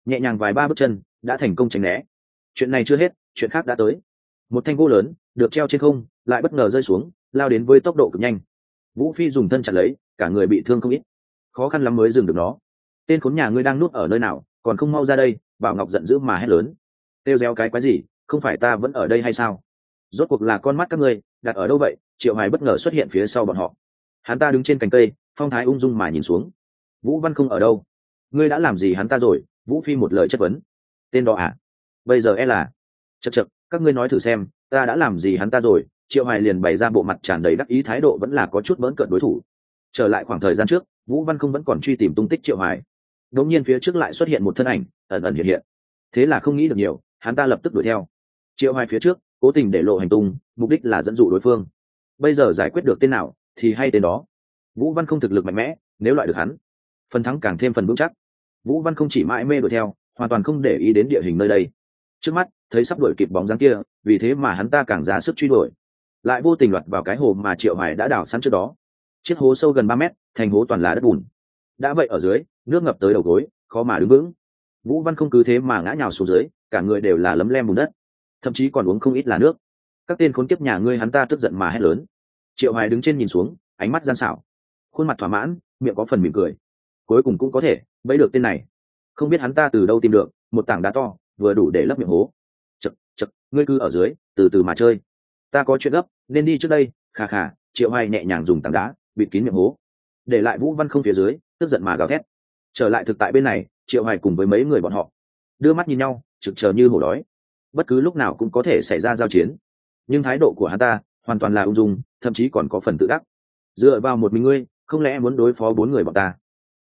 Speaker 1: Nhẹ nhàng vài ba bước chân, đã thành công tránh né. Chuyện này chưa hết, chuyện khác đã tới. Một thanh gỗ lớn, được treo trên không, lại bất ngờ rơi xuống, lao đến với tốc độ cực nhanh. Vũ phi dùng thân chặt lấy, cả người bị thương không ít. Khó khăn lắm mới dừng được nó. Tên khốn nhà ngươi đang nuốt ở nơi nào, còn không mau ra đây, bảo ngọc giận dữ mà hét lớn. Têu reo cái quái gì? Không phải ta vẫn ở đây hay sao? Rốt cuộc là con mắt các ngươi, đặt ở đâu vậy? Triệu hoài bất ngờ xuất hiện phía sau bọn họ. Hắn ta đứng trên cành cây, phong thái ung dung mà nhìn xuống. Vũ văn không ở đâu? Ngươi đã làm gì hắn ta rồi? Vũ phi một lời chất vấn. Tên đó à? Bây giờ e là chật chật các ngươi nói thử xem, ta đã làm gì hắn ta rồi? Triệu hoài liền bày ra bộ mặt tràn đầy đắc ý thái độ vẫn là có chút bỡn cợt đối thủ. Trở lại khoảng thời gian trước, vũ văn không vẫn còn truy tìm tung tích triệu hoài. Đột nhiên phía trước lại xuất hiện một thân ảnh, ẩn ẩn hiện hiện. Thế là không nghĩ được nhiều, hắn ta lập tức đuổi theo triệu hoài phía trước, cố tình để lộ hành tung, mục đích là dẫn dụ đối phương. Bây giờ giải quyết được tên nào, thì hay tên đó. Vũ văn không thực lực mạnh mẽ, nếu loại được hắn, phần thắng càng thêm phần vững chắc. Vũ văn không chỉ mãi mê đuổi theo, hoàn toàn không để ý đến địa hình nơi đây. Trước mắt, thấy sắp đuổi kịp bóng dáng kia, vì thế mà hắn ta càng ra sức truy đuổi. Lại vô tình loạt vào cái hồ mà triệu hải đã đào sẵn trước đó. Chiếc hố sâu gần ba mét, thành hố toàn là đất bùn. Đã vậy ở dưới, nước ngập tới đầu gối, khó mà đứng vững. Vũ văn không cứ thế mà ngã nhào xuống dưới, cả người đều là lấm lem bùn đất thậm chí còn uống không ít là nước. Các tên khốn kiếp nhà ngươi hắn ta tức giận mà hét lớn. Triệu hoài đứng trên nhìn xuống, ánh mắt gian xảo. Khuôn mặt thỏa mãn, miệng có phần mỉm cười. Cuối cùng cũng có thể, bẫy được tên này. Không biết hắn ta từ đâu tìm được, một tảng đá to, vừa đủ để lấp miệng hố. Chật chật ngươi cứ ở dưới, từ từ mà chơi. Ta có chuyện gấp, nên đi trước đây. Khà khà triệu hoài nhẹ nhàng dùng tảng đá, bịt kín miệng hố. Để lại vũ văn không phía dưới, tức giận mà gào thét. Trở lại thực tại bên này, triệu hoài cùng với mấy người bọn họ. Đưa mắt nhìn nhau, trực chờ như hổ đói bất cứ lúc nào cũng có thể xảy ra giao chiến. Nhưng thái độ của hắn ta hoàn toàn là ung dung, thậm chí còn có phần tự đắc. Dựa vào một mình ngươi, không lẽ muốn đối phó bốn người bọn ta?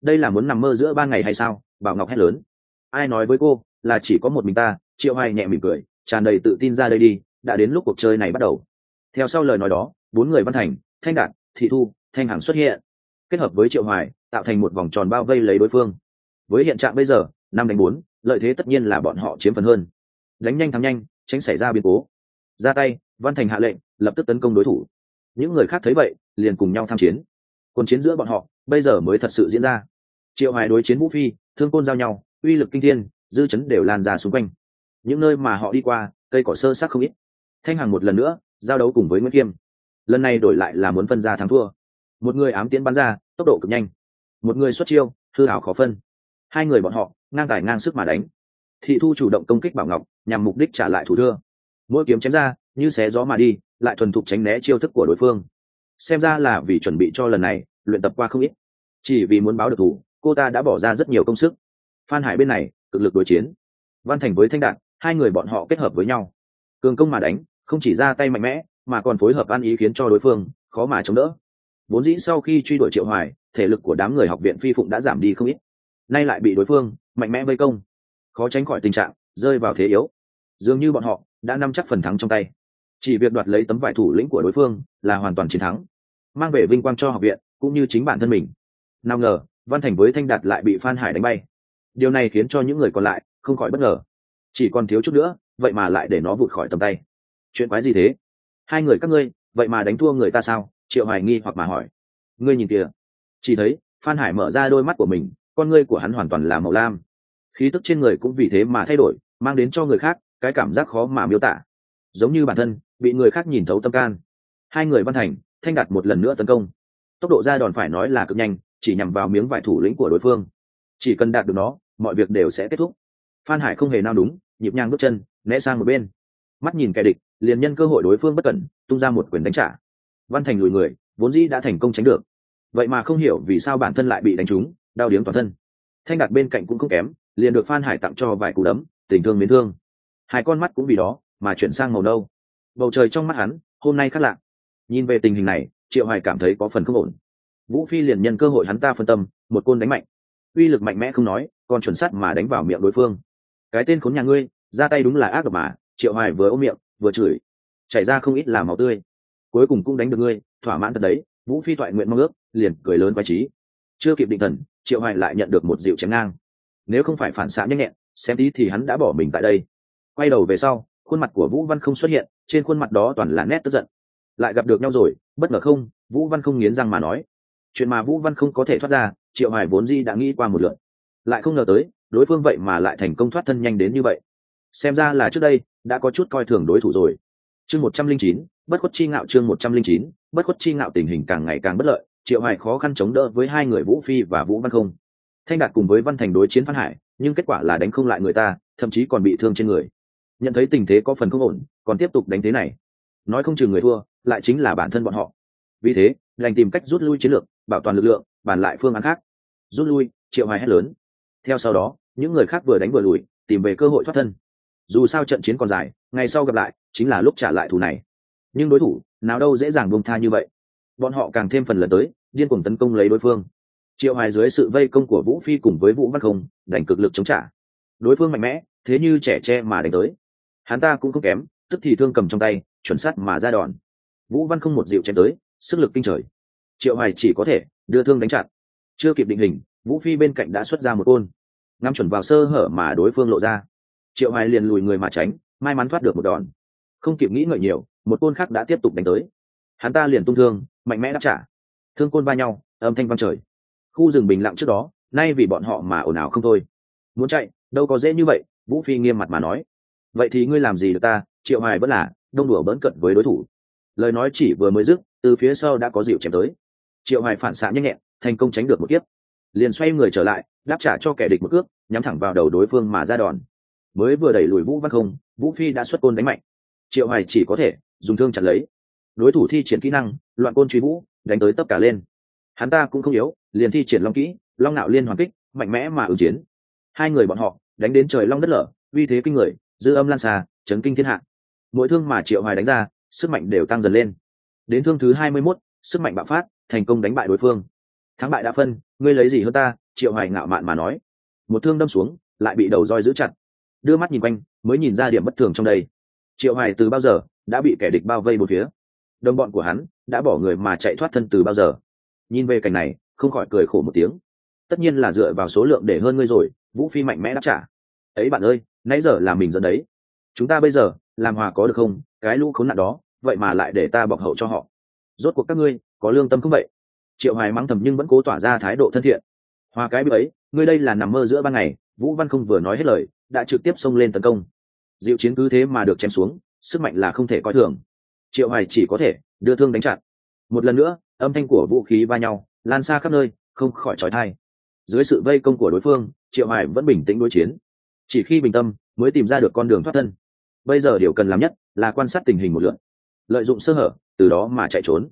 Speaker 1: Đây là muốn nằm mơ giữa ban ngày hay sao? Bảo ngọc hét lớn. Ai nói với cô là chỉ có một mình ta? Triệu hoài nhẹ mỉm cười, tràn đầy tự tin ra đây đi, đã đến lúc cuộc chơi này bắt đầu. Theo sau lời nói đó, bốn người văn thành, thanh đạt, thị thu, thanh hằng xuất hiện. Kết hợp với triệu hoài, tạo thành một vòng tròn bao vây lấy đối phương. Với hiện trạng bây giờ, năm đánh bốn, lợi thế tất nhiên là bọn họ chiếm phần hơn đánh nhanh thắng nhanh, tránh xảy ra biến cố. Ra tay, văn thành hạ lệnh, lập tức tấn công đối thủ. Những người khác thấy vậy, liền cùng nhau tham chiến. Còn chiến giữa bọn họ, bây giờ mới thật sự diễn ra. Triệu hoài đối chiến vũ phi, thương côn giao nhau, uy lực kinh thiên, dư chấn đều lan ra xung quanh. Những nơi mà họ đi qua, cây cỏ sơ sắc không ít. Thanh hằng một lần nữa, giao đấu cùng với nguyễn kiêm. Lần này đổi lại là muốn phân ra thắng thua. Một người ám tiến bắn ra, tốc độ cực nhanh. Một người xuất chiêu, hư hảo khó phân. Hai người bọn họ, ngang tài ngang sức mà đánh thị thu chủ động công kích bảo ngọc, nhằm mục đích trả lại thủ thưa. Mỗi kiếm chém ra, như xé gió mà đi, lại thuần thục tránh né chiêu thức của đối phương. Xem ra là vì chuẩn bị cho lần này, luyện tập qua không ít. Chỉ vì muốn báo được thủ, cô ta đã bỏ ra rất nhiều công sức. Phan hải bên này, cực lực đối chiến. Văn thành với thanh đạn hai người bọn họ kết hợp với nhau. Cường công mà đánh, không chỉ ra tay mạnh mẽ, mà còn phối hợp ăn ý khiến cho đối phương khó mà chống đỡ. Vốn dĩ sau khi truy đuổi triệu hoài, thể lực của đám người học viện phi phụng đã giảm đi không ít. Nay lại bị đối phương mạnh mẽ vây công khó tránh khỏi tình trạng, rơi vào thế yếu. Dường như bọn họ đã nắm chắc phần thắng trong tay. Chỉ việc đoạt lấy tấm vải thủ lĩnh của đối phương là hoàn toàn chiến thắng. Mang về vinh quang cho học viện, cũng như chính bản thân mình. Nào ngờ, văn thành với thanh đạt lại bị phan hải đánh bay. Điều này khiến cho những người còn lại không khỏi bất ngờ. Chỉ còn thiếu chút nữa, vậy mà lại để nó vụt khỏi tầm tay. Chuyện quái gì thế? Hai người các ngươi, vậy mà đánh thua người ta sao? Triệu hoài nghi hoặc mà hỏi. Ngươi nhìn kìa. Chỉ thấy, phan hải mở ra đôi mắt của mình, con ngươi của hắn hoàn toàn là màu lam khí tức trên người cũng vì thế mà thay đổi, mang đến cho người khác cái cảm giác khó mà miêu tả. Giống như bản thân, bị người khác nhìn thấu tâm can. Hai người văn thành, thanh đạt một lần nữa tấn công. Tốc độ ra đòn phải nói là cực nhanh, chỉ nhằm vào miếng vải thủ lĩnh của đối phương. Chỉ cần đạt được nó, mọi việc đều sẽ kết thúc. Phan hải không hề nao đúng, nhịp nhàng bước chân, né sang một bên. Mắt nhìn kẻ địch, liền nhân cơ hội đối phương bất cẩn, tung ra một quyền đánh trả. Văn thành lùi người, vốn dĩ đã thành công tránh được. Vậy mà không hiểu vì sao bản thân lại bị đánh trúng, đau điếng toàn thân thanh đạt bên cạnh cũng không kém, liền được phan hải tặng cho vài cú đấm, tình thương mến thương. Hai con mắt cũng vì đó mà chuyển sang màu nâu. Bầu trời trong mắt hắn, hôm nay khác lạ. Nhìn về tình hình này, triệu hoài cảm thấy có phần không ổn. Vũ phi liền nhân cơ hội hắn ta phân tâm, một côn đánh mạnh. Uy lực mạnh mẽ không nói, còn chuẩn sắt mà đánh vào miệng đối phương. Cái tên khốn nhà ngươi, ra tay đúng là ác độc mà, triệu hoài vừa ôm miệng, vừa chửi. Chảy ra không ít là máu tươi. Cuối cùng cũng đánh được ngươi, thỏa mãn thật đấy, vũ phi thoại nguyện mong ước, liền cười lớn quái trí. Chưa kịp định thần triệu hoài lại nhận được một dịu chém ngang. Nếu không phải phản xạ nhanh nhẹn, xem tí thì hắn đã bỏ mình tại đây. Quay đầu về sau, khuôn mặt của vũ văn không xuất hiện, trên khuôn mặt đó toàn là nét tức giận. Lại gặp được nhau rồi, bất ngờ không, vũ văn không nghiến răng mà nói. Chuyện mà vũ văn không có thể thoát ra, triệu hoài vốn di đã nghĩ qua một lượt. Lại không ngờ tới, đối phương vậy mà lại thành công thoát thân nhanh đến như vậy. Xem ra là trước đây, đã có chút coi thường đối thủ rồi. Chương một trăm linh chín, bất khuất chi ngạo chương một trăm linh chín, bất khuất chi ngạo tình hình càng ngày càng bất lợi triệu Hải khó khăn chống đỡ với hai người vũ phi và vũ văn không. Thanh đạt cùng với văn thành đối chiến phan hải, nhưng kết quả là đánh không lại người ta, thậm chí còn bị thương trên người. Nhận thấy tình thế có phần không ổn, còn tiếp tục đánh thế này. Nói không chừng người thua, lại chính là bản thân bọn họ. Vì thế lành tìm cách rút lui chiến lược, bảo toàn lực lượng, bàn lại phương án khác. Rút lui, triệu Hải hét lớn. Theo sau đó, những người khác vừa đánh vừa lùi, tìm về cơ hội thoát thân. Dù sao trận chiến còn dài, ngày sau gặp lại, chính là lúc trả lại thù này. Nhưng đối thủ, nào đâu dễ dàng buông tha như vậy. Bọn họ càng thêm phần lần tới điên cuồng tấn công lấy đối phương. Triệu hoài dưới sự vây công của vũ phi cùng với vũ văn không, đành cực lực chống trả. Đối phương mạnh mẽ, thế như trẻ tre mà đánh tới. Hắn ta cũng không kém, tức thì thương cầm trong tay, chuẩn sắt mà ra đòn. Vũ văn không một dịu chém tới, sức lực kinh trời. Triệu hoài chỉ có thể đưa thương đánh chặn. Chưa kịp định hình, vũ phi bên cạnh đã xuất ra một côn. Ngắm chuẩn vào sơ hở mà đối phương lộ ra. Triệu hoài liền lùi người mà tránh, may mắn thoát được một đòn. Không kịp nghĩ ngợi nhiều, một côn khác đã tiếp tục đánh tới. Hắn ta liền tung thương, mạnh mẽ đáp trả thương côn va nhau, âm thanh vang trời. Khu rừng bình lặng trước đó, nay vì bọn họ mà ồn ào không thôi. Muốn chạy, đâu có dễ như vậy, vũ phi nghiêm mặt mà nói. Vậy thì ngươi làm gì được ta, triệu hoài vẫn là, đông đùa bỡn cận với đối thủ. Lời nói chỉ vừa mới dứt, từ phía sau đã có dịu chém tới. Triệu hoài phản xạ nhanh nhẹn, thành công tránh được một kiếp. Liền xoay người trở lại, đáp trả cho kẻ địch một cước, nhắm thẳng vào đầu đối phương mà ra đòn. Mới vừa đẩy lùi vũ văn không, vũ phi đã xuất côn đánh mạnh. Triệu hoài chỉ có thể dùng thương chặt lấy. Đối thủ thi triển kỹ năng, loạn côn truy vũ đánh tới tất cả lên. Hắn ta cũng không yếu liền thi triển long kỹ long nạo liên hoàn kích mạnh mẽ mà ứng chiến. Hai người bọn họ đánh đến trời long đất lở uy thế kinh người dư âm lan xa chấn kinh thiên hạ. Mỗi thương mà triệu hoài đánh ra sức mạnh đều tăng dần lên. Đến thương thứ hai mươi 21, sức mạnh bạo phát thành công đánh bại đối phương. Thắng bại đã phân ngươi lấy gì hơn ta? Triệu hoài ngạo mạn mà nói. Một thương đâm xuống lại bị đầu roi giữ chặt. Đưa mắt nhìn quanh mới nhìn ra điểm bất thường trong đây. Triệu hoài từ bao giờ đã bị kẻ địch bao vây một phía. Đồng bọn của hắn đã bỏ người mà chạy thoát thân từ bao giờ. Nhìn về cảnh này, không khỏi cười khổ một tiếng. Tất nhiên là dựa vào số lượng để hơn ngươi rồi, vũ phi mạnh mẽ đáp trả. Ấy bạn ơi, nãy giờ là mình dẫn đấy. Chúng ta bây giờ, làm hòa có được không? Cái lũ khốn nạn đó, vậy mà lại để ta bọc hậu cho họ. Rốt cuộc các ngươi, có lương tâm không vậy? Triệu hoài mắng thầm nhưng vẫn cố tỏa ra thái độ thân thiện. Hòa cái bị ấy, ngươi đây là nằm mơ giữa ban ngày, vũ văn không vừa nói hết lời, đã trực tiếp xông lên tấn công. Diệu chiến cứ thế mà được chém xuống, sức mạnh là không thể coi thường. Triệu hoài chỉ có thể đưa thương đánh chặn. Một lần nữa, âm thanh của vũ khí va nhau, lan xa khắp nơi, không khỏi trói thai. Dưới sự vây công của đối phương, triệu Hải vẫn bình tĩnh đối chiến. Chỉ khi bình tâm, mới tìm ra được con đường thoát thân. Bây giờ điều cần làm nhất là quan sát tình hình một lượt. Lợi dụng sơ hở, từ đó mà chạy trốn.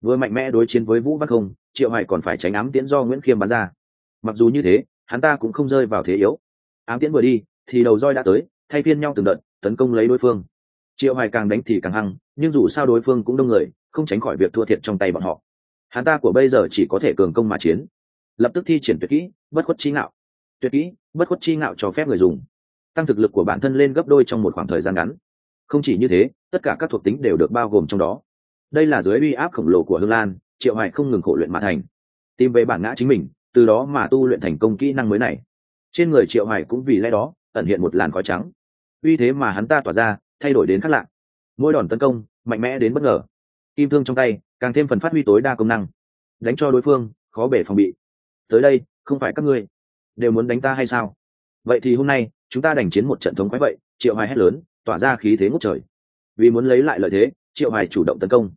Speaker 1: Vừa mạnh mẽ đối chiến với vũ văn không, triệu Hải còn phải tránh ám tiễn do nguyễn khiêm bắn ra. Mặc dù như thế, hắn ta cũng không rơi vào thế yếu. Ám tiễn vừa đi, thì đầu roi đã tới, thay phiên nhau từng đợt, tấn công lấy đối phương triệu hoài càng đánh thì càng hăng, nhưng dù sao đối phương cũng đông người, không tránh khỏi việc thua thiệt trong tay bọn họ. Hắn ta của bây giờ chỉ có thể cường công mà chiến. Lập tức thi triển tuyệt kỹ, bất khuất chi ngạo. Tuyệt kỹ, bất khuất chi ngạo cho phép người dùng. Tăng thực lực của bản thân lên gấp đôi trong một khoảng thời gian ngắn. Không chỉ như thế, tất cả các thuộc tính đều được bao gồm trong đó. Đây là dưới uy áp khổng lồ của hương lan, triệu hoài không ngừng khổ luyện mà thành. Tìm về bản ngã chính mình, từ đó mà tu luyện thành công kỹ năng mới này. Trên người triệu hoài cũng vì lẽ đó, ẩn hiện một làn khói trắng. Uy thế mà hắn ta tỏa ra thay đổi đến khác lạ. Mỗi đòn tấn công, mạnh mẽ đến bất ngờ. Kim thương trong tay, càng thêm phần phát huy tối đa công năng. Đánh cho đối phương, khó bể phòng bị. Tới đây, không phải các ngươi. Đều muốn đánh ta hay sao? Vậy thì hôm nay, chúng ta đành chiến một trận thống quái vậy, triệu hoài hét lớn, tỏa ra khí thế ngút trời. Vì muốn lấy lại lợi thế, triệu hoài chủ động tấn công.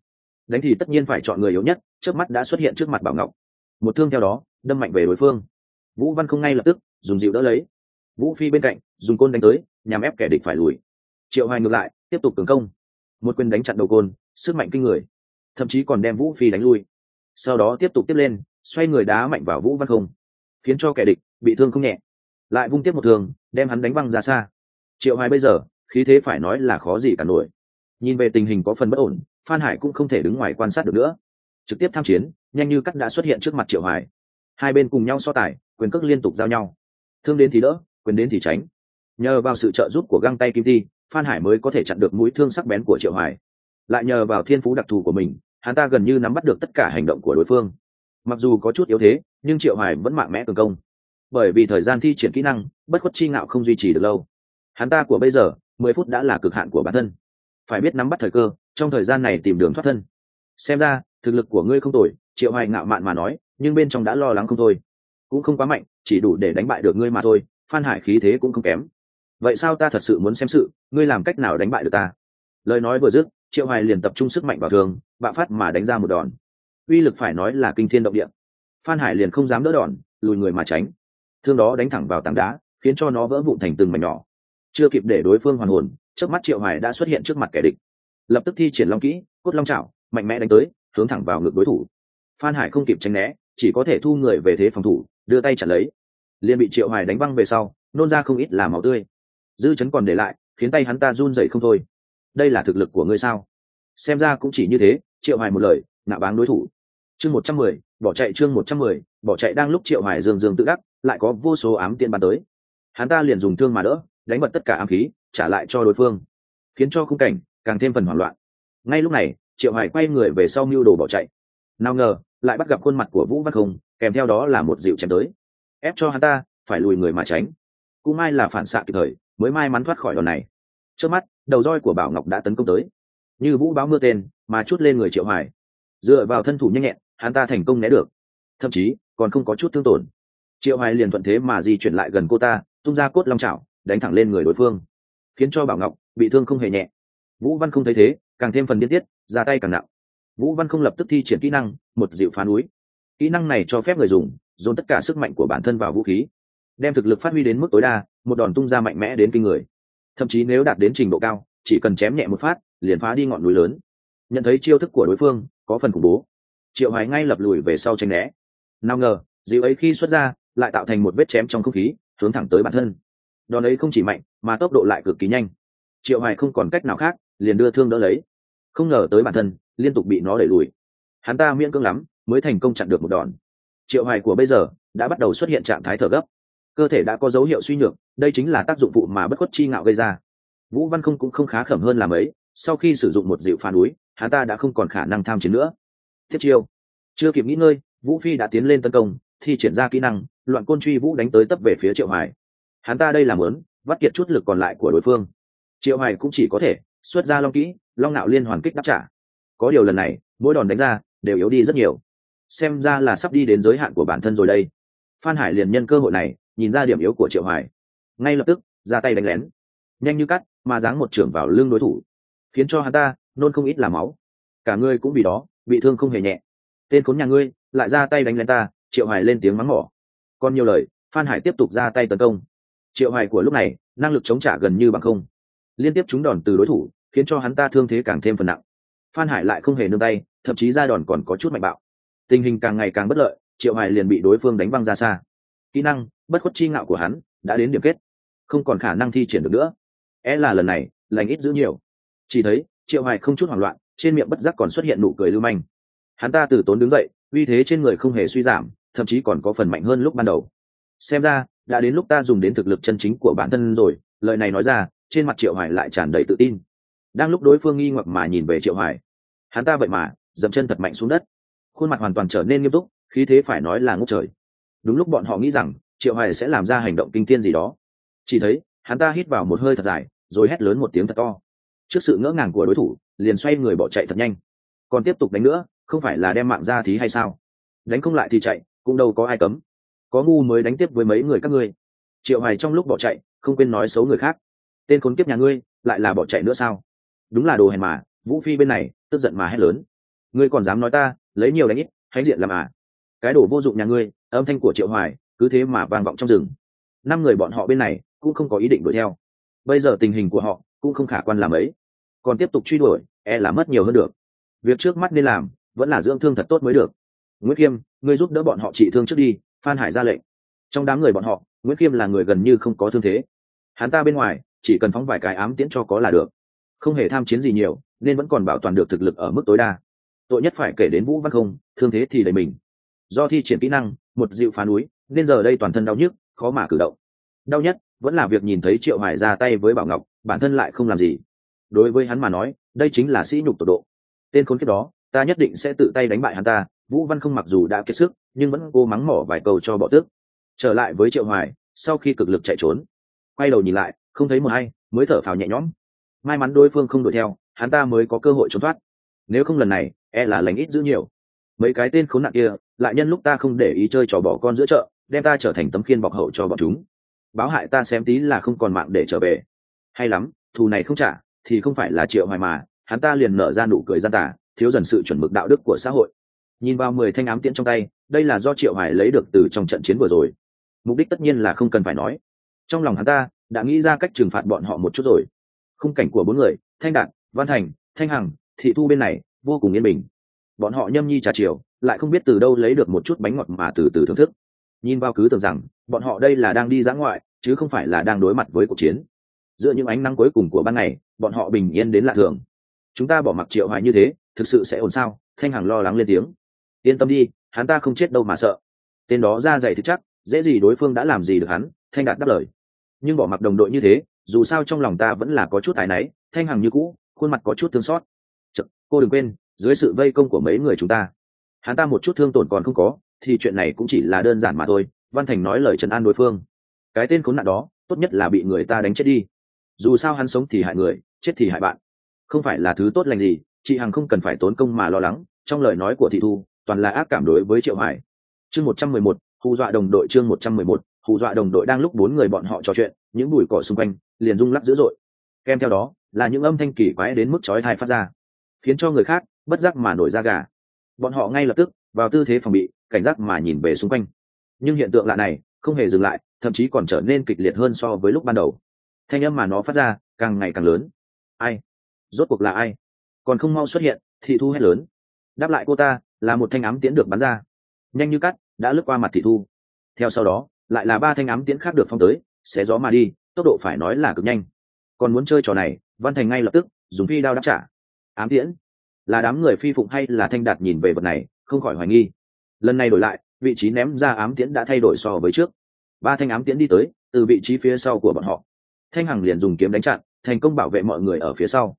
Speaker 1: Đánh thì tất nhiên phải chọn người yếu nhất, trước mắt đã xuất hiện trước mặt bảo ngọc. Một thương theo đó, đâm mạnh về đối phương. Vũ văn không ngay lập tức, dùng dịu đỡ lấy. Vũ phi bên cạnh, dùng côn đánh tới, nhằm ép kẻ địch phải lùi triệu hoài ngược lại tiếp tục cường công. Một quyền đánh chặn đầu côn sức mạnh kinh người. Thậm chí còn đem vũ phi đánh lui. Sau đó tiếp tục tiếp lên xoay người đá mạnh vào vũ văn không. Khiến cho kẻ địch bị thương không nhẹ. Lại vung tiếp một thường, đem hắn đánh văng ra xa. Triệu hoài bây giờ khí thế phải nói là khó gì cả nổi. Nhìn về tình hình có phần bất ổn phan hải cũng không thể đứng ngoài quan sát được nữa. Trực tiếp tham chiến nhanh như cắt đã xuất hiện trước mặt triệu hoài. Hai bên cùng nhau so tài quyền cước liên tục giao nhau. Thương đến thì đỡ quyền đến thì tránh. Nhờ vào sự trợ giúp của găng tay kim ti phan hải mới có thể chặn được mũi thương sắc bén của triệu hoài. Lại nhờ vào thiên phú đặc thù của mình, hắn ta gần như nắm bắt được tất cả hành động của đối phương. Mặc dù có chút yếu thế, nhưng triệu hoài vẫn mạnh mẽ cường công. Bởi vì thời gian thi triển kỹ năng, bất khuất chi ngạo không duy trì được lâu. Hắn ta của bây giờ, mười phút đã là cực hạn của bản thân. Phải biết nắm bắt thời cơ, trong thời gian này tìm đường thoát thân. Xem ra, thực lực của ngươi không tồi, triệu hoài ngạo mạn mà nói, nhưng bên trong đã lo lắng không thôi. Cũng không quá mạnh, chỉ đủ để đánh bại được ngươi mà thôi, phan hải khí thế cũng không kém vậy sao ta thật sự muốn xem sự, ngươi làm cách nào đánh bại được ta? Lời nói vừa dứt, triệu hoài liền tập trung sức mạnh vào thường bạo phát mà đánh ra một đòn. Uy lực phải nói là kinh thiên động địa. Phan hải liền không dám đỡ đòn, lùi người mà tránh. Thương đó đánh thẳng vào tảng đá, khiến cho nó vỡ vụn thành từng mảnh nhỏ. Chưa kịp để đối phương hoàn hồn trước mắt triệu hoài đã xuất hiện trước mặt kẻ địch. Lập tức thi triển long kỹ, cốt long chảo, mạnh mẽ đánh tới, hướng thẳng vào ngực đối thủ. Phan hải không kịp tránh né, chỉ có thể thu người về thế phòng thủ, đưa tay chặn lấy. Liền bị triệu hoài đánh văng về sau, nôn ra không ít là máu tươi dư chấn còn để lại, khiến tay hắn ta run rẩy không thôi. Đây là thực lực của ngươi sao? Xem ra cũng chỉ như thế, triệu hoài một lời nạ báng đối thủ. Chương một trăm mười, bỏ chạy chương một trăm mười, bỏ chạy đang lúc triệu hoài dương dương tự đắc, lại có vô số ám tiên bắn tới. Hắn ta liền dùng thương mà đỡ, đánh bật tất cả ám khí, trả lại cho đối phương, khiến cho khung cảnh càng thêm phần hoảng loạn. Ngay lúc này, triệu hoài quay người về sau mưu đồ bỏ chạy. Nào ngờ, lại bắt gặp khuôn mặt của vũ văn không, kèm theo đó là một dịu chém tới. Ép cho hắn ta, phải lùi người mà tránh. Cũng may là phản xạ kịp thời mới may mắn thoát khỏi đòn này. Trước mắt, đầu roi của bảo ngọc đã tấn công tới. Như vũ báo mưa tên, mà chút lên người triệu hoài. Dựa vào thân thủ nhanh nhẹn, hắn ta thành công né được. Thậm chí, còn không có chút thương tổn. Triệu hoài liền thuận thế mà di chuyển lại gần cô ta, tung ra cốt long chảo, đánh thẳng lên người đối phương. Khiến cho bảo ngọc bị thương không hề nhẹ. Vũ văn không thấy thế, càng thêm phần điên tiết, ra tay càng nặng. Vũ văn không lập tức thi triển kỹ năng, một dịu phá núi. Kỹ năng này cho phép người dùng, dồn tất cả sức mạnh của bản thân vào vũ khí, đem thực lực phát huy đến mức tối đa một đòn tung ra mạnh mẽ đến kinh người. Thậm chí nếu đạt đến trình độ cao, chỉ cần chém nhẹ một phát, liền phá đi ngọn núi lớn. Nhận thấy chiêu thức của đối phương, có phần khủng bố. Triệu hoài ngay lập lùi về sau tranh né. Nào ngờ, dịu ấy khi xuất ra, lại tạo thành một vết chém trong không khí, hướng thẳng tới bản thân. Đòn ấy không chỉ mạnh, mà tốc độ lại cực kỳ nhanh. Triệu hoài không còn cách nào khác, liền đưa thương đỡ lấy. Không ngờ tới bản thân, liên tục bị nó đẩy lùi. Hắn ta miễn cưỡng lắm, mới thành công chặn được một đòn. Triệu hoài của bây giờ, đã bắt đầu xuất hiện trạng thái thở gấp. Cơ thể đã có dấu hiệu suy nhược đây chính là tác dụng phụ mà bất khuất chi ngạo gây ra. Vũ văn không cũng không khá khẩm hơn làm ấy, sau khi sử dụng một dịu phá núi, hắn ta đã không còn khả năng tham chiến nữa. Tiếp chiêu. Chưa kịp nghỉ ngơi, vũ phi đã tiến lên tấn công, thi triển ra kỹ năng, loạn côn truy vũ đánh tới tấp về phía triệu hoài. Hắn ta đây làm lớn vắt kiệt chút lực còn lại của đối phương. Triệu hoài cũng chỉ có thể, xuất ra long kỹ, long nạo liên hoàn kích đáp trả. Có điều lần này, mỗi đòn đánh ra, đều yếu đi rất nhiều. Xem ra là sắp đi đến giới hạn của bản thân rồi đây. Phan hải liền nhân cơ hội này, nhìn ra điểm yếu của triệu hoài ngay lập tức, ra tay đánh lén. Nhanh như cắt, mà giáng một trưởng vào lưng đối thủ. Khiến cho hắn ta nôn không ít là máu. Cả ngươi cũng vì đó, bị thương không hề nhẹ. Tên khốn nhà ngươi, lại ra tay đánh lén ta, triệu hải lên tiếng mắng mỏ. Còn nhiều lời, phan hải tiếp tục ra tay tấn công. Triệu hải của lúc này, năng lực chống trả gần như bằng không. Liên tiếp trúng đòn từ đối thủ, khiến cho hắn ta thương thế càng thêm phần nặng. Phan hải lại không hề nương tay, thậm chí ra đòn còn có chút mạnh bạo. Tình hình càng ngày càng bất lợi, triệu hải liền bị đối phương đánh văng ra xa. Kỹ năng, bất khuất chi ngạo của hắn, đã đến điểm kết không còn khả năng thi triển được nữa. É là lần này, lành ít giữ nhiều. Chỉ thấy, triệu hoài không chút hoảng loạn, trên miệng bất giác còn xuất hiện nụ cười lưu manh. Hắn ta từ tốn đứng dậy, uy thế trên người không hề suy giảm, thậm chí còn có phần mạnh hơn lúc ban đầu. Xem ra, đã đến lúc ta dùng đến thực lực chân chính của bản thân rồi, lời này nói ra, trên mặt triệu hoài lại tràn đầy tự tin. Đang lúc đối phương nghi ngoặc mà nhìn về triệu hoài, hắn ta vậy mà, dậm chân thật mạnh xuống đất. Khuôn mặt hoàn toàn trở nên nghiêm túc, khí thế phải nói là ngốc trời. Đúng lúc bọn họ nghĩ rằng, triệu hoài sẽ làm ra hành động kinh thiên gì đó chỉ thấy, hắn ta hít vào một hơi thật dài, rồi hét lớn một tiếng thật to. Trước sự ngỡ ngàng của đối thủ, liền xoay người bỏ chạy thật nhanh. Còn tiếp tục đánh nữa, không phải là đem mạng ra thí hay sao? Đánh không lại thì chạy, cũng đâu có ai cấm. Có ngu mới đánh tiếp với mấy người các ngươi. Triệu hoài trong lúc bỏ chạy, không quên nói xấu người khác. Tên khốn kiếp nhà ngươi, lại là bỏ chạy nữa sao? Đúng là đồ hèn mà, vũ phi bên này, tức giận mà hét lớn. Ngươi còn dám nói ta, lấy nhiều đánh ít, hãnh diện làm à? Cái đồ vô dụng nhà ngươi, âm thanh của triệu hoài, cứ thế mà vang vọng trong rừng. Năm người bọn họ bên này cũng không có ý định đuổi theo. Bây giờ tình hình của họ cũng không khả quan làm ấy. Còn tiếp tục truy đuổi e là mất nhiều hơn được. Việc trước mắt nên làm vẫn là dưỡng thương thật tốt mới được. Nguyễn khiêm, ngươi giúp đỡ bọn họ trị thương trước đi, phan hải ra lệnh. Trong đám người bọn họ, nguyễn khiêm là người gần như không có thương thế. Hắn ta bên ngoài, chỉ cần phóng vài cái ám tiễn cho có là được. Không hề tham chiến gì nhiều, nên vẫn còn bảo toàn được thực lực ở mức tối đa. Tội nhất phải kể đến vũ văn không, thương thế thì đầy mình. Do thi triển kỹ năng, một dịu phá núi, nên giờ đây toàn thân đau nhức, khó mà cử động. Đau nhất vẫn là việc nhìn thấy triệu hải ra tay với bảo ngọc, bản thân lại không làm gì. Đối với hắn mà nói, đây chính là sĩ nhục tột độ. Tên khốn kiếp đó, ta nhất định sẽ tự tay đánh bại hắn ta, vũ văn không mặc dù đã kiệt sức, nhưng vẫn cố mắng mỏ vài câu cho bỏ tước. Trở lại với triệu hoài, sau khi cực lực chạy trốn, quay đầu nhìn lại, không thấy một ai mới thở phào nhẹ nhõm. May mắn đối phương không đuổi theo, hắn ta mới có cơ hội trốn thoát. Nếu không lần này e là lành ít giữ nhiều. Mấy cái tên khốn nạn kia, lại nhân lúc ta không để ý chơi trò bỏ con giữa chợ, đem ta trở thành tấm khiên bọc hậu cho bọn chúng báo hại ta xem tí là không còn mạng để trở về. Hay lắm, thù này không trả, thì không phải là triệu hoài mà, hắn ta liền nở ra nụ cười gian tả thiếu dần sự chuẩn mực đạo đức của xã hội. Nhìn vào mười thanh ám tiễn trong tay, đây là do triệu hoài lấy được từ trong trận chiến vừa rồi. Mục đích tất nhiên là không cần phải nói. Trong lòng hắn ta, đã nghĩ ra cách trừng phạt bọn họ một chút rồi. Khung cảnh của bốn người, thanh đạt, văn thành, thanh hằng, thị thu bên này, vô cùng yên bình. Bọn họ nhâm nhi trà chiều, lại không biết từ đâu lấy được một chút bánh ngọt mà từ từ thưởng thức. Nhìn vào cứ tưởng rằng bọn họ đây là đang đi dã ngoại chứ không phải là đang đối mặt với cuộc chiến. Giữa những ánh nắng cuối cùng của ban ngày bọn họ bình yên đến lạ thường. Chúng ta bỏ mặc triệu hoài như thế thực sự sẽ ổn sao? Thanh hằng lo lắng lên tiếng. Yên tâm đi hắn ta không chết đâu mà sợ. Tên đó ra dày thực chắc dễ gì đối phương đã làm gì được hắn thanh đạt đáp lời. Nhưng bỏ mặc đồng đội như thế dù sao trong lòng ta vẫn là có chút tài náy thanh hằng như cũ khuôn mặt có chút thương xót. Chật, cô đừng quên dưới sự vây công của mấy người chúng ta hắn ta một chút thương tổn còn không có thì chuyện này cũng chỉ là đơn giản mà thôi văn thành nói lời trấn an đối phương. Cái tên khốn nạn đó, tốt nhất là bị người ta đánh chết đi. Dù sao hắn sống thì hại người, chết thì hại bạn. Không phải là thứ tốt lành gì, chị hằng không cần phải tốn công mà lo lắng. Trong lời nói của thị thu, toàn là ác cảm đối với triệu hải. Chương một trăm mười một, hù dọa đồng đội chương một trăm mười một, hù dọa đồng đội đang lúc bốn người bọn họ trò chuyện, những bụi cỏ xung quanh, liền rung lắc dữ dội. Kèm theo đó, là những âm thanh kỳ quái đến mức chói tai phát ra, khiến cho người khác bất giác mà nổi da gà. Bọn họ ngay lập tức vào tư thế phòng bị, cảnh giác mà nhìn về xung quanh nhưng hiện tượng lạ này không hề dừng lại, thậm chí còn trở nên kịch liệt hơn so với lúc ban đầu. Thanh âm mà nó phát ra càng ngày càng lớn. Ai? Rốt cuộc là ai? Còn không mau xuất hiện, thị thu hét lớn. Đáp lại cô ta, là một thanh ám tiễn được bắn ra. Nhanh như cắt, đã lướt qua mặt thị thu. Theo sau đó, lại là ba thanh ám tiễn khác được phong tới, xé gió mà đi, tốc độ phải nói là cực nhanh. Còn muốn chơi trò này, văn thành ngay lập tức, dùng phi đao đáp trả. Ám tiễn? Là đám người phi phụng hay là thanh đạt nhìn về vật này, không khỏi hoài nghi. Lần này đổi lại vị trí ném ra ám tiễn đã thay đổi so với trước. Ba thanh ám tiễn đi tới, từ vị trí phía sau của bọn họ. Thanh hằng liền dùng kiếm đánh chặn, thành công bảo vệ mọi người ở phía sau.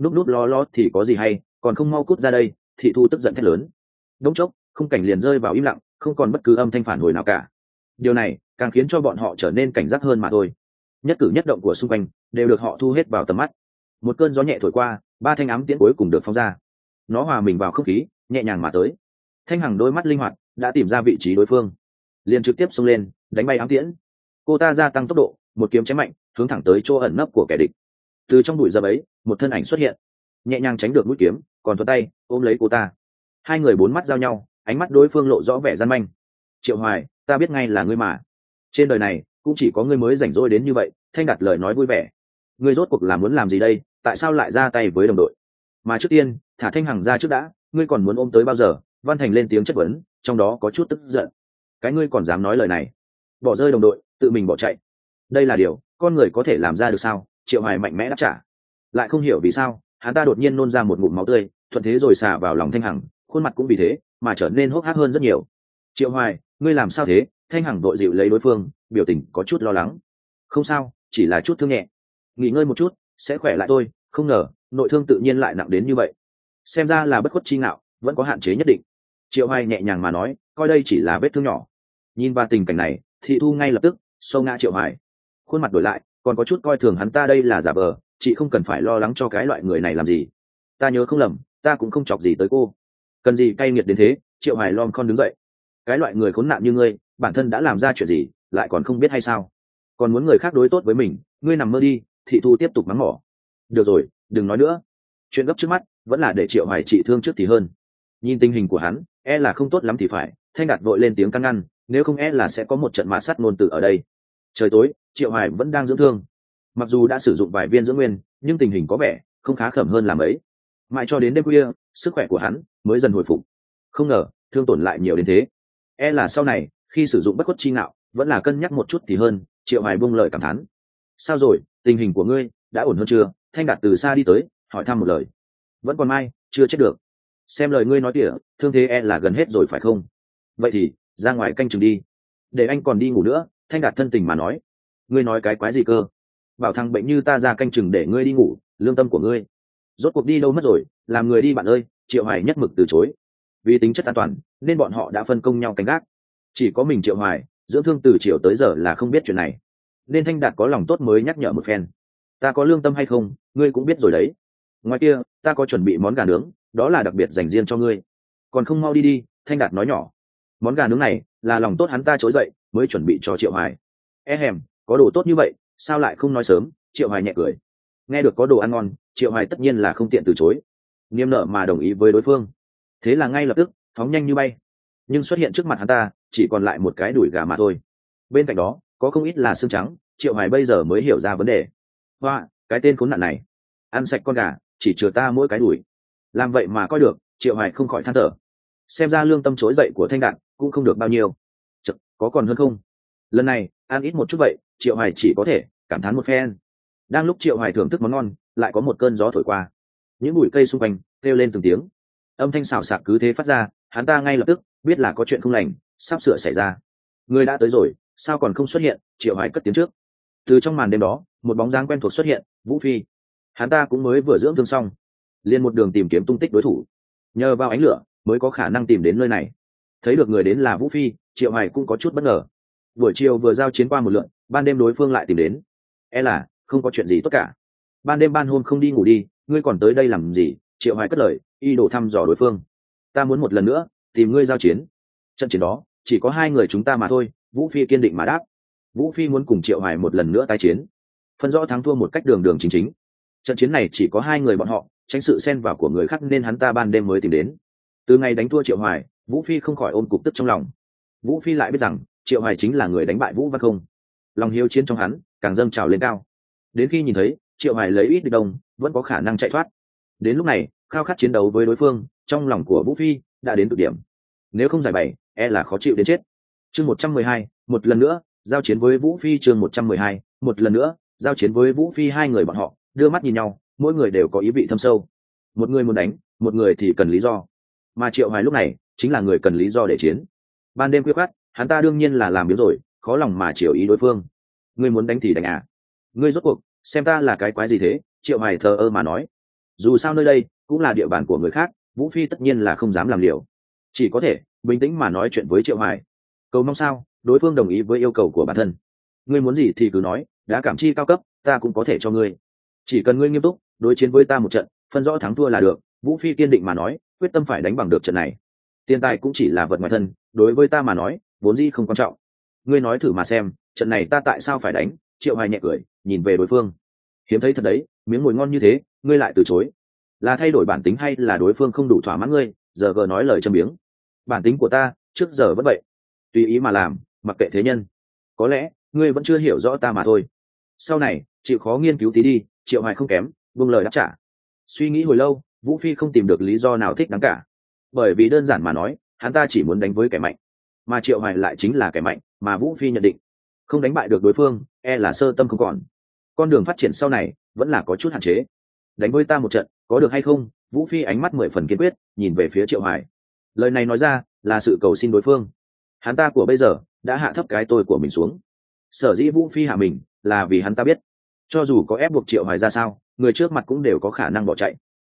Speaker 1: Núp núp lo lo thì có gì hay, còn không mau cút ra đây, thị thu tức giận thét lớn. Đống chốc không cảnh liền rơi vào im lặng, không còn bất cứ âm thanh phản hồi nào cả. Điều này, càng khiến cho bọn họ trở nên cảnh giác hơn mà thôi. Nhất cử nhất động của xung quanh, đều được họ thu hết vào tầm mắt. Một cơn gió nhẹ thổi qua, ba thanh ám tiễn cuối cùng được phóng ra. Nó hòa mình vào không khí, nhẹ nhàng mà tới. Thanh hằng đôi mắt linh hoạt đã tìm ra vị trí đối phương. Liền trực tiếp xông lên, đánh bay ám tiễn. Cô ta gia tăng tốc độ, một kiếm chém mạnh, hướng thẳng tới chỗ ẩn nấp của kẻ địch. Từ trong bụi dập ấy, một thân ảnh xuất hiện. Nhẹ nhàng tránh được mũi kiếm, còn thuận tay, ôm lấy cô ta. Hai người bốn mắt giao nhau, ánh mắt đối phương lộ rõ vẻ gian manh. Triệu hoài, ta biết ngay là ngươi mà. Trên đời này, cũng chỉ có ngươi mới rảnh rỗi đến như vậy, thanh đặt lời nói vui vẻ. Ngươi rốt cuộc là muốn làm gì đây, tại sao lại ra tay với đồng đội? Mà trước tiên, thả thanh hằng ra trước đã, ngươi còn muốn ôm tới bao giờ? Văn thành lên tiếng chất vấn trong đó có chút tức giận. Cái ngươi còn dám nói lời này. Bỏ rơi đồng đội, tự mình bỏ chạy. Đây là điều, con người có thể làm ra được sao? Triệu hoài mạnh mẽ đáp trả. Lại không hiểu vì sao, hắn ta đột nhiên nôn ra một ngụm máu tươi, thuận thế rồi xả vào lòng thanh hằng, khuôn mặt cũng vì thế mà trở nên hốc hác hơn rất nhiều. Triệu hoài, ngươi làm sao thế? Thanh hằng đội dịu lấy đối phương, biểu tình có chút lo lắng. Không sao, chỉ là chút thương nhẹ. Nghỉ ngơi một chút, sẽ khỏe lại thôi, không ngờ, nội thương tự nhiên lại nặng đến như vậy. Xem ra là bất khuất chi ngạo, vẫn có hạn chế nhất định triệu hoài nhẹ nhàng mà nói, coi đây chỉ là vết thương nhỏ. Nhìn vào tình cảnh này, thị thu ngay lập tức sâu ngã triệu hoài. Khuôn mặt đổi lại, còn có chút coi thường hắn ta đây là giả vờ, chị không cần phải lo lắng cho cái loại người này làm gì. Ta nhớ không lầm, ta cũng không chọc gì tới cô. Cần gì cay nghiệt đến thế, triệu hoài lom con đứng dậy. Cái loại người khốn nạn như ngươi, bản thân đã làm ra chuyện gì, lại còn không biết hay sao? Còn muốn người khác đối tốt với mình, ngươi nằm mơ đi, thị thu tiếp tục mắng mỏ. Được rồi, đừng nói nữa. Chuyện gấp trước mắt, vẫn là để triệu hoài trị thương trước thì hơn nhìn tình hình của hắn e là không tốt lắm thì phải, thanh đạt vội lên tiếng căn ngăn, nếu không e là sẽ có một trận mạt sắt ngôn từ ở đây. Trời tối, triệu hải vẫn đang dưỡng thương. Mặc dù đã sử dụng vài viên dưỡng nguyên, nhưng tình hình có vẻ không khá khẩm hơn làm ấy. Mãi cho đến đêm khuya, sức khỏe của hắn mới dần hồi phục. Không ngờ, thương tổn lại nhiều đến thế. E là sau này, khi sử dụng bất khuất chi ngạo, vẫn là cân nhắc một chút thì hơn, triệu hải buông lời cảm thán. Sao rồi, tình hình của ngươi, đã ổn hơn chưa? Thanh đạt từ xa đi tới, hỏi thăm một lời. Vẫn còn mai chưa chết được xem lời ngươi nói tỉa thương thế e là gần hết rồi phải không? Vậy thì, ra ngoài canh chừng đi. Để anh còn đi ngủ nữa, thanh đạt thân tình mà nói. Ngươi nói cái quái gì cơ? Bảo thằng bệnh như ta ra canh chừng để ngươi đi ngủ, lương tâm của ngươi. Rốt cuộc đi đâu mất rồi, làm người đi bạn ơi, triệu hoài nhất mực từ chối. Vì tính chất an toàn, nên bọn họ đã phân công nhau canh gác. Chỉ có mình triệu hoài, dưỡng thương từ chiều tới giờ là không biết chuyện này. Nên thanh đạt có lòng tốt mới nhắc nhở một phen. Ta có lương tâm hay không, ngươi cũng biết rồi đấy. Ngoài kia, ta có chuẩn bị món gà nướng đó là đặc biệt dành riêng cho ngươi. Còn không mau đi đi, thanh đạt nói nhỏ. Món gà nướng này là lòng tốt hắn ta trỗi dậy, mới chuẩn bị cho triệu hoài. E hèm, có đồ tốt như vậy, sao lại không nói sớm? Triệu hoài nhẹ cười. Nghe được có đồ ăn ngon, triệu hoài tất nhiên là không tiện từ chối. Niềm nợ mà đồng ý với đối phương. Thế là ngay lập tức, phóng nhanh như bay. Nhưng xuất hiện trước mặt hắn ta, chỉ còn lại một cái đùi gà mà thôi. Bên cạnh đó, có không ít là xương trắng, triệu hoài bây giờ mới hiểu ra vấn đề. Hoa, cái tên khốn nạn này. Ăn sạch con gà, chỉ chừa ta mỗi cái đùi làm vậy mà coi được triệu hoài không khỏi than thở. Xem ra lương tâm chối dậy của thanh đạn cũng không được bao nhiêu. Chật, có còn hơn không? Lần này ăn ít một chút vậy triệu hoài chỉ có thể cảm thán một phen. Đang lúc triệu hoài thưởng thức món ngon lại có một cơn gió thổi qua. Những bụi cây xung quanh kêu lên từng tiếng. Âm thanh xào xạc cứ thế phát ra hắn ta ngay lập tức biết là có chuyện không lành sắp sửa xảy ra. Người đã tới rồi sao còn không xuất hiện? Triệu hoài cất tiếng trước. Từ trong màn đêm đó một bóng dáng quen thuộc xuất hiện vũ phi. Hắn ta cũng mới vừa dưỡng thương xong liền một đường tìm kiếm tung tích đối thủ. Nhờ vào ánh lửa, mới có khả năng tìm đến nơi này. Thấy được người đến là vũ phi, triệu hoài cũng có chút bất ngờ. Buổi chiều vừa giao chiến qua một lượn, ban đêm đối phương lại tìm đến. E là, không có chuyện gì tốt cả. Ban đêm ban hôm không đi ngủ đi, ngươi còn tới đây làm gì? Triệu hoài cất lời y đổ thăm dò đối phương. Ta muốn một lần nữa, tìm ngươi giao chiến. Trận chiến đó, chỉ có hai người chúng ta mà thôi, vũ phi kiên định mà đáp. Vũ phi muốn cùng triệu hoài một lần nữa tái chiến. Phân rõ thắng thua một cách đường đường chính chính. Trận chiến này chỉ có hai người bọn họ tránh sự xen vào của người khác nên hắn ta ban đêm mới tìm đến. Từ ngày đánh thua triệu hoài, vũ phi không khỏi ôm cục tức trong lòng. Vũ phi lại biết rằng, triệu hoài chính là người đánh bại vũ văn không. Lòng hiếu chiến trong hắn, càng dâng trào lên cao. Đến khi nhìn thấy, triệu hoài lấy ít được đông, vẫn có khả năng chạy thoát. Đến lúc này, khao khát chiến đấu với đối phương, trong lòng của vũ phi đã đến cực điểm. Nếu không giải bày e là khó chịu đến chết. Chương một trăm mười hai, một lần nữa, giao chiến với vũ phi chương một trăm mười hai, một lần nữa, giao chiến với vũ phi hai người bọn họ, đưa mắt nhìn nhau mỗi người đều có ý vị thâm sâu. Một người muốn đánh, một người thì cần lý do. Mà triệu hoài lúc này chính là người cần lý do để chiến. Ban đêm khuya khoát hắn ta đương nhiên là làm biếng rồi, khó lòng mà chiều ý đối phương. Ngươi muốn đánh thì đánh à? Ngươi rốt cuộc, xem ta là cái quái gì thế? Triệu hoài thờ ơ mà nói. Dù sao nơi đây cũng là địa bàn của người khác, vũ phi tất nhiên là không dám làm liều. Chỉ có thể bình tĩnh mà nói chuyện với triệu hoài. Cầu mong sao, đối phương đồng ý với yêu cầu của bản thân. Ngươi muốn gì thì cứ nói, đã cảm chi cao cấp, ta cũng có thể cho ngươi. Chỉ cần ngươi nghiêm túc đối chiến với ta một trận, phân rõ thắng thua là được, vũ phi kiên định mà nói, quyết tâm phải đánh bằng được trận này. Tiền tài cũng chỉ là vật ngoài thân, đối với ta mà nói, vốn gì không quan trọng. Ngươi nói thử mà xem, trận này ta tại sao phải đánh? Triệu hoài nhẹ cười, nhìn về đối phương. Hiếm thấy thật đấy, miếng ngồi ngon như thế, ngươi lại từ chối. Là thay đổi bản tính hay là đối phương không đủ thỏa mãn ngươi? Giờ gờ nói lời châm biếng. Bản tính của ta, trước giờ vẫn vậy. Tùy ý mà làm, mặc kệ thế nhân. Có lẽ, ngươi vẫn chưa hiểu rõ ta mà thôi. Sau này, chịu khó nghiên cứu tí đi, triệu hoài không kém buông lời đáp trả. Suy nghĩ hồi lâu, vũ phi không tìm được lý do nào thích đáng cả. Bởi vì đơn giản mà nói, hắn ta chỉ muốn đánh với kẻ mạnh. Mà triệu hoài lại chính là kẻ mạnh, mà vũ phi nhận định. Không đánh bại được đối phương e là sơ tâm không còn. Con đường phát triển sau này, vẫn là có chút hạn chế. Đánh với ta một trận, có được hay không? Vũ phi ánh mắt mười phần kiên quyết, nhìn về phía triệu hoài. Lời này nói ra, là sự cầu xin đối phương. Hắn ta của bây giờ, đã hạ thấp cái tôi của mình xuống. Sở dĩ vũ phi hạ mình, là vì hắn ta biết. Cho dù có ép buộc triệu hoài ra sao người trước mặt cũng đều có khả năng bỏ chạy.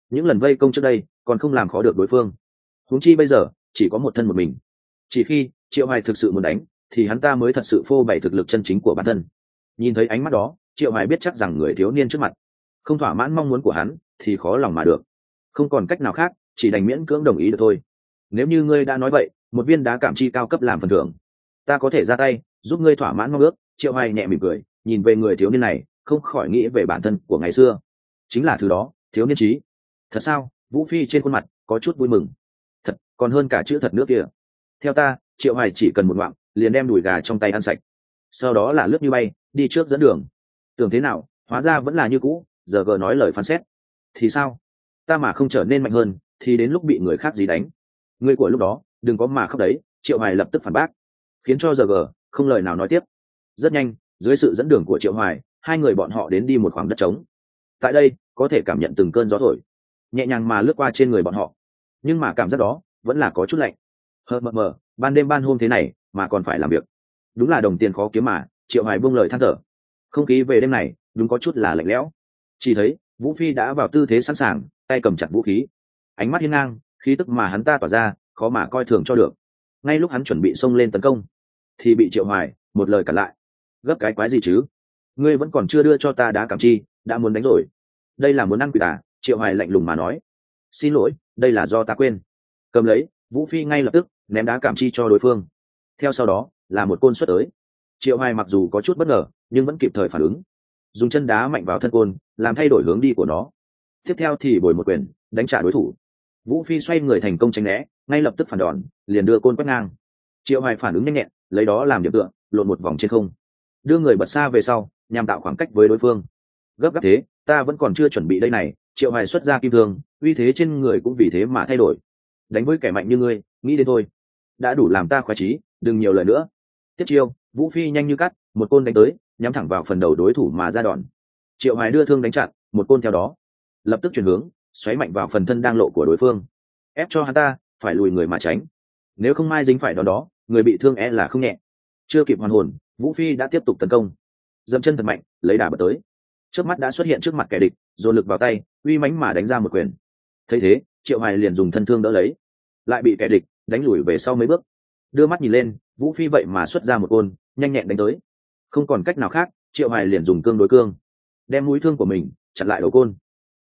Speaker 1: Những lần vây công trước đây còn không làm khó được đối phương. Huống chi bây giờ, chỉ có một thân một mình. Chỉ khi triệu hoài thực sự muốn đánh, thì hắn ta mới thật sự phô bày thực lực chân chính của bản thân. Nhìn thấy ánh mắt đó, triệu hoài biết chắc rằng người thiếu niên trước mặt, không thỏa mãn mong muốn của hắn, thì khó lòng mà được. Không còn cách nào khác, chỉ đành miễn cưỡng đồng ý được thôi. Nếu như ngươi đã nói vậy, một viên đá cảm chi cao cấp làm phần thưởng. Ta có thể ra tay, giúp ngươi thỏa mãn mong ước. Triệu hoài nhẹ mỉm cười, nhìn về người thiếu niên này, không khỏi nghĩ về bản thân của ngày xưa chính là thứ đó, thiếu niên trí. Thật sao? Vũ phi trên khuôn mặt có chút vui mừng. Thật, còn hơn cả chữ thật nước kia theo ta, triệu hoài chỉ cần một ngoạm, liền đem đùi gà trong tay ăn sạch. Sau đó là lướt như bay, đi trước dẫn đường. Tưởng thế nào, hóa ra vẫn là như cũ, giờ gờ nói lời phán xét. Thì sao? Ta mà không trở nên mạnh hơn, thì đến lúc bị người khác gì đánh. Người của lúc đó, đừng có mà khóc đấy, triệu hoài lập tức phản bác. Khiến cho giờ gờ, không lời nào nói tiếp. Rất nhanh, dưới sự dẫn đường của triệu hoài, hai người bọn họ đến đi một khoảng đất trống tại đây, có thể cảm nhận từng cơn gió thổi. Nhẹ nhàng mà lướt qua trên người bọn họ. Nhưng mà cảm giác đó vẫn là có chút lạnh. Hờ mờ mờ, ban đêm ban hôm thế này mà còn phải làm việc. Đúng là đồng tiền khó kiếm mà, triệu hoài buông lời than thở. Không khí về đêm này, đúng có chút là lạnh lẽo. Chỉ thấy, vũ phi đã vào tư thế sẵn sàng, tay cầm chặt vũ khí. Ánh mắt hiên ngang, khí tức mà hắn ta tỏa ra, khó mà coi thường cho được. Ngay lúc hắn chuẩn bị xông lên tấn công, thì bị triệu hoài một lời cản lại. Gấp cái quái gì chứ? Ngươi vẫn còn chưa đưa cho ta đá cảm chi đã muốn đánh rồi. Đây là muốn ăn quỷ tà triệu hoài lạnh lùng mà nói. Xin lỗi, đây là do ta quên. Cầm lấy, vũ phi ngay lập tức ném đá cảm chi cho đối phương. Theo sau đó, là một côn xuất tới. Triệu hoài mặc dù có chút bất ngờ, nhưng vẫn kịp thời phản ứng. Dùng chân đá mạnh vào thân côn, làm thay đổi hướng đi của nó. Tiếp theo thì bồi một quyền, đánh trả đối thủ. Vũ phi xoay người thành công tránh né, ngay lập tức phản đòn, liền đưa côn quét ngang. Triệu hoài phản ứng nhanh nhẹn, lấy đó làm điểm tựa, lộn một vòng trên không. Đưa người bật xa về sau, nhằm tạo khoảng cách với đối phương gấp gáp thế, ta vẫn còn chưa chuẩn bị đây này, triệu hoài xuất ra kim thương, uy thế trên người cũng vì thế mà thay đổi. Đánh với kẻ mạnh như ngươi, nghĩ đến thôi. Đã đủ làm ta khoái trí đừng nhiều lời nữa. Tiếp chiêu, vũ phi nhanh như cắt, một côn đánh tới, nhắm thẳng vào phần đầu đối thủ mà ra đòn. Triệu hoài đưa thương đánh chặn, một côn theo đó. Lập tức chuyển hướng, xoáy mạnh vào phần thân đang lộ của đối phương. Ép cho hắn ta, phải lùi người mà tránh. Nếu không mai dính phải đòn đó, người bị thương e là không nhẹ. Chưa kịp hoàn hồn, vũ phi đã tiếp tục tấn công. Dậm chân thật mạnh, lấy đà bật tới trước mắt đã xuất hiện trước mặt kẻ địch, dồn lực vào tay, uy mánh mà đánh ra một quyền. Thấy thế, triệu hoài liền dùng thân thương đỡ lấy. Lại bị kẻ địch đánh lùi về sau mấy bước. Đưa mắt nhìn lên, vũ phi vậy mà xuất ra một côn, nhanh nhẹn đánh tới. Không còn cách nào khác, triệu hoài liền dùng cương đối cương. Đem mũi thương của mình chặn lại đầu côn.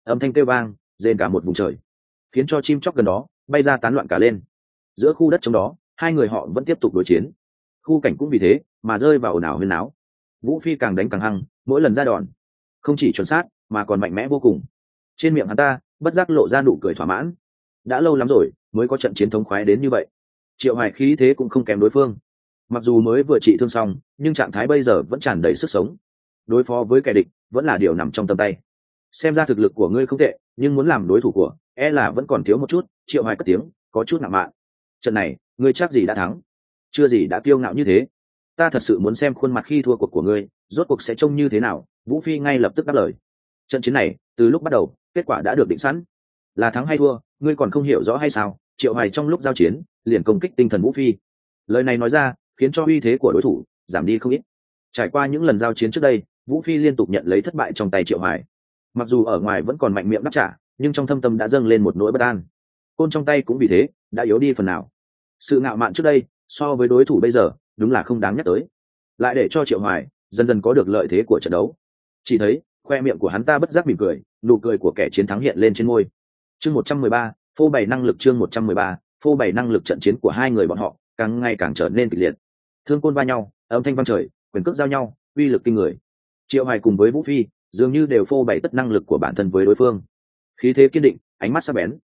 Speaker 1: Âm thanh kêu vang, rên cả một vùng trời. Khiến cho chim chóc gần đó, bay ra tán loạn cả lên. Giữa khu đất trong đó, hai người họ vẫn tiếp tục đối chiến. Khu cảnh cũng vì thế, mà rơi vào ồn ào huyên náo. Vũ phi càng đánh càng hăng, mỗi lần ra đòn không chỉ chuẩn xác, mà còn mạnh mẽ vô cùng. Trên miệng hắn ta, bất giác lộ ra nụ cười thỏa mãn. Đã lâu lắm rồi, mới có trận chiến thống khoái đến như vậy. Triệu hoài khí thế cũng không kém đối phương. Mặc dù mới vừa trị thương xong, nhưng trạng thái bây giờ vẫn tràn đầy sức sống. Đối phó với kẻ địch vẫn là điều nằm trong tầm tay. Xem ra thực lực của ngươi không tệ, nhưng muốn làm đối thủ của e là vẫn còn thiếu một chút, triệu hoài cất tiếng, có chút nặng mạn. Trận này, ngươi chắc gì đã thắng? Chưa gì đã kiêu ngạo như thế. Ta thật sự muốn xem khuôn mặt khi thua cuộc của ngươi rốt cuộc sẽ trông như thế nào, vũ phi ngay lập tức đáp lời. Trận chiến này, từ lúc bắt đầu, kết quả đã được định sẵn. Là thắng hay thua, ngươi còn không hiểu rõ hay sao, triệu hoài trong lúc giao chiến, liền công kích tinh thần vũ phi. Lời này nói ra, khiến cho uy thế của đối thủ giảm đi không ít. Trải qua những lần giao chiến trước đây, vũ phi liên tục nhận lấy thất bại trong tay triệu hoài. Mặc dù ở ngoài vẫn còn mạnh miệng đáp trả, nhưng trong thâm tâm đã dâng lên một nỗi bất an. Côn trong tay cũng vì thế, đã yếu đi phần nào. Sự ngạo mạn trước đây, so với đối thủ bây giờ, đúng là không đáng nhắc tới. Lại để cho triệu hoài dần dần có được lợi thế của trận đấu. Chỉ thấy khoe miệng của hắn ta bất giác mỉm cười nụ cười của kẻ chiến thắng hiện lên trên môi. Chương 113, phô bày năng lực chương 113, phô bày năng lực trận chiến của hai người bọn họ càng ngày càng trở nên kịch liệt. Thương côn va nhau âm thanh vang trời quyền cước giao nhau uy lực kinh người. Triệu hoài cùng với vũ phi dường như đều phô bày tất năng lực của bản thân với đối phương. Khí thế kiên định ánh mắt sắc bén.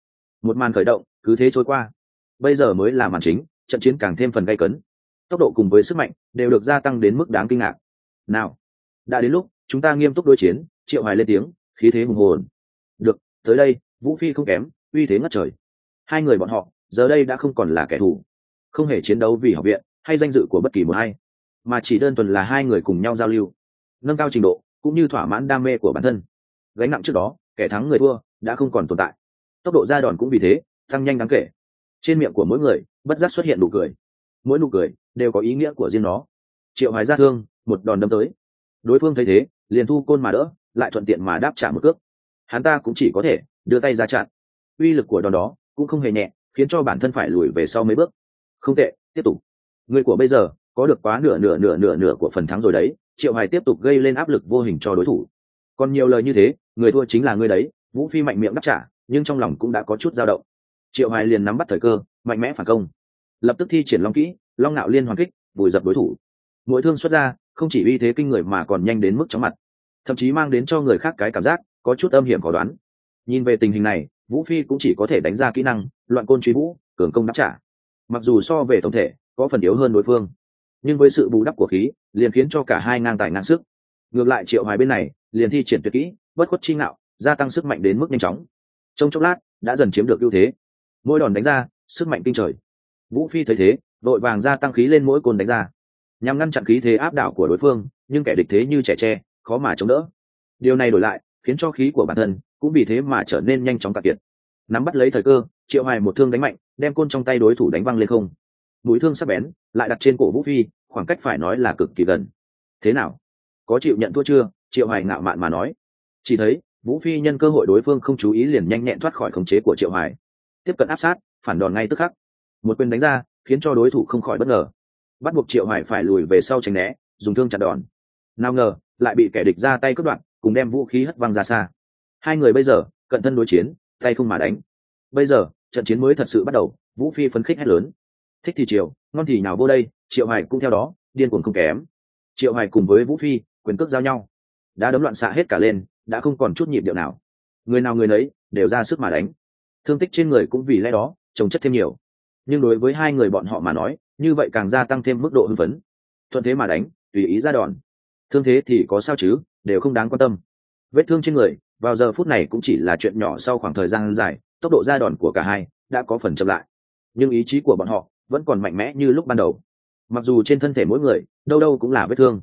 Speaker 1: Một màn khởi động cứ thế trôi qua. Bây giờ mới là màn chính trận chiến càng thêm phần gay cấn. Tốc độ cùng với sức mạnh đều được gia tăng đến mức đáng kinh ngạc nào, đã đến lúc chúng ta nghiêm túc đối chiến, triệu hoài lên tiếng, khí thế hùng hồn. Được, tới đây, vũ phi không kém, uy thế ngất trời. Hai người bọn họ, giờ đây đã không còn là kẻ thù. Không hề chiến đấu vì học viện, hay danh dự của bất kỳ một ai, mà chỉ đơn thuần là hai người cùng nhau giao lưu, nâng cao trình độ, cũng như thỏa mãn đam mê của bản thân. Gánh nặng trước đó, kẻ thắng người thua, đã không còn tồn tại. Tốc độ ra đòn cũng vì thế, tăng nhanh đáng kể. Trên miệng của mỗi người, bất giác xuất hiện nụ cười. Mỗi nụ cười đều có ý nghĩa của riêng nó. Triệu hoài ra thương một đòn đâm tới. Đối phương thấy thế, liền thu côn mà đỡ, lại thuận tiện mà đáp trả một cước. Hắn ta cũng chỉ có thể đưa tay ra chặn. Uy lực của đòn đó cũng không hề nhẹ, khiến cho bản thân phải lùi về sau mấy bước. Không tệ, tiếp tục. Người của bây giờ, có được quá nửa nửa nửa nửa nửa của phần thắng rồi đấy, triệu hải tiếp tục gây lên áp lực vô hình cho đối thủ. Còn nhiều lời như thế, người thua chính là người đấy, vũ phi mạnh miệng đáp trả, nhưng trong lòng cũng đã có chút dao động. Triệu hải liền nắm bắt thời cơ, mạnh mẽ phản công. Lập tức thi triển long kỹ, long nạo liên hoàn kích, vùi dập đối thủ. Mỗi thương xuất ra không chỉ uy thế kinh người mà còn nhanh đến mức chóng mặt, thậm chí mang đến cho người khác cái cảm giác có chút âm hiểm khó đoán. Nhìn về tình hình này, vũ phi cũng chỉ có thể đánh ra kỹ năng, loạn côn truy vũ, cường công đáp trả. Mặc dù so về tổng thể, có phần yếu hơn đối phương, nhưng với sự bù đắp của khí, liền khiến cho cả hai ngang tài ngang sức. Ngược lại triệu hoài bên này, liền thi triển tuyệt kỹ, bất khuất chi ngạo, gia tăng sức mạnh đến mức nhanh chóng. Trong chốc lát, đã dần chiếm được ưu thế. Mỗi đòn đánh ra, sức mạnh kinh trời. Vũ phi thấy thế, vội vàng gia tăng khí lên mỗi côn đánh ra nhằm ngăn chặn khí thế áp đảo của đối phương, nhưng kẻ địch thế như trẻ tre, khó mà chống đỡ. Điều này đổi lại, khiến cho khí của bản thân cũng vì thế mà trở nên nhanh chóng cạn kiệt. Nắm bắt lấy thời cơ, triệu hoài một thương đánh mạnh, đem côn trong tay đối thủ đánh văng lên không. Mũi thương sắc bén, lại đặt trên cổ vũ phi, khoảng cách phải nói là cực kỳ gần. Thế nào? Có chịu nhận thua chưa? Triệu hoài ngạo mạn mà nói. Chỉ thấy, vũ phi nhân cơ hội đối phương không chú ý liền nhanh nhẹn thoát khỏi khống chế của triệu hoài. Tiếp cận áp sát, phản đòn ngay tức khắc. Một quyền đánh ra, khiến cho đối thủ không khỏi bất ngờ bắt buộc triệu hoài phải lùi về sau tránh né, dùng thương chặt đòn. Nào ngờ, lại bị kẻ địch ra tay cướp đoạn cùng đem vũ khí hất văng ra xa. Hai người bây giờ, cận thân đối chiến, tay không mà đánh. Bây giờ, trận chiến mới thật sự bắt đầu, vũ phi phấn khích hét lớn. Thích thì triệu ngon thì nào vô đây, triệu hoài cũng theo đó, điên cuồng không kém. Triệu hoài cùng với vũ phi, quyền cước giao nhau. Đã đấm loạn xạ hết cả lên, đã không còn chút nhịp điệu nào. Người nào người nấy, đều ra sức mà đánh. Thương tích trên người cũng vì lẽ đó trồng chất thêm nhiều. Nhưng đối với hai người bọn họ mà nói như vậy càng gia tăng thêm mức độ hưng phấn. Thuận thế mà đánh, tùy ý ra đòn. Thương thế thì có sao chứ, đều không đáng quan tâm. Vết thương trên người, vào giờ phút này cũng chỉ là chuyện nhỏ sau khoảng thời gian dài, tốc độ ra đòn của cả hai đã có phần chậm lại. Nhưng ý chí của bọn họ vẫn còn mạnh mẽ như lúc ban đầu. Mặc dù trên thân thể mỗi người, đâu đâu cũng là vết thương.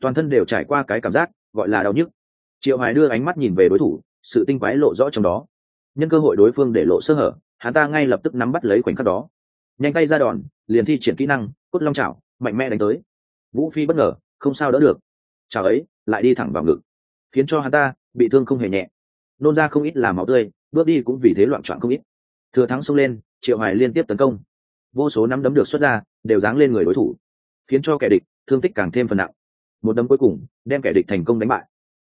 Speaker 1: Toàn thân đều trải qua cái cảm giác, gọi là đau nhức. Triệu hoài đưa ánh mắt nhìn về đối thủ, sự tinh quái lộ rõ trong đó. Nhân cơ hội đối phương để lộ sơ hở, hắn ta ngay lập tức nắm bắt lấy khoảnh khắc đó. Nhanh tay ra đòn liền thi triển kỹ năng, cốt long chảo, mạnh mẽ đánh tới. Vũ phi bất ngờ, không sao đỡ được. Chảo ấy lại đi thẳng vào ngực, khiến cho hắn ta bị thương không hề nhẹ. Nôn ra không ít là máu tươi, bước đi cũng vì thế loạn trọn không ít. Thừa thắng xông lên, triệu hoài liên tiếp tấn công. Vô số nắm đấm được xuất ra, đều giáng lên người đối thủ, khiến cho kẻ địch thương tích càng thêm phần nặng. Một đấm cuối cùng, đem kẻ địch thành công đánh bại.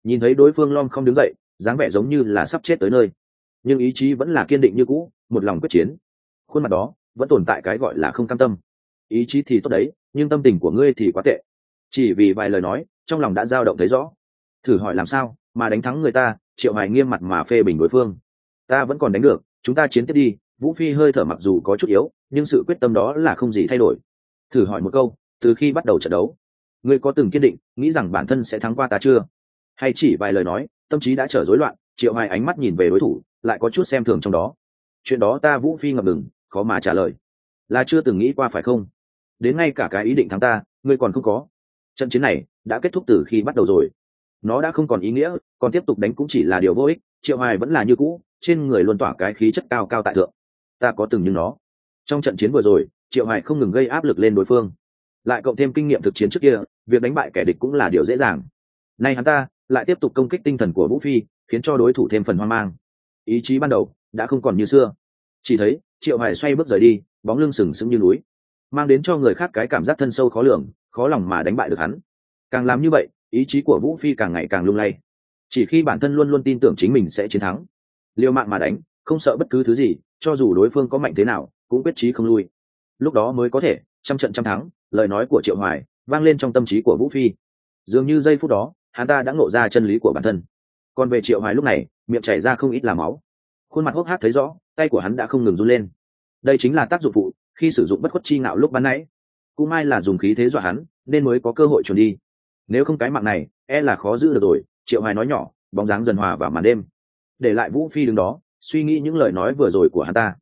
Speaker 1: Nhìn thấy đối phương lom không đứng dậy, dáng vẻ giống như là sắp chết tới nơi. Nhưng ý chí vẫn là kiên định như cũ, một lòng quyết chiến. Khuôn mặt đó vẫn tồn tại cái gọi là không cam tâm. Ý chí thì tốt đấy, nhưng tâm tình của ngươi thì quá tệ. Chỉ vì vài lời nói, trong lòng đã dao động thấy rõ. Thử hỏi làm sao mà đánh thắng người ta, triệu hoài nghiêm mặt mà phê bình đối phương. Ta vẫn còn đánh được, chúng ta chiến tiếp đi, vũ phi hơi thở mặc dù có chút yếu, nhưng sự quyết tâm đó là không gì thay đổi. Thử hỏi một câu, từ khi bắt đầu trận đấu, ngươi có từng kiên định, nghĩ rằng bản thân sẽ thắng qua ta chưa? Hay chỉ vài lời nói, tâm trí đã trở rối loạn, triệu hoài ánh mắt nhìn về đối thủ, lại có chút xem thường trong đó. Chuyện đó ta vũ phi ngập ngừng khó mà trả lời. Là chưa từng nghĩ qua phải không? Đến ngay cả cái ý định thắng ta, ngươi còn không có. Trận chiến này đã kết thúc từ khi bắt đầu rồi. Nó đã không còn ý nghĩa, còn tiếp tục đánh cũng chỉ là điều vô ích, triệu hoài vẫn là như cũ, trên người luôn tỏa cái khí chất cao cao tại thượng. Ta có từng như nó. Trong trận chiến vừa rồi, triệu hoài không ngừng gây áp lực lên đối phương. Lại cộng thêm kinh nghiệm thực chiến trước kia, việc đánh bại kẻ địch cũng là điều dễ dàng. Nay hắn ta lại tiếp tục công kích tinh thần của vũ phi, khiến cho đối thủ thêm phần hoang mang. Ý chí ban đầu đã không còn như xưa chỉ thấy, triệu hải xoay bước rời đi, bóng lưng sừng sững như núi, mang đến cho người khác cái cảm giác thân sâu khó lường, khó lòng mà đánh bại được hắn. Càng làm như vậy, ý chí của vũ phi càng ngày càng lung lay. Chỉ khi bản thân luôn luôn tin tưởng chính mình sẽ chiến thắng, liều mạng mà đánh, không sợ bất cứ thứ gì, cho dù đối phương có mạnh thế nào, cũng quyết trí không lui. Lúc đó mới có thể, trăm trận trăm thắng, lời nói của triệu hoài vang lên trong tâm trí của vũ phi. Dường như giây phút đó, hắn ta đã ngộ ra chân lý của bản thân. Còn về triệu hoài lúc này, miệng chảy ra không ít là máu. Khuôn mặt hốc hác thấy rõ tay của hắn đã không ngừng run lên. Đây chính là tác dụng phụ, khi sử dụng bất khuất chi ngạo lúc ban nãy. Cũng may là dùng khí thế dọa hắn, nên mới có cơ hội chuẩn đi. Nếu không cái mạng này e là khó giữ được rồi, triệu hoài nói nhỏ, bóng dáng dần hòa vào màn đêm. Để lại vũ phi đứng đó, suy nghĩ những lời nói vừa rồi của hắn ta.